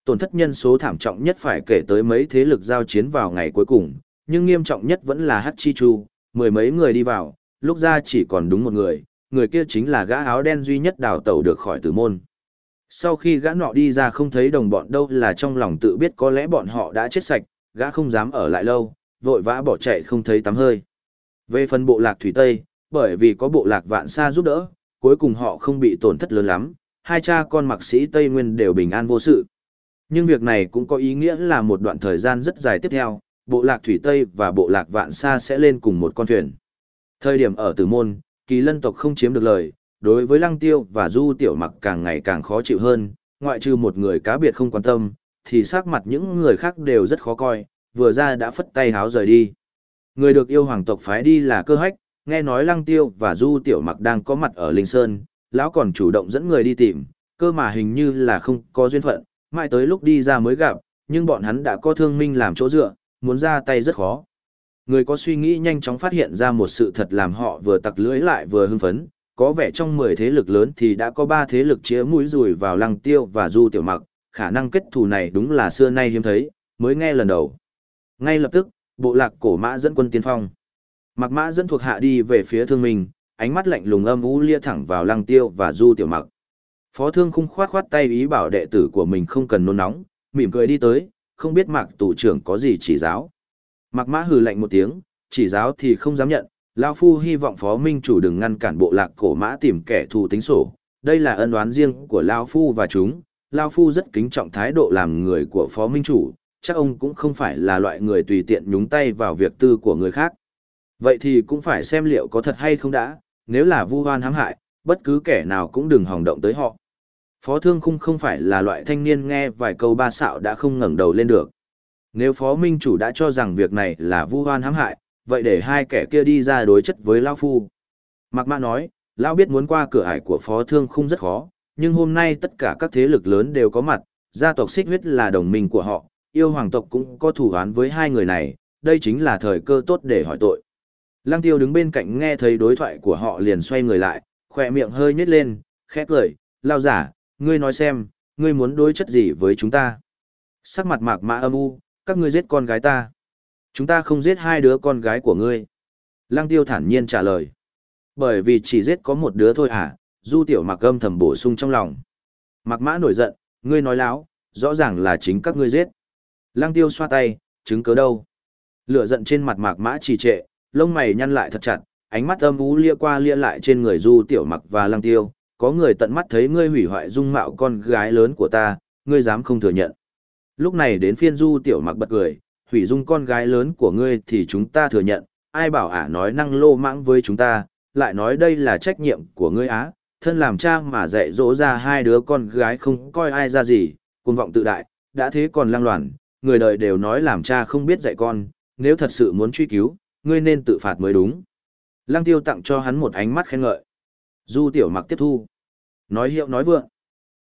Speaker 1: Tổn thất nhân số thảm trọng nhất phải kể tới mấy thế lực giao chiến vào ngày cuối cùng, nhưng nghiêm trọng nhất vẫn là Hắc Chi Chu, mười mấy người đi vào, lúc ra chỉ còn đúng một người, người kia chính là gã áo đen duy nhất đào tẩu được khỏi tử môn. Sau khi gã nọ đi ra không thấy đồng bọn đâu là trong lòng tự biết có lẽ bọn họ đã chết sạch, gã không dám ở lại lâu, vội vã bỏ chạy không thấy tắm hơi. Về phần bộ lạc Thủy Tây, bởi vì có bộ lạc vạn xa giúp đỡ, cuối cùng họ không bị tổn thất lớn lắm, hai cha con mặc sĩ Tây Nguyên đều bình an vô sự. Nhưng việc này cũng có ý nghĩa là một đoạn thời gian rất dài tiếp theo, bộ lạc Thủy Tây và bộ lạc Vạn Sa sẽ lên cùng một con thuyền. Thời điểm ở Tử Môn, kỳ lân tộc không chiếm được lời, đối với Lăng Tiêu và Du Tiểu Mặc càng ngày càng khó chịu hơn, ngoại trừ một người cá biệt không quan tâm, thì sắc mặt những người khác đều rất khó coi, vừa ra đã phất tay háo rời đi. Người được yêu hoàng tộc phái đi là cơ hách, nghe nói Lăng Tiêu và Du Tiểu Mặc đang có mặt ở Linh Sơn, lão còn chủ động dẫn người đi tìm, cơ mà hình như là không có duyên phận, mãi tới lúc đi ra mới gặp, nhưng bọn hắn đã có thương minh làm chỗ dựa, muốn ra tay rất khó. Người có suy nghĩ nhanh chóng phát hiện ra một sự thật làm họ vừa tặc lưỡi lại vừa hưng phấn, có vẻ trong 10 thế lực lớn thì đã có 3 thế lực chĩa mũi rùi vào lăng tiêu và du tiểu mặc, khả năng kết thù này đúng là xưa nay hiếm thấy, mới nghe lần đầu. Ngay lập tức, bộ lạc cổ mã dẫn quân tiên phong. Mặc mã dẫn thuộc hạ đi về phía thương minh, ánh mắt lạnh lùng âm u lia thẳng vào lăng tiêu và du tiểu mặc. Phó thương khung khoát khoát tay ý bảo đệ tử của mình không cần nôn nóng, mỉm cười đi tới, không biết mạc tù trưởng có gì chỉ giáo. Mạc mã hừ lạnh một tiếng, chỉ giáo thì không dám nhận, Lao Phu hy vọng Phó Minh chủ đừng ngăn cản bộ lạc cổ mã tìm kẻ thù tính sổ. Đây là ân oán riêng của Lao Phu và chúng, Lao Phu rất kính trọng thái độ làm người của Phó Minh chủ, chắc ông cũng không phải là loại người tùy tiện nhúng tay vào việc tư của người khác. Vậy thì cũng phải xem liệu có thật hay không đã, nếu là vu hoan hãm hại, bất cứ kẻ nào cũng đừng hòng động tới họ. Phó Thương Khung không phải là loại thanh niên nghe vài câu ba xạo đã không ngẩng đầu lên được. Nếu Phó Minh Chủ đã cho rằng việc này là vu hoan hãm hại, vậy để hai kẻ kia đi ra đối chất với Lao Phu. Mạc Mã nói, Lao biết muốn qua cửa ải của Phó Thương Khung rất khó, nhưng hôm nay tất cả các thế lực lớn đều có mặt, gia tộc xích huyết là đồng minh của họ, yêu hoàng tộc cũng có thủ án với hai người này, đây chính là thời cơ tốt để hỏi tội. Lăng tiêu đứng bên cạnh nghe thấy đối thoại của họ liền xoay người lại, khỏe miệng hơi nhếch lên, khẽ cười, lao giả, ngươi nói xem, ngươi muốn đối chất gì với chúng ta? Sắc mặt mạc mã âm u, các ngươi giết con gái ta. Chúng ta không giết hai đứa con gái của ngươi. Lăng tiêu thản nhiên trả lời. Bởi vì chỉ giết có một đứa thôi à, du tiểu mạc âm thầm bổ sung trong lòng. Mạc mã nổi giận, ngươi nói láo, rõ ràng là chính các ngươi giết. Lăng tiêu xoa tay, chứng cớ đâu. Lửa giận trên mặt mạc mã trì trệ, lông mày nhăn lại thật chặt, ánh mắt âm u lia qua lia lại trên người du tiểu mặc và lăng tiêu, có người tận mắt thấy ngươi hủy hoại dung mạo con gái lớn của ta, ngươi dám không thừa nhận. Lúc này đến phiên du tiểu mặc bật cười, hủy dung con gái lớn của ngươi thì chúng ta thừa nhận, ai bảo ả nói năng lô mãng với chúng ta, lại nói đây là trách nhiệm của ngươi á, thân làm cha mà dạy dỗ ra hai đứa con gái không coi ai ra gì, cuồng vọng tự đại, đã thế còn lang loạn, người đời đều nói làm cha không biết dạy con, nếu thật sự muốn truy cứu, ngươi nên tự phạt mới đúng. Lăng tiêu tặng cho hắn một ánh mắt khen ngợi. Du tiểu mặc tiếp thu. Nói hiệu nói vượng.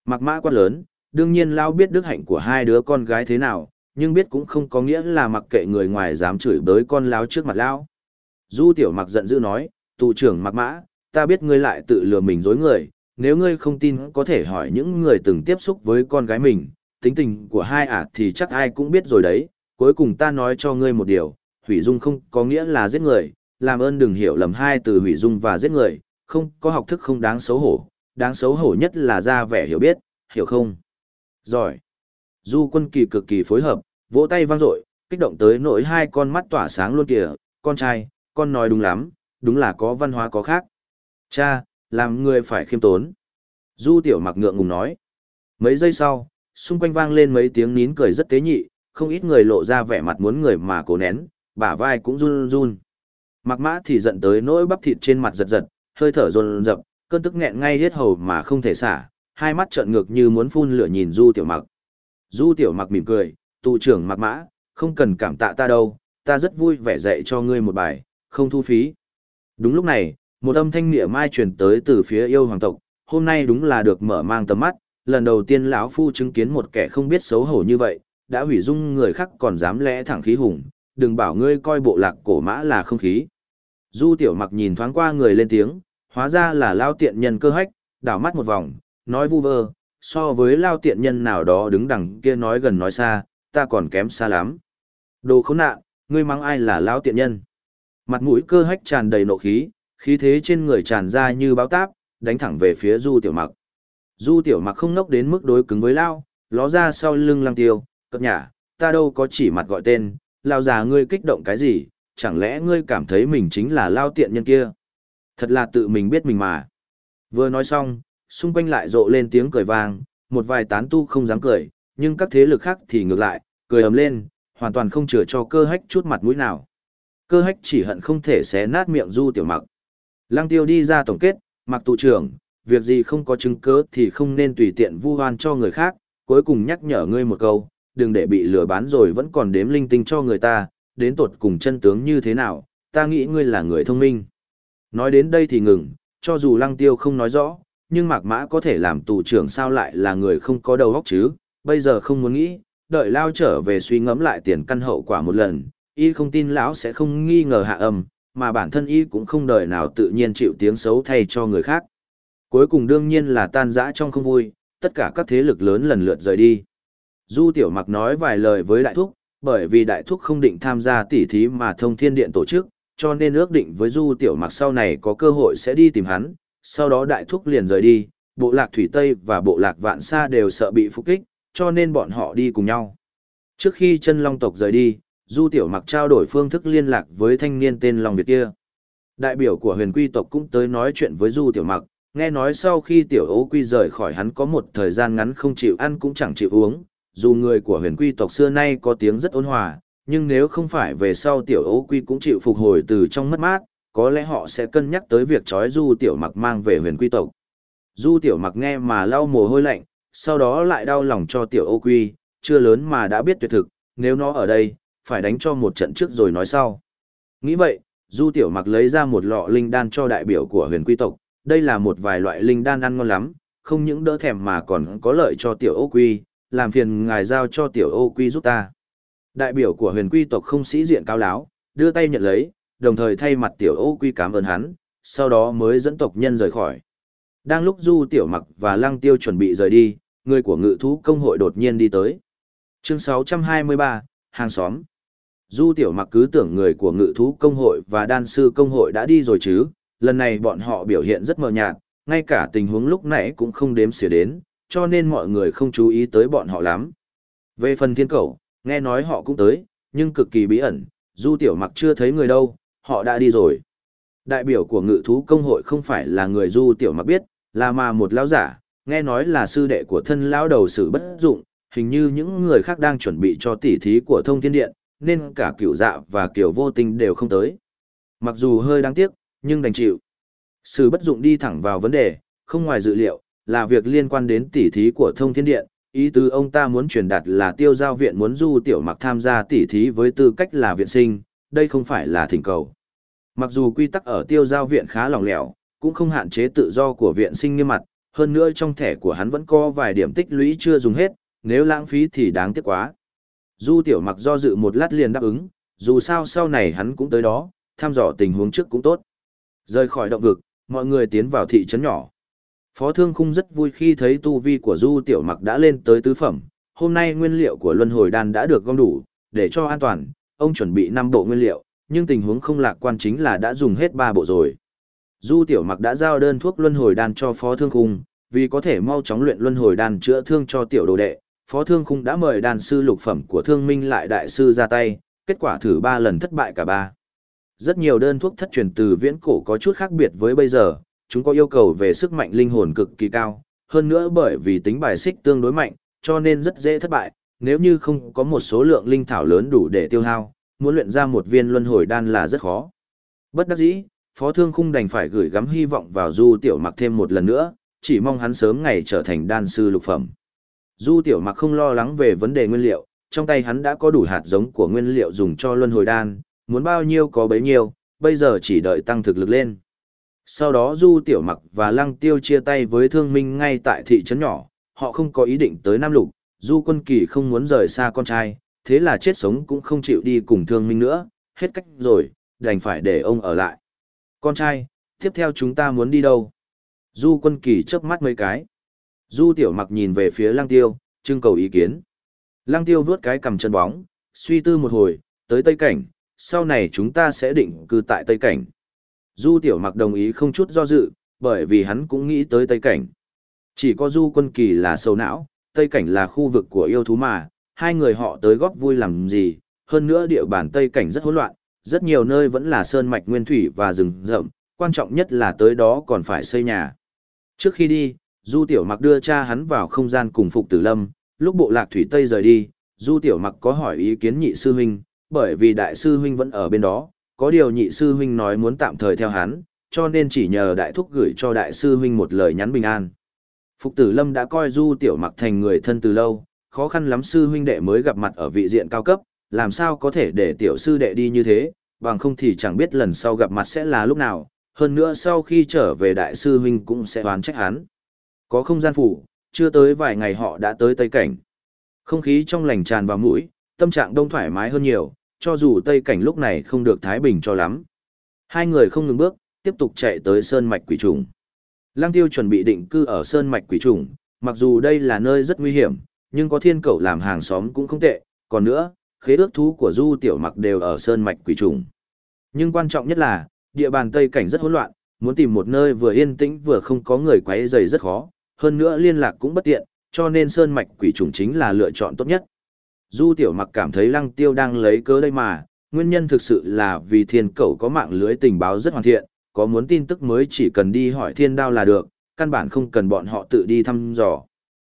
Speaker 1: Mặc mã quát lớn, đương nhiên Lao biết đức hạnh của hai đứa con gái thế nào, nhưng biết cũng không có nghĩa là mặc kệ người ngoài dám chửi bới con lao trước mặt Lao. Du tiểu mặc giận dữ nói, tù trưởng mặc mã, ta biết ngươi lại tự lừa mình dối người, nếu ngươi không tin có thể hỏi những người từng tiếp xúc với con gái mình, tính tình của hai ả thì chắc ai cũng biết rồi đấy, cuối cùng ta nói cho ngươi một điều, hủy dung không có nghĩa là giết người, làm ơn đừng hiểu lầm hai từ hủy dung và giết người, không có học thức không đáng xấu hổ, đáng xấu hổ nhất là ra vẻ hiểu biết, hiểu không? Giỏi. Du quân kỳ cực kỳ phối hợp, vỗ tay vang dội, kích động tới nỗi hai con mắt tỏa sáng luôn kìa, con trai, con nói đúng lắm, đúng là có văn hóa có khác. Cha, làm người phải khiêm tốn. Du tiểu mặc ngượng ngùng nói. Mấy giây sau, xung quanh vang lên mấy tiếng nín cười rất tế nhị, không ít người lộ ra vẻ mặt muốn người mà cố nén, bả vai cũng run run. Mặc mã thì giận tới nỗi bắp thịt trên mặt giật giật, hơi thở run rập, cơn tức nghẹn ngay hết hầu mà không thể xả, hai mắt trợn ngược như muốn phun lửa nhìn Du Tiểu Mặc. Du Tiểu Mặc mỉm cười, tụ trưởng Mặc Mã, không cần cảm tạ ta đâu, ta rất vui vẻ dạy cho ngươi một bài, không thu phí. Đúng lúc này, một âm thanh nghĩa mai truyền tới từ phía yêu hoàng tộc, hôm nay đúng là được mở mang tầm mắt, lần đầu tiên lão phu chứng kiến một kẻ không biết xấu hổ như vậy, đã hủy dung người khác còn dám lẽ thẳng khí hùng, đừng bảo ngươi coi bộ lạc cổ mã là không khí. Du Tiểu Mặc nhìn thoáng qua người lên tiếng, hóa ra là lao tiện nhân cơ hách, đảo mắt một vòng, nói vu vơ, so với lao tiện nhân nào đó đứng đằng kia nói gần nói xa, ta còn kém xa lắm. Đồ khốn nạn, ngươi mắng ai là lao tiện nhân. Mặt mũi cơ hách tràn đầy nộ khí, Khí thế trên người tràn ra như báo táp, đánh thẳng về phía Du Tiểu Mặc. Du Tiểu Mặc không nốc đến mức đối cứng với Lao, ló ra sau lưng lăng tiêu, cập nhả, ta đâu có chỉ mặt gọi tên, Lao già ngươi kích động cái gì, chẳng lẽ ngươi cảm thấy mình chính là Lao tiện nhân kia. Thật là tự mình biết mình mà. Vừa nói xong, xung quanh lại rộ lên tiếng cười vang, một vài tán tu không dám cười, nhưng các thế lực khác thì ngược lại, cười ầm lên, hoàn toàn không chừa cho cơ hách chút mặt mũi nào. Cơ hách chỉ hận không thể xé nát miệng du tiểu mặc. Lăng tiêu đi ra tổng kết, mặc tụ trưởng, việc gì không có chứng cứ thì không nên tùy tiện vu oan cho người khác, cuối cùng nhắc nhở ngươi một câu, đừng để bị lừa bán rồi vẫn còn đếm linh tinh cho người ta, đến tột cùng chân tướng như thế nào, ta nghĩ ngươi là người thông minh. Nói đến đây thì ngừng, cho dù lăng tiêu không nói rõ, nhưng mạc mã có thể làm tù trưởng sao lại là người không có đầu óc chứ, bây giờ không muốn nghĩ, đợi lao trở về suy ngẫm lại tiền căn hậu quả một lần, y không tin lão sẽ không nghi ngờ hạ âm, mà bản thân y cũng không đợi nào tự nhiên chịu tiếng xấu thay cho người khác. Cuối cùng đương nhiên là tan rã trong không vui, tất cả các thế lực lớn lần lượt rời đi. Du Tiểu Mặc nói vài lời với Đại Thúc, bởi vì Đại Thúc không định tham gia tỉ thí mà thông thiên điện tổ chức, cho nên ước định với Du Tiểu Mặc sau này có cơ hội sẽ đi tìm hắn, sau đó Đại Thúc liền rời đi, bộ lạc Thủy Tây và bộ lạc Vạn Sa đều sợ bị phục kích, cho nên bọn họ đi cùng nhau. Trước khi chân Long tộc rời đi, Du Tiểu Mặc trao đổi phương thức liên lạc với thanh niên tên Long Việt kia. Đại biểu của huyền quy tộc cũng tới nói chuyện với Du Tiểu Mặc, nghe nói sau khi Tiểu Ố Quy rời khỏi hắn có một thời gian ngắn không chịu ăn cũng chẳng chịu uống, dù người của huyền quy tộc xưa nay có tiếng rất ôn hòa, nhưng nếu không phải về sau Tiểu Ố Quy cũng chịu phục hồi từ trong mất mát, có lẽ họ sẽ cân nhắc tới việc trói Du Tiểu Mặc mang về huyền quy tộc. Du Tiểu Mặc nghe mà lau mồ hôi lạnh, sau đó lại đau lòng cho Tiểu Ô Quy, chưa lớn mà đã biết tuyệt thực, nếu nó ở đây, phải đánh cho một trận trước rồi nói sau. Nghĩ vậy, Du Tiểu Mặc lấy ra một lọ linh đan cho đại biểu của huyền quy tộc, đây là một vài loại linh đan ăn ngon lắm, không những đỡ thèm mà còn có lợi cho Tiểu Ô Quy, làm phiền ngài giao cho Tiểu Ô Quy giúp ta. Đại biểu của huyền quy tộc không sĩ diện cao láo, đưa tay nhận lấy, đồng thời thay mặt Tiểu Ô Quy cảm ơn hắn, sau đó mới dẫn tộc nhân rời khỏi. Đang lúc Du Tiểu Mặc và Lăng Tiêu chuẩn bị rời đi, người của ngự thú công hội đột nhiên đi tới. Chương 623, hàng xóm. Du tiểu mặc cứ tưởng người của ngự thú công hội và đan sư công hội đã đi rồi chứ, lần này bọn họ biểu hiện rất mờ nhạt, ngay cả tình huống lúc nãy cũng không đếm xỉa đến, cho nên mọi người không chú ý tới bọn họ lắm. Về phần thiên cầu, nghe nói họ cũng tới, nhưng cực kỳ bí ẩn, du tiểu mặc chưa thấy người đâu, họ đã đi rồi. Đại biểu của ngự thú công hội không phải là người du tiểu mặc biết, là mà một lão giả, nghe nói là sư đệ của thân lão đầu sử bất dụng, hình như những người khác đang chuẩn bị cho tỉ thí của thông thiên điện, nên cả cửu dạ và kiểu vô tình đều không tới. Mặc dù hơi đáng tiếc, nhưng đành chịu. Sử bất dụng đi thẳng vào vấn đề, không ngoài dự liệu, là việc liên quan đến tỉ thí của thông thiên điện. Ý tứ ông ta muốn truyền đạt là tiêu giao viện muốn du tiểu mặc tham gia tỉ thí với tư cách là viện sinh, đây không phải là thỉnh cầu. Mặc dù quy tắc ở tiêu giao viện khá lỏng lẻo, cũng không hạn chế tự do của viện sinh nghiêm mặt, hơn nữa trong thẻ của hắn vẫn có vài điểm tích lũy chưa dùng hết, nếu lãng phí thì đáng tiếc quá. Du tiểu mặc do dự một lát liền đáp ứng, dù sao sau này hắn cũng tới đó, tham dò tình huống trước cũng tốt. Rời khỏi động vực, mọi người tiến vào thị trấn nhỏ. Phó Thương Khung rất vui khi thấy tu vi của Du Tiểu Mặc đã lên tới tứ phẩm, hôm nay nguyên liệu của Luân Hồi Đan đã được gom đủ, để cho an toàn, ông chuẩn bị 5 bộ nguyên liệu, nhưng tình huống không lạc quan chính là đã dùng hết 3 bộ rồi. Du Tiểu Mặc đã giao đơn thuốc Luân Hồi Đan cho Phó Thương Khung, vì có thể mau chóng luyện Luân Hồi Đan chữa thương cho tiểu đồ đệ, Phó Thương Khung đã mời đàn sư lục phẩm của Thương Minh lại đại sư ra tay, kết quả thử ba lần thất bại cả ba. Rất nhiều đơn thuốc thất truyền từ viễn cổ có chút khác biệt với bây giờ, chúng có yêu cầu về sức mạnh linh hồn cực kỳ cao, hơn nữa bởi vì tính bài xích tương đối mạnh, cho nên rất dễ thất bại, nếu như không có một số lượng linh thảo lớn đủ để tiêu hao, muốn luyện ra một viên luân hồi đan là rất khó. Bất đắc dĩ, Phó Thương Khung đành phải gửi gắm hy vọng vào Du Tiểu Mặc thêm một lần nữa, chỉ mong hắn sớm ngày trở thành đan sư lục phẩm. Du tiểu mặc không lo lắng về vấn đề nguyên liệu, trong tay hắn đã có đủ hạt giống của nguyên liệu dùng cho luân hồi đan, muốn bao nhiêu có bấy nhiêu, bây giờ chỉ đợi tăng thực lực lên. Sau đó Du Tiểu Mặc và Lăng Tiêu chia tay với Thương Minh ngay tại thị trấn nhỏ, họ không có ý định tới Nam Lục, Du Quân Kỳ không muốn rời xa con trai, thế là chết sống cũng không chịu đi cùng Thương Minh nữa, hết cách rồi, đành phải để ông ở lại. Con trai, tiếp theo chúng ta muốn đi đâu? Du Quân Kỳ chớp mắt mấy cái. Du tiểu mặc nhìn về phía lăng tiêu, trưng cầu ý kiến. Lăng tiêu vuốt cái cầm chân bóng, suy tư một hồi, tới Tây Cảnh, sau này chúng ta sẽ định cư tại Tây Cảnh. Du Tiểu Mặc đồng ý không chút do dự, bởi vì hắn cũng nghĩ tới Tây Cảnh. Chỉ có Du Quân Kỳ là sầu não, Tây Cảnh là khu vực của yêu thú mà, hai người họ tới góp vui làm gì, hơn nữa địa bàn Tây Cảnh rất hỗn loạn, rất nhiều nơi vẫn là sơn mạch nguyên thủy và rừng rậm, quan trọng nhất là tới đó còn phải xây nhà. Trước khi đi, Du Tiểu Mặc đưa cha hắn vào không gian cùng Phục Tử Lâm, lúc bộ lạc thủy Tây rời đi, Du Tiểu Mặc có hỏi ý kiến nhị sư huynh, bởi vì đại sư huynh vẫn ở bên đó, có điều nhị sư huynh nói muốn tạm thời theo hắn, cho nên chỉ nhờ đại thúc gửi cho đại sư huynh một lời nhắn bình an. Phục Tử Lâm đã coi Du Tiểu Mặc thành người thân từ lâu, khó khăn lắm sư huynh đệ mới gặp mặt ở vị diện cao cấp, làm sao có thể để tiểu sư đệ đi như thế, bằng không thì chẳng biết lần sau gặp mặt sẽ là lúc nào, hơn nữa sau khi trở về đại sư huynh cũng sẽ oán trách hắn. Có không gian phủ, chưa tới vài ngày họ đã tới Tây Cảnh. Không khí trong lành tràn vào mũi, tâm trạng đông thoải mái hơn nhiều, cho dù Tây Cảnh lúc này không được thái bình cho lắm. Hai người không ngừng bước, tiếp tục chạy tới Sơn Mạch Quỷ Trùng. Lăng Tiêu chuẩn bị định cư ở Sơn Mạch Quỷ Trùng, mặc dù đây là nơi rất nguy hiểm, nhưng có thiên cầu làm hàng xóm cũng không tệ, còn nữa, khế ước thú của Du Tiểu Mặc đều ở Sơn Mạch Quỷ Trùng. Nhưng quan trọng nhất là, địa bàn Tây Cảnh rất hỗn loạn, muốn tìm một nơi vừa yên tĩnh vừa không có người quấy rầy rất khó, hơn nữa liên lạc cũng bất tiện, cho nên Sơn Mạch Quỷ Trùng chính là lựa chọn tốt nhất. Du Tiểu Mặc cảm thấy Lăng Tiêu đang lấy cớ đây mà, nguyên nhân thực sự là vì thiên Cẩu có mạng lưới tình báo rất hoàn thiện, có muốn tin tức mới chỉ cần đi hỏi thiên đao là được, căn bản không cần bọn họ tự đi thăm dò.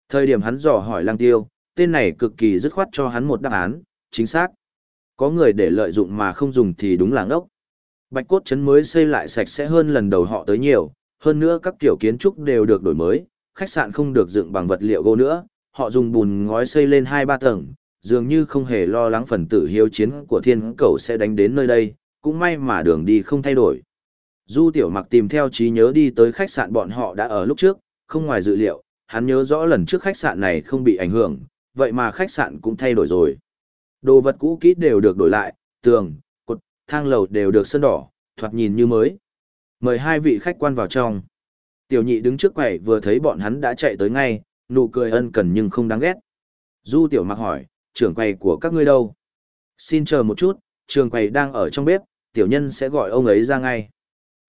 Speaker 1: Thời điểm hắn dò hỏi Lăng Tiêu, tên này cực kỳ dứt khoát cho hắn một đáp án, chính xác. Có người để lợi dụng mà không dùng thì đúng là ngốc. Bạch cốt trấn mới xây lại sạch sẽ hơn lần đầu họ tới nhiều, hơn nữa các kiểu kiến trúc đều được đổi mới, khách sạn không được dựng bằng vật liệu gỗ nữa, họ dùng bùn ngói xây lên 2-3 tầng, dường như không hề lo lắng phần tử hiếu chiến của thiên cầu sẽ đánh đến nơi đây, cũng may mà đường đi không thay đổi. Du tiểu mặc tìm theo trí nhớ đi tới khách sạn bọn họ đã ở lúc trước, không ngoài dự liệu, hắn nhớ rõ lần trước khách sạn này không bị ảnh hưởng, vậy mà khách sạn cũng thay đổi rồi. Đồ vật cũ kỹ đều được đổi lại, tường, cột, thang lầu đều được sơn đỏ, thoạt nhìn như mới. Mời hai vị khách quan vào trong. Tiểu nhị đứng trước quầy vừa thấy bọn hắn đã chạy tới ngay, nụ cười ân cần nhưng không đáng ghét. Du tiểu mặc hỏi, trưởng quầy của các ngươi đâu? Xin chờ một chút, trường quầy đang ở trong bếp, tiểu nhân sẽ gọi ông ấy ra ngay.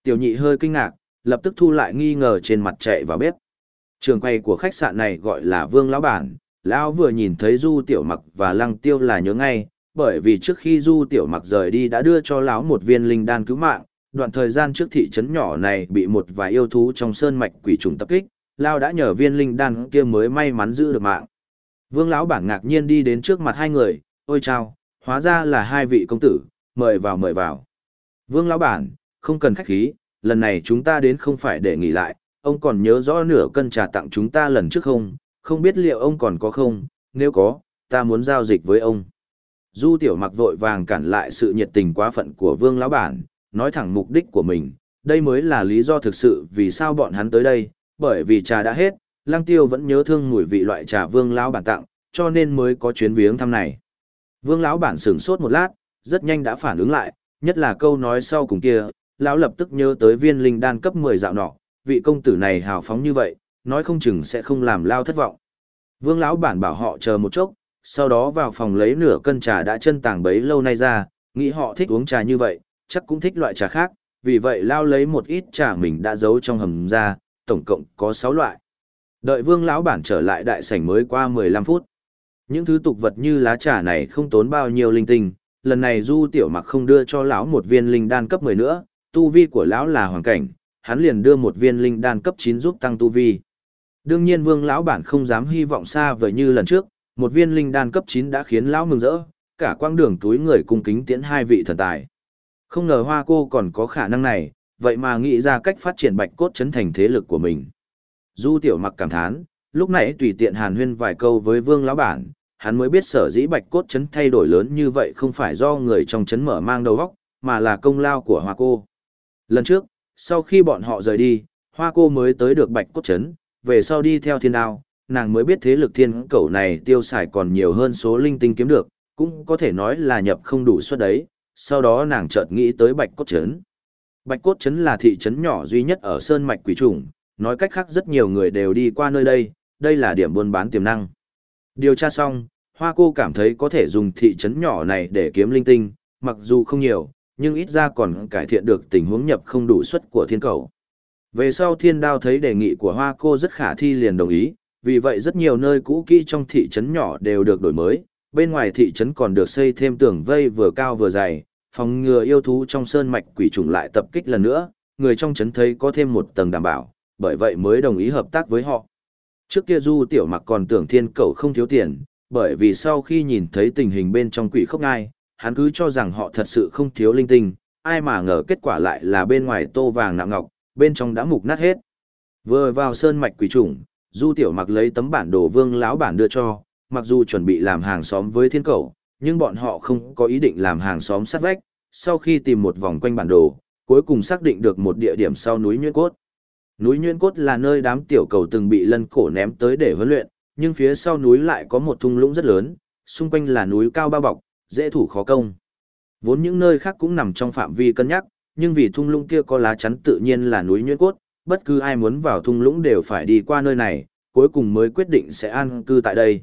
Speaker 1: Tiểu nhị hơi kinh ngạc, lập tức thu lại nghi ngờ trên mặt chạy vào bếp. Trường quầy của khách sạn này gọi là Vương Lão Bản, Lão vừa nhìn thấy Du Tiểu Mặc và Lăng Tiêu là nhớ ngay, bởi vì trước khi Du Tiểu Mặc rời đi đã đưa cho Lão một viên linh đan cứu mạng, đoạn thời gian trước thị trấn nhỏ này bị một vài yêu thú trong sơn mạch quỷ trùng tập kích, Lão đã nhờ viên linh đan kia mới may mắn giữ được mạng. Vương lão bản ngạc nhiên đi đến trước mặt hai người, ôi chao, hóa ra là hai vị công tử, mời vào mời vào. Vương lão bản, không cần khách khí, lần này chúng ta đến không phải để nghỉ lại, ông còn nhớ rõ nửa cân trà tặng chúng ta lần trước không, không biết liệu ông còn có không, nếu có, ta muốn giao dịch với ông. Du tiểu mặc vội vàng cản lại sự nhiệt tình quá phận của vương lão bản, nói thẳng mục đích của mình, đây mới là lý do thực sự vì sao bọn hắn tới đây, bởi vì trà đã hết, Lang Tiêu vẫn nhớ thương mùi vị loại trà Vương lão bản tặng, cho nên mới có chuyến viếng thăm này. Vương lão bản sửng sốt một lát, rất nhanh đã phản ứng lại, nhất là câu nói sau cùng kia, lão lập tức nhớ tới viên linh đan cấp 10 dạo nọ, vị công tử này hào phóng như vậy, nói không chừng sẽ không làm lao thất vọng. Vương lão bản bảo họ chờ một chốc, sau đó vào phòng lấy nửa cân trà đã chân tàng bấy lâu nay ra, nghĩ họ thích uống trà như vậy, chắc cũng thích loại trà khác, vì vậy lao lấy một ít trà mình đã giấu trong hầm ra, tổng cộng có 6 loại. Đợi vương lão bản trở lại đại sảnh mới qua 15 phút. Những thứ tục vật như lá trà này không tốn bao nhiêu linh tinh, lần này du tiểu mặc không đưa cho lão một viên linh đan cấp 10 nữa, tu vi của lão là hoàng cảnh, hắn liền đưa một viên linh đan cấp 9 giúp tăng tu vi. Đương nhiên vương lão bản không dám hy vọng xa vời như lần trước, một viên linh đan cấp 9 đã khiến lão mừng rỡ, cả quang đường túi người cung kính tiễn hai vị thần tài. Không ngờ hoa cô còn có khả năng này, vậy mà nghĩ ra cách phát triển bạch cốt chấn thành thế lực của mình. Du tiểu mặc cảm thán, lúc nãy tùy tiện hàn huyên vài câu với vương lão bản, hắn mới biết sở dĩ bạch cốt chấn thay đổi lớn như vậy không phải do người trong chấn mở mang đầu góc, mà là công lao của hoa cô. Lần trước, sau khi bọn họ rời đi, hoa cô mới tới được bạch cốt chấn, về sau đi theo thiên đao, nàng mới biết thế lực thiên cầu này tiêu xài còn nhiều hơn số linh tinh kiếm được, cũng có thể nói là nhập không đủ suất đấy, sau đó nàng chợt nghĩ tới bạch cốt chấn. Bạch cốt chấn là thị trấn nhỏ duy nhất ở Sơn Mạch Quỷ Trùng, nói cách khác rất nhiều người đều đi qua nơi đây, đây là điểm buôn bán tiềm năng. Điều tra xong, Hoa cô cảm thấy có thể dùng thị trấn nhỏ này để kiếm linh tinh, mặc dù không nhiều, nhưng ít ra còn cải thiện được tình huống nhập không đủ suất của thiên cầu. Về sau thiên đao thấy đề nghị của hoa cô rất khả thi liền đồng ý, vì vậy rất nhiều nơi cũ kỹ trong thị trấn nhỏ đều được đổi mới, bên ngoài thị trấn còn được xây thêm tường vây vừa cao vừa dày, phòng ngừa yêu thú trong sơn mạch quỷ trùng lại tập kích lần nữa, người trong trấn thấy có thêm một tầng đảm bảo, bởi vậy mới đồng ý hợp tác với họ. Trước kia Du Tiểu Mặc còn tưởng thiên cầu không thiếu tiền, bởi vì sau khi nhìn thấy tình hình bên trong quỷ khốc ngai, hắn cứ cho rằng họ thật sự không thiếu linh tinh, ai mà ngờ kết quả lại là bên ngoài tô vàng nạm ngọc, bên trong đã mục nát hết. Vừa vào sơn mạch quỷ trùng, Du Tiểu Mặc lấy tấm bản đồ vương lão bản đưa cho, mặc dù chuẩn bị làm hàng xóm với thiên cầu, nhưng bọn họ không có ý định làm hàng xóm sát vách, sau khi tìm một vòng quanh bản đồ, cuối cùng xác định được một địa điểm sau núi Nhuyễn Cốt. Núi Nhuyễn Cốt là nơi đám tiểu cầu từng bị lân cổ ném tới để huấn luyện, nhưng phía sau núi lại có một thung lũng rất lớn, xung quanh là núi cao bao bọc, dễ thủ khó công. Vốn những nơi khác cũng nằm trong phạm vi cân nhắc, nhưng vì thung lũng kia có lá chắn tự nhiên là núi Nhuyễn Cốt, bất cứ ai muốn vào thung lũng đều phải đi qua nơi này, cuối cùng mới quyết định sẽ an cư tại đây.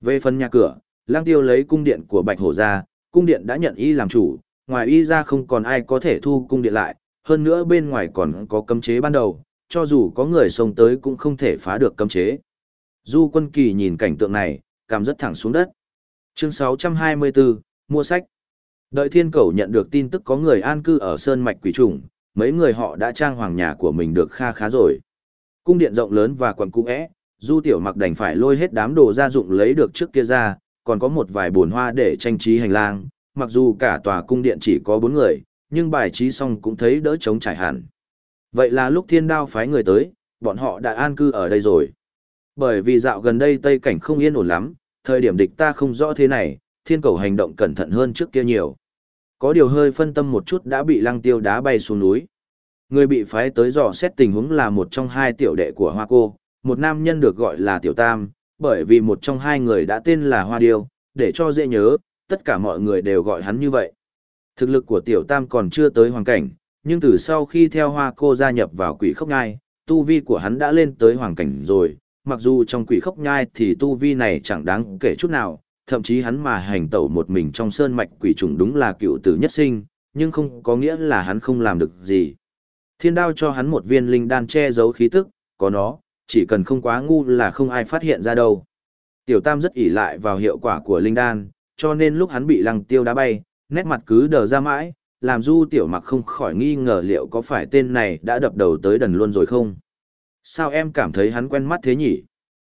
Speaker 1: Về phần nhà cửa, lang tiêu lấy cung điện của Bạch Hổ ra, cung điện đã nhận y làm chủ, ngoài y ra không còn ai có thể thu cung điện lại, hơn nữa bên ngoài còn có cấm chế ban đầu, cho dù có người xông tới cũng không thể phá được cấm chế. Du quân kỳ nhìn cảnh tượng này, cảm rất thẳng xuống đất. Chương 624, mua sách. Đợi thiên cầu nhận được tin tức có người an cư ở Sơn Mạch Quỷ Trùng, mấy người họ đã trang hoàng nhà của mình được kha khá rồi. Cung điện rộng lớn và quần cũ ẽ, Du Tiểu Mặc đành phải lôi hết đám đồ gia dụng lấy được trước kia ra, còn có một vài bồn hoa để trang trí hành lang, mặc dù cả tòa cung điện chỉ có bốn người, nhưng bài trí xong cũng thấy đỡ trống trải hẳn. Vậy là lúc thiên đao phái người tới, bọn họ đã an cư ở đây rồi. Bởi vì dạo gần đây Tây Cảnh không yên ổn lắm, thời điểm địch ta không rõ thế này, thiên cầu hành động cẩn thận hơn trước kia nhiều. Có điều hơi phân tâm một chút đã bị lăng tiêu đá bay xuống núi. Người bị phái tới dò xét tình huống là một trong hai tiểu đệ của Hoa Cô, một nam nhân được gọi là Tiểu Tam, bởi vì một trong hai người đã tên là Hoa Điêu, để cho dễ nhớ, tất cả mọi người đều gọi hắn như vậy. Thực lực của Tiểu Tam còn chưa tới hoàn cảnh, nhưng từ sau khi theo Hoa Cô gia nhập vào quỷ khốc nhai, tu vi của hắn đã lên tới hoàng cảnh rồi, mặc dù trong quỷ khốc nhai thì tu vi này chẳng đáng kể chút nào, thậm chí hắn mà hành tẩu một mình trong sơn mạch quỷ trùng đúng là cựu tử nhất sinh, nhưng không có nghĩa là hắn không làm được gì. Thiên đao cho hắn một viên linh đan che giấu khí tức, có nó, chỉ cần không quá ngu là không ai phát hiện ra đâu. Tiểu Tam rất ỷ lại vào hiệu quả của linh đan, cho nên lúc hắn bị lăng tiêu đá bay, nét mặt cứ đờ ra mãi, làm du tiểu mặc không khỏi nghi ngờ liệu có phải tên này đã đập đầu tới đần luôn rồi không. Sao em cảm thấy hắn quen mắt thế nhỉ?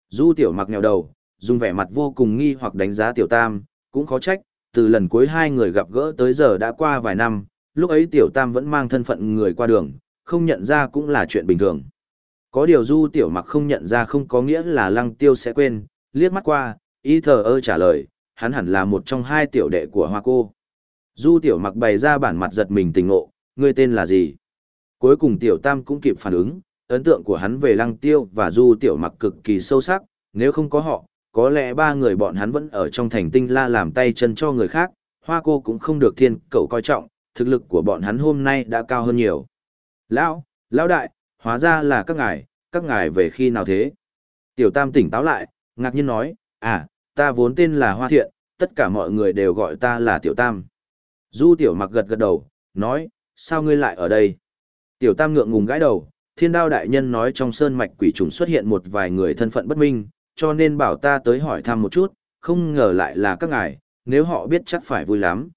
Speaker 1: Du tiểu mặc nghèo đầu, dùng vẻ mặt vô cùng nghi hoặc đánh giá tiểu tam, cũng khó trách, từ lần cuối hai người gặp gỡ tới giờ đã qua vài năm, lúc ấy tiểu tam vẫn mang thân phận người qua đường, không nhận ra cũng là chuyện bình thường. Có điều du tiểu mặc không nhận ra không có nghĩa là lăng tiêu sẽ quên, liếc mắt qua, y thờ ơ trả lời, hắn hẳn là một trong hai tiểu đệ của hoa cô. Du tiểu mặc bày ra bản mặt giật mình tình ngộ, ngươi tên là gì? Cuối cùng tiểu tam cũng kịp phản ứng, ấn tượng của hắn về lăng tiêu và du tiểu mặc cực kỳ sâu sắc, nếu không có họ, có lẽ ba người bọn hắn vẫn ở trong thành tinh la làm tay chân cho người khác, hoa cô cũng không được thiên cậu coi trọng, thực lực của bọn hắn hôm nay đã cao hơn nhiều. Lão, lão đại, hóa ra là các ngài, các ngài về khi nào thế? Tiểu Tam tỉnh táo lại, ngạc nhiên nói, à, ta vốn tên là Hoa Thiện, tất cả mọi người đều gọi ta là Tiểu Tam. Du Tiểu mặc gật gật đầu, nói, sao ngươi lại ở đây? Tiểu Tam ngượng ngùng gãi đầu, thiên đao đại nhân nói trong sơn mạch quỷ trùng xuất hiện một vài người thân phận bất minh, cho nên bảo ta tới hỏi thăm một chút, không ngờ lại là các ngài, nếu họ biết chắc phải vui lắm.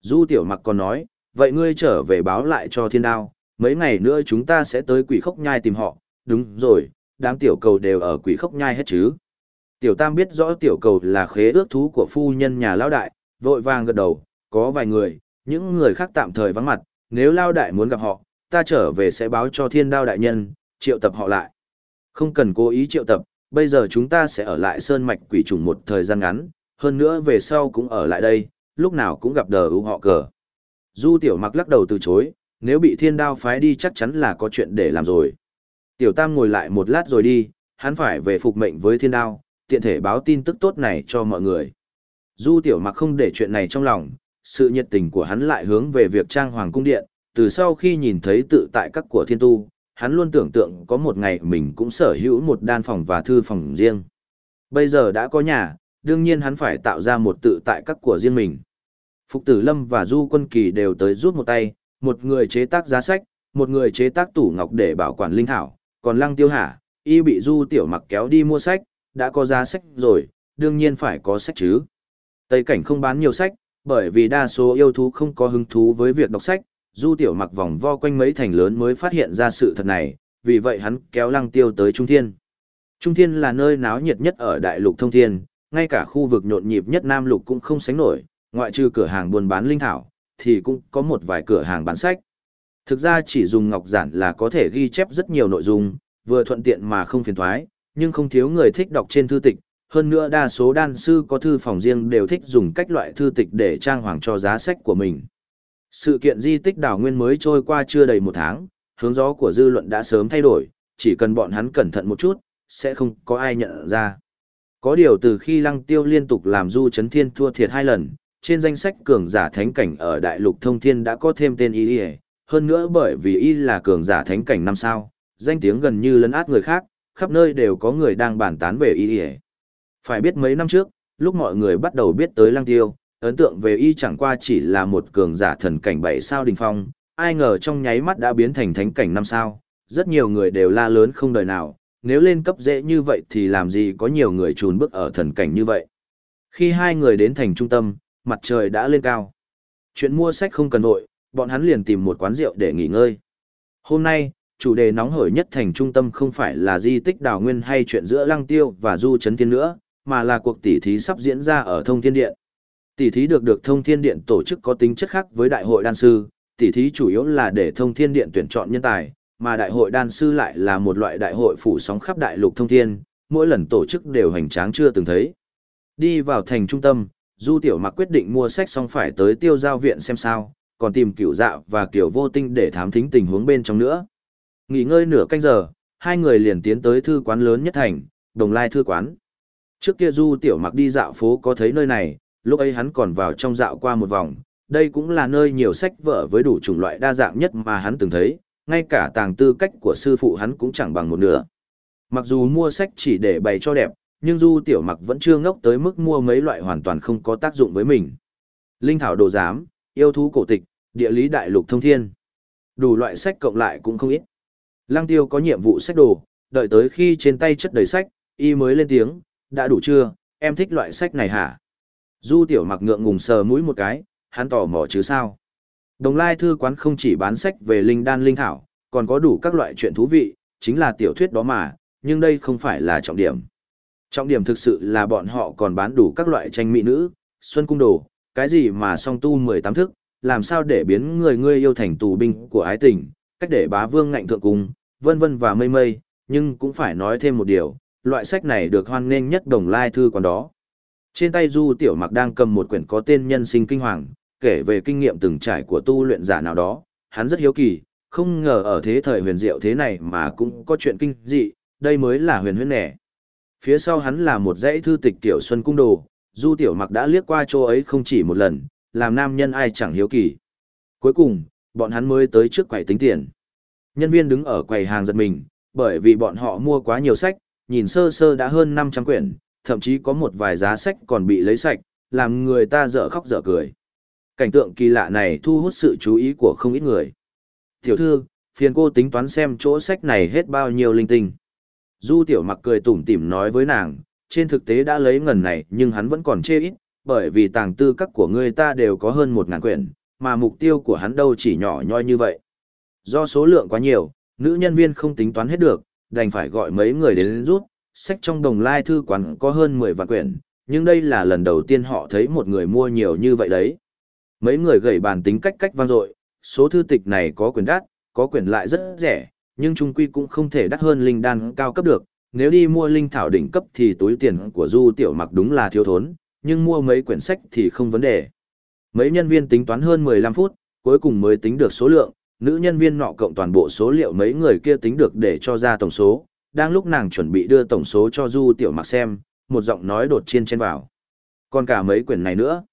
Speaker 1: Du Tiểu mặc còn nói, vậy ngươi trở về báo lại cho thiên đao, mấy ngày nữa chúng ta sẽ tới quỷ khốc nhai tìm họ, đúng rồi, đám tiểu cầu đều ở quỷ khốc nhai hết chứ. Tiểu tam biết rõ tiểu cầu là khế ước thú của phu nhân nhà Lão đại, vội vàng gật đầu, có vài người, những người khác tạm thời vắng mặt, nếu lao đại muốn gặp họ, ta trở về sẽ báo cho thiên đao đại nhân, triệu tập họ lại. Không cần cố ý triệu tập, bây giờ chúng ta sẽ ở lại sơn mạch quỷ trùng một thời gian ngắn, hơn nữa về sau cũng ở lại đây, lúc nào cũng gặp đờ ưu họ cờ. Du tiểu mặc lắc đầu từ chối, nếu bị thiên đao phái đi chắc chắn là có chuyện để làm rồi. Tiểu Tam ngồi lại một lát rồi đi, hắn phải về phục mệnh với thiên đao, tiện thể báo tin tức tốt này cho mọi người. Du Tiểu Mặc không để chuyện này trong lòng, sự nhiệt tình của hắn lại hướng về việc trang hoàng cung điện, từ sau khi nhìn thấy tự tại các của thiên tu, hắn luôn tưởng tượng có một ngày mình cũng sở hữu một đan phòng và thư phòng riêng. Bây giờ đã có nhà, đương nhiên hắn phải tạo ra một tự tại các của riêng mình. Phục Tử Lâm và Du Quân Kỳ đều tới rút một tay, một người chế tác giá sách, một người chế tác tủ ngọc để bảo quản linh thảo, còn Lăng Tiêu Hà, y bị Du Tiểu Mặc kéo đi mua sách, đã có giá sách rồi, đương nhiên phải có sách chứ. Tây cảnh không bán nhiều sách, bởi vì đa số yêu thú không có hứng thú với việc đọc sách, Du Tiểu Mặc vòng vo quanh mấy thành lớn mới phát hiện ra sự thật này, vì vậy hắn kéo Lăng Tiêu tới Trung Thiên. Trung Thiên là nơi náo nhiệt nhất ở đại lục thông thiên, ngay cả khu vực nhộn nhịp nhất Nam lục cũng không sánh nổi, ngoại trừ cửa hàng buôn bán linh thảo, thì cũng có một vài cửa hàng bán sách. Thực ra chỉ dùng ngọc giản là có thể ghi chép rất nhiều nội dung, vừa thuận tiện mà không phiền thoái, nhưng không thiếu người thích đọc trên thư tịch. Hơn nữa đa số đan sư có thư phòng riêng đều thích dùng cách loại thư tịch để trang hoàng cho giá sách của mình. Sự kiện di tích đảo nguyên mới trôi qua chưa đầy một tháng, hướng gió của dư luận đã sớm thay đổi, chỉ cần bọn hắn cẩn thận một chút, sẽ không có ai nhận ra. Có điều từ khi lăng tiêu liên tục làm du chấn thiên thua thiệt hai lần, trên danh sách cường giả thánh cảnh ở đại lục thông thiên đã có thêm tên y hơn nữa bởi vì y là cường giả thánh cảnh năm sao, danh tiếng gần như lấn át người khác, khắp nơi đều có người đang bàn tán về y phải biết mấy năm trước, lúc mọi người bắt đầu biết tới lăng tiêu, ấn tượng về y chẳng qua chỉ là một cường giả thần cảnh bảy sao đình phong, ai ngờ trong nháy mắt đã biến thành thánh cảnh năm sao, rất nhiều người đều la lớn không đời nào, nếu lên cấp dễ như vậy thì làm gì có nhiều người trùn bước ở thần cảnh như vậy. Khi hai người đến thành trung tâm, mặt trời đã lên cao. Chuyện mua sách không cần vội, bọn hắn liền tìm một quán rượu để nghỉ ngơi. Hôm nay, chủ đề nóng hổi nhất thành trung tâm không phải là di tích đào nguyên hay chuyện giữa lăng tiêu và du chấn thiên nữa, mà là cuộc tỉ thí sắp diễn ra ở thông thiên điện. Tỉ thí được được thông thiên điện tổ chức có tính chất khác với đại hội đan sư, tỉ thí chủ yếu là để thông thiên điện tuyển chọn nhân tài, mà đại hội đan sư lại là một loại đại hội phủ sóng khắp đại lục thông thiên, mỗi lần tổ chức đều hành tráng chưa từng thấy. Đi vào thành trung tâm, Du Tiểu Mặc quyết định mua sách xong phải tới tiêu giao viện xem sao, còn tìm cửu dạ và kiểu vô tinh để thám thính tình huống bên trong nữa. Nghỉ ngơi nửa canh giờ, hai người liền tiến tới thư quán lớn nhất thành, đồng lai thư quán. Trước kia Du Tiểu Mặc đi dạo phố có thấy nơi này, lúc ấy hắn còn vào trong dạo qua một vòng, đây cũng là nơi nhiều sách vở với đủ chủng loại đa dạng nhất mà hắn từng thấy, ngay cả tàng tư cách của sư phụ hắn cũng chẳng bằng một nửa. Mặc dù mua sách chỉ để bày cho đẹp, nhưng Du Tiểu Mặc vẫn chưa ngốc tới mức mua mấy loại hoàn toàn không có tác dụng với mình. Linh thảo đồ giám, yêu thú cổ tịch, địa lý đại lục thông thiên. Đủ loại sách cộng lại cũng không ít. Lăng Tiêu có nhiệm vụ sách đồ, đợi tới khi trên tay chất đầy sách, y mới lên tiếng, đã đủ chưa, em thích loại sách này hả? Du Tiểu Mặc ngượng ngùng sờ mũi một cái, hắn tò mò chứ sao? Đồng Lai Thư Quán không chỉ bán sách về linh đan linh thảo, còn có đủ các loại chuyện thú vị, chính là tiểu thuyết đó mà, nhưng đây không phải là trọng điểm. Trọng điểm thực sự là bọn họ còn bán đủ các loại tranh mỹ nữ, xuân cung đồ, cái gì mà song tu 18 thức, làm sao để biến người ngươi yêu thành tù binh của ái tình, cách để bá vương ngạnh thượng cung, vân vân và mây mây, nhưng cũng phải nói thêm một điều, loại sách này được hoan nghênh nhất đồng lai thư còn đó. Trên tay Du Tiểu Mặc đang cầm một quyển có tên Nhân sinh kinh hoàng, kể về kinh nghiệm từng trải của tu luyện giả nào đó, hắn rất hiếu kỳ, không ngờ ở thế thời huyền diệu thế này mà cũng có chuyện kinh dị, đây mới là huyền huyễn nẻ. Phía sau hắn là một dãy thư tịch tiểu xuân cung đồ, Du Tiểu Mặc đã liếc qua chỗ ấy không chỉ một lần, làm nam nhân ai chẳng hiếu kỳ. Cuối cùng, bọn hắn mới tới trước quầy tính tiền. Nhân viên đứng ở quầy hàng giật mình, bởi vì bọn họ mua quá nhiều sách, nhìn sơ sơ đã hơn 500 quyển, thậm chí có một vài giá sách còn bị lấy sạch, làm người ta dở khóc dở cười. Cảnh tượng kỳ lạ này thu hút sự chú ý của không ít người. Tiểu thư, phiền cô tính toán xem chỗ sách này hết bao nhiêu linh tinh. Du tiểu mặc cười tủm tỉm nói với nàng, trên thực tế đã lấy ngần này nhưng hắn vẫn còn chê ít, bởi vì tàng tư các của người ta đều có hơn một ngàn quyển, mà mục tiêu của hắn đâu chỉ nhỏ nhoi như vậy. Do số lượng quá nhiều, nữ nhân viên không tính toán hết được, đành phải gọi mấy người đến rút, sách trong đồng lai thư quán có hơn 10 vạn quyển, nhưng đây là lần đầu tiên họ thấy một người mua nhiều như vậy đấy. Mấy người gầy bàn tính cách cách vang dội, số thư tịch này có quyển đắt, có quyển lại rất rẻ, nhưng trung quy cũng không thể đắt hơn linh đan cao cấp được. Nếu đi mua linh thảo đỉnh cấp thì túi tiền của Du Tiểu Mặc đúng là thiếu thốn, nhưng mua mấy quyển sách thì không vấn đề. Mấy nhân viên tính toán hơn 15 phút, cuối cùng mới tính được số lượng, nữ nhân viên nọ cộng toàn bộ số liệu mấy người kia tính được để cho ra tổng số. Đang lúc nàng chuẩn bị đưa tổng số cho Du Tiểu Mặc xem, một giọng nói đột nhiên trên vào. Còn cả mấy quyển này nữa.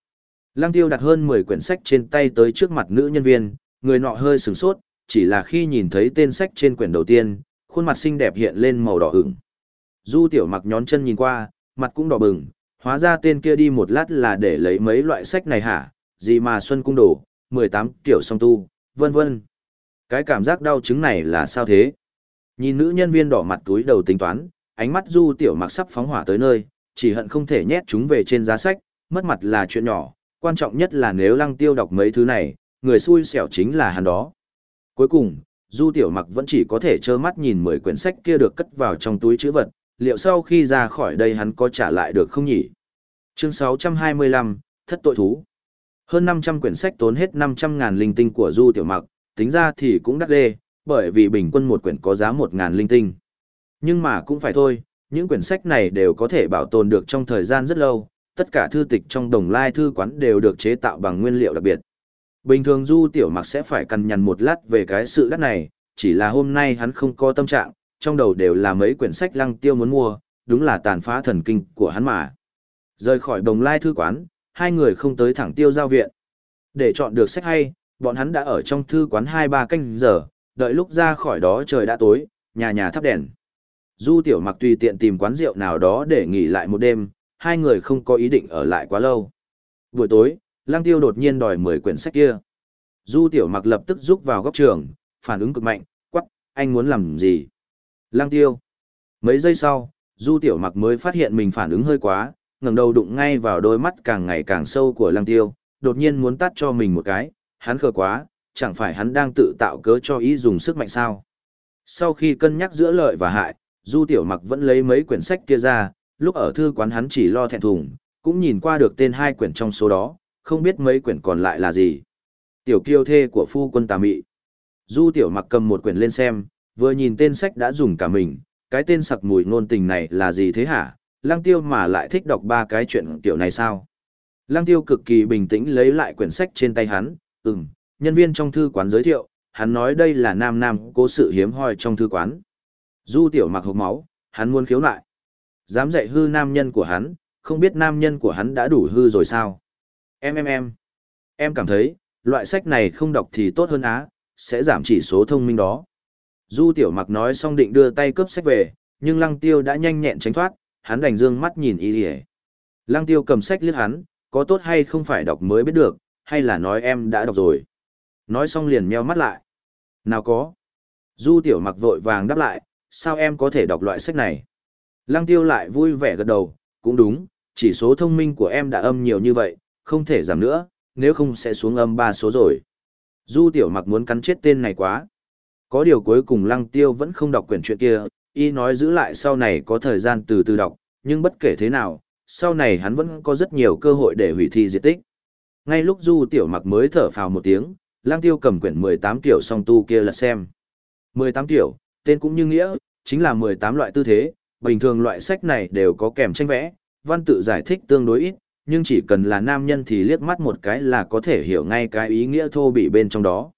Speaker 1: Lăng Tiêu đặt hơn 10 quyển sách trên tay tới trước mặt nữ nhân viên, người nọ hơi sửng sốt, chỉ là khi nhìn thấy tên sách trên quyển đầu tiên, khuôn mặt xinh đẹp hiện lên màu đỏ ửng. Du Tiểu Mặc nhón chân nhìn qua, mặt cũng đỏ bừng, hóa ra tên kia đi một lát là để lấy mấy loại sách này hả? gì mà xuân cung đổ, 18 kiểu song tu, vân vân. Cái cảm giác đau chứng này là sao thế? Nhìn nữ nhân viên đỏ mặt túi đầu tính toán, ánh mắt du tiểu mặc sắp phóng hỏa tới nơi, chỉ hận không thể nhét chúng về trên giá sách, mất mặt là chuyện nhỏ, quan trọng nhất là nếu lăng tiêu đọc mấy thứ này, người xui xẻo chính là hắn đó. Cuối cùng, du tiểu mặc vẫn chỉ có thể trơ mắt nhìn 10 quyển sách kia được cất vào trong túi chữ vật, liệu sau khi ra khỏi đây hắn có trả lại được không nhỉ? Chương 625, Thất tội thú. Hơn 500 quyển sách tốn hết 500 ngàn linh tinh của Du Tiểu Mặc, tính ra thì cũng đắt đê, bởi vì bình quân một quyển có giá 1 ngàn linh tinh. Nhưng mà cũng phải thôi, những quyển sách này đều có thể bảo tồn được trong thời gian rất lâu, tất cả thư tịch trong đồng lai thư quán đều được chế tạo bằng nguyên liệu đặc biệt. Bình thường Du Tiểu Mặc sẽ phải cằn nhằn một lát về cái sự đắt này, chỉ là hôm nay hắn không có tâm trạng, trong đầu đều là mấy quyển sách lăng tiêu muốn mua, đúng là tàn phá thần kinh của hắn mà. Rời khỏi đồng lai thư quán, hai người không tới thẳng tiêu giao viện. Để chọn được sách hay, bọn hắn đã ở trong thư quán 2-3 canh giờ, đợi lúc ra khỏi đó trời đã tối, nhà nhà thắp đèn. Du tiểu mặc tùy tiện tìm quán rượu nào đó để nghỉ lại một đêm, hai người không có ý định ở lại quá lâu. Buổi tối, lang tiêu đột nhiên đòi 10 quyển sách kia. Du tiểu mặc lập tức rút vào góc trường, phản ứng cực mạnh, quắc, anh muốn làm gì? Lang tiêu. Mấy giây sau, du tiểu mặc mới phát hiện mình phản ứng hơi quá, ngẩng đầu đụng ngay vào đôi mắt càng ngày càng sâu của lăng tiêu, đột nhiên muốn tắt cho mình một cái, hắn khờ quá, chẳng phải hắn đang tự tạo cớ cho ý dùng sức mạnh sao. Sau khi cân nhắc giữa lợi và hại, Du Tiểu Mặc vẫn lấy mấy quyển sách kia ra, lúc ở thư quán hắn chỉ lo thẹn thùng, cũng nhìn qua được tên hai quyển trong số đó, không biết mấy quyển còn lại là gì. Tiểu kiêu thê của phu quân tà mị. Du Tiểu Mặc cầm một quyển lên xem, vừa nhìn tên sách đã dùng cả mình, cái tên sặc mùi ngôn tình này là gì thế hả, Lăng Tiêu mà lại thích đọc ba cái chuyện tiểu này sao? Lăng Tiêu cực kỳ bình tĩnh lấy lại quyển sách trên tay hắn, ừm, nhân viên trong thư quán giới thiệu, hắn nói đây là nam nam cố sự hiếm hoi trong thư quán. Du tiểu mặc hộp máu, hắn muốn khiếu nại. Dám dạy hư nam nhân của hắn, không biết nam nhân của hắn đã đủ hư rồi sao? Em em em, em cảm thấy, loại sách này không đọc thì tốt hơn á, sẽ giảm chỉ số thông minh đó. Du tiểu mặc nói xong định đưa tay cướp sách về, nhưng lăng tiêu đã nhanh nhẹn tránh thoát, hắn đành dương mắt nhìn y lìa. lăng tiêu cầm sách liếc hắn có tốt hay không phải đọc mới biết được hay là nói em đã đọc rồi? Nói xong liền meo mắt lại. Nào có. Du tiểu mặc vội vàng đáp lại sao em có thể đọc loại sách này? Lăng tiêu lại vui vẻ gật đầu cũng đúng chỉ số thông minh của em đã âm nhiều như vậy không thể giảm nữa nếu không sẽ xuống âm ba số rồi. Du tiểu mặc muốn cắn chết tên này quá. Có điều cuối cùng lăng tiêu vẫn không đọc quyển chuyện kia y nói giữ lại sau này có thời gian từ từ đọc, nhưng bất kể thế nào, sau này hắn vẫn có rất nhiều cơ hội để hủy thi diệt tích. Ngay lúc Du Tiểu Mặc mới thở phào một tiếng, Lang Tiêu cầm quyển 18 kiểu song tu kia là xem. 18 kiểu, tên cũng như nghĩa, chính là 18 loại tư thế, bình thường loại sách này đều có kèm tranh vẽ, văn tự giải thích tương đối ít, nhưng chỉ cần là nam nhân thì liếc mắt một cái là có thể hiểu ngay cái ý nghĩa thô bị bên trong đó.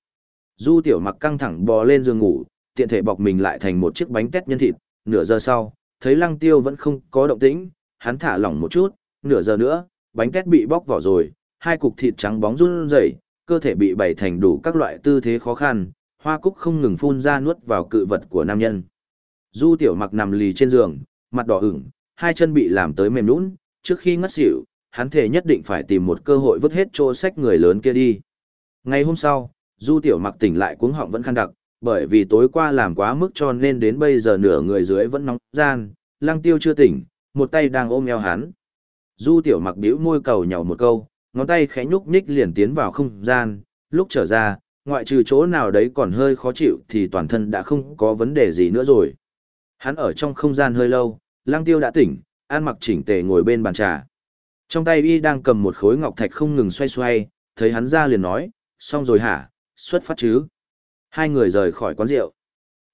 Speaker 1: Du Tiểu Mặc căng thẳng bò lên giường ngủ, tiện thể bọc mình lại thành một chiếc bánh tét nhân thịt, nửa giờ sau, thấy lăng tiêu vẫn không có động tĩnh, hắn thả lỏng một chút, nửa giờ nữa, bánh tét bị bóc vỏ rồi, hai cục thịt trắng bóng run rẩy, cơ thể bị bày thành đủ các loại tư thế khó khăn, hoa cúc không ngừng phun ra nuốt vào cự vật của nam nhân. Du tiểu mặc nằm lì trên giường, mặt đỏ ửng, hai chân bị làm tới mềm nũng, trước khi ngất xỉu, hắn thể nhất định phải tìm một cơ hội vứt hết chỗ sách người lớn kia đi. Ngày hôm sau, Du tiểu mặc tỉnh lại cuống họng vẫn khăn đặc, bởi vì tối qua làm quá mức cho nên đến bây giờ nửa người dưới vẫn nóng gian, lăng tiêu chưa tỉnh, một tay đang ôm eo hắn. Du tiểu mặc bĩu môi cầu nhỏ một câu, ngón tay khẽ nhúc nhích liền tiến vào không gian, lúc trở ra, ngoại trừ chỗ nào đấy còn hơi khó chịu thì toàn thân đã không có vấn đề gì nữa rồi. Hắn ở trong không gian hơi lâu, lăng tiêu đã tỉnh, an mặc chỉnh tề ngồi bên bàn trà. Trong tay y đang cầm một khối ngọc thạch không ngừng xoay xoay, thấy hắn ra liền nói, xong rồi hả, xuất phát chứ. Hai người rời khỏi quán rượu.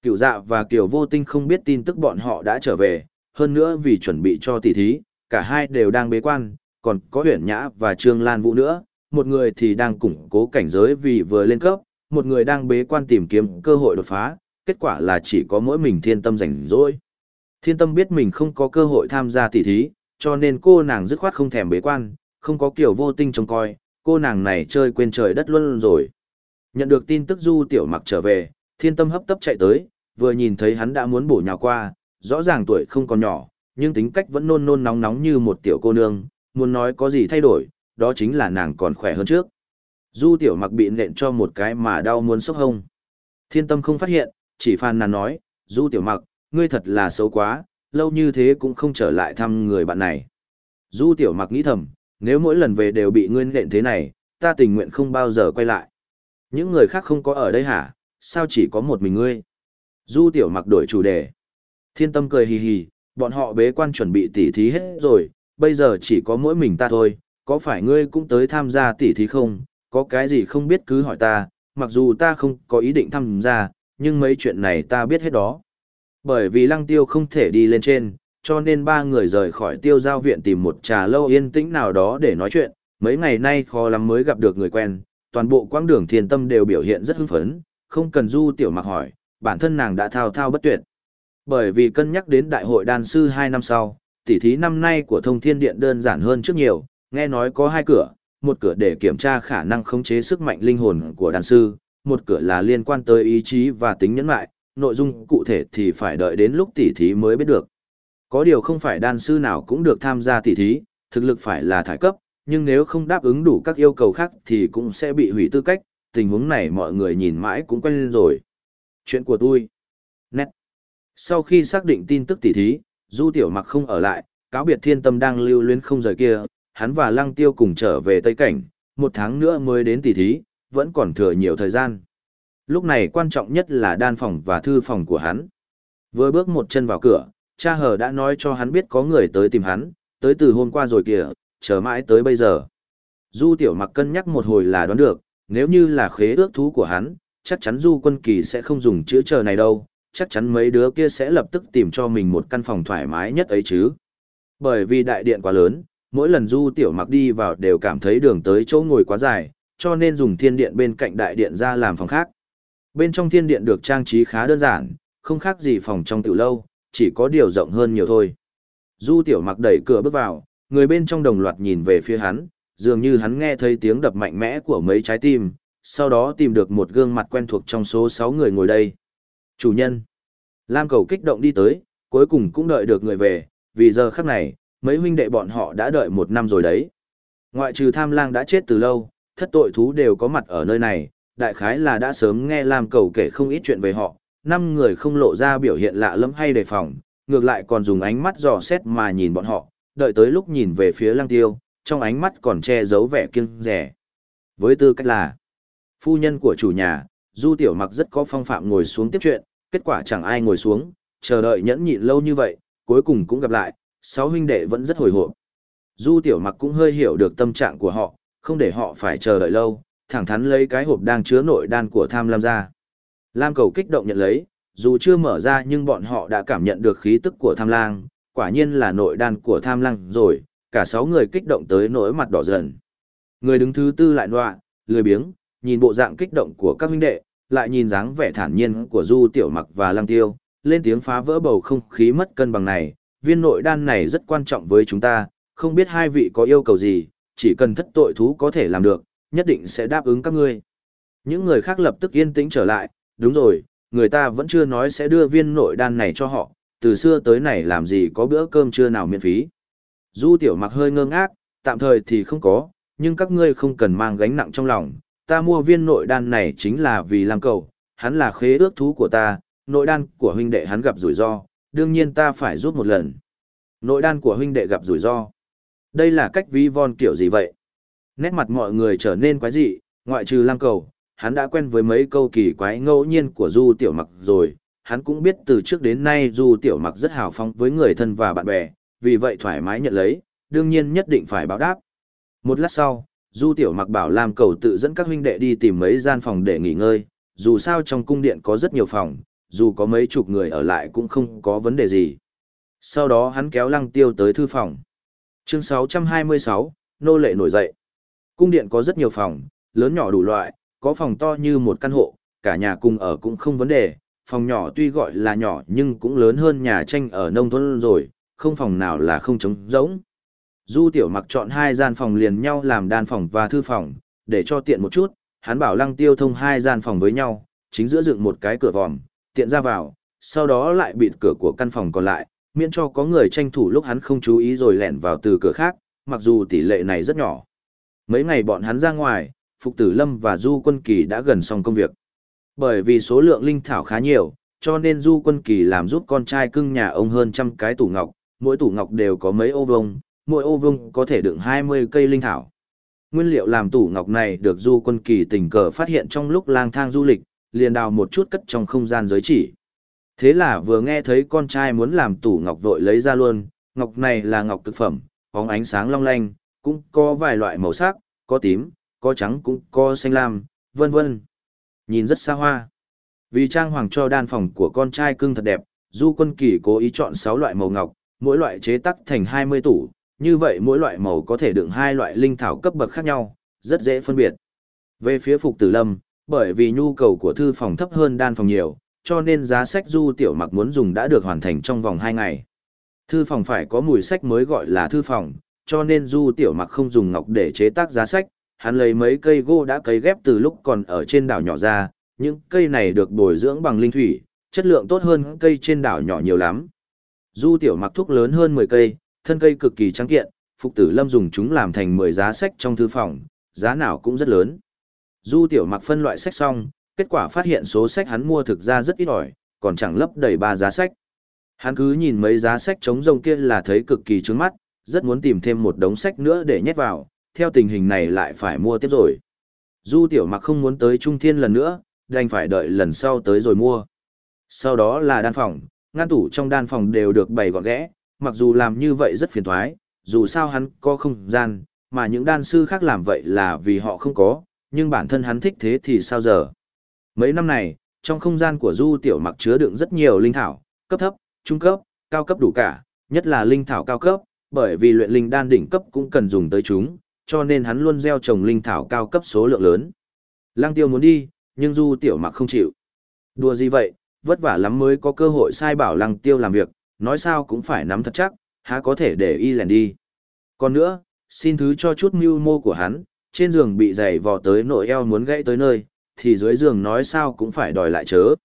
Speaker 1: Cựu dạ và Kiều Vô Tinh không biết tin tức bọn họ đã trở về, hơn nữa vì chuẩn bị cho tỷ thí, cả hai đều đang bế quan, còn có Huyền Nhã và Trương Lan Vũ nữa, một người thì đang củng cố cảnh giới vì vừa lên cấp, một người đang bế quan tìm kiếm cơ hội đột phá, kết quả là chỉ có mỗi mình thiên tâm rảnh rỗi. Thiên tâm biết mình không có cơ hội tham gia tỷ thí, cho nên cô nàng dứt khoát không thèm bế quan, không có kiểu vô tinh trông coi, cô nàng này chơi quên trời đất luôn rồi. Nhận được tin tức Du Tiểu Mặc trở về, thiên tâm hấp tấp chạy tới, vừa nhìn thấy hắn đã muốn bổ nhào qua, rõ ràng tuổi không còn nhỏ, nhưng tính cách vẫn nôn nôn nóng nóng như một tiểu cô nương, muốn nói có gì thay đổi, đó chính là nàng còn khỏe hơn trước, Du tiểu mặc bị nện cho một cái mà đau muốn sốc hông. Thiên tâm không phát hiện, chỉ phàn nàn nói, Du tiểu mặc, ngươi thật là xấu quá, lâu như thế cũng không trở lại thăm người bạn này. Du tiểu mặc nghĩ thầm, nếu mỗi lần về đều bị ngươi nện thế này, ta tình nguyện không bao giờ quay lại. Những người khác không có ở đây hả, sao chỉ có một mình ngươi? Du tiểu mặc đổi chủ đề. Thiên tâm cười hì hì, bọn họ bế quan chuẩn bị tỉ thí hết rồi, bây giờ chỉ có mỗi mình ta thôi, có phải ngươi cũng tới tham gia tỷ thí không, có cái gì không biết cứ hỏi ta, mặc dù ta không có ý định tham gia, nhưng mấy chuyện này ta biết hết đó. Bởi vì lăng tiêu không thể đi lên trên, cho nên ba người rời khỏi tiêu giao viện tìm một trà lâu yên tĩnh nào đó để nói chuyện, mấy ngày nay khó lắm mới gặp được người quen, toàn bộ quãng đường Thiền tâm đều biểu hiện rất hưng phấn, không cần du tiểu mặc hỏi, bản thân nàng đã thao thao bất tuyệt. Bởi vì cân nhắc đến đại hội đan sư 2 năm sau, tỉ thí năm nay của thông thiên điện đơn giản hơn trước nhiều, nghe nói có hai cửa, một cửa để kiểm tra khả năng khống chế sức mạnh linh hồn của đàn sư, một cửa là liên quan tới ý chí và tính nhẫn lại, nội dung cụ thể thì phải đợi đến lúc tỉ thí mới biết được. Có điều không phải đàn sư nào cũng được tham gia tỉ thí, thực lực phải là thải cấp, nhưng nếu không đáp ứng đủ các yêu cầu khác thì cũng sẽ bị hủy tư cách, tình huống này mọi người nhìn mãi cũng quen lên rồi. Chuyện của tôi. Nét. Sau khi xác định tin tức tỉ thí, Du Tiểu Mặc không ở lại, cáo biệt thiên tâm đang lưu luyến không rời kia, hắn và Lăng Tiêu cùng trở về Tây Cảnh, một tháng nữa mới đến Tỷ thí, vẫn còn thừa nhiều thời gian. Lúc này quan trọng nhất là đan phòng và thư phòng của hắn. Vừa bước một chân vào cửa, cha hờ đã nói cho hắn biết có người tới tìm hắn, tới từ hôm qua rồi kìa, chờ mãi tới bây giờ. Du Tiểu Mặc cân nhắc một hồi là đoán được, nếu như là khế ước thú của hắn, chắc chắn Du Quân Kỳ sẽ không dùng chữ chờ này đâu, chắc chắn mấy đứa kia sẽ lập tức tìm cho mình một căn phòng thoải mái nhất ấy chứ. Bởi vì đại điện quá lớn, mỗi lần Du Tiểu Mặc đi vào đều cảm thấy đường tới chỗ ngồi quá dài, cho nên dùng thiên điện bên cạnh đại điện ra làm phòng khác. Bên trong thiên điện được trang trí khá đơn giản, không khác gì phòng trong tiểu lâu, chỉ có điều rộng hơn nhiều thôi. Du Tiểu Mặc đẩy cửa bước vào, người bên trong đồng loạt nhìn về phía hắn, dường như hắn nghe thấy tiếng đập mạnh mẽ của mấy trái tim, sau đó tìm được một gương mặt quen thuộc trong số 6 người ngồi đây. Chủ nhân. Lam cầu kích động đi tới, cuối cùng cũng đợi được người về, vì giờ khắc này, mấy huynh đệ bọn họ đã đợi một năm rồi đấy. Ngoại trừ tham lang đã chết từ lâu, thất tội thú đều có mặt ở nơi này, đại khái là đã sớm nghe Lam cầu kể không ít chuyện về họ, năm người không lộ ra biểu hiện lạ lẫm hay đề phòng, ngược lại còn dùng ánh mắt dò xét mà nhìn bọn họ, đợi tới lúc nhìn về phía Lang tiêu, trong ánh mắt còn che giấu vẻ kiêng rẻ. Với tư cách là phu nhân của chủ nhà, Du Tiểu Mặc rất có phong phạm ngồi xuống tiếp chuyện, kết quả chẳng ai ngồi xuống, chờ đợi nhẫn nhịn lâu như vậy, cuối cùng cũng gặp lại, sáu huynh đệ vẫn rất hồi hộp. Du Tiểu Mặc cũng hơi hiểu được tâm trạng của họ, không để họ phải chờ đợi lâu, thẳng thắn lấy cái hộp đang chứa nội đan của Tham Lam ra. Lam cầu kích động nhận lấy, dù chưa mở ra nhưng bọn họ đã cảm nhận được khí tức của Tham Lang, quả nhiên là nội đan của Tham Lang rồi, cả sáu người kích động tới nỗi mặt đỏ dần. Người đứng thứ tư lại nọa, lười biếng, nhìn bộ dạng kích động của các huynh đệ, lại nhìn dáng vẻ thản nhiên của Du Tiểu Mặc và Lăng Tiêu, lên tiếng phá vỡ bầu không khí mất cân bằng này, viên nội đan này rất quan trọng với chúng ta, không biết hai vị có yêu cầu gì, chỉ cần thất tội thú có thể làm được, nhất định sẽ đáp ứng các ngươi. Những người khác lập tức yên tĩnh trở lại, đúng rồi, người ta vẫn chưa nói sẽ đưa viên nội đan này cho họ, từ xưa tới này làm gì có bữa cơm trưa nào miễn phí. Du Tiểu Mặc hơi ngơ ngác, tạm thời thì không có, nhưng các ngươi không cần mang gánh nặng trong lòng, ta mua viên nội đan này chính là vì làm cầu, hắn là khế ước thú của ta, nội đan của huynh đệ hắn gặp rủi ro, đương nhiên ta phải giúp một lần. Nội đan của huynh đệ gặp rủi ro. Đây là cách ví von kiểu gì vậy? Nét mặt mọi người trở nên quái dị, ngoại trừ lam cầu, hắn đã quen với mấy câu kỳ quái ngẫu nhiên của Du Tiểu Mặc rồi, hắn cũng biết từ trước đến nay Du Tiểu Mặc rất hào phóng với người thân và bạn bè, vì vậy thoải mái nhận lấy, đương nhiên nhất định phải báo đáp. Một lát sau, Du Tiểu Mặc bảo Lam Cầu tự dẫn các huynh đệ đi tìm mấy gian phòng để nghỉ ngơi, dù sao trong cung điện có rất nhiều phòng, dù có mấy chục người ở lại cũng không có vấn đề gì. Sau đó hắn kéo Lăng Tiêu tới thư phòng. Chương 626, nô lệ nổi dậy. Cung điện có rất nhiều phòng, lớn nhỏ đủ loại, có phòng to như một căn hộ, cả nhà cùng ở cũng không vấn đề, phòng nhỏ tuy gọi là nhỏ nhưng cũng lớn hơn nhà tranh ở nông thôn rồi, không phòng nào là không trống rỗng. Du tiểu mặc chọn hai gian phòng liền nhau làm đan phòng và thư phòng, để cho tiện một chút, hắn bảo lăng tiêu thông hai gian phòng với nhau, chính giữa dựng một cái cửa vòm, tiện ra vào, sau đó lại bịt cửa của căn phòng còn lại, miễn cho có người tranh thủ lúc hắn không chú ý rồi lẻn vào từ cửa khác, mặc dù tỷ lệ này rất nhỏ. Mấy ngày bọn hắn ra ngoài, Phục Tử Lâm và Du Quân Kỳ đã gần xong công việc. Bởi vì số lượng linh thảo khá nhiều, cho nên Du Quân Kỳ làm giúp con trai cưng nhà ông hơn trăm cái tủ ngọc, mỗi tủ ngọc đều có mấy ô vông, mỗi ô vuông có thể đựng 20 cây linh thảo. Nguyên liệu làm tủ ngọc này được Du Quân Kỳ tình cờ phát hiện trong lúc lang thang du lịch, liền đào một chút cất trong không gian giới chỉ. Thế là vừa nghe thấy con trai muốn làm tủ ngọc vội lấy ra luôn, ngọc này là ngọc cực phẩm, bóng ánh sáng long lanh, cũng có vài loại màu sắc, có tím, có trắng cũng có xanh lam, vân vân. Nhìn rất xa hoa. Vì trang hoàng cho đan phòng của con trai cưng thật đẹp, Du Quân Kỳ cố ý chọn 6 loại màu ngọc, mỗi loại chế tác thành 20 tủ, như vậy mỗi loại màu có thể đựng hai loại linh thảo cấp bậc khác nhau, rất dễ phân biệt. Về phía Phục Tử Lâm, bởi vì nhu cầu của thư phòng thấp hơn đan phòng nhiều, cho nên giá sách Du Tiểu Mặc muốn dùng đã được hoàn thành trong vòng 2 ngày. Thư phòng phải có mùi sách mới gọi là thư phòng, cho nên Du Tiểu Mặc không dùng ngọc để chế tác giá sách, hắn lấy mấy cây gỗ đã cấy ghép từ lúc còn ở trên đảo nhỏ ra, những cây này được bồi dưỡng bằng linh thủy, chất lượng tốt hơn cây trên đảo nhỏ nhiều lắm. Du Tiểu Mặc thuốc lớn hơn 10 cây, thân cây cực kỳ trắng kiện, Phục Tử Lâm dùng chúng làm thành 10 giá sách trong thư phòng, giá nào cũng rất lớn. Du Tiểu Mặc phân loại sách xong, kết quả phát hiện số sách hắn mua thực ra rất ít ỏi, còn chẳng lấp đầy ba giá sách. Hắn cứ nhìn mấy giá sách trống rông kia là thấy cực kỳ trướng mắt, rất muốn tìm thêm một đống sách nữa để nhét vào, theo tình hình này lại phải mua tiếp rồi. Du Tiểu Mặc không muốn tới Trung Thiên lần nữa, đành phải đợi lần sau tới rồi mua. Sau đó là đan phòng, ngăn tủ trong đan phòng đều được bày gọn ghẽ, mặc dù làm như vậy rất phiền toái, dù sao hắn có không gian, mà những đan sư khác làm vậy là vì họ không có, nhưng bản thân hắn thích thế thì sao giờ. Mấy năm này, trong không gian của Du Tiểu Mặc chứa đựng rất nhiều linh thảo, cấp thấp, trung cấp, cao cấp đủ cả, nhất là linh thảo cao cấp, bởi vì luyện linh đan đỉnh cấp cũng cần dùng tới chúng, cho nên hắn luôn gieo trồng linh thảo cao cấp số lượng lớn. Lăng Tiêu muốn đi, nhưng Du Tiểu Mặc không chịu. Đùa gì vậy, vất vả lắm mới có cơ hội sai bảo Lăng Tiêu làm việc, nói sao cũng phải nắm thật chắc, há có thể để y lèn đi. Còn nữa, xin thứ cho chút mưu mô của hắn, trên giường bị giày vò tới nội eo muốn gãy tới nơi, thì dưới giường nói sao cũng phải đòi lại chớ.